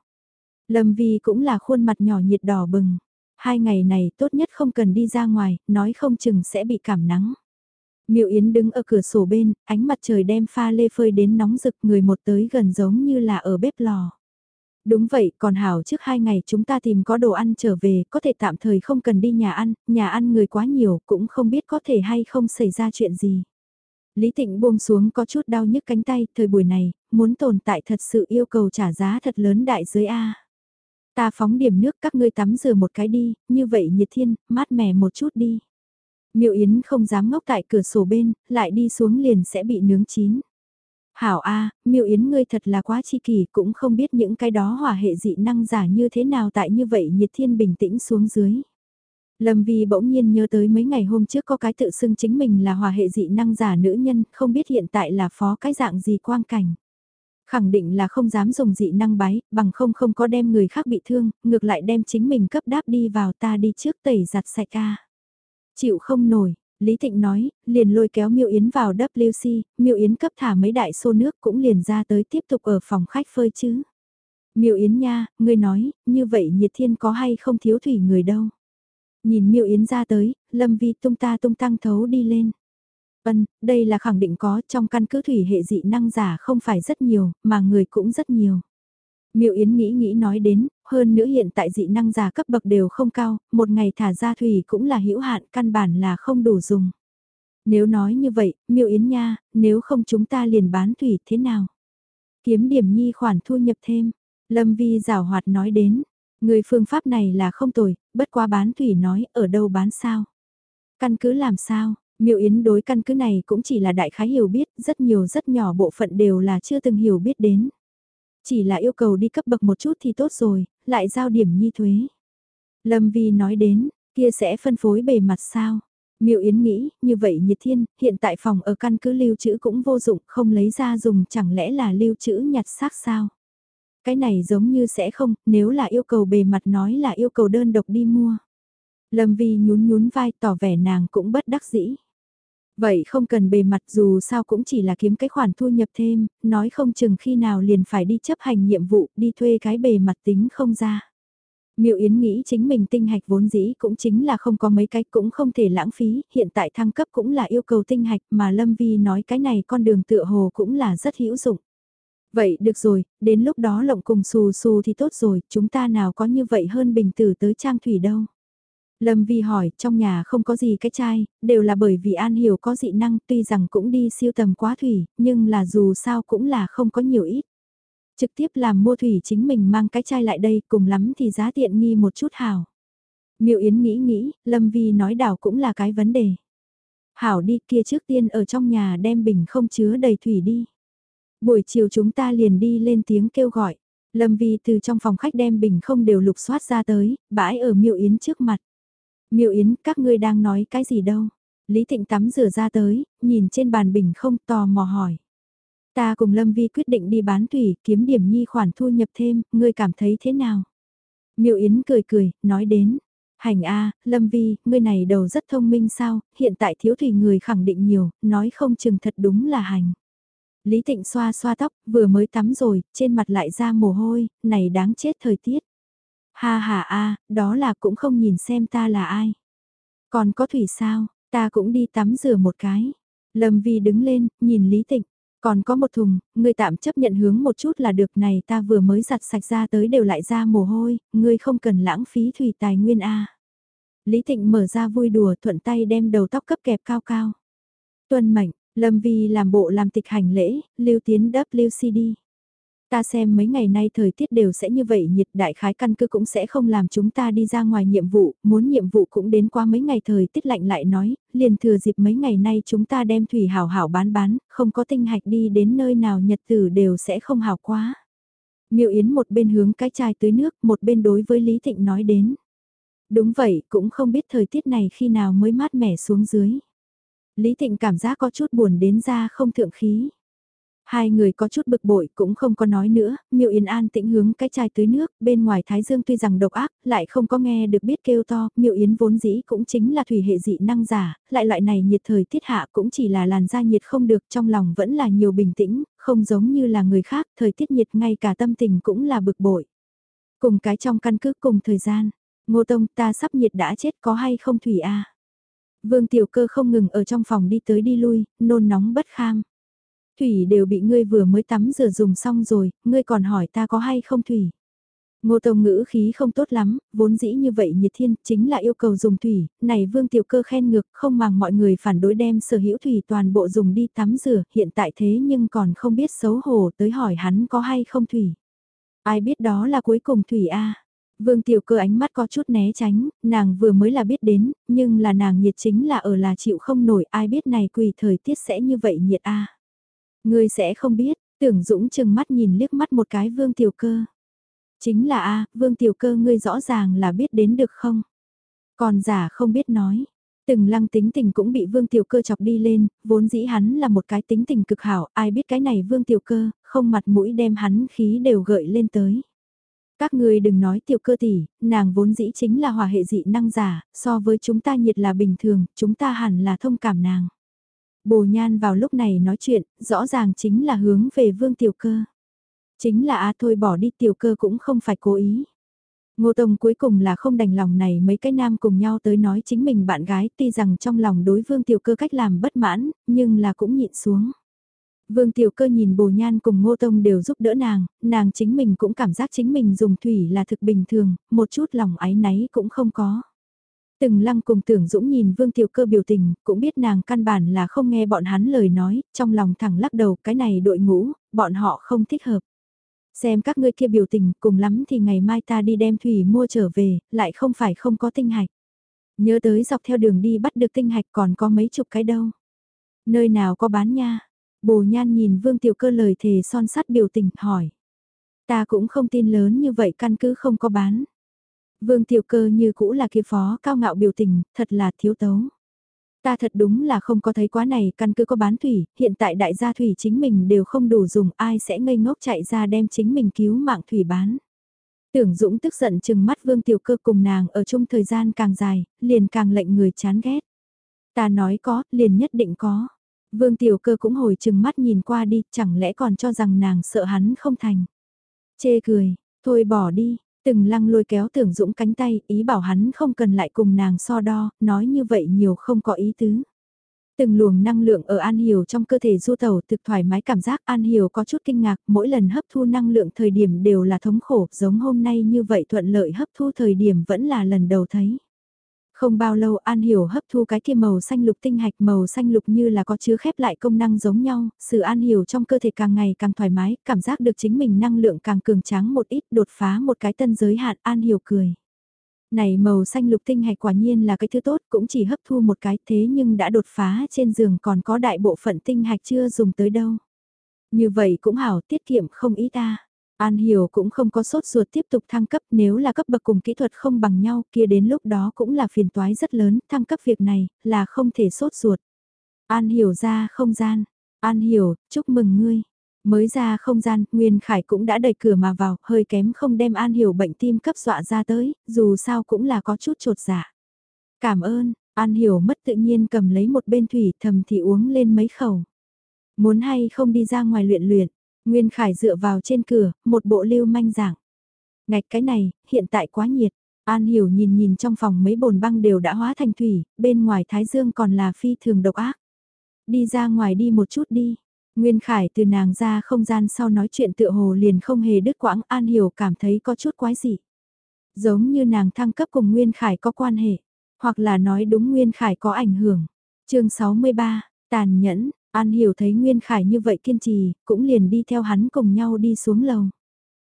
Lâm Vi cũng là khuôn mặt nhỏ nhiệt đỏ bừng. Hai ngày này tốt nhất không cần đi ra ngoài, nói không chừng sẽ bị cảm nắng. Miệu Yến đứng ở cửa sổ bên, ánh mặt trời đem pha lê phơi đến nóng rực người một tới gần giống như là ở bếp lò. Đúng vậy, còn hảo trước hai ngày chúng ta tìm có đồ ăn trở về, có thể tạm thời không cần đi nhà ăn, nhà ăn người quá nhiều, cũng không biết có thể hay không xảy ra chuyện gì. Lý Tịnh buông xuống có chút đau nhức cánh tay, thời buổi này, muốn tồn tại thật sự yêu cầu trả giá thật lớn đại giới A. Ta phóng điểm nước các ngươi tắm rửa một cái đi, như vậy nhiệt thiên, mát mẻ một chút đi. Miệu Yến không dám ngốc tại cửa sổ bên, lại đi xuống liền sẽ bị nướng chín. Hảo A, miêu yến ngươi thật là quá chi kỳ cũng không biết những cái đó hỏa hệ dị năng giả như thế nào tại như vậy nhiệt thiên bình tĩnh xuống dưới. Lâm Vi bỗng nhiên nhớ tới mấy ngày hôm trước có cái tự xưng chính mình là hòa hệ dị năng giả nữ nhân, không biết hiện tại là phó cái dạng gì quang cảnh. Khẳng định là không dám dùng dị năng bái, bằng không không có đem người khác bị thương, ngược lại đem chính mình cấp đáp đi vào ta đi trước tẩy giặt sạch ca. Chịu không nổi, Lý Thịnh nói, liền lôi kéo Miêu Yến vào WC, Miêu Yến cấp thả mấy đại xô nước cũng liền ra tới tiếp tục ở phòng khách phơi chứ. Miêu Yến nha, ngươi nói, như vậy nhiệt thiên có hay không thiếu thủy người đâu. Nhìn Miêu Yến ra tới, Lâm Vi tung ta tung tăng thấu đi lên. Vân, đây là khẳng định có trong căn cứ thủy hệ dị năng giả không phải rất nhiều, mà người cũng rất nhiều. Miệu Yến nghĩ nghĩ nói đến, hơn nữa hiện tại dị năng giả cấp bậc đều không cao, một ngày thả ra thủy cũng là hữu hạn, căn bản là không đủ dùng. Nếu nói như vậy, miêu Yến nha, nếu không chúng ta liền bán thủy thế nào? Kiếm điểm nhi khoản thu nhập thêm. Lâm Vi rào hoạt nói đến, người phương pháp này là không tồi, bất quá bán thủy nói ở đâu bán sao? Căn cứ làm sao? miêu Yến đối căn cứ này cũng chỉ là đại khái hiểu biết, rất nhiều rất nhỏ bộ phận đều là chưa từng hiểu biết đến. Chỉ là yêu cầu đi cấp bậc một chút thì tốt rồi, lại giao điểm nhi thuế. Lâm Vi nói đến, kia sẽ phân phối bề mặt sao? Miệu Yến nghĩ, như vậy nhiệt thiên, hiện tại phòng ở căn cứ lưu trữ cũng vô dụng, không lấy ra dùng chẳng lẽ là lưu trữ nhặt xác sao? Cái này giống như sẽ không, nếu là yêu cầu bề mặt nói là yêu cầu đơn độc đi mua. Lâm Vi nhún nhún vai tỏ vẻ nàng cũng bất đắc dĩ. Vậy không cần bề mặt dù sao cũng chỉ là kiếm cái khoản thu nhập thêm, nói không chừng khi nào liền phải đi chấp hành nhiệm vụ, đi thuê cái bề mặt tính không ra. Miệu Yến nghĩ chính mình tinh hạch vốn dĩ cũng chính là không có mấy cái cũng không thể lãng phí, hiện tại thăng cấp cũng là yêu cầu tinh hạch mà Lâm Vi nói cái này con đường tựa hồ cũng là rất hữu dụng. Vậy được rồi, đến lúc đó lộng cùng xù xù thì tốt rồi, chúng ta nào có như vậy hơn bình tử tới trang thủy đâu. Lâm Vi hỏi, trong nhà không có gì cái chai, đều là bởi vì An Hiểu có dị năng tuy rằng cũng đi siêu tầm quá thủy, nhưng là dù sao cũng là không có nhiều ít. Trực tiếp làm mua thủy chính mình mang cái chai lại đây cùng lắm thì giá tiện nghi một chút hảo. Miệu Yến nghĩ nghĩ, Lâm Vi nói đảo cũng là cái vấn đề. Hảo đi kia trước tiên ở trong nhà đem bình không chứa đầy thủy đi. Buổi chiều chúng ta liền đi lên tiếng kêu gọi. Lâm Vi từ trong phòng khách đem bình không đều lục soát ra tới, bãi ở Miệu Yến trước mặt. Miêu Yến, các ngươi đang nói cái gì đâu? Lý Thịnh tắm rửa ra tới, nhìn trên bàn bình không tò mò hỏi. Ta cùng Lâm Vi quyết định đi bán thủy, kiếm điểm nhi khoản thu nhập thêm, ngươi cảm thấy thế nào? Miêu Yến cười cười, nói đến. Hành A, Lâm Vi, ngươi này đầu rất thông minh sao, hiện tại thiếu thủy người khẳng định nhiều, nói không chừng thật đúng là hành. Lý Thịnh xoa xoa tóc, vừa mới tắm rồi, trên mặt lại ra mồ hôi, này đáng chết thời tiết. Ha ha a, đó là cũng không nhìn xem ta là ai. Còn có thủy sao, ta cũng đi tắm rửa một cái. Lâm Vi đứng lên, nhìn Lý Tịnh. Còn có một thùng, ngươi tạm chấp nhận hướng một chút là được này ta vừa mới giặt sạch ra tới đều lại ra mồ hôi, ngươi không cần lãng phí thủy tài nguyên a. Lý Tịnh mở ra vui đùa thuận tay đem đầu tóc cấp kẹp cao cao. Tuân mệnh, Lâm Vi làm bộ làm tịch hành lễ, lưu tiến WCD. Ta xem mấy ngày nay thời tiết đều sẽ như vậy nhiệt đại khái căn cứ cũng sẽ không làm chúng ta đi ra ngoài nhiệm vụ, muốn nhiệm vụ cũng đến qua mấy ngày thời tiết lạnh lại nói, liền thừa dịp mấy ngày nay chúng ta đem thủy hảo hảo bán bán, không có tinh hạch đi đến nơi nào nhật tử đều sẽ không hảo quá. Miêu Yến một bên hướng cái chai tưới nước, một bên đối với Lý Thịnh nói đến. Đúng vậy, cũng không biết thời tiết này khi nào mới mát mẻ xuống dưới. Lý Thịnh cảm giác có chút buồn đến ra không thượng khí. Hai người có chút bực bội cũng không có nói nữa, Miêu Yến An tĩnh hướng cái chai tưới nước, bên ngoài Thái Dương tuy rằng độc ác, lại không có nghe được biết kêu to, Miêu Yến vốn dĩ cũng chính là thủy hệ dị năng giả, lại loại này nhiệt thời tiết hạ cũng chỉ là làn da nhiệt không được, trong lòng vẫn là nhiều bình tĩnh, không giống như là người khác, thời tiết nhiệt ngay cả tâm tình cũng là bực bội. Cùng cái trong căn cứ cùng thời gian, Ngô Tông ta sắp nhiệt đã chết có hay không thủy a Vương Tiểu Cơ không ngừng ở trong phòng đi tới đi lui, nôn nóng bất kham. Thủy đều bị ngươi vừa mới tắm rửa dùng xong rồi, ngươi còn hỏi ta có hay không thủy. Ngô Tông ngữ khí không tốt lắm, vốn dĩ như vậy nhiệt thiên chính là yêu cầu dùng thủy, này vương tiểu cơ khen ngược không màng mọi người phản đối đem sở hữu thủy toàn bộ dùng đi tắm rửa, hiện tại thế nhưng còn không biết xấu hổ tới hỏi hắn có hay không thủy. Ai biết đó là cuối cùng thủy A. Vương tiểu cơ ánh mắt có chút né tránh, nàng vừa mới là biết đến, nhưng là nàng nhiệt chính là ở là chịu không nổi ai biết này quỳ thời tiết sẽ như vậy nhiệt A. Ngươi sẽ không biết, tưởng dũng chừng mắt nhìn liếc mắt một cái vương tiểu cơ. Chính là a vương tiểu cơ ngươi rõ ràng là biết đến được không? Còn giả không biết nói. Từng lăng tính tình cũng bị vương tiểu cơ chọc đi lên, vốn dĩ hắn là một cái tính tình cực hảo, ai biết cái này vương tiểu cơ, không mặt mũi đem hắn khí đều gợi lên tới. Các người đừng nói tiểu cơ tỷ, nàng vốn dĩ chính là hòa hệ dị năng giả, so với chúng ta nhiệt là bình thường, chúng ta hẳn là thông cảm nàng. Bồ Nhan vào lúc này nói chuyện, rõ ràng chính là hướng về Vương Tiểu Cơ. Chính là a thôi bỏ đi Tiểu Cơ cũng không phải cố ý. Ngô Tông cuối cùng là không đành lòng này mấy cái nam cùng nhau tới nói chính mình bạn gái tuy rằng trong lòng đối Vương Tiểu Cơ cách làm bất mãn, nhưng là cũng nhịn xuống. Vương Tiểu Cơ nhìn Bồ Nhan cùng Ngô Tông đều giúp đỡ nàng, nàng chính mình cũng cảm giác chính mình dùng thủy là thực bình thường, một chút lòng ái náy cũng không có. Từng lăng cùng tưởng dũng nhìn vương tiểu cơ biểu tình, cũng biết nàng căn bản là không nghe bọn hắn lời nói, trong lòng thẳng lắc đầu cái này đội ngũ, bọn họ không thích hợp. Xem các ngươi kia biểu tình, cùng lắm thì ngày mai ta đi đem thủy mua trở về, lại không phải không có tinh hạch. Nhớ tới dọc theo đường đi bắt được tinh hạch còn có mấy chục cái đâu. Nơi nào có bán nha? Bồ nhan nhìn vương tiểu cơ lời thề son sắt biểu tình, hỏi. Ta cũng không tin lớn như vậy căn cứ không có bán. Vương tiểu cơ như cũ là kia phó cao ngạo biểu tình, thật là thiếu tấu. Ta thật đúng là không có thấy quá này, căn cứ có bán thủy, hiện tại đại gia thủy chính mình đều không đủ dùng, ai sẽ ngây ngốc chạy ra đem chính mình cứu mạng thủy bán. Tưởng Dũng tức giận chừng mắt Vương Tiểu Cơ cùng nàng ở chung thời gian càng dài, liền càng lệnh người chán ghét. Ta nói có, liền nhất định có. Vương Tiểu Cơ cũng hồi chừng mắt nhìn qua đi, chẳng lẽ còn cho rằng nàng sợ hắn không thành. Chê cười, thôi bỏ đi, Từng lăng lôi kéo tưởng dũng cánh tay, ý bảo hắn không cần lại cùng nàng so đo, nói như vậy nhiều không có ý tứ. Từng luồng năng lượng ở An Hiểu trong cơ thể du tàu thực thoải mái cảm giác An Hiểu có chút kinh ngạc, mỗi lần hấp thu năng lượng thời điểm đều là thống khổ, giống hôm nay như vậy thuận lợi hấp thu thời điểm vẫn là lần đầu thấy. Không bao lâu An Hiểu hấp thu cái kia màu xanh lục tinh hạch màu xanh lục như là có chứa khép lại công năng giống nhau, sự An Hiểu trong cơ thể càng ngày càng thoải mái, cảm giác được chính mình năng lượng càng cường tráng một ít đột phá một cái tân giới hạn An Hiểu cười. Này màu xanh lục tinh hạch quả nhiên là cái thứ tốt cũng chỉ hấp thu một cái thế nhưng đã đột phá trên giường còn có đại bộ phận tinh hạch chưa dùng tới đâu. Như vậy cũng hảo tiết kiệm không ý ta. An Hiểu cũng không có sốt ruột tiếp tục thăng cấp nếu là cấp bậc cùng kỹ thuật không bằng nhau kia đến lúc đó cũng là phiền toái rất lớn, thăng cấp việc này là không thể sốt ruột. An Hiểu ra không gian, An Hiểu, chúc mừng ngươi. Mới ra không gian, Nguyên Khải cũng đã đẩy cửa mà vào, hơi kém không đem An Hiểu bệnh tim cấp dọa ra tới, dù sao cũng là có chút trột dạ. Cảm ơn, An Hiểu mất tự nhiên cầm lấy một bên thủy thầm thì uống lên mấy khẩu. Muốn hay không đi ra ngoài luyện luyện, Nguyên Khải dựa vào trên cửa, một bộ lưu manh dạng. Ngạch cái này, hiện tại quá nhiệt. An Hiểu nhìn nhìn trong phòng mấy bồn băng đều đã hóa thành thủy, bên ngoài Thái Dương còn là phi thường độc ác. Đi ra ngoài đi một chút đi. Nguyên Khải từ nàng ra không gian sau nói chuyện tựa hồ liền không hề đứt quãng An Hiểu cảm thấy có chút quái dị. Giống như nàng thăng cấp cùng Nguyên Khải có quan hệ. Hoặc là nói đúng Nguyên Khải có ảnh hưởng. chương 63, tàn nhẫn, An Hiểu thấy Nguyên Khải như vậy kiên trì, cũng liền đi theo hắn cùng nhau đi xuống lầu.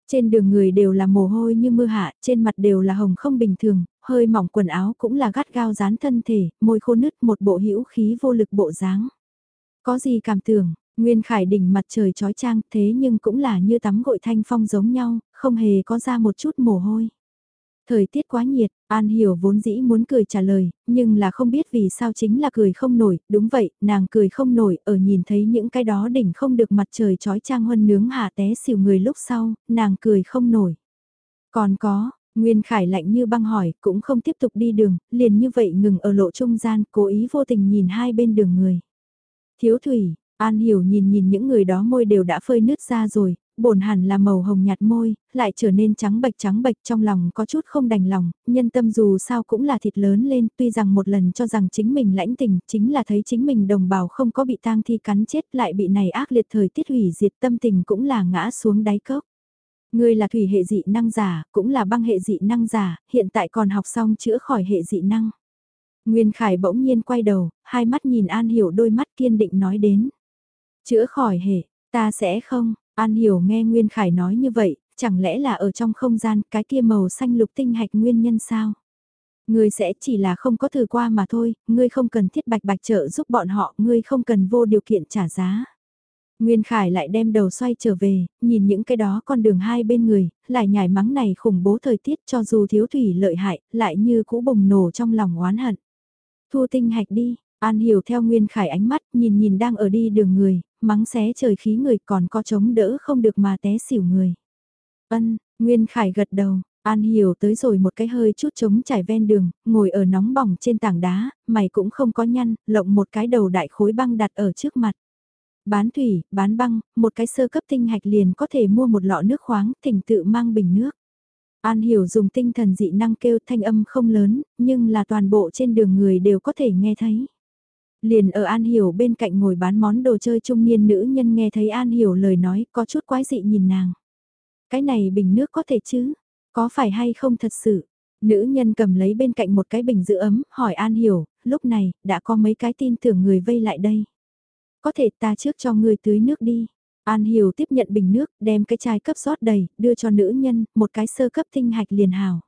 Trên đường người đều là mồ hôi như mưa hạ, trên mặt đều là hồng không bình thường, hơi mỏng quần áo cũng là gắt gao dán thân thể, môi khô nứt một bộ hữu khí vô lực bộ dáng. Có gì cảm tưởng, Nguyên Khải đỉnh mặt trời trói trang thế nhưng cũng là như tắm gội thanh phong giống nhau, không hề có ra một chút mồ hôi. Thời tiết quá nhiệt, An Hiểu vốn dĩ muốn cười trả lời, nhưng là không biết vì sao chính là cười không nổi, đúng vậy, nàng cười không nổi, ở nhìn thấy những cái đó đỉnh không được mặt trời trói trang huân nướng hạ té xỉu người lúc sau, nàng cười không nổi. Còn có, Nguyên Khải lạnh như băng hỏi, cũng không tiếp tục đi đường, liền như vậy ngừng ở lộ trung gian, cố ý vô tình nhìn hai bên đường người. Thiếu thủy, An Hiểu nhìn nhìn những người đó môi đều đã phơi nứt ra rồi, bổn hẳn là màu hồng nhạt môi, lại trở nên trắng bệch trắng bệch trong lòng có chút không đành lòng, nhân tâm dù sao cũng là thịt lớn lên, tuy rằng một lần cho rằng chính mình lãnh tình, chính là thấy chính mình đồng bào không có bị tang thi cắn chết lại bị này ác liệt thời tiết hủy diệt tâm tình cũng là ngã xuống đáy cốc. Ngươi là thủy hệ dị năng giả, cũng là băng hệ dị năng giả, hiện tại còn học xong chữa khỏi hệ dị năng. Nguyên Khải bỗng nhiên quay đầu, hai mắt nhìn An Hiểu đôi mắt kiên định nói đến. Chữa khỏi hệ, ta sẽ không, An Hiểu nghe Nguyên Khải nói như vậy, chẳng lẽ là ở trong không gian cái kia màu xanh lục tinh hạch nguyên nhân sao? Ngươi sẽ chỉ là không có thử qua mà thôi, ngươi không cần thiết bạch bạch trợ giúp bọn họ, ngươi không cần vô điều kiện trả giá. Nguyên Khải lại đem đầu xoay trở về, nhìn những cái đó con đường hai bên người, lại nhảy mắng này khủng bố thời tiết cho dù thiếu thủy lợi hại, lại như cũ bùng nổ trong lòng oán hận. Thu tinh hạch đi, An Hiểu theo Nguyên Khải ánh mắt, nhìn nhìn đang ở đi đường người, mắng xé trời khí người còn có chống đỡ không được mà té xỉu người. Ân, Nguyên Khải gật đầu, An Hiểu tới rồi một cái hơi chút chống trải ven đường, ngồi ở nóng bỏng trên tảng đá, mày cũng không có nhăn, lộng một cái đầu đại khối băng đặt ở trước mặt. Bán thủy, bán băng, một cái sơ cấp tinh hạch liền có thể mua một lọ nước khoáng, thỉnh tự mang bình nước. An Hiểu dùng tinh thần dị năng kêu thanh âm không lớn, nhưng là toàn bộ trên đường người đều có thể nghe thấy. Liền ở An Hiểu bên cạnh ngồi bán món đồ chơi trung niên nữ nhân nghe thấy An Hiểu lời nói có chút quái dị nhìn nàng. Cái này bình nước có thể chứ? Có phải hay không thật sự? Nữ nhân cầm lấy bên cạnh một cái bình giữ ấm, hỏi An Hiểu, lúc này, đã có mấy cái tin tưởng người vây lại đây. Có thể ta trước cho người tưới nước đi. An Hiểu tiếp nhận bình nước, đem cái chai cấp rót đầy, đưa cho nữ nhân, một cái sơ cấp tinh hạch liền hào.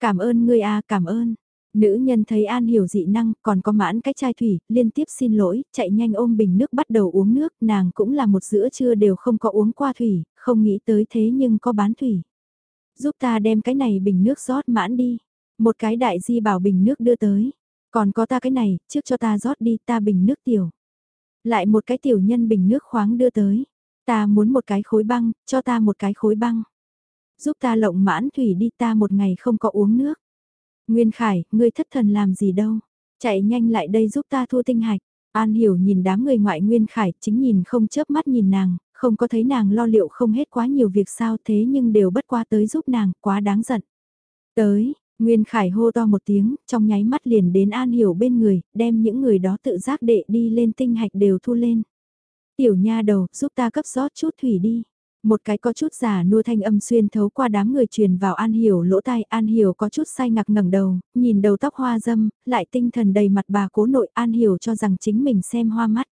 Cảm ơn ngươi a cảm ơn. Nữ nhân thấy An Hiểu dị năng, còn có mãn cái chai thủy, liên tiếp xin lỗi, chạy nhanh ôm bình nước bắt đầu uống nước, nàng cũng là một giữa trưa đều không có uống qua thủy, không nghĩ tới thế nhưng có bán thủy. Giúp ta đem cái này bình nước rót mãn đi. Một cái đại di bảo bình nước đưa tới. Còn có ta cái này, trước cho ta rót đi ta bình nước tiểu. Lại một cái tiểu nhân bình nước khoáng đưa tới. Ta muốn một cái khối băng, cho ta một cái khối băng. Giúp ta lộng mãn thủy đi ta một ngày không có uống nước. Nguyên Khải, ngươi thất thần làm gì đâu. Chạy nhanh lại đây giúp ta thua tinh hạch. An hiểu nhìn đám người ngoại Nguyên Khải chính nhìn không chớp mắt nhìn nàng, không có thấy nàng lo liệu không hết quá nhiều việc sao thế nhưng đều bất qua tới giúp nàng, quá đáng giận. Tới, Nguyên Khải hô to một tiếng, trong nháy mắt liền đến An Hiểu bên người, đem những người đó tự giác đệ đi lên tinh hạch đều thu lên. Tiểu nha đầu, giúp ta cấp rót chút thủy đi. Một cái có chút giả nua thanh âm xuyên thấu qua đám người truyền vào An Hiểu lỗ tai, An Hiểu có chút say ngạc ngẩng đầu, nhìn đầu tóc hoa dâm, lại tinh thần đầy mặt bà cố nội An Hiểu cho rằng chính mình xem hoa mắt.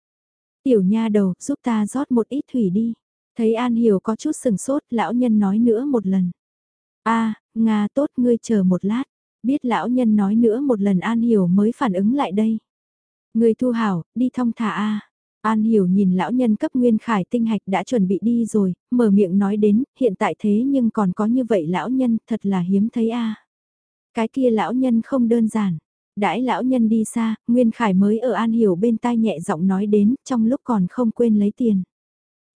Tiểu nha đầu, giúp ta rót một ít thủy đi. Thấy An Hiểu có chút sừng sốt, lão nhân nói nữa một lần. a Nga tốt ngươi chờ một lát. Biết lão nhân nói nữa một lần An Hiểu mới phản ứng lại đây. Ngươi thu hảo, đi thong thả a An hiểu nhìn lão nhân cấp nguyên khải tinh hạch đã chuẩn bị đi rồi, mở miệng nói đến, hiện tại thế nhưng còn có như vậy lão nhân, thật là hiếm thấy a. Cái kia lão nhân không đơn giản. Đãi lão nhân đi xa, Nguyên Khải mới ở An Hiểu bên tai nhẹ giọng nói đến, trong lúc còn không quên lấy tiền.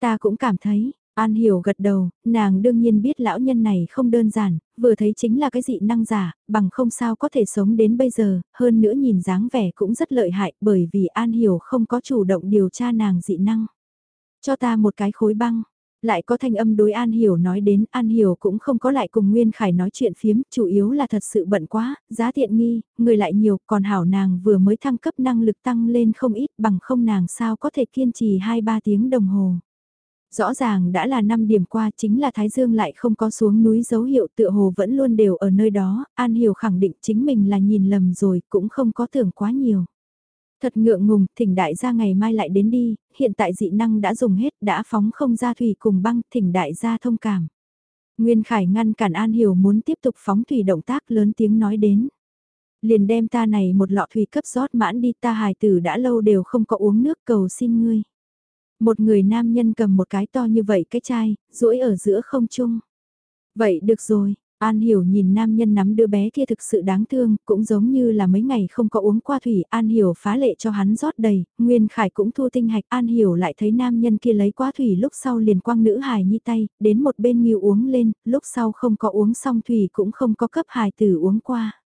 Ta cũng cảm thấy, An Hiểu gật đầu, nàng đương nhiên biết lão nhân này không đơn giản, vừa thấy chính là cái dị năng giả, bằng không sao có thể sống đến bây giờ, hơn nữa nhìn dáng vẻ cũng rất lợi hại bởi vì An Hiểu không có chủ động điều tra nàng dị năng. Cho ta một cái khối băng. Lại có thanh âm đối An Hiểu nói đến An Hiểu cũng không có lại cùng Nguyên Khải nói chuyện phiếm, chủ yếu là thật sự bận quá, giá tiện nghi, người lại nhiều, còn Hảo nàng vừa mới thăng cấp năng lực tăng lên không ít bằng không nàng sao có thể kiên trì 2-3 tiếng đồng hồ. Rõ ràng đã là 5 điểm qua chính là Thái Dương lại không có xuống núi dấu hiệu tựa hồ vẫn luôn đều ở nơi đó, An Hiểu khẳng định chính mình là nhìn lầm rồi cũng không có tưởng quá nhiều. Thật ngượng ngùng, thỉnh đại gia ngày mai lại đến đi, hiện tại dị năng đã dùng hết, đã phóng không ra thủy cùng băng, thỉnh đại gia thông cảm. Nguyên Khải ngăn cản An Hiểu muốn tiếp tục phóng thủy động tác lớn tiếng nói đến. Liền đem ta này một lọ thủy cấp rót mãn đi ta hài tử đã lâu đều không có uống nước cầu xin ngươi. Một người nam nhân cầm một cái to như vậy cái chai, duỗi ở giữa không trung. Vậy được rồi, An Hiểu nhìn nam nhân nắm đứa bé kia thực sự đáng thương, cũng giống như là mấy ngày không có uống qua thủy, An Hiểu phá lệ cho hắn rót đầy, Nguyên Khải cũng thu tinh hạch, An Hiểu lại thấy nam nhân kia lấy qua thủy lúc sau liền quang nữ hài nhi tay, đến một bên nghiêu uống lên, lúc sau không có uống xong thủy cũng không có cấp hài tử uống qua.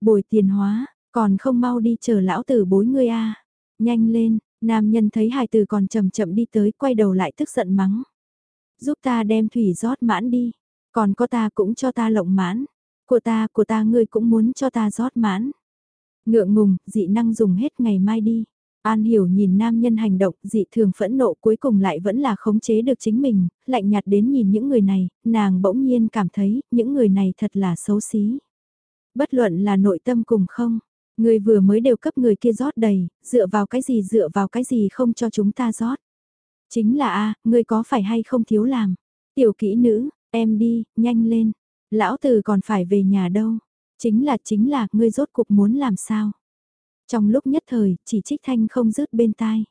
Bồi tiền hóa, còn không mau đi chờ lão tử bối ngươi a nhanh lên, nam nhân thấy hài tử còn chậm chậm đi tới, quay đầu lại tức giận mắng. Giúp ta đem thủy rót mãn đi còn có ta cũng cho ta lộng mãn. Của ta, của ta ngươi cũng muốn cho ta rót mãn. Ngượng ngùng, dị năng dùng hết ngày mai đi. An hiểu nhìn nam nhân hành động, dị thường phẫn nộ cuối cùng lại vẫn là khống chế được chính mình, lạnh nhạt đến nhìn những người này, nàng bỗng nhiên cảm thấy, những người này thật là xấu xí. Bất luận là nội tâm cùng không, người vừa mới đều cấp người kia rót đầy, dựa vào cái gì dựa vào cái gì không cho chúng ta rót. Chính là a người có phải hay không thiếu làm. Tiểu kỹ nữ, Em đi, nhanh lên. Lão tử còn phải về nhà đâu. Chính là chính là, ngươi rốt cuộc muốn làm sao? Trong lúc nhất thời, chỉ trích thanh không dứt bên tai.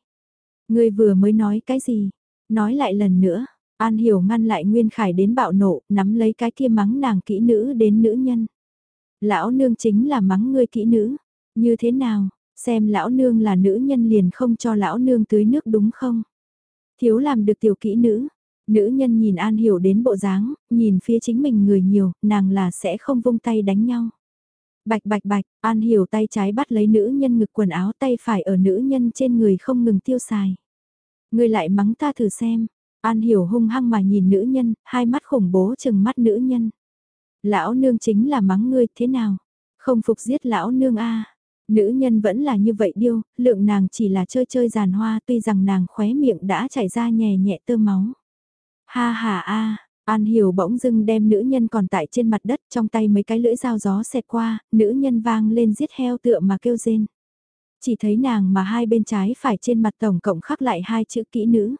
Ngươi vừa mới nói cái gì? Nói lại lần nữa. An hiểu ngăn lại Nguyên Khải đến bạo nộ, nắm lấy cái kia mắng nàng kỹ nữ đến nữ nhân. Lão nương chính là mắng ngươi kỹ nữ. Như thế nào, xem lão nương là nữ nhân liền không cho lão nương tưới nước đúng không? Thiếu làm được tiểu kỹ nữ, Nữ nhân nhìn An Hiểu đến bộ dáng, nhìn phía chính mình người nhiều, nàng là sẽ không vung tay đánh nhau. Bạch bạch bạch, An Hiểu tay trái bắt lấy nữ nhân ngực quần áo tay phải ở nữ nhân trên người không ngừng tiêu xài. Người lại mắng ta thử xem. An Hiểu hung hăng mà nhìn nữ nhân, hai mắt khủng bố chừng mắt nữ nhân. Lão nương chính là mắng ngươi thế nào? Không phục giết lão nương a Nữ nhân vẫn là như vậy điêu, lượng nàng chỉ là chơi chơi giàn hoa tuy rằng nàng khóe miệng đã chảy ra nhẹ nhẹ tơ máu. Ha ha a, An Hiểu bỗng dưng đem nữ nhân còn tại trên mặt đất trong tay mấy cái lưỡi dao gió xẹt qua, nữ nhân vang lên giết heo tựa mà kêu rên. Chỉ thấy nàng mà hai bên trái phải trên mặt tổng cộng khắc lại hai chữ kỹ nữ.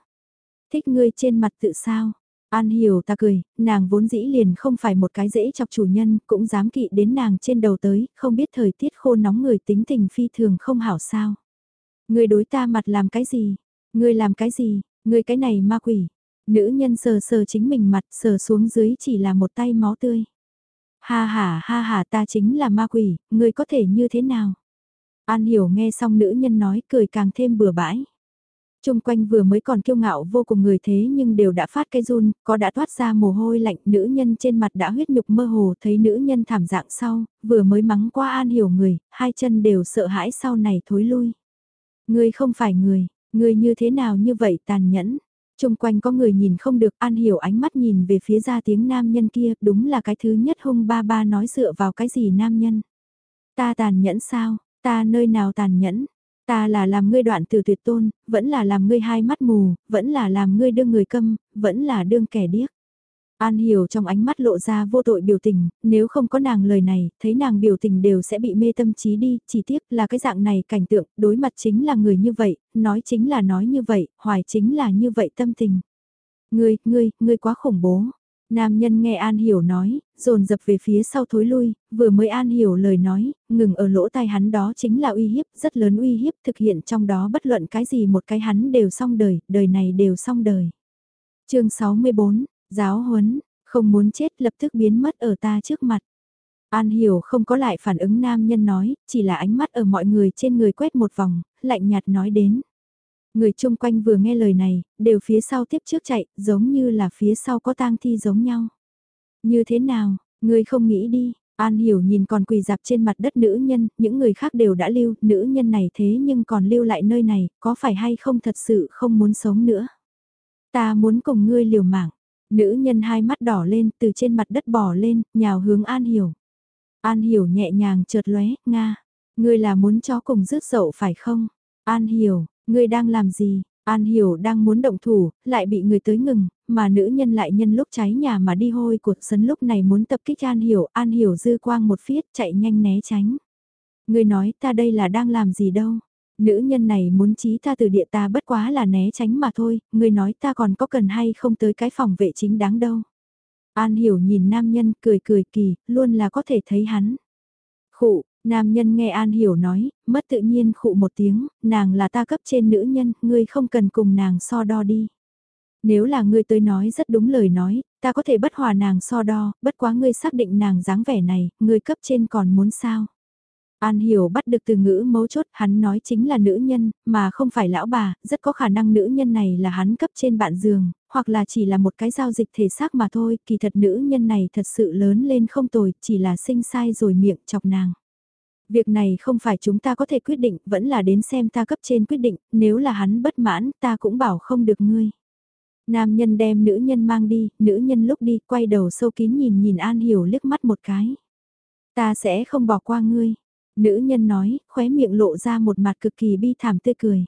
Thích ngươi trên mặt tự sao? An hiểu ta cười, nàng vốn dĩ liền không phải một cái dễ chọc chủ nhân, cũng dám kỵ đến nàng trên đầu tới, không biết thời tiết khô nóng người tính tình phi thường không hảo sao. Ngươi đối ta mặt làm cái gì? Ngươi làm cái gì? Ngươi cái này ma quỷ. Nữ nhân sờ sờ chính mình mặt sờ xuống dưới chỉ là một tay máu tươi. Ha ha ha ha ta chính là ma quỷ, ngươi có thể như thế nào? An hiểu nghe xong nữ nhân nói cười càng thêm bừa bãi. Trung quanh vừa mới còn kiêu ngạo vô cùng người thế nhưng đều đã phát cây run, có đã toát ra mồ hôi lạnh, nữ nhân trên mặt đã huyết nhục mơ hồ thấy nữ nhân thảm dạng sau, vừa mới mắng qua an hiểu người, hai chân đều sợ hãi sau này thối lui. người không phải người, người như thế nào như vậy tàn nhẫn, Trung quanh có người nhìn không được an hiểu ánh mắt nhìn về phía ra tiếng nam nhân kia, đúng là cái thứ nhất hung ba ba nói dựa vào cái gì nam nhân. Ta tàn nhẫn sao, ta nơi nào tàn nhẫn, ta là làm ngươi đoạn từ tuyệt tôn, vẫn là làm ngươi hai mắt mù, vẫn là làm ngươi đương người câm, vẫn là đương kẻ điếc. An hiểu trong ánh mắt lộ ra vô tội biểu tình, nếu không có nàng lời này, thấy nàng biểu tình đều sẽ bị mê tâm trí đi, chỉ tiếc là cái dạng này cảnh tượng, đối mặt chính là người như vậy, nói chính là nói như vậy, hoài chính là như vậy tâm tình. Ngươi, ngươi, ngươi quá khủng bố. Nam nhân nghe An Hiểu nói, dồn dập về phía sau thối lui, vừa mới An Hiểu lời nói, ngừng ở lỗ tai hắn đó chính là uy hiếp, rất lớn uy hiếp thực hiện trong đó bất luận cái gì một cái hắn đều xong đời, đời này đều xong đời. chương 64, Giáo huấn, không muốn chết lập tức biến mất ở ta trước mặt. An hiểu không có lại phản ứng nam nhân nói, chỉ là ánh mắt ở mọi người trên người quét một vòng, lạnh nhạt nói đến. Người chung quanh vừa nghe lời này, đều phía sau tiếp trước chạy, giống như là phía sau có tang thi giống nhau. Như thế nào, người không nghĩ đi, An hiểu nhìn còn quỳ dạp trên mặt đất nữ nhân, những người khác đều đã lưu, nữ nhân này thế nhưng còn lưu lại nơi này, có phải hay không thật sự không muốn sống nữa. Ta muốn cùng ngươi liều mạng, Nữ nhân hai mắt đỏ lên từ trên mặt đất bỏ lên, nhào hướng An Hiểu. An Hiểu nhẹ nhàng trượt lóe, Nga, ngươi là muốn cho cùng rước dậu phải không? An Hiểu, ngươi đang làm gì? An Hiểu đang muốn động thủ, lại bị người tới ngừng, mà nữ nhân lại nhân lúc cháy nhà mà đi hôi cuộc sấn lúc này muốn tập kích An Hiểu, An Hiểu dư quang một phiết chạy nhanh né tránh. Người nói ta đây là đang làm gì đâu. Nữ nhân này muốn chí ta từ địa ta bất quá là né tránh mà thôi, người nói ta còn có cần hay không tới cái phòng vệ chính đáng đâu. An Hiểu nhìn nam nhân cười cười kỳ, luôn là có thể thấy hắn. Khụ, nam nhân nghe An Hiểu nói, mất tự nhiên khụ một tiếng, nàng là ta cấp trên nữ nhân, ngươi không cần cùng nàng so đo đi. Nếu là ngươi tới nói rất đúng lời nói, ta có thể bất hòa nàng so đo, bất quá ngươi xác định nàng dáng vẻ này, ngươi cấp trên còn muốn sao. An Hiểu bắt được từ ngữ mấu chốt, hắn nói chính là nữ nhân, mà không phải lão bà, rất có khả năng nữ nhân này là hắn cấp trên bạn giường, hoặc là chỉ là một cái giao dịch thể xác mà thôi, kỳ thật nữ nhân này thật sự lớn lên không tồi, chỉ là sinh sai rồi miệng chọc nàng. Việc này không phải chúng ta có thể quyết định, vẫn là đến xem ta cấp trên quyết định, nếu là hắn bất mãn, ta cũng bảo không được ngươi. Nam nhân đem nữ nhân mang đi, nữ nhân lúc đi, quay đầu sâu kín nhìn nhìn An Hiểu liếc mắt một cái. Ta sẽ không bỏ qua ngươi. Nữ nhân nói, khóe miệng lộ ra một mặt cực kỳ bi thảm tươi cười.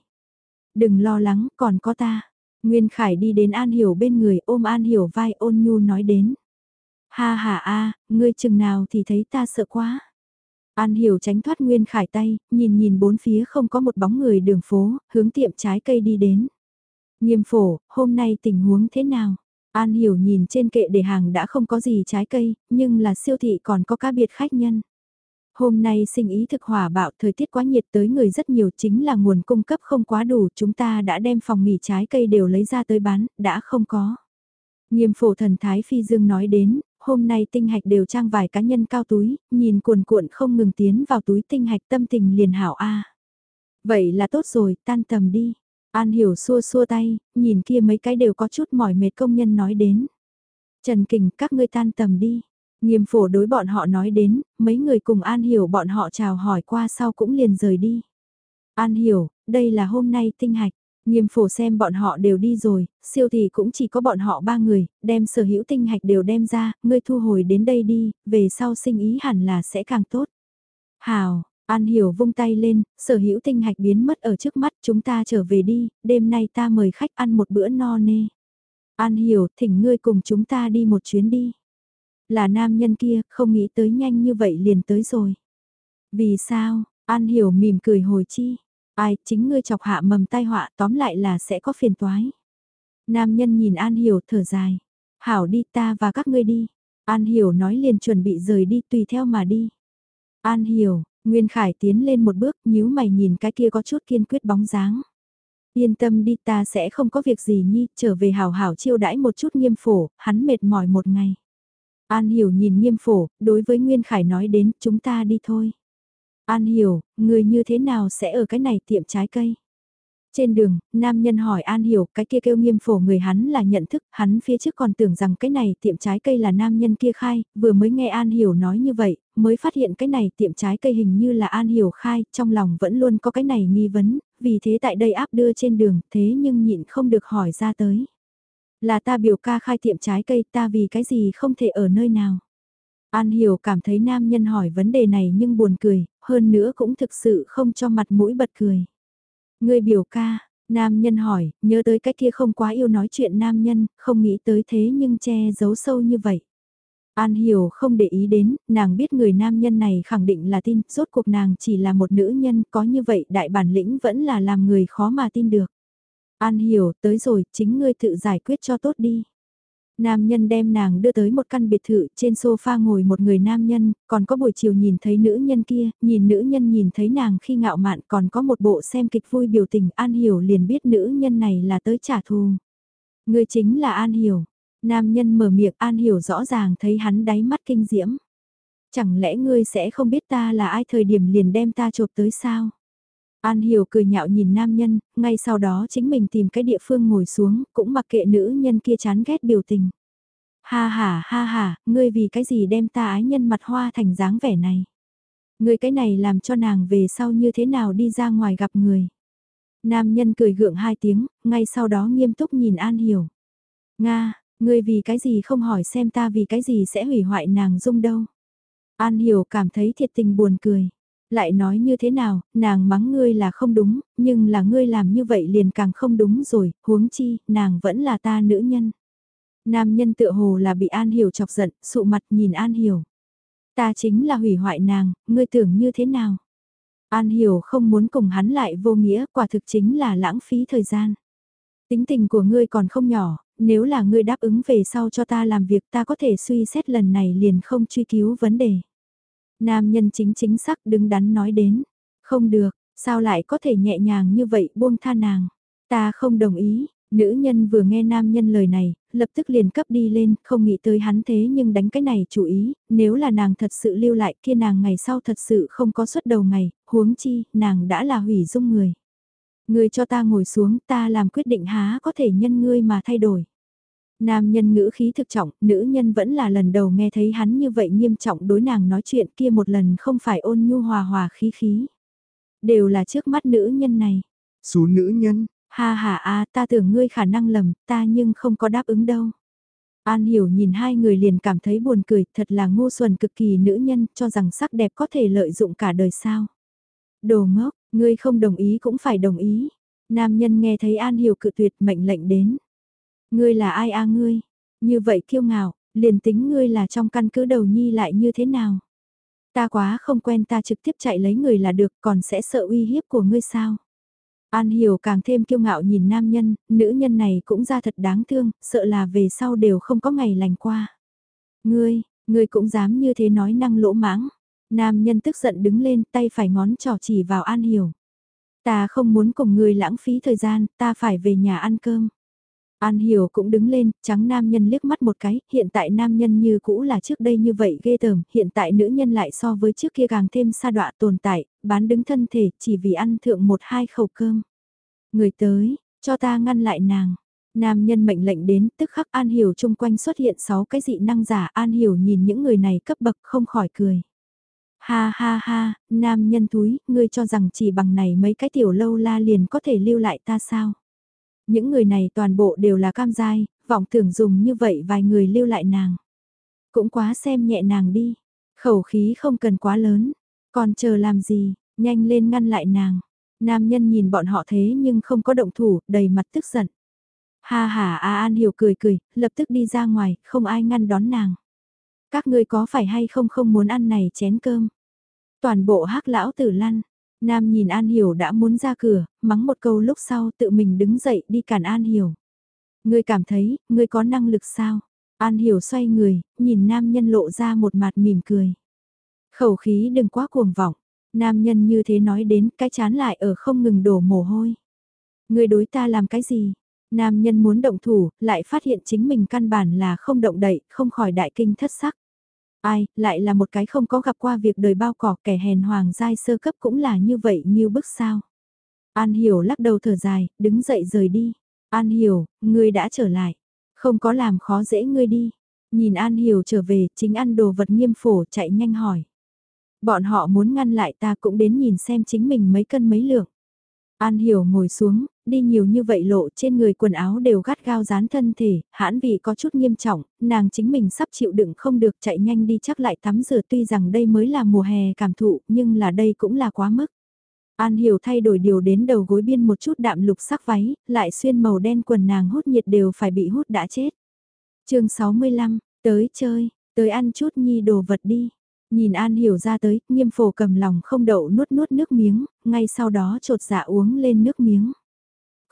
Đừng lo lắng, còn có ta. Nguyên Khải đi đến An Hiểu bên người ôm An Hiểu vai ôn nhu nói đến. Ha ha a, ngươi chừng nào thì thấy ta sợ quá. An Hiểu tránh thoát Nguyên Khải tay, nhìn nhìn bốn phía không có một bóng người đường phố, hướng tiệm trái cây đi đến. Nghiêm phổ, hôm nay tình huống thế nào? An Hiểu nhìn trên kệ để hàng đã không có gì trái cây, nhưng là siêu thị còn có cá biệt khách nhân. Hôm nay sinh ý thực hỏa bạo thời tiết quá nhiệt tới người rất nhiều chính là nguồn cung cấp không quá đủ chúng ta đã đem phòng nghỉ trái cây đều lấy ra tới bán, đã không có. Nghiêm phổ thần Thái Phi Dương nói đến, hôm nay tinh hạch đều trang vài cá nhân cao túi, nhìn cuồn cuộn không ngừng tiến vào túi tinh hạch tâm tình liền hảo a. Vậy là tốt rồi, tan tầm đi. An hiểu xua xua tay, nhìn kia mấy cái đều có chút mỏi mệt công nhân nói đến. Trần Kình các ngươi tan tầm đi. Nghiêm phổ đối bọn họ nói đến, mấy người cùng An Hiểu bọn họ chào hỏi qua sau cũng liền rời đi. An Hiểu, đây là hôm nay tinh hạch. Nghiêm phổ xem bọn họ đều đi rồi, siêu thì cũng chỉ có bọn họ ba người, đem sở hữu tinh hạch đều đem ra, ngươi thu hồi đến đây đi, về sau sinh ý hẳn là sẽ càng tốt. Hào, An Hiểu vung tay lên, sở hữu tinh hạch biến mất ở trước mắt, chúng ta trở về đi, đêm nay ta mời khách ăn một bữa no nê. An Hiểu, thỉnh ngươi cùng chúng ta đi một chuyến đi. Là nam nhân kia, không nghĩ tới nhanh như vậy liền tới rồi. Vì sao, An Hiểu mỉm cười hồi chi. Ai, chính ngươi chọc hạ mầm tai họa tóm lại là sẽ có phiền toái. Nam nhân nhìn An Hiểu thở dài. Hảo đi ta và các ngươi đi. An Hiểu nói liền chuẩn bị rời đi tùy theo mà đi. An Hiểu, Nguyên Khải tiến lên một bước nhíu mày nhìn cái kia có chút kiên quyết bóng dáng. Yên tâm đi ta sẽ không có việc gì nhi, trở về hảo hảo chiêu đãi một chút nghiêm phổ, hắn mệt mỏi một ngày. An Hiểu nhìn nghiêm phổ, đối với Nguyên Khải nói đến, chúng ta đi thôi. An Hiểu, người như thế nào sẽ ở cái này tiệm trái cây? Trên đường, nam nhân hỏi An Hiểu, cái kia kêu nghiêm phổ người hắn là nhận thức, hắn phía trước còn tưởng rằng cái này tiệm trái cây là nam nhân kia khai, vừa mới nghe An Hiểu nói như vậy, mới phát hiện cái này tiệm trái cây hình như là An Hiểu khai, trong lòng vẫn luôn có cái này nghi vấn, vì thế tại đây áp đưa trên đường, thế nhưng nhịn không được hỏi ra tới. Là ta biểu ca khai tiệm trái cây ta vì cái gì không thể ở nơi nào. An Hiểu cảm thấy nam nhân hỏi vấn đề này nhưng buồn cười, hơn nữa cũng thực sự không cho mặt mũi bật cười. Người biểu ca, nam nhân hỏi, nhớ tới cái kia không quá yêu nói chuyện nam nhân, không nghĩ tới thế nhưng che giấu sâu như vậy. An Hiểu không để ý đến, nàng biết người nam nhân này khẳng định là tin, rốt cuộc nàng chỉ là một nữ nhân, có như vậy đại bản lĩnh vẫn là làm người khó mà tin được. An Hiểu, tới rồi, chính ngươi tự giải quyết cho tốt đi. Nam nhân đem nàng đưa tới một căn biệt thự, trên sofa ngồi một người nam nhân, còn có buổi chiều nhìn thấy nữ nhân kia, nhìn nữ nhân nhìn thấy nàng khi ngạo mạn còn có một bộ xem kịch vui biểu tình An Hiểu liền biết nữ nhân này là tới trả thù. Người chính là An Hiểu. Nam nhân mở miệng An Hiểu rõ ràng thấy hắn đáy mắt kinh diễm. Chẳng lẽ ngươi sẽ không biết ta là ai thời điểm liền đem ta chộp tới sao? An Hiểu cười nhạo nhìn nam nhân, ngay sau đó chính mình tìm cái địa phương ngồi xuống, cũng mặc kệ nữ nhân kia chán ghét biểu tình. Ha ha ha ha, ngươi vì cái gì đem ta ái nhân mặt hoa thành dáng vẻ này. Ngươi cái này làm cho nàng về sau như thế nào đi ra ngoài gặp người. Nam nhân cười gượng hai tiếng, ngay sau đó nghiêm túc nhìn An Hiểu. Nga, ngươi vì cái gì không hỏi xem ta vì cái gì sẽ hủy hoại nàng dung đâu. An Hiểu cảm thấy thiệt tình buồn cười. Lại nói như thế nào, nàng mắng ngươi là không đúng, nhưng là ngươi làm như vậy liền càng không đúng rồi, huống chi, nàng vẫn là ta nữ nhân. Nam nhân tựa hồ là bị An Hiểu chọc giận, sụ mặt nhìn An Hiểu. Ta chính là hủy hoại nàng, ngươi tưởng như thế nào? An Hiểu không muốn cùng hắn lại vô nghĩa, quả thực chính là lãng phí thời gian. Tính tình của ngươi còn không nhỏ, nếu là ngươi đáp ứng về sau cho ta làm việc ta có thể suy xét lần này liền không truy cứu vấn đề. Nam nhân chính chính xác đứng đắn nói đến, không được, sao lại có thể nhẹ nhàng như vậy buông tha nàng. Ta không đồng ý, nữ nhân vừa nghe nam nhân lời này, lập tức liền cấp đi lên, không nghĩ tới hắn thế nhưng đánh cái này chú ý, nếu là nàng thật sự lưu lại kia nàng ngày sau thật sự không có suất đầu ngày, huống chi, nàng đã là hủy dung người. Ngươi cho ta ngồi xuống ta làm quyết định há có thể nhân ngươi mà thay đổi. Nam nhân ngữ khí thực trọng, nữ nhân vẫn là lần đầu nghe thấy hắn như vậy nghiêm trọng đối nàng nói chuyện kia một lần không phải ôn nhu hòa hòa khí khí. Đều là trước mắt nữ nhân này. Số nữ nhân, Ha ha a ta tưởng ngươi khả năng lầm, ta nhưng không có đáp ứng đâu. An hiểu nhìn hai người liền cảm thấy buồn cười, thật là ngu xuẩn cực kỳ nữ nhân, cho rằng sắc đẹp có thể lợi dụng cả đời sao. Đồ ngốc, ngươi không đồng ý cũng phải đồng ý. Nam nhân nghe thấy An hiểu cự tuyệt mệnh lệnh đến. Ngươi là ai a ngươi? Như vậy kiêu ngạo, liền tính ngươi là trong căn cứ đầu nhi lại như thế nào? Ta quá không quen ta trực tiếp chạy lấy người là được còn sẽ sợ uy hiếp của ngươi sao? An Hiểu càng thêm kiêu ngạo nhìn nam nhân, nữ nhân này cũng ra thật đáng thương, sợ là về sau đều không có ngày lành qua. Ngươi, ngươi cũng dám như thế nói năng lỗ mãng. Nam nhân tức giận đứng lên tay phải ngón trỏ chỉ vào An Hiểu. Ta không muốn cùng ngươi lãng phí thời gian, ta phải về nhà ăn cơm. An Hiểu cũng đứng lên, trắng nam nhân liếc mắt một cái, hiện tại nam nhân như cũ là trước đây như vậy ghê tởm, hiện tại nữ nhân lại so với trước kia càng thêm xa đọa tồn tại, bán đứng thân thể, chỉ vì ăn thượng một hai khẩu cơm. Người tới, cho ta ngăn lại nàng. Nam nhân mệnh lệnh đến, tức khắc An Hiểu chung quanh xuất hiện 6 cái dị năng giả, An Hiểu nhìn những người này cấp bậc không khỏi cười. Ha ha ha, nam nhân thúi, ngươi cho rằng chỉ bằng này mấy cái tiểu lâu la liền có thể lưu lại ta sao? Những người này toàn bộ đều là cam giai, vọng tưởng dùng như vậy vài người lưu lại nàng. Cũng quá xem nhẹ nàng đi, khẩu khí không cần quá lớn, còn chờ làm gì, nhanh lên ngăn lại nàng. Nam nhân nhìn bọn họ thế nhưng không có động thủ, đầy mặt tức giận. Ha ha A An Hiểu cười cười, lập tức đi ra ngoài, không ai ngăn đón nàng. Các ngươi có phải hay không không muốn ăn này chén cơm? Toàn bộ hắc lão tử lăn, Nam nhìn An Hiểu đã muốn ra cửa, mắng một câu lúc sau tự mình đứng dậy đi cản An Hiểu. Ngươi cảm thấy, ngươi có năng lực sao? An Hiểu xoay người, nhìn nam nhân lộ ra một mặt mỉm cười. Khẩu khí đừng quá cuồng vọng, nam nhân như thế nói đến cái chán lại ở không ngừng đổ mồ hôi. Ngươi đối ta làm cái gì? Nam nhân muốn động thủ, lại phát hiện chính mình căn bản là không động đậy, không khỏi đại kinh thất sắc. Ai, lại là một cái không có gặp qua việc đời bao cỏ kẻ hèn hoàng giai sơ cấp cũng là như vậy như bức sao. An Hiểu lắc đầu thở dài, đứng dậy rời đi. An Hiểu, ngươi đã trở lại. Không có làm khó dễ ngươi đi. Nhìn An Hiểu trở về, chính ăn đồ vật nghiêm phổ chạy nhanh hỏi. Bọn họ muốn ngăn lại ta cũng đến nhìn xem chính mình mấy cân mấy lượng. An Hiểu ngồi xuống, đi nhiều như vậy lộ trên người quần áo đều gắt gao dán thân thể, hãn vị có chút nghiêm trọng, nàng chính mình sắp chịu đựng không được chạy nhanh đi chắc lại tắm rửa tuy rằng đây mới là mùa hè cảm thụ nhưng là đây cũng là quá mức. An Hiểu thay đổi điều đến đầu gối biên một chút đạm lục sắc váy, lại xuyên màu đen quần nàng hút nhiệt đều phải bị hút đã chết. chương 65, tới chơi, tới ăn chút nhi đồ vật đi. Nhìn An hiểu ra tới, nghiêm phổ cầm lòng không đậu nuốt nuốt nước miếng, ngay sau đó trột dạ uống lên nước miếng.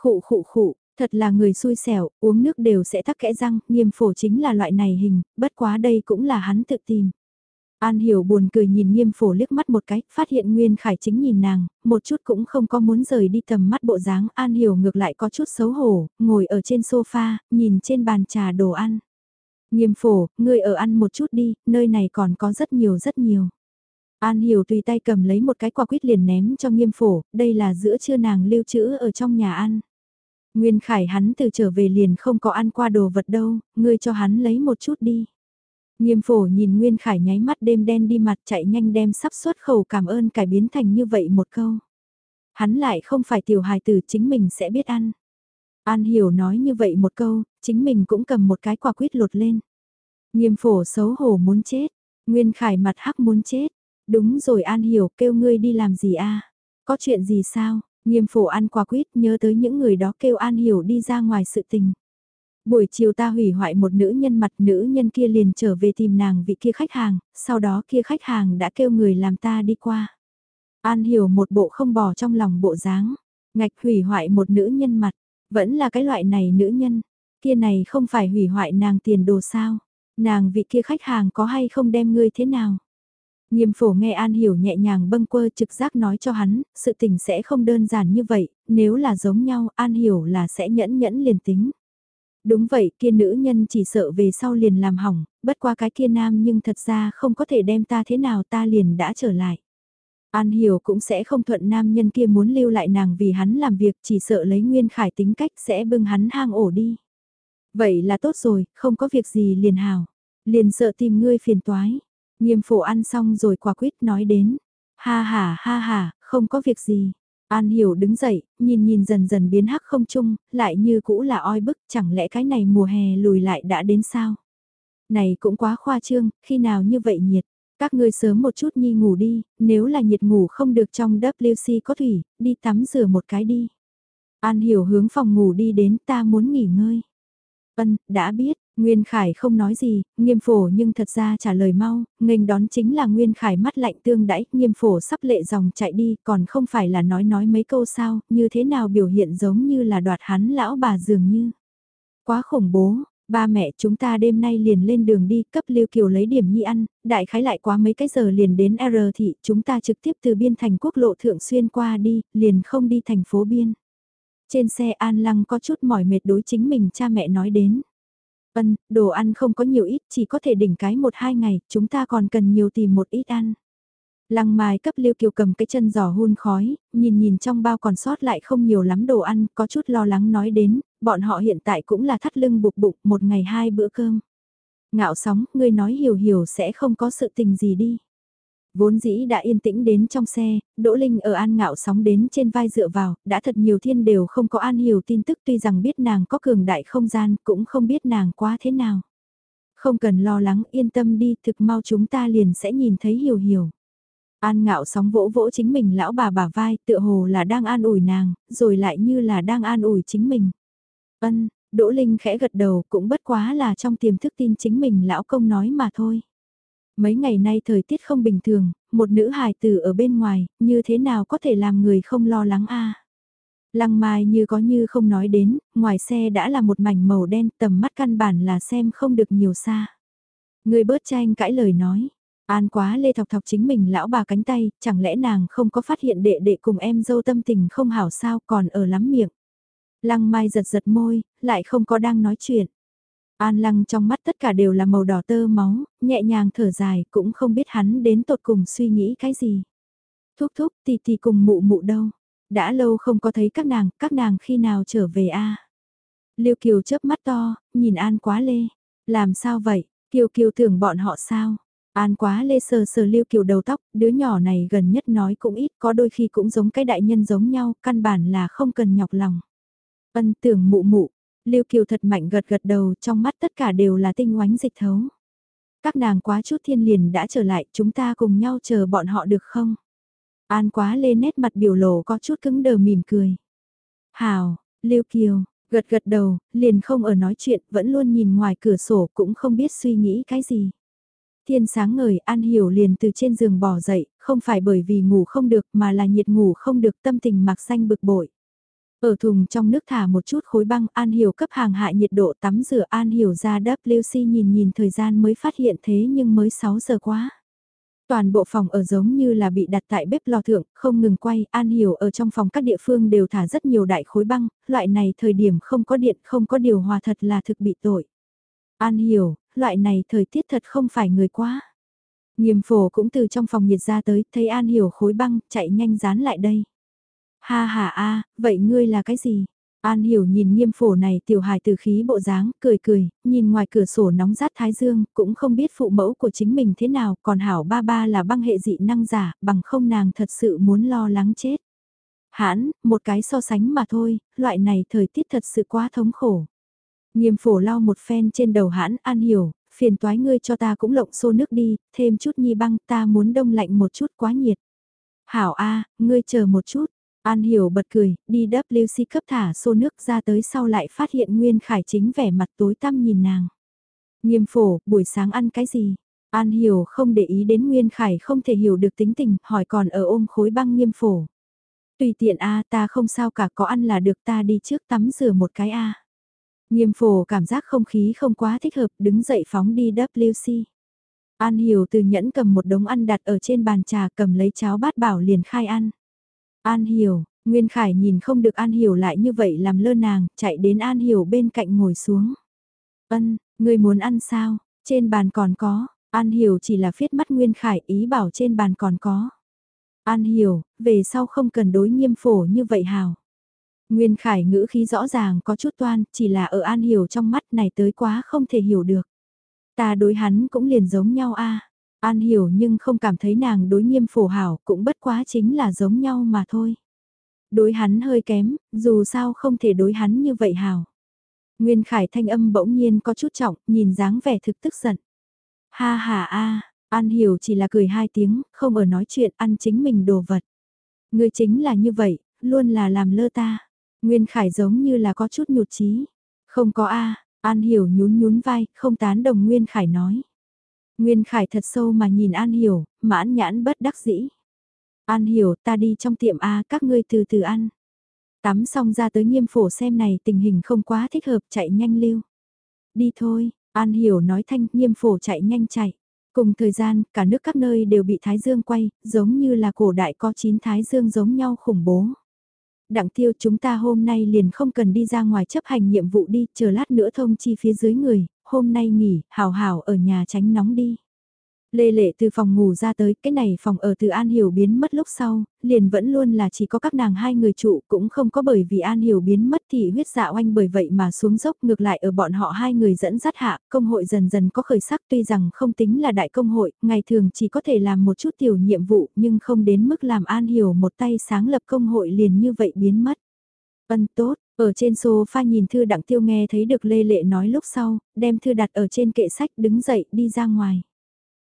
Khụ khụ khụ, thật là người xui xẻo, uống nước đều sẽ tắc kẽ răng, nghiêm phổ chính là loại này hình, bất quá đây cũng là hắn tự tìm. An hiểu buồn cười nhìn nghiêm phổ liếc mắt một cái, phát hiện Nguyên Khải chính nhìn nàng, một chút cũng không có muốn rời đi tầm mắt bộ dáng. An hiểu ngược lại có chút xấu hổ, ngồi ở trên sofa, nhìn trên bàn trà đồ ăn. Nghiêm phổ, ngươi ở ăn một chút đi, nơi này còn có rất nhiều rất nhiều. An hiểu tùy tay cầm lấy một cái quả quýt liền ném cho nghiêm phổ, đây là giữa trưa nàng lưu trữ ở trong nhà ăn. Nguyên Khải hắn từ trở về liền không có ăn qua đồ vật đâu, ngươi cho hắn lấy một chút đi. Nghiêm phổ nhìn Nguyên Khải nháy mắt đêm đen đi mặt chạy nhanh đem sắp xuất khẩu cảm ơn cải biến thành như vậy một câu. Hắn lại không phải tiểu hài tử chính mình sẽ biết ăn. An hiểu nói như vậy một câu, chính mình cũng cầm một cái quả quýt lột lên. Nghiêm phổ xấu hổ muốn chết, Nguyên Khải mặt hắc muốn chết, Đúng rồi An Hiểu kêu ngươi đi làm gì a Có chuyện gì sao? Nghiêm phổ ăn quả quýt nhớ tới những người đó kêu An Hiểu đi ra ngoài sự tình. Buổi chiều ta hủy hoại một nữ nhân mặt nữ nhân kia liền trở về tìm nàng vị kia khách hàng, sau đó kia khách hàng đã kêu người làm ta đi qua. An hiểu một bộ không bỏ trong lòng bộ dáng, ngạch hủy hoại một nữ nhân mặt, vẫn là cái loại này nữ nhân, kia này không phải hủy hoại nàng tiền đồ sao, nàng vị kia khách hàng có hay không đem ngươi thế nào. Nghiêm phổ nghe An Hiểu nhẹ nhàng bâng quơ trực giác nói cho hắn, sự tình sẽ không đơn giản như vậy, nếu là giống nhau An Hiểu là sẽ nhẫn nhẫn liền tính. Đúng vậy, kia nữ nhân chỉ sợ về sau liền làm hỏng, bất qua cái kia nam nhưng thật ra không có thể đem ta thế nào ta liền đã trở lại. An hiểu cũng sẽ không thuận nam nhân kia muốn lưu lại nàng vì hắn làm việc chỉ sợ lấy nguyên khải tính cách sẽ bưng hắn hang ổ đi. Vậy là tốt rồi, không có việc gì liền hào. Liền sợ tìm ngươi phiền toái. Nghiêm phổ ăn xong rồi quả quyết nói đến. Ha ha ha ha, không có việc gì. An Hiểu đứng dậy, nhìn nhìn dần dần biến hắc không chung, lại như cũ là oi bức, chẳng lẽ cái này mùa hè lùi lại đã đến sao? Này cũng quá khoa trương, khi nào như vậy nhiệt? Các ngươi sớm một chút nhi ngủ đi, nếu là nhiệt ngủ không được trong WC có thủy, đi tắm rửa một cái đi. An Hiểu hướng phòng ngủ đi đến ta muốn nghỉ ngơi. Vân đã biết, Nguyên Khải không nói gì, nghiêm phổ nhưng thật ra trả lời mau, nghênh đón chính là Nguyên Khải mắt lạnh tương đãi, nghiêm phổ sắp lệ dòng chạy đi, còn không phải là nói nói mấy câu sao, như thế nào biểu hiện giống như là đoạt hắn lão bà dường như. Quá khủng bố, ba mẹ chúng ta đêm nay liền lên đường đi, cấp Lưu Kiều lấy điểm nhi ăn, đại khái lại quá mấy cái giờ liền đến R thị, chúng ta trực tiếp từ biên thành quốc lộ thượng xuyên qua đi, liền không đi thành phố biên. Trên xe An Lăng có chút mỏi mệt đối chính mình cha mẹ nói đến. Ân, đồ ăn không có nhiều ít, chỉ có thể đỉnh cái một hai ngày, chúng ta còn cần nhiều tìm một ít ăn. Lăng Mai cấp Lưu Kiều cầm cái chân giò hun khói, nhìn nhìn trong bao còn sót lại không nhiều lắm đồ ăn, có chút lo lắng nói đến, bọn họ hiện tại cũng là thắt lưng buộc bụng, một ngày hai bữa cơm. Ngạo sóng, ngươi nói hiểu hiểu sẽ không có sự tình gì đi. Vốn dĩ đã yên tĩnh đến trong xe, Đỗ Linh ở An Ngạo sóng đến trên vai dựa vào, đã thật nhiều thiên đều không có An Hiểu tin tức tuy rằng biết nàng có cường đại không gian, cũng không biết nàng quá thế nào. Không cần lo lắng, yên tâm đi, thực mau chúng ta liền sẽ nhìn thấy Hiểu Hiểu. An Ngạo sóng vỗ vỗ chính mình lão bà bà vai, tựa hồ là đang an ủi nàng, rồi lại như là đang an ủi chính mình. Ân, Đỗ Linh khẽ gật đầu cũng bất quá là trong tiềm thức tin chính mình lão công nói mà thôi. Mấy ngày nay thời tiết không bình thường, một nữ hài tử ở bên ngoài, như thế nào có thể làm người không lo lắng a? Lăng Mai như có như không nói đến, ngoài xe đã là một mảnh màu đen, tầm mắt căn bản là xem không được nhiều xa. Người bớt tranh cãi lời nói, An quá lê thọc thọc chính mình lão bà cánh tay, chẳng lẽ nàng không có phát hiện đệ đệ cùng em dâu tâm tình không hảo sao còn ở lắm miệng. Lăng Mai giật giật môi, lại không có đang nói chuyện. An lăng trong mắt tất cả đều là màu đỏ tơ máu, nhẹ nhàng thở dài cũng không biết hắn đến tột cùng suy nghĩ cái gì. Thúc thúc tì tì cùng mụ mụ đâu. Đã lâu không có thấy các nàng, các nàng khi nào trở về a à? Liêu Kiều chớp mắt to, nhìn An quá lê. Làm sao vậy, Kiều Kiều tưởng bọn họ sao? An quá lê sờ sờ Liêu Kiều đầu tóc, đứa nhỏ này gần nhất nói cũng ít, có đôi khi cũng giống cái đại nhân giống nhau, căn bản là không cần nhọc lòng. Ân tưởng mụ mụ, Lưu Kiều thật mạnh gật gật đầu trong mắt tất cả đều là tinh oánh dịch thấu. Các nàng quá chút thiên liền đã trở lại chúng ta cùng nhau chờ bọn họ được không? An quá lên nét mặt biểu lộ có chút cứng đờ mỉm cười. Hào, Lưu Kiều, gật gật đầu, liền không ở nói chuyện, vẫn luôn nhìn ngoài cửa sổ cũng không biết suy nghĩ cái gì. Thiên sáng ngời An Hiểu liền từ trên giường bỏ dậy, không phải bởi vì ngủ không được mà là nhiệt ngủ không được tâm tình mạc xanh bực bội. Ở thùng trong nước thả một chút khối băng An Hiểu cấp hàng hại nhiệt độ tắm rửa An Hiểu ra WC nhìn nhìn thời gian mới phát hiện thế nhưng mới 6 giờ quá. Toàn bộ phòng ở giống như là bị đặt tại bếp lò thượng, không ngừng quay, An Hiểu ở trong phòng các địa phương đều thả rất nhiều đại khối băng, loại này thời điểm không có điện, không có điều hòa thật là thực bị tội. An Hiểu, loại này thời tiết thật không phải người quá. Nghiêm phổ cũng từ trong phòng nhiệt ra tới, thấy An Hiểu khối băng, chạy nhanh dán lại đây. Ha ha a, vậy ngươi là cái gì? An hiểu nhìn nghiêm phổ này tiểu hài từ khí bộ dáng, cười cười, nhìn ngoài cửa sổ nóng rát thái dương, cũng không biết phụ mẫu của chính mình thế nào, còn hảo ba ba là băng hệ dị năng giả, bằng không nàng thật sự muốn lo lắng chết. Hãn, một cái so sánh mà thôi, loại này thời tiết thật sự quá thống khổ. Nghiêm phổ lau một phen trên đầu hãn an hiểu, phiền toái ngươi cho ta cũng lộng xô nước đi, thêm chút nhi băng ta muốn đông lạnh một chút quá nhiệt. Hảo A, ngươi chờ một chút. An Hiểu bật cười, đi WC cấp thả xô nước ra tới sau lại phát hiện Nguyên Khải chính vẻ mặt tối tăm nhìn nàng. Nghiêm phổ, buổi sáng ăn cái gì? An Hiểu không để ý đến Nguyên Khải không thể hiểu được tính tình, hỏi còn ở ôm khối băng nghiêm phổ. Tùy tiện A ta không sao cả có ăn là được ta đi trước tắm rửa một cái A. Nghiêm phổ cảm giác không khí không quá thích hợp đứng dậy phóng đi WC. An Hiểu từ nhẫn cầm một đống ăn đặt ở trên bàn trà cầm lấy cháo bát bảo liền khai ăn. An Hiểu, Nguyên Khải nhìn không được An Hiểu lại như vậy làm lơ nàng, chạy đến An Hiểu bên cạnh ngồi xuống. Ân, người muốn ăn sao? Trên bàn còn có, An Hiểu chỉ là phiết mắt Nguyên Khải ý bảo trên bàn còn có. An Hiểu, về sau không cần đối nghiêm phổ như vậy hào. Nguyên Khải ngữ khí rõ ràng có chút toan, chỉ là ở An Hiểu trong mắt này tới quá không thể hiểu được. Ta đối hắn cũng liền giống nhau a An Hiểu nhưng không cảm thấy nàng đối nghiêm phổ hảo cũng bất quá chính là giống nhau mà thôi. Đối hắn hơi kém, dù sao không thể đối hắn như vậy hảo. Nguyên Khải thanh âm bỗng nhiên có chút trọng, nhìn dáng vẻ thực tức giận. Ha ha a, An Hiểu chỉ là cười hai tiếng, không ở nói chuyện ăn chính mình đồ vật. Người chính là như vậy, luôn là làm lơ ta. Nguyên Khải giống như là có chút nhụt chí. Không có a, An Hiểu nhún nhún vai, không tán đồng Nguyên Khải nói. Nguyên Khải thật sâu mà nhìn An Hiểu, mãn nhãn bất đắc dĩ. An Hiểu ta đi trong tiệm A các ngươi từ từ ăn. Tắm xong ra tới nghiêm phổ xem này tình hình không quá thích hợp chạy nhanh lưu. Đi thôi, An Hiểu nói thanh nghiêm phổ chạy nhanh chạy. Cùng thời gian, cả nước các nơi đều bị Thái Dương quay, giống như là cổ đại có chín Thái Dương giống nhau khủng bố. Đặng tiêu chúng ta hôm nay liền không cần đi ra ngoài chấp hành nhiệm vụ đi, chờ lát nữa thông chi phía dưới người, hôm nay nghỉ, hào hào ở nhà tránh nóng đi. Lê Lệ từ phòng ngủ ra tới, cái này phòng ở từ An Hiểu biến mất lúc sau, liền vẫn luôn là chỉ có các nàng hai người trụ, cũng không có bởi vì An Hiểu biến mất thì huyết dạ oanh bởi vậy mà xuống dốc ngược lại ở bọn họ hai người dẫn dắt hạ, công hội dần dần có khởi sắc tuy rằng không tính là đại công hội, ngày thường chỉ có thể làm một chút tiểu nhiệm vụ nhưng không đến mức làm An Hiểu một tay sáng lập công hội liền như vậy biến mất. vân tốt, ở trên sofa nhìn thư đặng tiêu nghe thấy được Lê Lệ nói lúc sau, đem thư đặt ở trên kệ sách đứng dậy đi ra ngoài.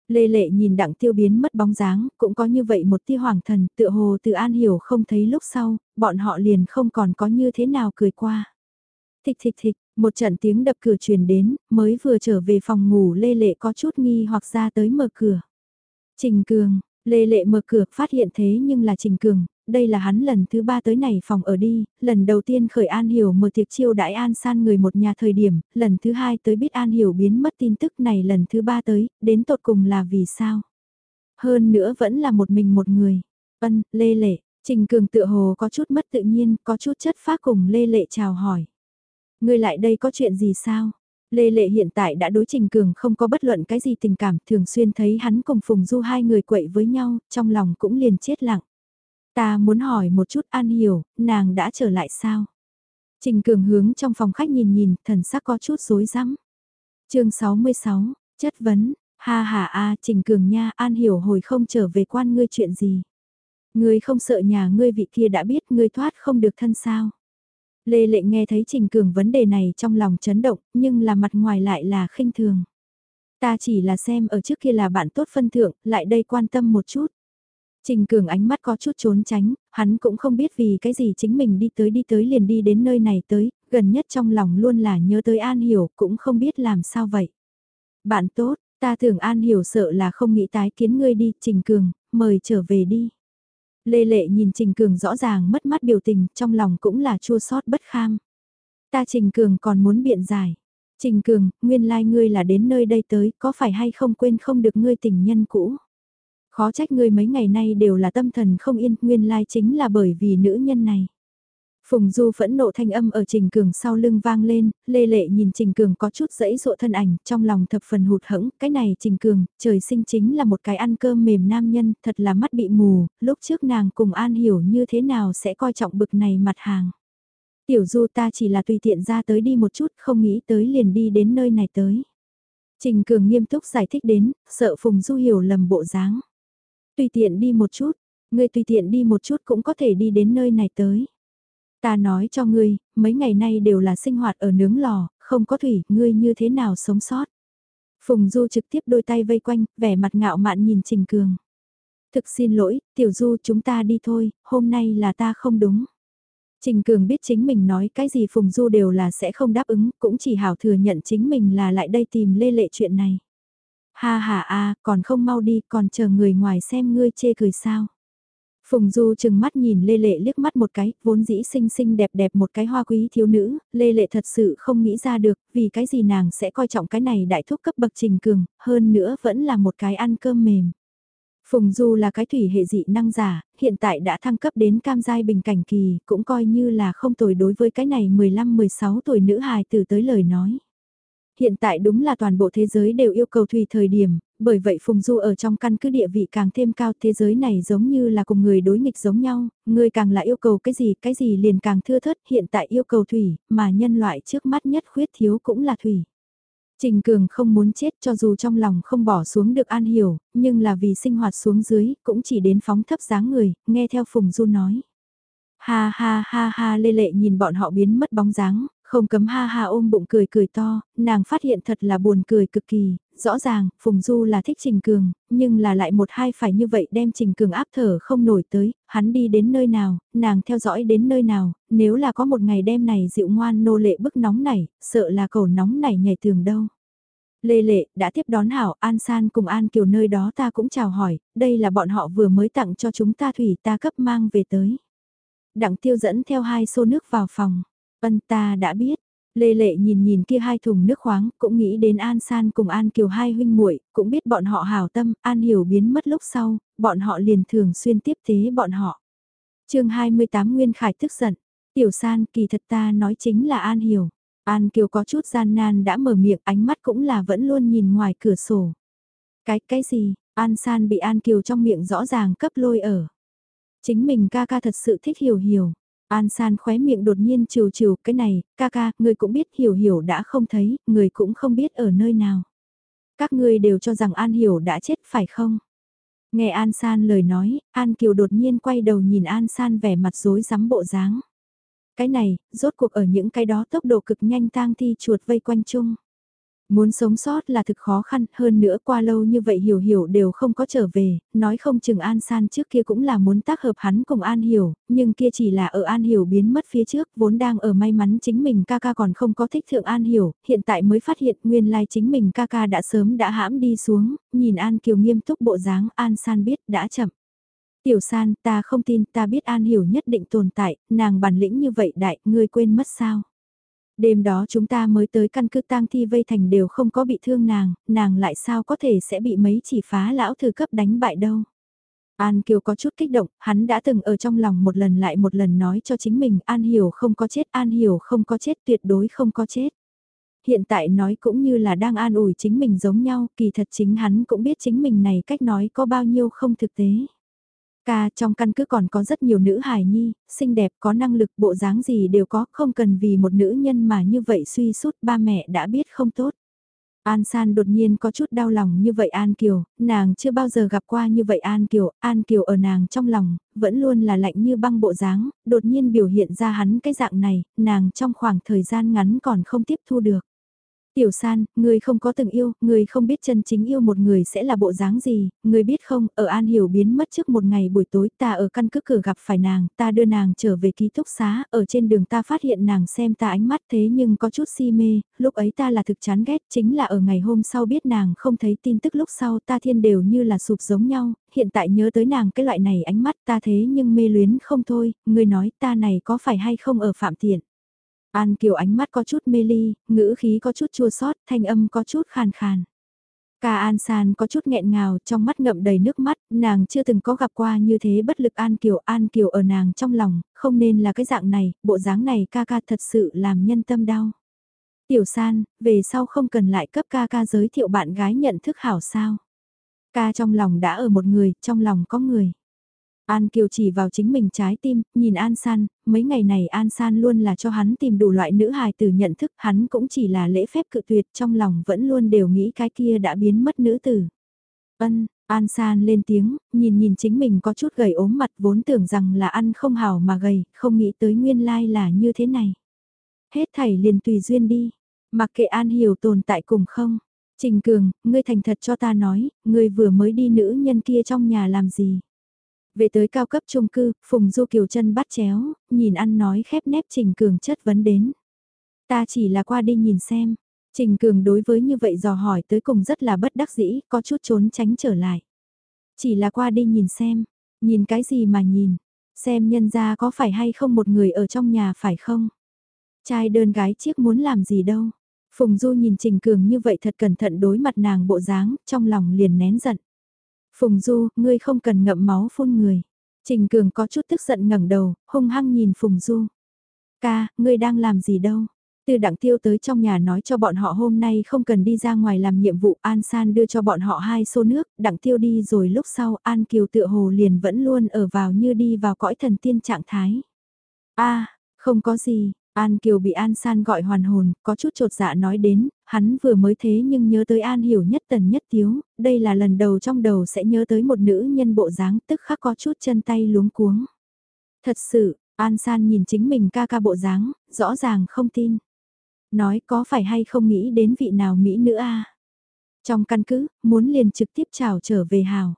Lê Lệ nhìn đặng tiêu biến mất bóng dáng, cũng có như vậy một tia hoàng thần, tựa hồ từ An Hiểu không thấy lúc sau, bọn họ liền không còn có như thế nào cười qua. Thịch thịch thịch, một trận tiếng đập cửa truyền đến, mới vừa trở về phòng ngủ Lê Lệ có chút nghi hoặc ra tới mở cửa. Trình Cường, Lê Lệ mở cửa phát hiện thế nhưng là Trình Cường, đây là hắn lần thứ ba tới này phòng ở đi, lần đầu tiên khởi An Hiểu mở tiệc chiêu đãi An san người một nhà thời điểm, lần thứ hai tới biết An Hiểu biến mất tin tức này lần thứ ba tới, đến tột cùng là vì sao? Hơn nữa vẫn là một mình một người. Ân, Lê Lệ, Trình Cường tựa hồ có chút mất tự nhiên, có chút chất phác cùng Lê Lệ chào hỏi. Người lại đây có chuyện gì sao? Lê Lệ hiện tại đã đối Trình Cường không có bất luận cái gì tình cảm, thường xuyên thấy hắn cùng Phùng Du hai người quậy với nhau, trong lòng cũng liền chết lặng. Ta muốn hỏi một chút An Hiểu, nàng đã trở lại sao? Trình Cường hướng trong phòng khách nhìn nhìn, thần sắc có chút rối rắm. chương 66, chất vấn, ha ha a Trình Cường nha, An Hiểu hồi không trở về quan ngươi chuyện gì? Ngươi không sợ nhà ngươi vị kia đã biết ngươi thoát không được thân sao? Lê Lệ nghe thấy Trình Cường vấn đề này trong lòng chấn động, nhưng là mặt ngoài lại là khinh thường. Ta chỉ là xem ở trước kia là bạn tốt phân thượng, lại đây quan tâm một chút. Trình Cường ánh mắt có chút trốn tránh, hắn cũng không biết vì cái gì chính mình đi tới đi tới liền đi đến nơi này tới, gần nhất trong lòng luôn là nhớ tới An Hiểu, cũng không biết làm sao vậy. Bạn tốt, ta tưởng An Hiểu sợ là không nghĩ tái kiến ngươi đi, Trình Cường, mời trở về đi. Lê Lệ nhìn Trình Cường rõ ràng mất mắt biểu tình, trong lòng cũng là chua xót bất kham. Ta Trình Cường còn muốn biện giải. Trình Cường, nguyên lai like ngươi là đến nơi đây tới, có phải hay không quên không được ngươi tình nhân cũ. Khó trách ngươi mấy ngày nay đều là tâm thần không yên, nguyên lai chính là bởi vì nữ nhân này. Phùng Du phẫn nộ thanh âm ở Trình Cường sau lưng vang lên, lê lệ nhìn Trình Cường có chút dẫy dụa thân ảnh, trong lòng thập phần hụt hẫng, cái này Trình Cường, trời sinh chính là một cái ăn cơm mềm nam nhân, thật là mắt bị mù, lúc trước nàng cùng An hiểu như thế nào sẽ coi trọng bực này mặt hàng. Tiểu Du ta chỉ là tùy tiện ra tới đi một chút, không nghĩ tới liền đi đến nơi này tới. Trình Cường nghiêm túc giải thích đến, sợ Phùng Du hiểu lầm bộ dáng. Tùy tiện đi một chút, ngươi tùy tiện đi một chút cũng có thể đi đến nơi này tới. Ta nói cho ngươi, mấy ngày nay đều là sinh hoạt ở nướng lò, không có thủy, ngươi như thế nào sống sót. Phùng Du trực tiếp đôi tay vây quanh, vẻ mặt ngạo mạn nhìn Trình Cường. Thực xin lỗi, Tiểu Du chúng ta đi thôi, hôm nay là ta không đúng. Trình Cường biết chính mình nói cái gì Phùng Du đều là sẽ không đáp ứng, cũng chỉ hảo thừa nhận chính mình là lại đây tìm lê lệ chuyện này. Ha ha a, còn không mau đi, còn chờ người ngoài xem ngươi chê cười sao. Phùng Du chừng mắt nhìn Lê Lệ liếc mắt một cái, vốn dĩ xinh xinh đẹp đẹp một cái hoa quý thiếu nữ, Lê Lệ thật sự không nghĩ ra được, vì cái gì nàng sẽ coi trọng cái này đại thúc cấp bậc trình cường, hơn nữa vẫn là một cái ăn cơm mềm. Phùng Du là cái thủy hệ dị năng giả, hiện tại đã thăng cấp đến cam giai bình cảnh kỳ, cũng coi như là không tồi đối với cái này 15-16 tuổi nữ hài từ tới lời nói. Hiện tại đúng là toàn bộ thế giới đều yêu cầu thủy thời điểm, bởi vậy Phùng Du ở trong căn cứ địa vị càng thêm cao thế giới này giống như là cùng người đối nghịch giống nhau, người càng là yêu cầu cái gì cái gì liền càng thưa thớt hiện tại yêu cầu thủy, mà nhân loại trước mắt nhất khuyết thiếu cũng là thủy. Trình Cường không muốn chết cho dù trong lòng không bỏ xuống được an hiểu, nhưng là vì sinh hoạt xuống dưới, cũng chỉ đến phóng thấp dáng người, nghe theo Phùng Du nói. Ha ha ha ha lê lệ nhìn bọn họ biến mất bóng dáng, không cấm ha ha ôm bụng cười cười to, nàng phát hiện thật là buồn cười cực kỳ, rõ ràng, Phùng Du là thích Trình Cường, nhưng là lại một hai phải như vậy đem Trình Cường áp thở không nổi tới, hắn đi đến nơi nào, nàng theo dõi đến nơi nào, nếu là có một ngày đêm này dịu ngoan nô lệ bức nóng này, sợ là cầu nóng này nhảy tường đâu. Lê Lệ, đã tiếp đón Hảo, An San cùng An Kiều nơi đó ta cũng chào hỏi, đây là bọn họ vừa mới tặng cho chúng ta thủy ta cấp mang về tới. Đặng tiêu dẫn theo hai xô nước vào phòng. Ân ta đã biết. Lê Lệ nhìn nhìn kia hai thùng nước khoáng, cũng nghĩ đến An San cùng An Kiều hai huynh muội, cũng biết bọn họ hảo tâm, An Hiểu biến mất lúc sau, bọn họ liền thường xuyên tiếp tế bọn họ. chương 28 Nguyên Khải tức giận, Tiểu San kỳ thật ta nói chính là An Hiểu. An Kiều có chút gian nan đã mở miệng ánh mắt cũng là vẫn luôn nhìn ngoài cửa sổ. Cái, cái gì, An San bị An Kiều trong miệng rõ ràng cấp lôi ở. Chính mình ca ca thật sự thích hiểu hiểu. An San khóe miệng đột nhiên trừ trừ cái này, ca ca, người cũng biết hiểu hiểu đã không thấy, người cũng không biết ở nơi nào. Các ngươi đều cho rằng An Hiểu đã chết phải không? Nghe An San lời nói, An Kiều đột nhiên quay đầu nhìn An San vẻ mặt rối rắm bộ dáng. Cái này, rốt cuộc ở những cái đó tốc độ cực nhanh tang thi chuột vây quanh chung. Muốn sống sót là thực khó khăn, hơn nữa qua lâu như vậy hiểu hiểu đều không có trở về, nói không chừng An San trước kia cũng là muốn tác hợp hắn cùng An Hiểu, nhưng kia chỉ là ở An Hiểu biến mất phía trước, vốn đang ở may mắn chính mình ca ca còn không có thích thượng An Hiểu, hiện tại mới phát hiện nguyên lai chính mình ca ca đã sớm đã hãm đi xuống, nhìn An Kiều nghiêm túc bộ dáng An San biết đã chậm. Tiểu San, ta không tin, ta biết An Hiểu nhất định tồn tại, nàng bản lĩnh như vậy đại, ngươi quên mất sao? Đêm đó chúng ta mới tới căn cứ tang thi vây thành đều không có bị thương nàng, nàng lại sao có thể sẽ bị mấy chỉ phá lão thư cấp đánh bại đâu. An Kiều có chút kích động, hắn đã từng ở trong lòng một lần lại một lần nói cho chính mình An Hiểu không có chết, An Hiểu không có chết, tuyệt đối không có chết. Hiện tại nói cũng như là đang an ủi chính mình giống nhau, kỳ thật chính hắn cũng biết chính mình này cách nói có bao nhiêu không thực tế. Ca trong căn cứ còn có rất nhiều nữ hài nhi, xinh đẹp có năng lực bộ dáng gì đều có, không cần vì một nữ nhân mà như vậy suy sút ba mẹ đã biết không tốt. An San đột nhiên có chút đau lòng như vậy An Kiều, nàng chưa bao giờ gặp qua như vậy An Kiều, An Kiều ở nàng trong lòng, vẫn luôn là lạnh như băng bộ dáng, đột nhiên biểu hiện ra hắn cái dạng này, nàng trong khoảng thời gian ngắn còn không tiếp thu được. Tiểu san, người không có từng yêu, người không biết chân chính yêu một người sẽ là bộ dáng gì, người biết không, ở An Hiểu biến mất trước một ngày buổi tối ta ở căn cứ cửa gặp phải nàng, ta đưa nàng trở về ký túc xá, ở trên đường ta phát hiện nàng xem ta ánh mắt thế nhưng có chút si mê, lúc ấy ta là thực chán ghét, chính là ở ngày hôm sau biết nàng không thấy tin tức lúc sau ta thiên đều như là sụp giống nhau, hiện tại nhớ tới nàng cái loại này ánh mắt ta thế nhưng mê luyến không thôi, người nói ta này có phải hay không ở phạm tiện. An Kiều ánh mắt có chút mê ly, ngữ khí có chút chua xót, thanh âm có chút khàn khàn. Ca An San có chút nghẹn ngào, trong mắt ngậm đầy nước mắt, nàng chưa từng có gặp qua như thế bất lực An Kiều. An Kiều ở nàng trong lòng, không nên là cái dạng này, bộ dáng này ca ca thật sự làm nhân tâm đau. Tiểu San, về sau không cần lại cấp ca ca giới thiệu bạn gái nhận thức hảo sao. Ca trong lòng đã ở một người, trong lòng có người. An Kiều chỉ vào chính mình trái tim, nhìn An San, mấy ngày này An San luôn là cho hắn tìm đủ loại nữ hài từ nhận thức, hắn cũng chỉ là lễ phép cự tuyệt trong lòng vẫn luôn đều nghĩ cái kia đã biến mất nữ tử. Ân, An San lên tiếng, nhìn nhìn chính mình có chút gầy ốm mặt vốn tưởng rằng là ăn không hào mà gầy, không nghĩ tới nguyên lai là như thế này. Hết thảy liền tùy duyên đi, mặc kệ An hiểu tồn tại cùng không. Trình Cường, ngươi thành thật cho ta nói, ngươi vừa mới đi nữ nhân kia trong nhà làm gì? Về tới cao cấp trung cư, Phùng Du Kiều chân bắt chéo, nhìn ăn nói khép nép Trình Cường chất vấn đến. Ta chỉ là qua đi nhìn xem. Trình Cường đối với như vậy dò hỏi tới cùng rất là bất đắc dĩ, có chút trốn tránh trở lại. Chỉ là qua đi nhìn xem, nhìn cái gì mà nhìn, xem nhân ra có phải hay không một người ở trong nhà phải không? Trai đơn gái chiếc muốn làm gì đâu. Phùng Du nhìn Trình Cường như vậy thật cẩn thận đối mặt nàng bộ dáng, trong lòng liền nén giận. Phùng Du, ngươi không cần ngậm máu phun người. Trình Cường có chút tức giận ngẩng đầu, hung hăng nhìn Phùng Du. Ca, ngươi đang làm gì đâu? Từ đặng tiêu tới trong nhà nói cho bọn họ hôm nay không cần đi ra ngoài làm nhiệm vụ An San đưa cho bọn họ hai xô nước, đặng tiêu đi rồi lúc sau An Kiều tựa hồ liền vẫn luôn ở vào như đi vào cõi thần tiên trạng thái. a không có gì, An Kiều bị An San gọi hoàn hồn, có chút trột dạ nói đến, hắn vừa mới thế nhưng nhớ tới An hiểu nhất tần nhất tiếu, đây là lần đầu trong đầu sẽ nhớ tới một nữ nhân bộ dáng tức khắc có chút chân tay luống cuống. Thật sự, An San nhìn chính mình ca ca bộ dáng, rõ ràng không tin. Nói có phải hay không nghĩ đến vị nào Mỹ nữa a Trong căn cứ, muốn liền trực tiếp chào trở về hào.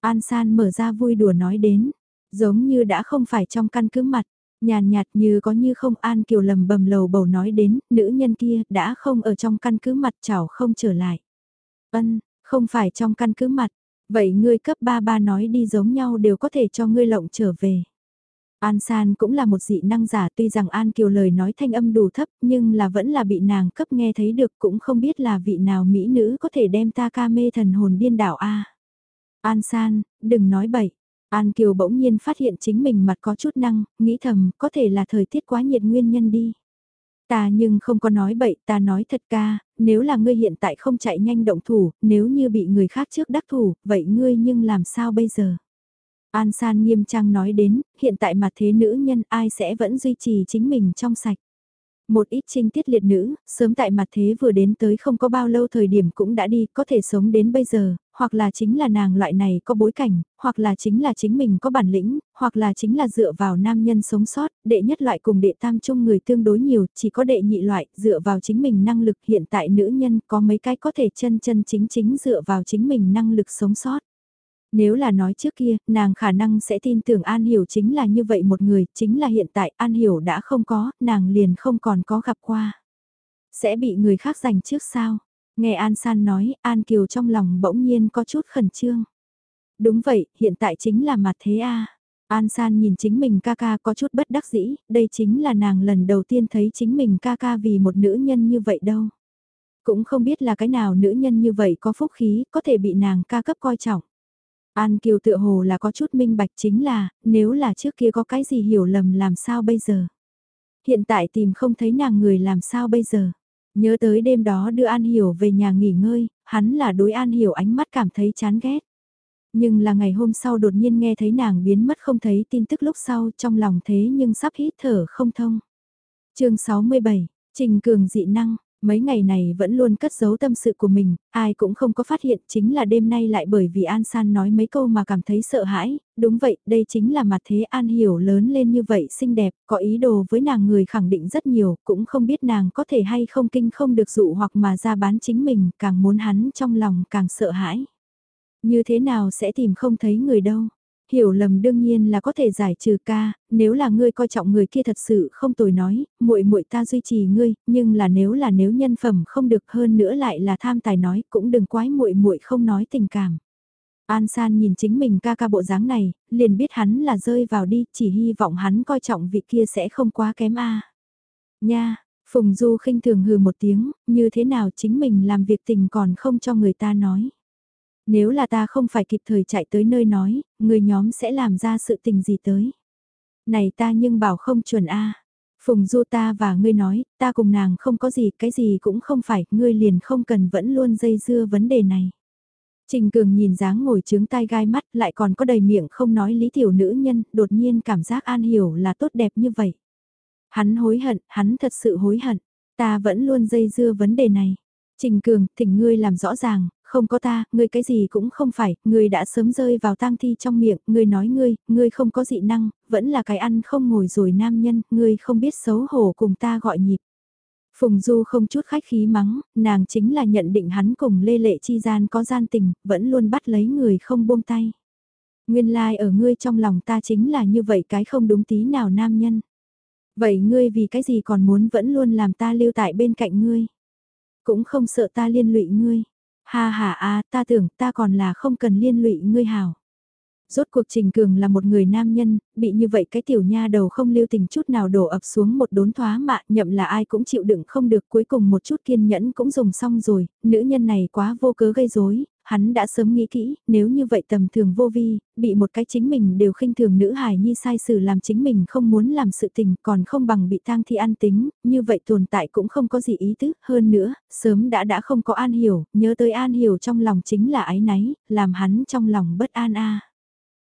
An San mở ra vui đùa nói đến, giống như đã không phải trong căn cứ mặt, nhàn nhạt như có như không An Kiều lầm bầm lầu bầu nói đến, nữ nhân kia đã không ở trong căn cứ mặt chảo không trở lại. Ân, không phải trong căn cứ mặt, vậy ngươi cấp ba ba nói đi giống nhau đều có thể cho ngươi lộng trở về. An San cũng là một dị năng giả tuy rằng An Kiều lời nói thanh âm đủ thấp nhưng là vẫn là bị nàng cấp nghe thấy được cũng không biết là vị nào mỹ nữ có thể đem ta ca mê thần hồn điên đảo a. An San, đừng nói bậy. An Kiều bỗng nhiên phát hiện chính mình mặt có chút năng, nghĩ thầm có thể là thời tiết quá nhiệt nguyên nhân đi. Ta nhưng không có nói bậy, ta nói thật ca, nếu là ngươi hiện tại không chạy nhanh động thủ, nếu như bị người khác trước đắc thủ, vậy ngươi nhưng làm sao bây giờ? An San nghiêm trang nói đến, hiện tại mà thế nữ nhân ai sẽ vẫn duy trì chính mình trong sạch. Một ít trinh tiết liệt nữ, sớm tại mặt thế vừa đến tới không có bao lâu thời điểm cũng đã đi, có thể sống đến bây giờ, hoặc là chính là nàng loại này có bối cảnh, hoặc là chính là chính mình có bản lĩnh, hoặc là chính là dựa vào nam nhân sống sót, đệ nhất loại cùng đệ tam chung người tương đối nhiều, chỉ có đệ nhị loại, dựa vào chính mình năng lực hiện tại nữ nhân có mấy cái có thể chân chân chính chính dựa vào chính mình năng lực sống sót. Nếu là nói trước kia, nàng khả năng sẽ tin tưởng An Hiểu chính là như vậy một người, chính là hiện tại An Hiểu đã không có, nàng liền không còn có gặp qua. Sẽ bị người khác giành trước sao? Nghe An San nói, An Kiều trong lòng bỗng nhiên có chút khẩn trương. Đúng vậy, hiện tại chính là mặt thế a. An San nhìn chính mình ca ca có chút bất đắc dĩ, đây chính là nàng lần đầu tiên thấy chính mình ca ca vì một nữ nhân như vậy đâu. Cũng không biết là cái nào nữ nhân như vậy có phúc khí, có thể bị nàng ca cấp coi trọng. An Kiều tựa hồ là có chút minh bạch chính là, nếu là trước kia có cái gì hiểu lầm làm sao bây giờ. Hiện tại tìm không thấy nàng người làm sao bây giờ. Nhớ tới đêm đó đưa An Hiểu về nhà nghỉ ngơi, hắn là đối An Hiểu ánh mắt cảm thấy chán ghét. Nhưng là ngày hôm sau đột nhiên nghe thấy nàng biến mất không thấy tin tức lúc sau trong lòng thế nhưng sắp hít thở không thông. chương 67, Trình Cường dị năng, Mấy ngày này vẫn luôn cất giấu tâm sự của mình, ai cũng không có phát hiện chính là đêm nay lại bởi vì An San nói mấy câu mà cảm thấy sợ hãi, đúng vậy, đây chính là mặt thế An hiểu lớn lên như vậy xinh đẹp, có ý đồ với nàng người khẳng định rất nhiều, cũng không biết nàng có thể hay không kinh không được dụ hoặc mà ra bán chính mình, càng muốn hắn trong lòng càng sợ hãi. Như thế nào sẽ tìm không thấy người đâu? Hiểu lầm đương nhiên là có thể giải trừ ca, nếu là ngươi coi trọng người kia thật sự không tồi nói, muội muội ta duy trì ngươi, nhưng là nếu là nếu nhân phẩm không được hơn nữa lại là tham tài nói, cũng đừng quái muội muội không nói tình cảm. An San nhìn chính mình ca ca bộ dáng này, liền biết hắn là rơi vào đi, chỉ hy vọng hắn coi trọng vị kia sẽ không quá kém a. Nha, Phùng Du khinh thường hừ một tiếng, như thế nào chính mình làm việc tình còn không cho người ta nói. Nếu là ta không phải kịp thời chạy tới nơi nói, người nhóm sẽ làm ra sự tình gì tới. Này ta nhưng bảo không chuẩn a Phùng Du ta và ngươi nói, ta cùng nàng không có gì, cái gì cũng không phải, ngươi liền không cần vẫn luôn dây dưa vấn đề này. Trình Cường nhìn dáng ngồi trướng tai gai mắt lại còn có đầy miệng không nói lý tiểu nữ nhân, đột nhiên cảm giác an hiểu là tốt đẹp như vậy. Hắn hối hận, hắn thật sự hối hận, ta vẫn luôn dây dưa vấn đề này. Trình Cường, thỉnh ngươi làm rõ ràng, không có ta, ngươi cái gì cũng không phải, ngươi đã sớm rơi vào tang thi trong miệng, ngươi nói ngươi, ngươi không có dị năng, vẫn là cái ăn không ngồi rồi nam nhân, ngươi không biết xấu hổ cùng ta gọi nhịp. Phùng Du không chút khách khí mắng, nàng chính là nhận định hắn cùng Lê Lệ chi gian có gian tình, vẫn luôn bắt lấy người không buông tay. Nguyên lai like ở ngươi trong lòng ta chính là như vậy cái không đúng tí nào nam nhân. Vậy ngươi vì cái gì còn muốn vẫn luôn làm ta lưu tại bên cạnh ngươi? Cũng không sợ ta liên lụy ngươi. Ha ha a, ta tưởng ta còn là không cần liên lụy ngươi hảo. Rốt cuộc Trình Cường là một người nam nhân, bị như vậy cái tiểu nha đầu không lưu tình chút nào đổ ập xuống một đốn thoá mạ, nhậm là ai cũng chịu đựng không được cuối cùng một chút kiên nhẫn cũng dùng xong rồi, nữ nhân này quá vô cớ gây rối hắn đã sớm nghĩ kỹ, nếu như vậy tầm thường vô vi, bị một cái chính mình đều khinh thường nữ hài nhi sai xử làm chính mình không muốn làm sự tình còn không bằng bị tang thi an tính, như vậy tồn tại cũng không có gì ý tứ, hơn nữa, sớm đã đã không có an hiểu, nhớ tới an hiểu trong lòng chính là ái náy, làm hắn trong lòng bất an a.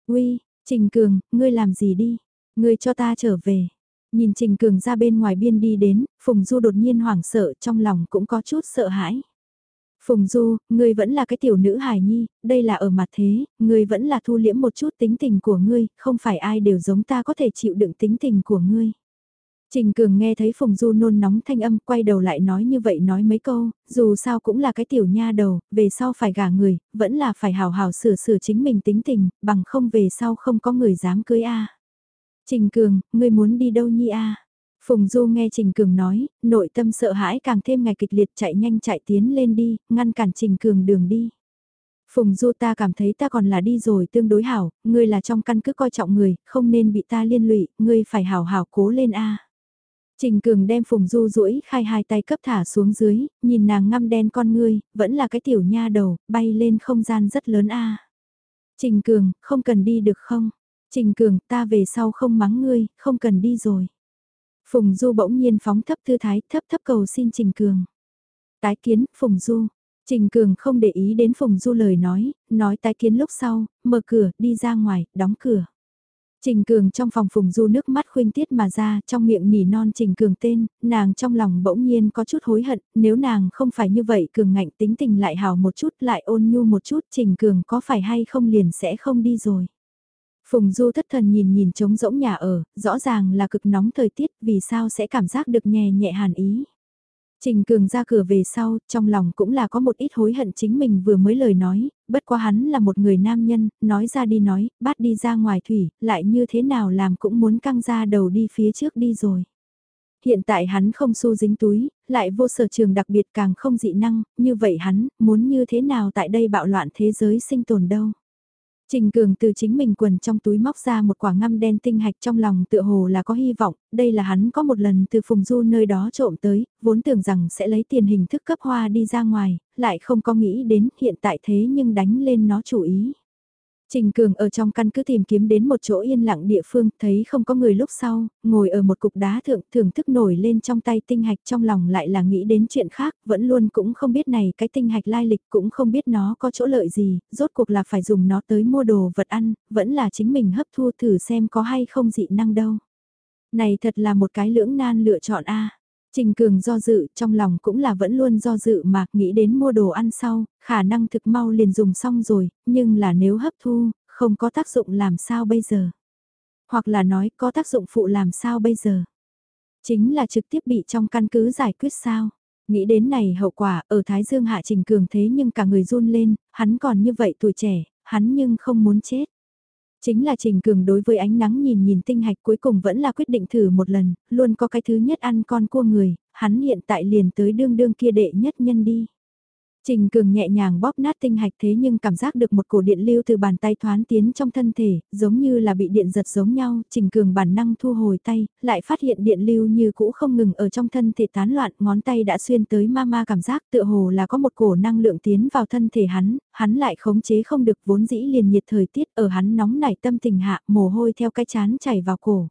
Uy, Trình Cường, ngươi làm gì đi? Ngươi cho ta trở về. Nhìn Trình Cường ra bên ngoài biên đi đến, Phùng Du đột nhiên hoảng sợ trong lòng cũng có chút sợ hãi. Phùng Du, ngươi vẫn là cái tiểu nữ hài nhi, đây là ở mặt thế, ngươi vẫn là thu liễm một chút tính tình của ngươi, không phải ai đều giống ta có thể chịu đựng tính tình của ngươi. Trình Cường nghe thấy Phùng Du nôn nóng thanh âm quay đầu lại nói như vậy nói mấy câu, dù sao cũng là cái tiểu nha đầu, về sau phải gả người, vẫn là phải hào hào sửa sửa chính mình tính tình, bằng không về sau không có người dám cưới a. Trình Cường, ngươi muốn đi đâu nhi a? Phùng Du nghe Trình Cường nói, nội tâm sợ hãi càng thêm ngày kịch liệt chạy nhanh chạy tiến lên đi, ngăn cản Trình Cường đường đi. Phùng Du ta cảm thấy ta còn là đi rồi tương đối hảo, ngươi là trong căn cứ coi trọng người, không nên bị ta liên lụy, ngươi phải hảo hảo cố lên a. Trình Cường đem Phùng Du duỗi khai hai tay cấp thả xuống dưới, nhìn nàng ngăm đen con ngươi, vẫn là cái tiểu nha đầu, bay lên không gian rất lớn a. Trình Cường, không cần đi được không? Trình Cường, ta về sau không mắng ngươi, không cần đi rồi. Phùng Du bỗng nhiên phóng thấp thư thái, thấp thấp cầu xin Trình Cường. Tái kiến, Phùng Du. Trình Cường không để ý đến Phùng Du lời nói, nói tái kiến lúc sau, mở cửa, đi ra ngoài, đóng cửa. Trình Cường trong phòng Phùng Du nước mắt khuynh tiết mà ra, trong miệng nỉ non Trình Cường tên, nàng trong lòng bỗng nhiên có chút hối hận, nếu nàng không phải như vậy Cường ngạnh tính tình lại hào một chút lại ôn nhu một chút Trình Cường có phải hay không liền sẽ không đi rồi. Phùng Du thất thần nhìn nhìn trống rỗng nhà ở, rõ ràng là cực nóng thời tiết vì sao sẽ cảm giác được nhẹ nhẹ hàn ý. Trình Cường ra cửa về sau, trong lòng cũng là có một ít hối hận chính mình vừa mới lời nói, bất quá hắn là một người nam nhân, nói ra đi nói, bắt đi ra ngoài thủy, lại như thế nào làm cũng muốn căng ra đầu đi phía trước đi rồi. Hiện tại hắn không xu dính túi, lại vô sở trường đặc biệt càng không dị năng, như vậy hắn, muốn như thế nào tại đây bạo loạn thế giới sinh tồn đâu. Trình Cường từ chính mình quần trong túi móc ra một quả ngăm đen tinh hạch trong lòng tựa hồ là có hy vọng, đây là hắn có một lần từ Phùng Du nơi đó trộm tới, vốn tưởng rằng sẽ lấy tiền hình thức cấp hoa đi ra ngoài, lại không có nghĩ đến hiện tại thế nhưng đánh lên nó chủ ý. Trình Cường ở trong căn cứ tìm kiếm đến một chỗ yên lặng địa phương, thấy không có người lúc sau, ngồi ở một cục đá thượng thưởng thức nổi lên trong tay tinh hạch trong lòng lại là nghĩ đến chuyện khác, vẫn luôn cũng không biết này cái tinh hạch lai lịch cũng không biết nó có chỗ lợi gì, rốt cuộc là phải dùng nó tới mua đồ vật ăn, vẫn là chính mình hấp thu thử xem có hay không dị năng đâu. Này thật là một cái lưỡng nan lựa chọn a Trình Cường do dự, trong lòng cũng là vẫn luôn do dự mà nghĩ đến mua đồ ăn sau, khả năng thực mau liền dùng xong rồi, nhưng là nếu hấp thu, không có tác dụng làm sao bây giờ? Hoặc là nói có tác dụng phụ làm sao bây giờ? Chính là trực tiếp bị trong căn cứ giải quyết sao? Nghĩ đến này hậu quả ở Thái Dương hạ Trình Cường thế nhưng cả người run lên, hắn còn như vậy tuổi trẻ, hắn nhưng không muốn chết. Chính là Trình Cường đối với ánh nắng nhìn nhìn tinh hạch cuối cùng vẫn là quyết định thử một lần, luôn có cái thứ nhất ăn con cua người, hắn hiện tại liền tới đương đương kia đệ nhất nhân đi. Trình Cường nhẹ nhàng bóp nát tinh hạch thế nhưng cảm giác được một cổ điện lưu từ bàn tay thoán tiến trong thân thể, giống như là bị điện giật giống nhau, Trình Cường bản năng thu hồi tay, lại phát hiện điện lưu như cũ không ngừng ở trong thân thể tán loạn, ngón tay đã xuyên tới ma ma cảm giác tựa hồ là có một cổ năng lượng tiến vào thân thể hắn, hắn lại khống chế không được vốn dĩ liền nhiệt thời tiết ở hắn nóng nảy tâm tình hạ, mồ hôi theo cái chán chảy vào cổ.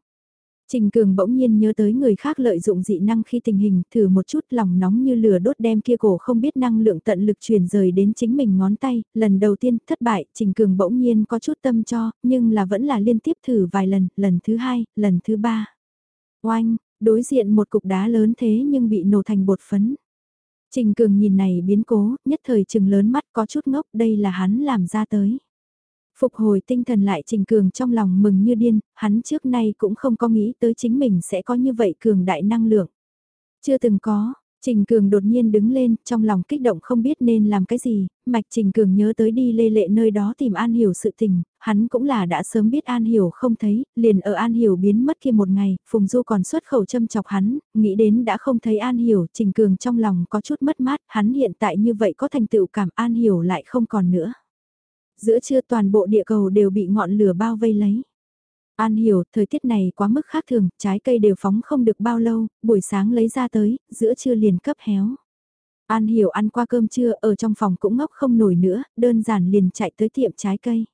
Trình Cường bỗng nhiên nhớ tới người khác lợi dụng dị năng khi tình hình, thử một chút lòng nóng như lửa đốt đem kia cổ không biết năng lượng tận lực truyền rời đến chính mình ngón tay, lần đầu tiên thất bại, Trình Cường bỗng nhiên có chút tâm cho, nhưng là vẫn là liên tiếp thử vài lần, lần thứ hai, lần thứ ba. Oanh, đối diện một cục đá lớn thế nhưng bị nổ thành bột phấn. Trình Cường nhìn này biến cố, nhất thời trừng lớn mắt có chút ngốc, đây là hắn làm ra tới. Phục hồi tinh thần lại Trình Cường trong lòng mừng như điên, hắn trước nay cũng không có nghĩ tới chính mình sẽ có như vậy cường đại năng lượng. Chưa từng có, Trình Cường đột nhiên đứng lên, trong lòng kích động không biết nên làm cái gì, mạch Trình Cường nhớ tới đi lê lệ nơi đó tìm An Hiểu sự tình, hắn cũng là đã sớm biết An Hiểu không thấy, liền ở An Hiểu biến mất kia một ngày, Phùng Du còn xuất khẩu châm chọc hắn, nghĩ đến đã không thấy An Hiểu, Trình Cường trong lòng có chút mất mát, hắn hiện tại như vậy có thành tựu cảm An Hiểu lại không còn nữa. Giữa trưa toàn bộ địa cầu đều bị ngọn lửa bao vây lấy. An hiểu, thời tiết này quá mức khác thường, trái cây đều phóng không được bao lâu, buổi sáng lấy ra tới, giữa trưa liền cấp héo. An hiểu ăn qua cơm trưa ở trong phòng cũng ngốc không nổi nữa, đơn giản liền chạy tới tiệm trái cây.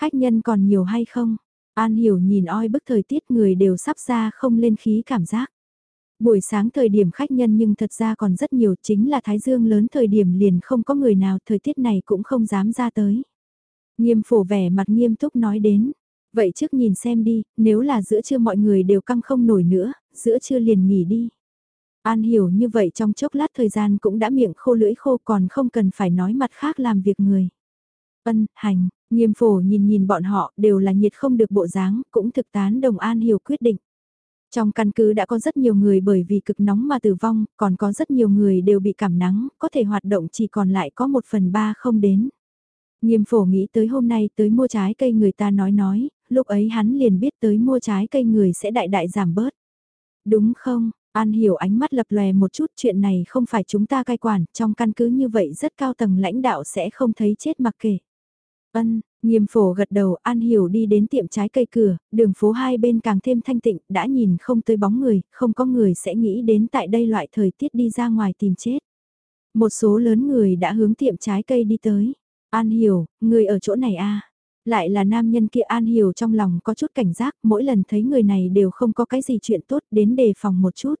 Khách nhân còn nhiều hay không? An hiểu nhìn oi bức thời tiết người đều sắp ra không lên khí cảm giác. Buổi sáng thời điểm khách nhân nhưng thật ra còn rất nhiều chính là thái dương lớn thời điểm liền không có người nào thời tiết này cũng không dám ra tới. Nghiêm phổ vẻ mặt nghiêm túc nói đến, Vậy trước nhìn xem đi, nếu là giữa trưa mọi người đều căng không nổi nữa, giữa trưa liền nghỉ đi. An hiểu như vậy trong chốc lát thời gian cũng đã miệng khô lưỡi khô còn không cần phải nói mặt khác làm việc người. Ân, hành, nghiêm phổ nhìn nhìn bọn họ đều là nhiệt không được bộ dáng, cũng thực tán đồng An hiểu quyết định. Trong căn cứ đã có rất nhiều người bởi vì cực nóng mà tử vong, còn có rất nhiều người đều bị cảm nắng, có thể hoạt động chỉ còn lại có một phần ba không đến. Nghiêm phổ nghĩ tới hôm nay tới mua trái cây người ta nói nói, lúc ấy hắn liền biết tới mua trái cây người sẽ đại đại giảm bớt. Đúng không, An hiểu ánh mắt lập lòe một chút chuyện này không phải chúng ta cai quản, trong căn cứ như vậy rất cao tầng lãnh đạo sẽ không thấy chết mặc kệ. Ân, nghiêm phổ gật đầu An hiểu đi đến tiệm trái cây cửa, đường phố hai bên càng thêm thanh tịnh, đã nhìn không tới bóng người, không có người sẽ nghĩ đến tại đây loại thời tiết đi ra ngoài tìm chết. Một số lớn người đã hướng tiệm trái cây đi tới. An hiểu, người ở chỗ này à? Lại là nam nhân kia An Hiểu trong lòng có chút cảnh giác, mỗi lần thấy người này đều không có cái gì chuyện tốt đến đề phòng một chút.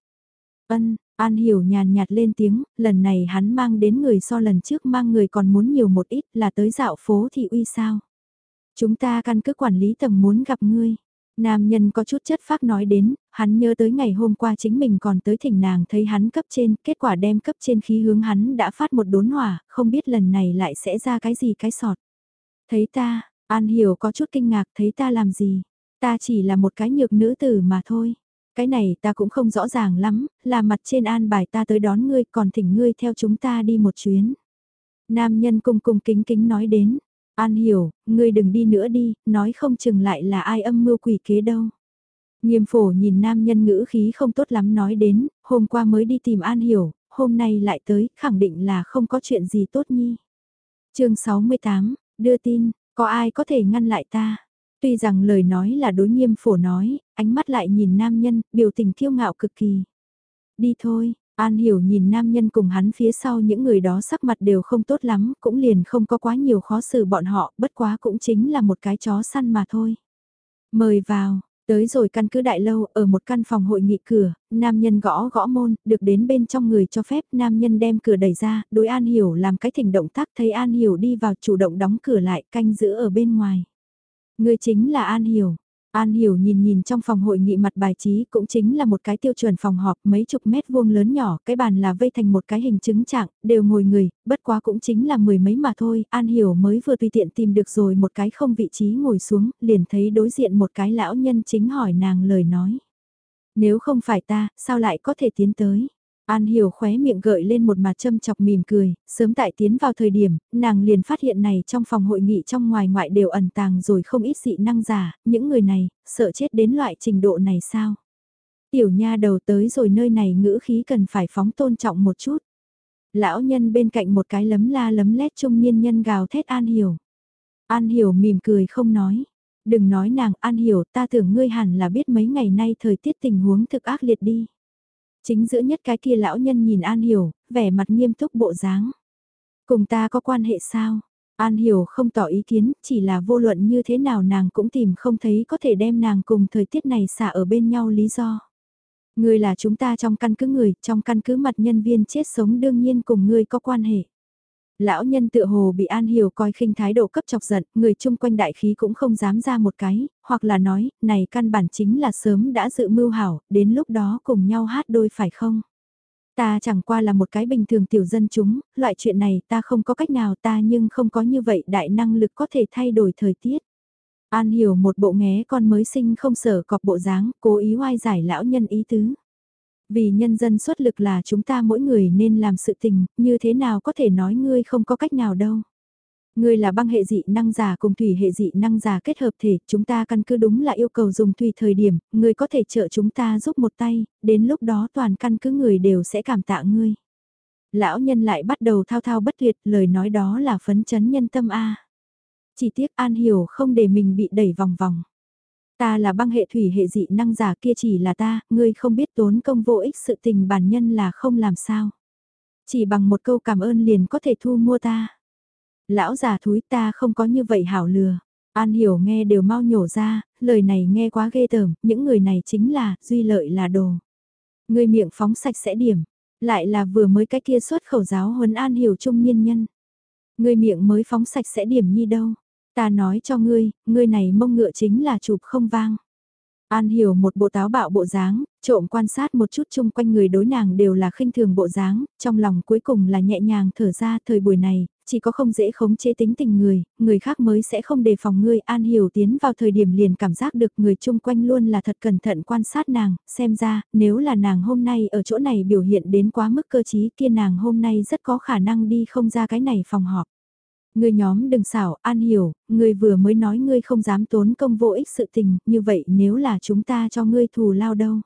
Ân, An Hiểu nhàn nhạt lên tiếng, lần này hắn mang đến người so lần trước mang người còn muốn nhiều một ít là tới dạo phố thị uy sao. Chúng ta căn cứ quản lý tầng muốn gặp ngươi. Nam nhân có chút chất phác nói đến, hắn nhớ tới ngày hôm qua chính mình còn tới thỉnh nàng thấy hắn cấp trên, kết quả đem cấp trên khí hướng hắn đã phát một đốn hỏa, không biết lần này lại sẽ ra cái gì cái sọt. Thấy ta, An Hiểu có chút kinh ngạc thấy ta làm gì, ta chỉ là một cái nhược nữ tử mà thôi. Cái này ta cũng không rõ ràng lắm, là mặt trên an bài ta tới đón ngươi còn thỉnh ngươi theo chúng ta đi một chuyến. Nam nhân cung cung kính kính nói đến, An Hiểu, ngươi đừng đi nữa đi, nói không chừng lại là ai âm mưu quỷ kế đâu. Nghiêm phổ nhìn nam nhân ngữ khí không tốt lắm nói đến, hôm qua mới đi tìm An Hiểu, hôm nay lại tới, khẳng định là không có chuyện gì tốt nhi. chương 68, đưa tin, có ai có thể ngăn lại ta? Tuy rằng lời nói là đối nghiêm phổ nói, ánh mắt lại nhìn nam nhân, biểu tình kiêu ngạo cực kỳ. Đi thôi, An hiểu nhìn nam nhân cùng hắn phía sau những người đó sắc mặt đều không tốt lắm, cũng liền không có quá nhiều khó xử bọn họ, bất quá cũng chính là một cái chó săn mà thôi. Mời vào, Tới rồi căn cứ đại lâu ở một căn phòng hội nghị cửa, nam nhân gõ gõ môn, được đến bên trong người cho phép nam nhân đem cửa đẩy ra, đối An Hiểu làm cái thỉnh động tác thấy An Hiểu đi vào chủ động đóng cửa lại canh giữ ở bên ngoài. Người chính là An Hiểu. An Hiểu nhìn nhìn trong phòng hội nghị mặt bài trí cũng chính là một cái tiêu chuẩn phòng họp mấy chục mét vuông lớn nhỏ, cái bàn là vây thành một cái hình chứng trạng, đều ngồi người, bất quá cũng chính là mười mấy mà thôi, An Hiểu mới vừa tùy tiện tìm được rồi một cái không vị trí ngồi xuống, liền thấy đối diện một cái lão nhân chính hỏi nàng lời nói. Nếu không phải ta, sao lại có thể tiến tới? An Hiểu khóe miệng gợi lên một mặt châm chọc mỉm cười, sớm tại tiến vào thời điểm, nàng liền phát hiện này trong phòng hội nghị trong ngoài ngoại đều ẩn tàng rồi không ít dị năng giả, những người này, sợ chết đến loại trình độ này sao? Tiểu nha đầu tới rồi nơi này ngữ khí cần phải phóng tôn trọng một chút. Lão nhân bên cạnh một cái lấm la lấm lét trung niên nhân gào thét An Hiểu. An Hiểu mỉm cười không nói. Đừng nói nàng An Hiểu ta tưởng ngươi hẳn là biết mấy ngày nay thời tiết tình huống thực ác liệt đi. Chính giữa nhất cái kia lão nhân nhìn An Hiểu, vẻ mặt nghiêm túc bộ dáng. Cùng ta có quan hệ sao? An Hiểu không tỏ ý kiến, chỉ là vô luận như thế nào nàng cũng tìm không thấy có thể đem nàng cùng thời tiết này xả ở bên nhau lý do. Ngươi là chúng ta trong căn cứ người, trong căn cứ mặt nhân viên chết sống đương nhiên cùng ngươi có quan hệ. Lão nhân tựa hồ bị An Hiểu coi khinh thái độ cấp chọc giận, người chung quanh đại khí cũng không dám ra một cái, hoặc là nói, này căn bản chính là sớm đã dự mưu hảo, đến lúc đó cùng nhau hát đôi phải không? Ta chẳng qua là một cái bình thường tiểu dân chúng, loại chuyện này ta không có cách nào ta nhưng không có như vậy đại năng lực có thể thay đổi thời tiết. An hiểu một bộ nghé con mới sinh không sở cọp bộ dáng, cố ý oai giải lão nhân ý tứ. Vì nhân dân xuất lực là chúng ta mỗi người nên làm sự tình, như thế nào có thể nói ngươi không có cách nào đâu. Ngươi là băng hệ dị năng giả cùng thủy hệ dị năng giả kết hợp thể, chúng ta căn cứ đúng là yêu cầu dùng tùy thời điểm, ngươi có thể trợ chúng ta giúp một tay, đến lúc đó toàn căn cứ người đều sẽ cảm tạ ngươi. Lão nhân lại bắt đầu thao thao bất tuyệt, lời nói đó là phấn chấn nhân tâm A. Chỉ tiếc An Hiểu không để mình bị đẩy vòng vòng. Ta là băng hệ thủy hệ dị năng giả kia chỉ là ta, ngươi không biết tốn công vô ích sự tình bản nhân là không làm sao. Chỉ bằng một câu cảm ơn liền có thể thu mua ta. Lão già thúi ta không có như vậy hảo lừa. An hiểu nghe đều mau nhổ ra, lời này nghe quá ghê tởm, những người này chính là, duy lợi là đồ. Người miệng phóng sạch sẽ điểm, lại là vừa mới cái kia xuất khẩu giáo huấn an hiểu trung niên nhân. Người miệng mới phóng sạch sẽ điểm nhi đâu. Ta nói cho ngươi, ngươi này mông ngựa chính là chụp không vang. An hiểu một bộ táo bạo bộ dáng, trộm quan sát một chút chung quanh người đối nàng đều là khinh thường bộ dáng, trong lòng cuối cùng là nhẹ nhàng thở ra thời buổi này, chỉ có không dễ khống chế tính tình người, người khác mới sẽ không đề phòng ngươi. An hiểu tiến vào thời điểm liền cảm giác được người chung quanh luôn là thật cẩn thận quan sát nàng, xem ra, nếu là nàng hôm nay ở chỗ này biểu hiện đến quá mức cơ trí kia nàng hôm nay rất có khả năng đi không ra cái này phòng họp. Người nhóm đừng xảo, an hiểu, người vừa mới nói ngươi không dám tốn công vô ích sự tình, như vậy nếu là chúng ta cho ngươi thù lao đâu?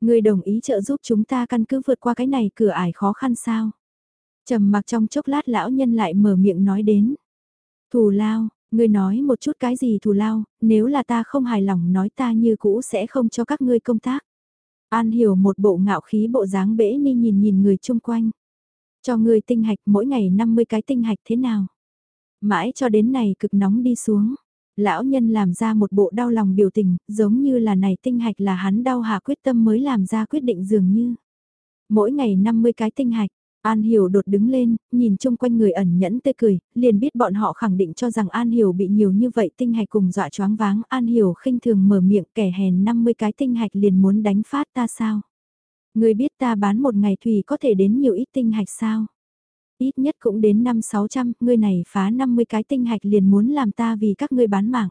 Ngươi đồng ý trợ giúp chúng ta căn cứ vượt qua cái này cửa ải khó khăn sao? trầm mặc trong chốc lát lão nhân lại mở miệng nói đến. Thù lao, ngươi nói một chút cái gì thù lao, nếu là ta không hài lòng nói ta như cũ sẽ không cho các ngươi công tác. An hiểu một bộ ngạo khí bộ dáng bể ni nhìn nhìn người chung quanh. Cho ngươi tinh hạch mỗi ngày 50 cái tinh hạch thế nào? Mãi cho đến này cực nóng đi xuống. Lão nhân làm ra một bộ đau lòng biểu tình, giống như là này tinh hạch là hắn đau hạ quyết tâm mới làm ra quyết định dường như. Mỗi ngày 50 cái tinh hạch, An Hiểu đột đứng lên, nhìn chung quanh người ẩn nhẫn tươi cười, liền biết bọn họ khẳng định cho rằng An Hiểu bị nhiều như vậy tinh hạch cùng dọa choáng váng. An Hiểu khinh thường mở miệng kẻ hèn 50 cái tinh hạch liền muốn đánh phát ta sao? Người biết ta bán một ngày thủy có thể đến nhiều ít tinh hạch sao? Ít nhất cũng đến 5-600, ngươi này phá 50 cái tinh hạch liền muốn làm ta vì các ngươi bán mạng.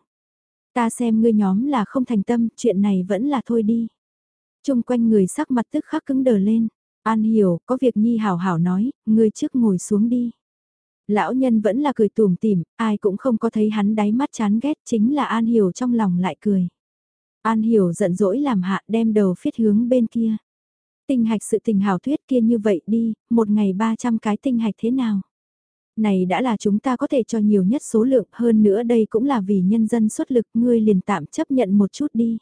Ta xem ngươi nhóm là không thành tâm, chuyện này vẫn là thôi đi. Trung quanh người sắc mặt tức khắc cứng đờ lên. An hiểu, có việc nhi hảo hảo nói, ngươi trước ngồi xuống đi. Lão nhân vẫn là cười tùm tìm, ai cũng không có thấy hắn đáy mắt chán ghét chính là An hiểu trong lòng lại cười. An hiểu giận dỗi làm hạ đem đầu phiết hướng bên kia tinh hạch sự tình hảo thuyết kia như vậy đi, một ngày 300 cái tinh hạch thế nào? Này đã là chúng ta có thể cho nhiều nhất số lượng hơn nữa đây cũng là vì nhân dân xuất lực ngươi liền tạm chấp nhận một chút đi.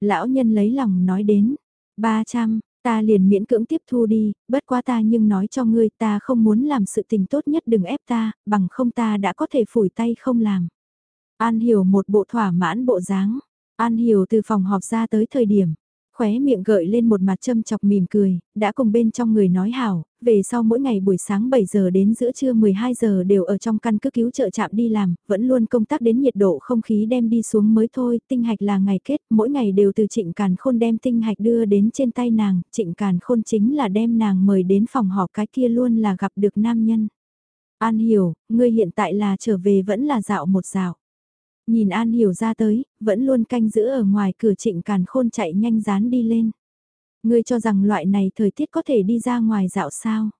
Lão nhân lấy lòng nói đến, 300, ta liền miễn cưỡng tiếp thu đi, bất quá ta nhưng nói cho ngươi ta không muốn làm sự tình tốt nhất đừng ép ta, bằng không ta đã có thể phủi tay không làm. An hiểu một bộ thỏa mãn bộ dáng, An hiểu từ phòng họp ra tới thời điểm, khóe miệng gợi lên một mặt châm chọc mỉm cười, đã cùng bên trong người nói hảo, về sau mỗi ngày buổi sáng 7 giờ đến giữa trưa 12 giờ đều ở trong căn cứ cứu trợ trạm đi làm, vẫn luôn công tác đến nhiệt độ không khí đem đi xuống mới thôi, tinh hạch là ngày kết, mỗi ngày đều từ trịnh càn khôn đem tinh hạch đưa đến trên tay nàng, trịnh càn khôn chính là đem nàng mời đến phòng họp cái kia luôn là gặp được nam nhân. An hiểu, ngươi hiện tại là trở về vẫn là dạo một dạo. Nhìn An Hiểu ra tới, vẫn luôn canh giữ ở ngoài cửa trịnh càn khôn chạy nhanh dán đi lên. Ngươi cho rằng loại này thời tiết có thể đi ra ngoài dạo sao?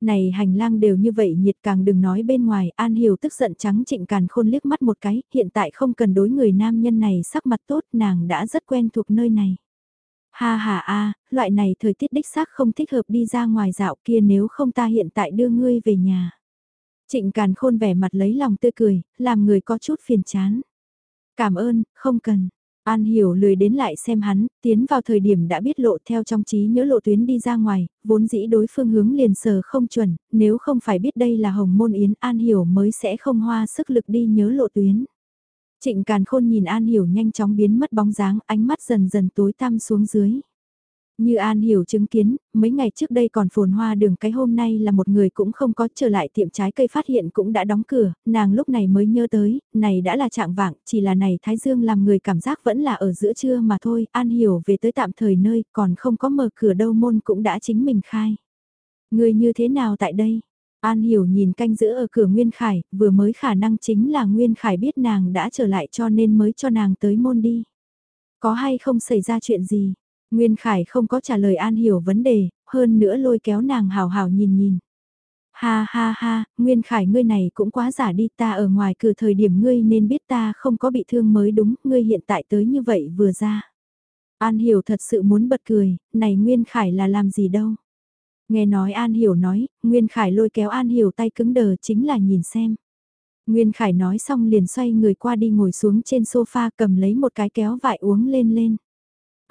Này hành lang đều như vậy nhiệt càng đừng nói bên ngoài, An Hiểu tức giận trắng trịnh càn khôn liếc mắt một cái, hiện tại không cần đối người nam nhân này sắc mặt tốt, nàng đã rất quen thuộc nơi này. Ha ha a, loại này thời tiết đích xác không thích hợp đi ra ngoài dạo kia nếu không ta hiện tại đưa ngươi về nhà. Trịnh Càn Khôn vẻ mặt lấy lòng tươi cười, làm người có chút phiền chán. Cảm ơn, không cần. An hiểu lười đến lại xem hắn, tiến vào thời điểm đã biết lộ theo trong trí nhớ lộ tuyến đi ra ngoài, vốn dĩ đối phương hướng liền sờ không chuẩn, nếu không phải biết đây là hồng môn yến An hiểu mới sẽ không hoa sức lực đi nhớ lộ tuyến. Trịnh Càn Khôn nhìn An hiểu nhanh chóng biến mất bóng dáng, ánh mắt dần dần tối tăm xuống dưới. Như An hiểu chứng kiến, mấy ngày trước đây còn phồn hoa đường cái hôm nay là một người cũng không có trở lại tiệm trái cây phát hiện cũng đã đóng cửa, nàng lúc này mới nhớ tới, này đã là trạng vạng, chỉ là này Thái Dương làm người cảm giác vẫn là ở giữa trưa mà thôi, An hiểu về tới tạm thời nơi còn không có mở cửa đâu môn cũng đã chính mình khai. Người như thế nào tại đây? An hiểu nhìn canh giữ ở cửa Nguyên Khải, vừa mới khả năng chính là Nguyên Khải biết nàng đã trở lại cho nên mới cho nàng tới môn đi. Có hay không xảy ra chuyện gì? Nguyên Khải không có trả lời An Hiểu vấn đề, hơn nữa lôi kéo nàng hào hào nhìn nhìn. Ha ha ha, Nguyên Khải ngươi này cũng quá giả đi ta ở ngoài cửa thời điểm ngươi nên biết ta không có bị thương mới đúng, ngươi hiện tại tới như vậy vừa ra. An Hiểu thật sự muốn bật cười, này Nguyên Khải là làm gì đâu. Nghe nói An Hiểu nói, Nguyên Khải lôi kéo An Hiểu tay cứng đờ chính là nhìn xem. Nguyên Khải nói xong liền xoay người qua đi ngồi xuống trên sofa cầm lấy một cái kéo vải uống lên lên.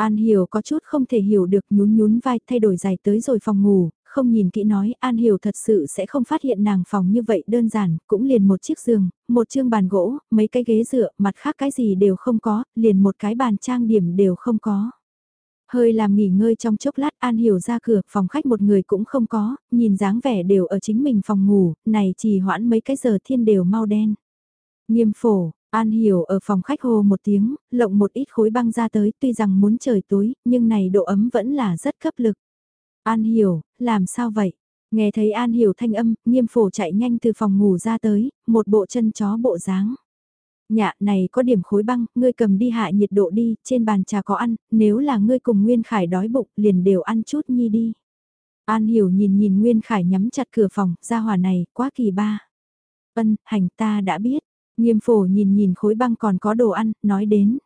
An Hiểu có chút không thể hiểu được nhún nhún vai thay đổi giày tới rồi phòng ngủ, không nhìn kỹ nói An Hiểu thật sự sẽ không phát hiện nàng phòng như vậy đơn giản, cũng liền một chiếc giường, một chương bàn gỗ, mấy cái ghế dựa, mặt khác cái gì đều không có, liền một cái bàn trang điểm đều không có. Hơi làm nghỉ ngơi trong chốc lát An Hiểu ra cửa, phòng khách một người cũng không có, nhìn dáng vẻ đều ở chính mình phòng ngủ, này chỉ hoãn mấy cái giờ thiên đều mau đen. Nghiêm phổ, An Hiểu ở phòng khách hồ một tiếng, lộng một ít khối băng ra tới tuy rằng muốn trời tối, nhưng này độ ấm vẫn là rất cấp lực. An Hiểu, làm sao vậy? Nghe thấy An Hiểu thanh âm, nghiêm phổ chạy nhanh từ phòng ngủ ra tới, một bộ chân chó bộ dáng. Nhạ này có điểm khối băng, ngươi cầm đi hạ nhiệt độ đi, trên bàn trà có ăn, nếu là ngươi cùng Nguyên Khải đói bụng, liền đều ăn chút nhi đi. An Hiểu nhìn nhìn Nguyên Khải nhắm chặt cửa phòng, ra hỏa này, quá kỳ ba. Ân, hành ta đã biết. Nghiêm phổ nhìn nhìn khối băng còn có đồ ăn, nói đến.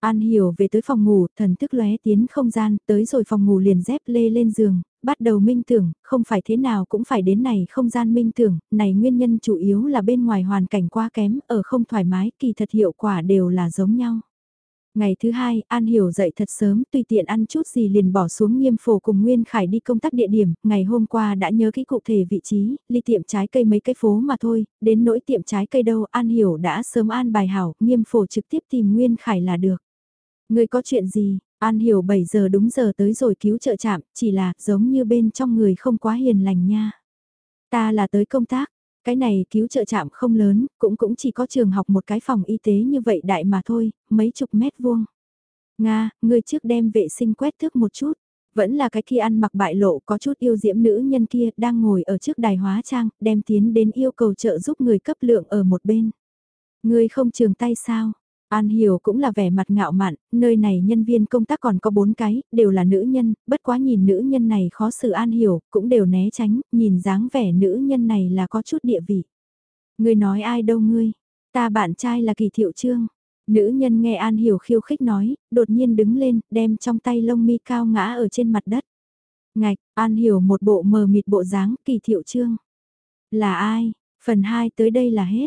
An hiểu về tới phòng ngủ, thần thức lóe tiến không gian, tới rồi phòng ngủ liền dép lê lên giường, bắt đầu minh tưởng, không phải thế nào cũng phải đến này không gian minh tưởng, này nguyên nhân chủ yếu là bên ngoài hoàn cảnh quá kém, ở không thoải mái, kỳ thật hiệu quả đều là giống nhau. Ngày thứ hai, An Hiểu dậy thật sớm, tùy tiện ăn chút gì liền bỏ xuống nghiêm phổ cùng Nguyên Khải đi công tác địa điểm, ngày hôm qua đã nhớ kỹ cụ thể vị trí, ly tiệm trái cây mấy cái phố mà thôi, đến nỗi tiệm trái cây đâu An Hiểu đã sớm an bài hảo, nghiêm phổ trực tiếp tìm Nguyên Khải là được. Người có chuyện gì, An Hiểu 7 giờ đúng giờ tới rồi cứu trợ chạm, chỉ là giống như bên trong người không quá hiền lành nha. Ta là tới công tác, cái này cứu trợ trạm không lớn, cũng cũng chỉ có trường học một cái phòng y tế như vậy đại mà thôi, mấy chục mét vuông. Nga, người trước đem vệ sinh quét thước một chút. Vẫn là cái kia ăn mặc bại lộ có chút yêu diễm nữ nhân kia đang ngồi ở trước đài hóa trang, đem tiến đến yêu cầu trợ giúp người cấp lượng ở một bên. Người không trường tay sao? An Hiểu cũng là vẻ mặt ngạo mạn, nơi này nhân viên công tác còn có bốn cái, đều là nữ nhân, bất quá nhìn nữ nhân này khó xử An Hiểu, cũng đều né tránh, nhìn dáng vẻ nữ nhân này là có chút địa vị. Ngươi nói ai đâu ngươi, ta bạn trai là kỳ thiệu trương. Nữ nhân nghe An Hiểu khiêu khích nói, đột nhiên đứng lên, đem trong tay lông mi cao ngã ở trên mặt đất. Ngạch, An Hiểu một bộ mờ mịt bộ dáng, kỳ thiệu trương. Là ai? Phần 2 tới đây là hết.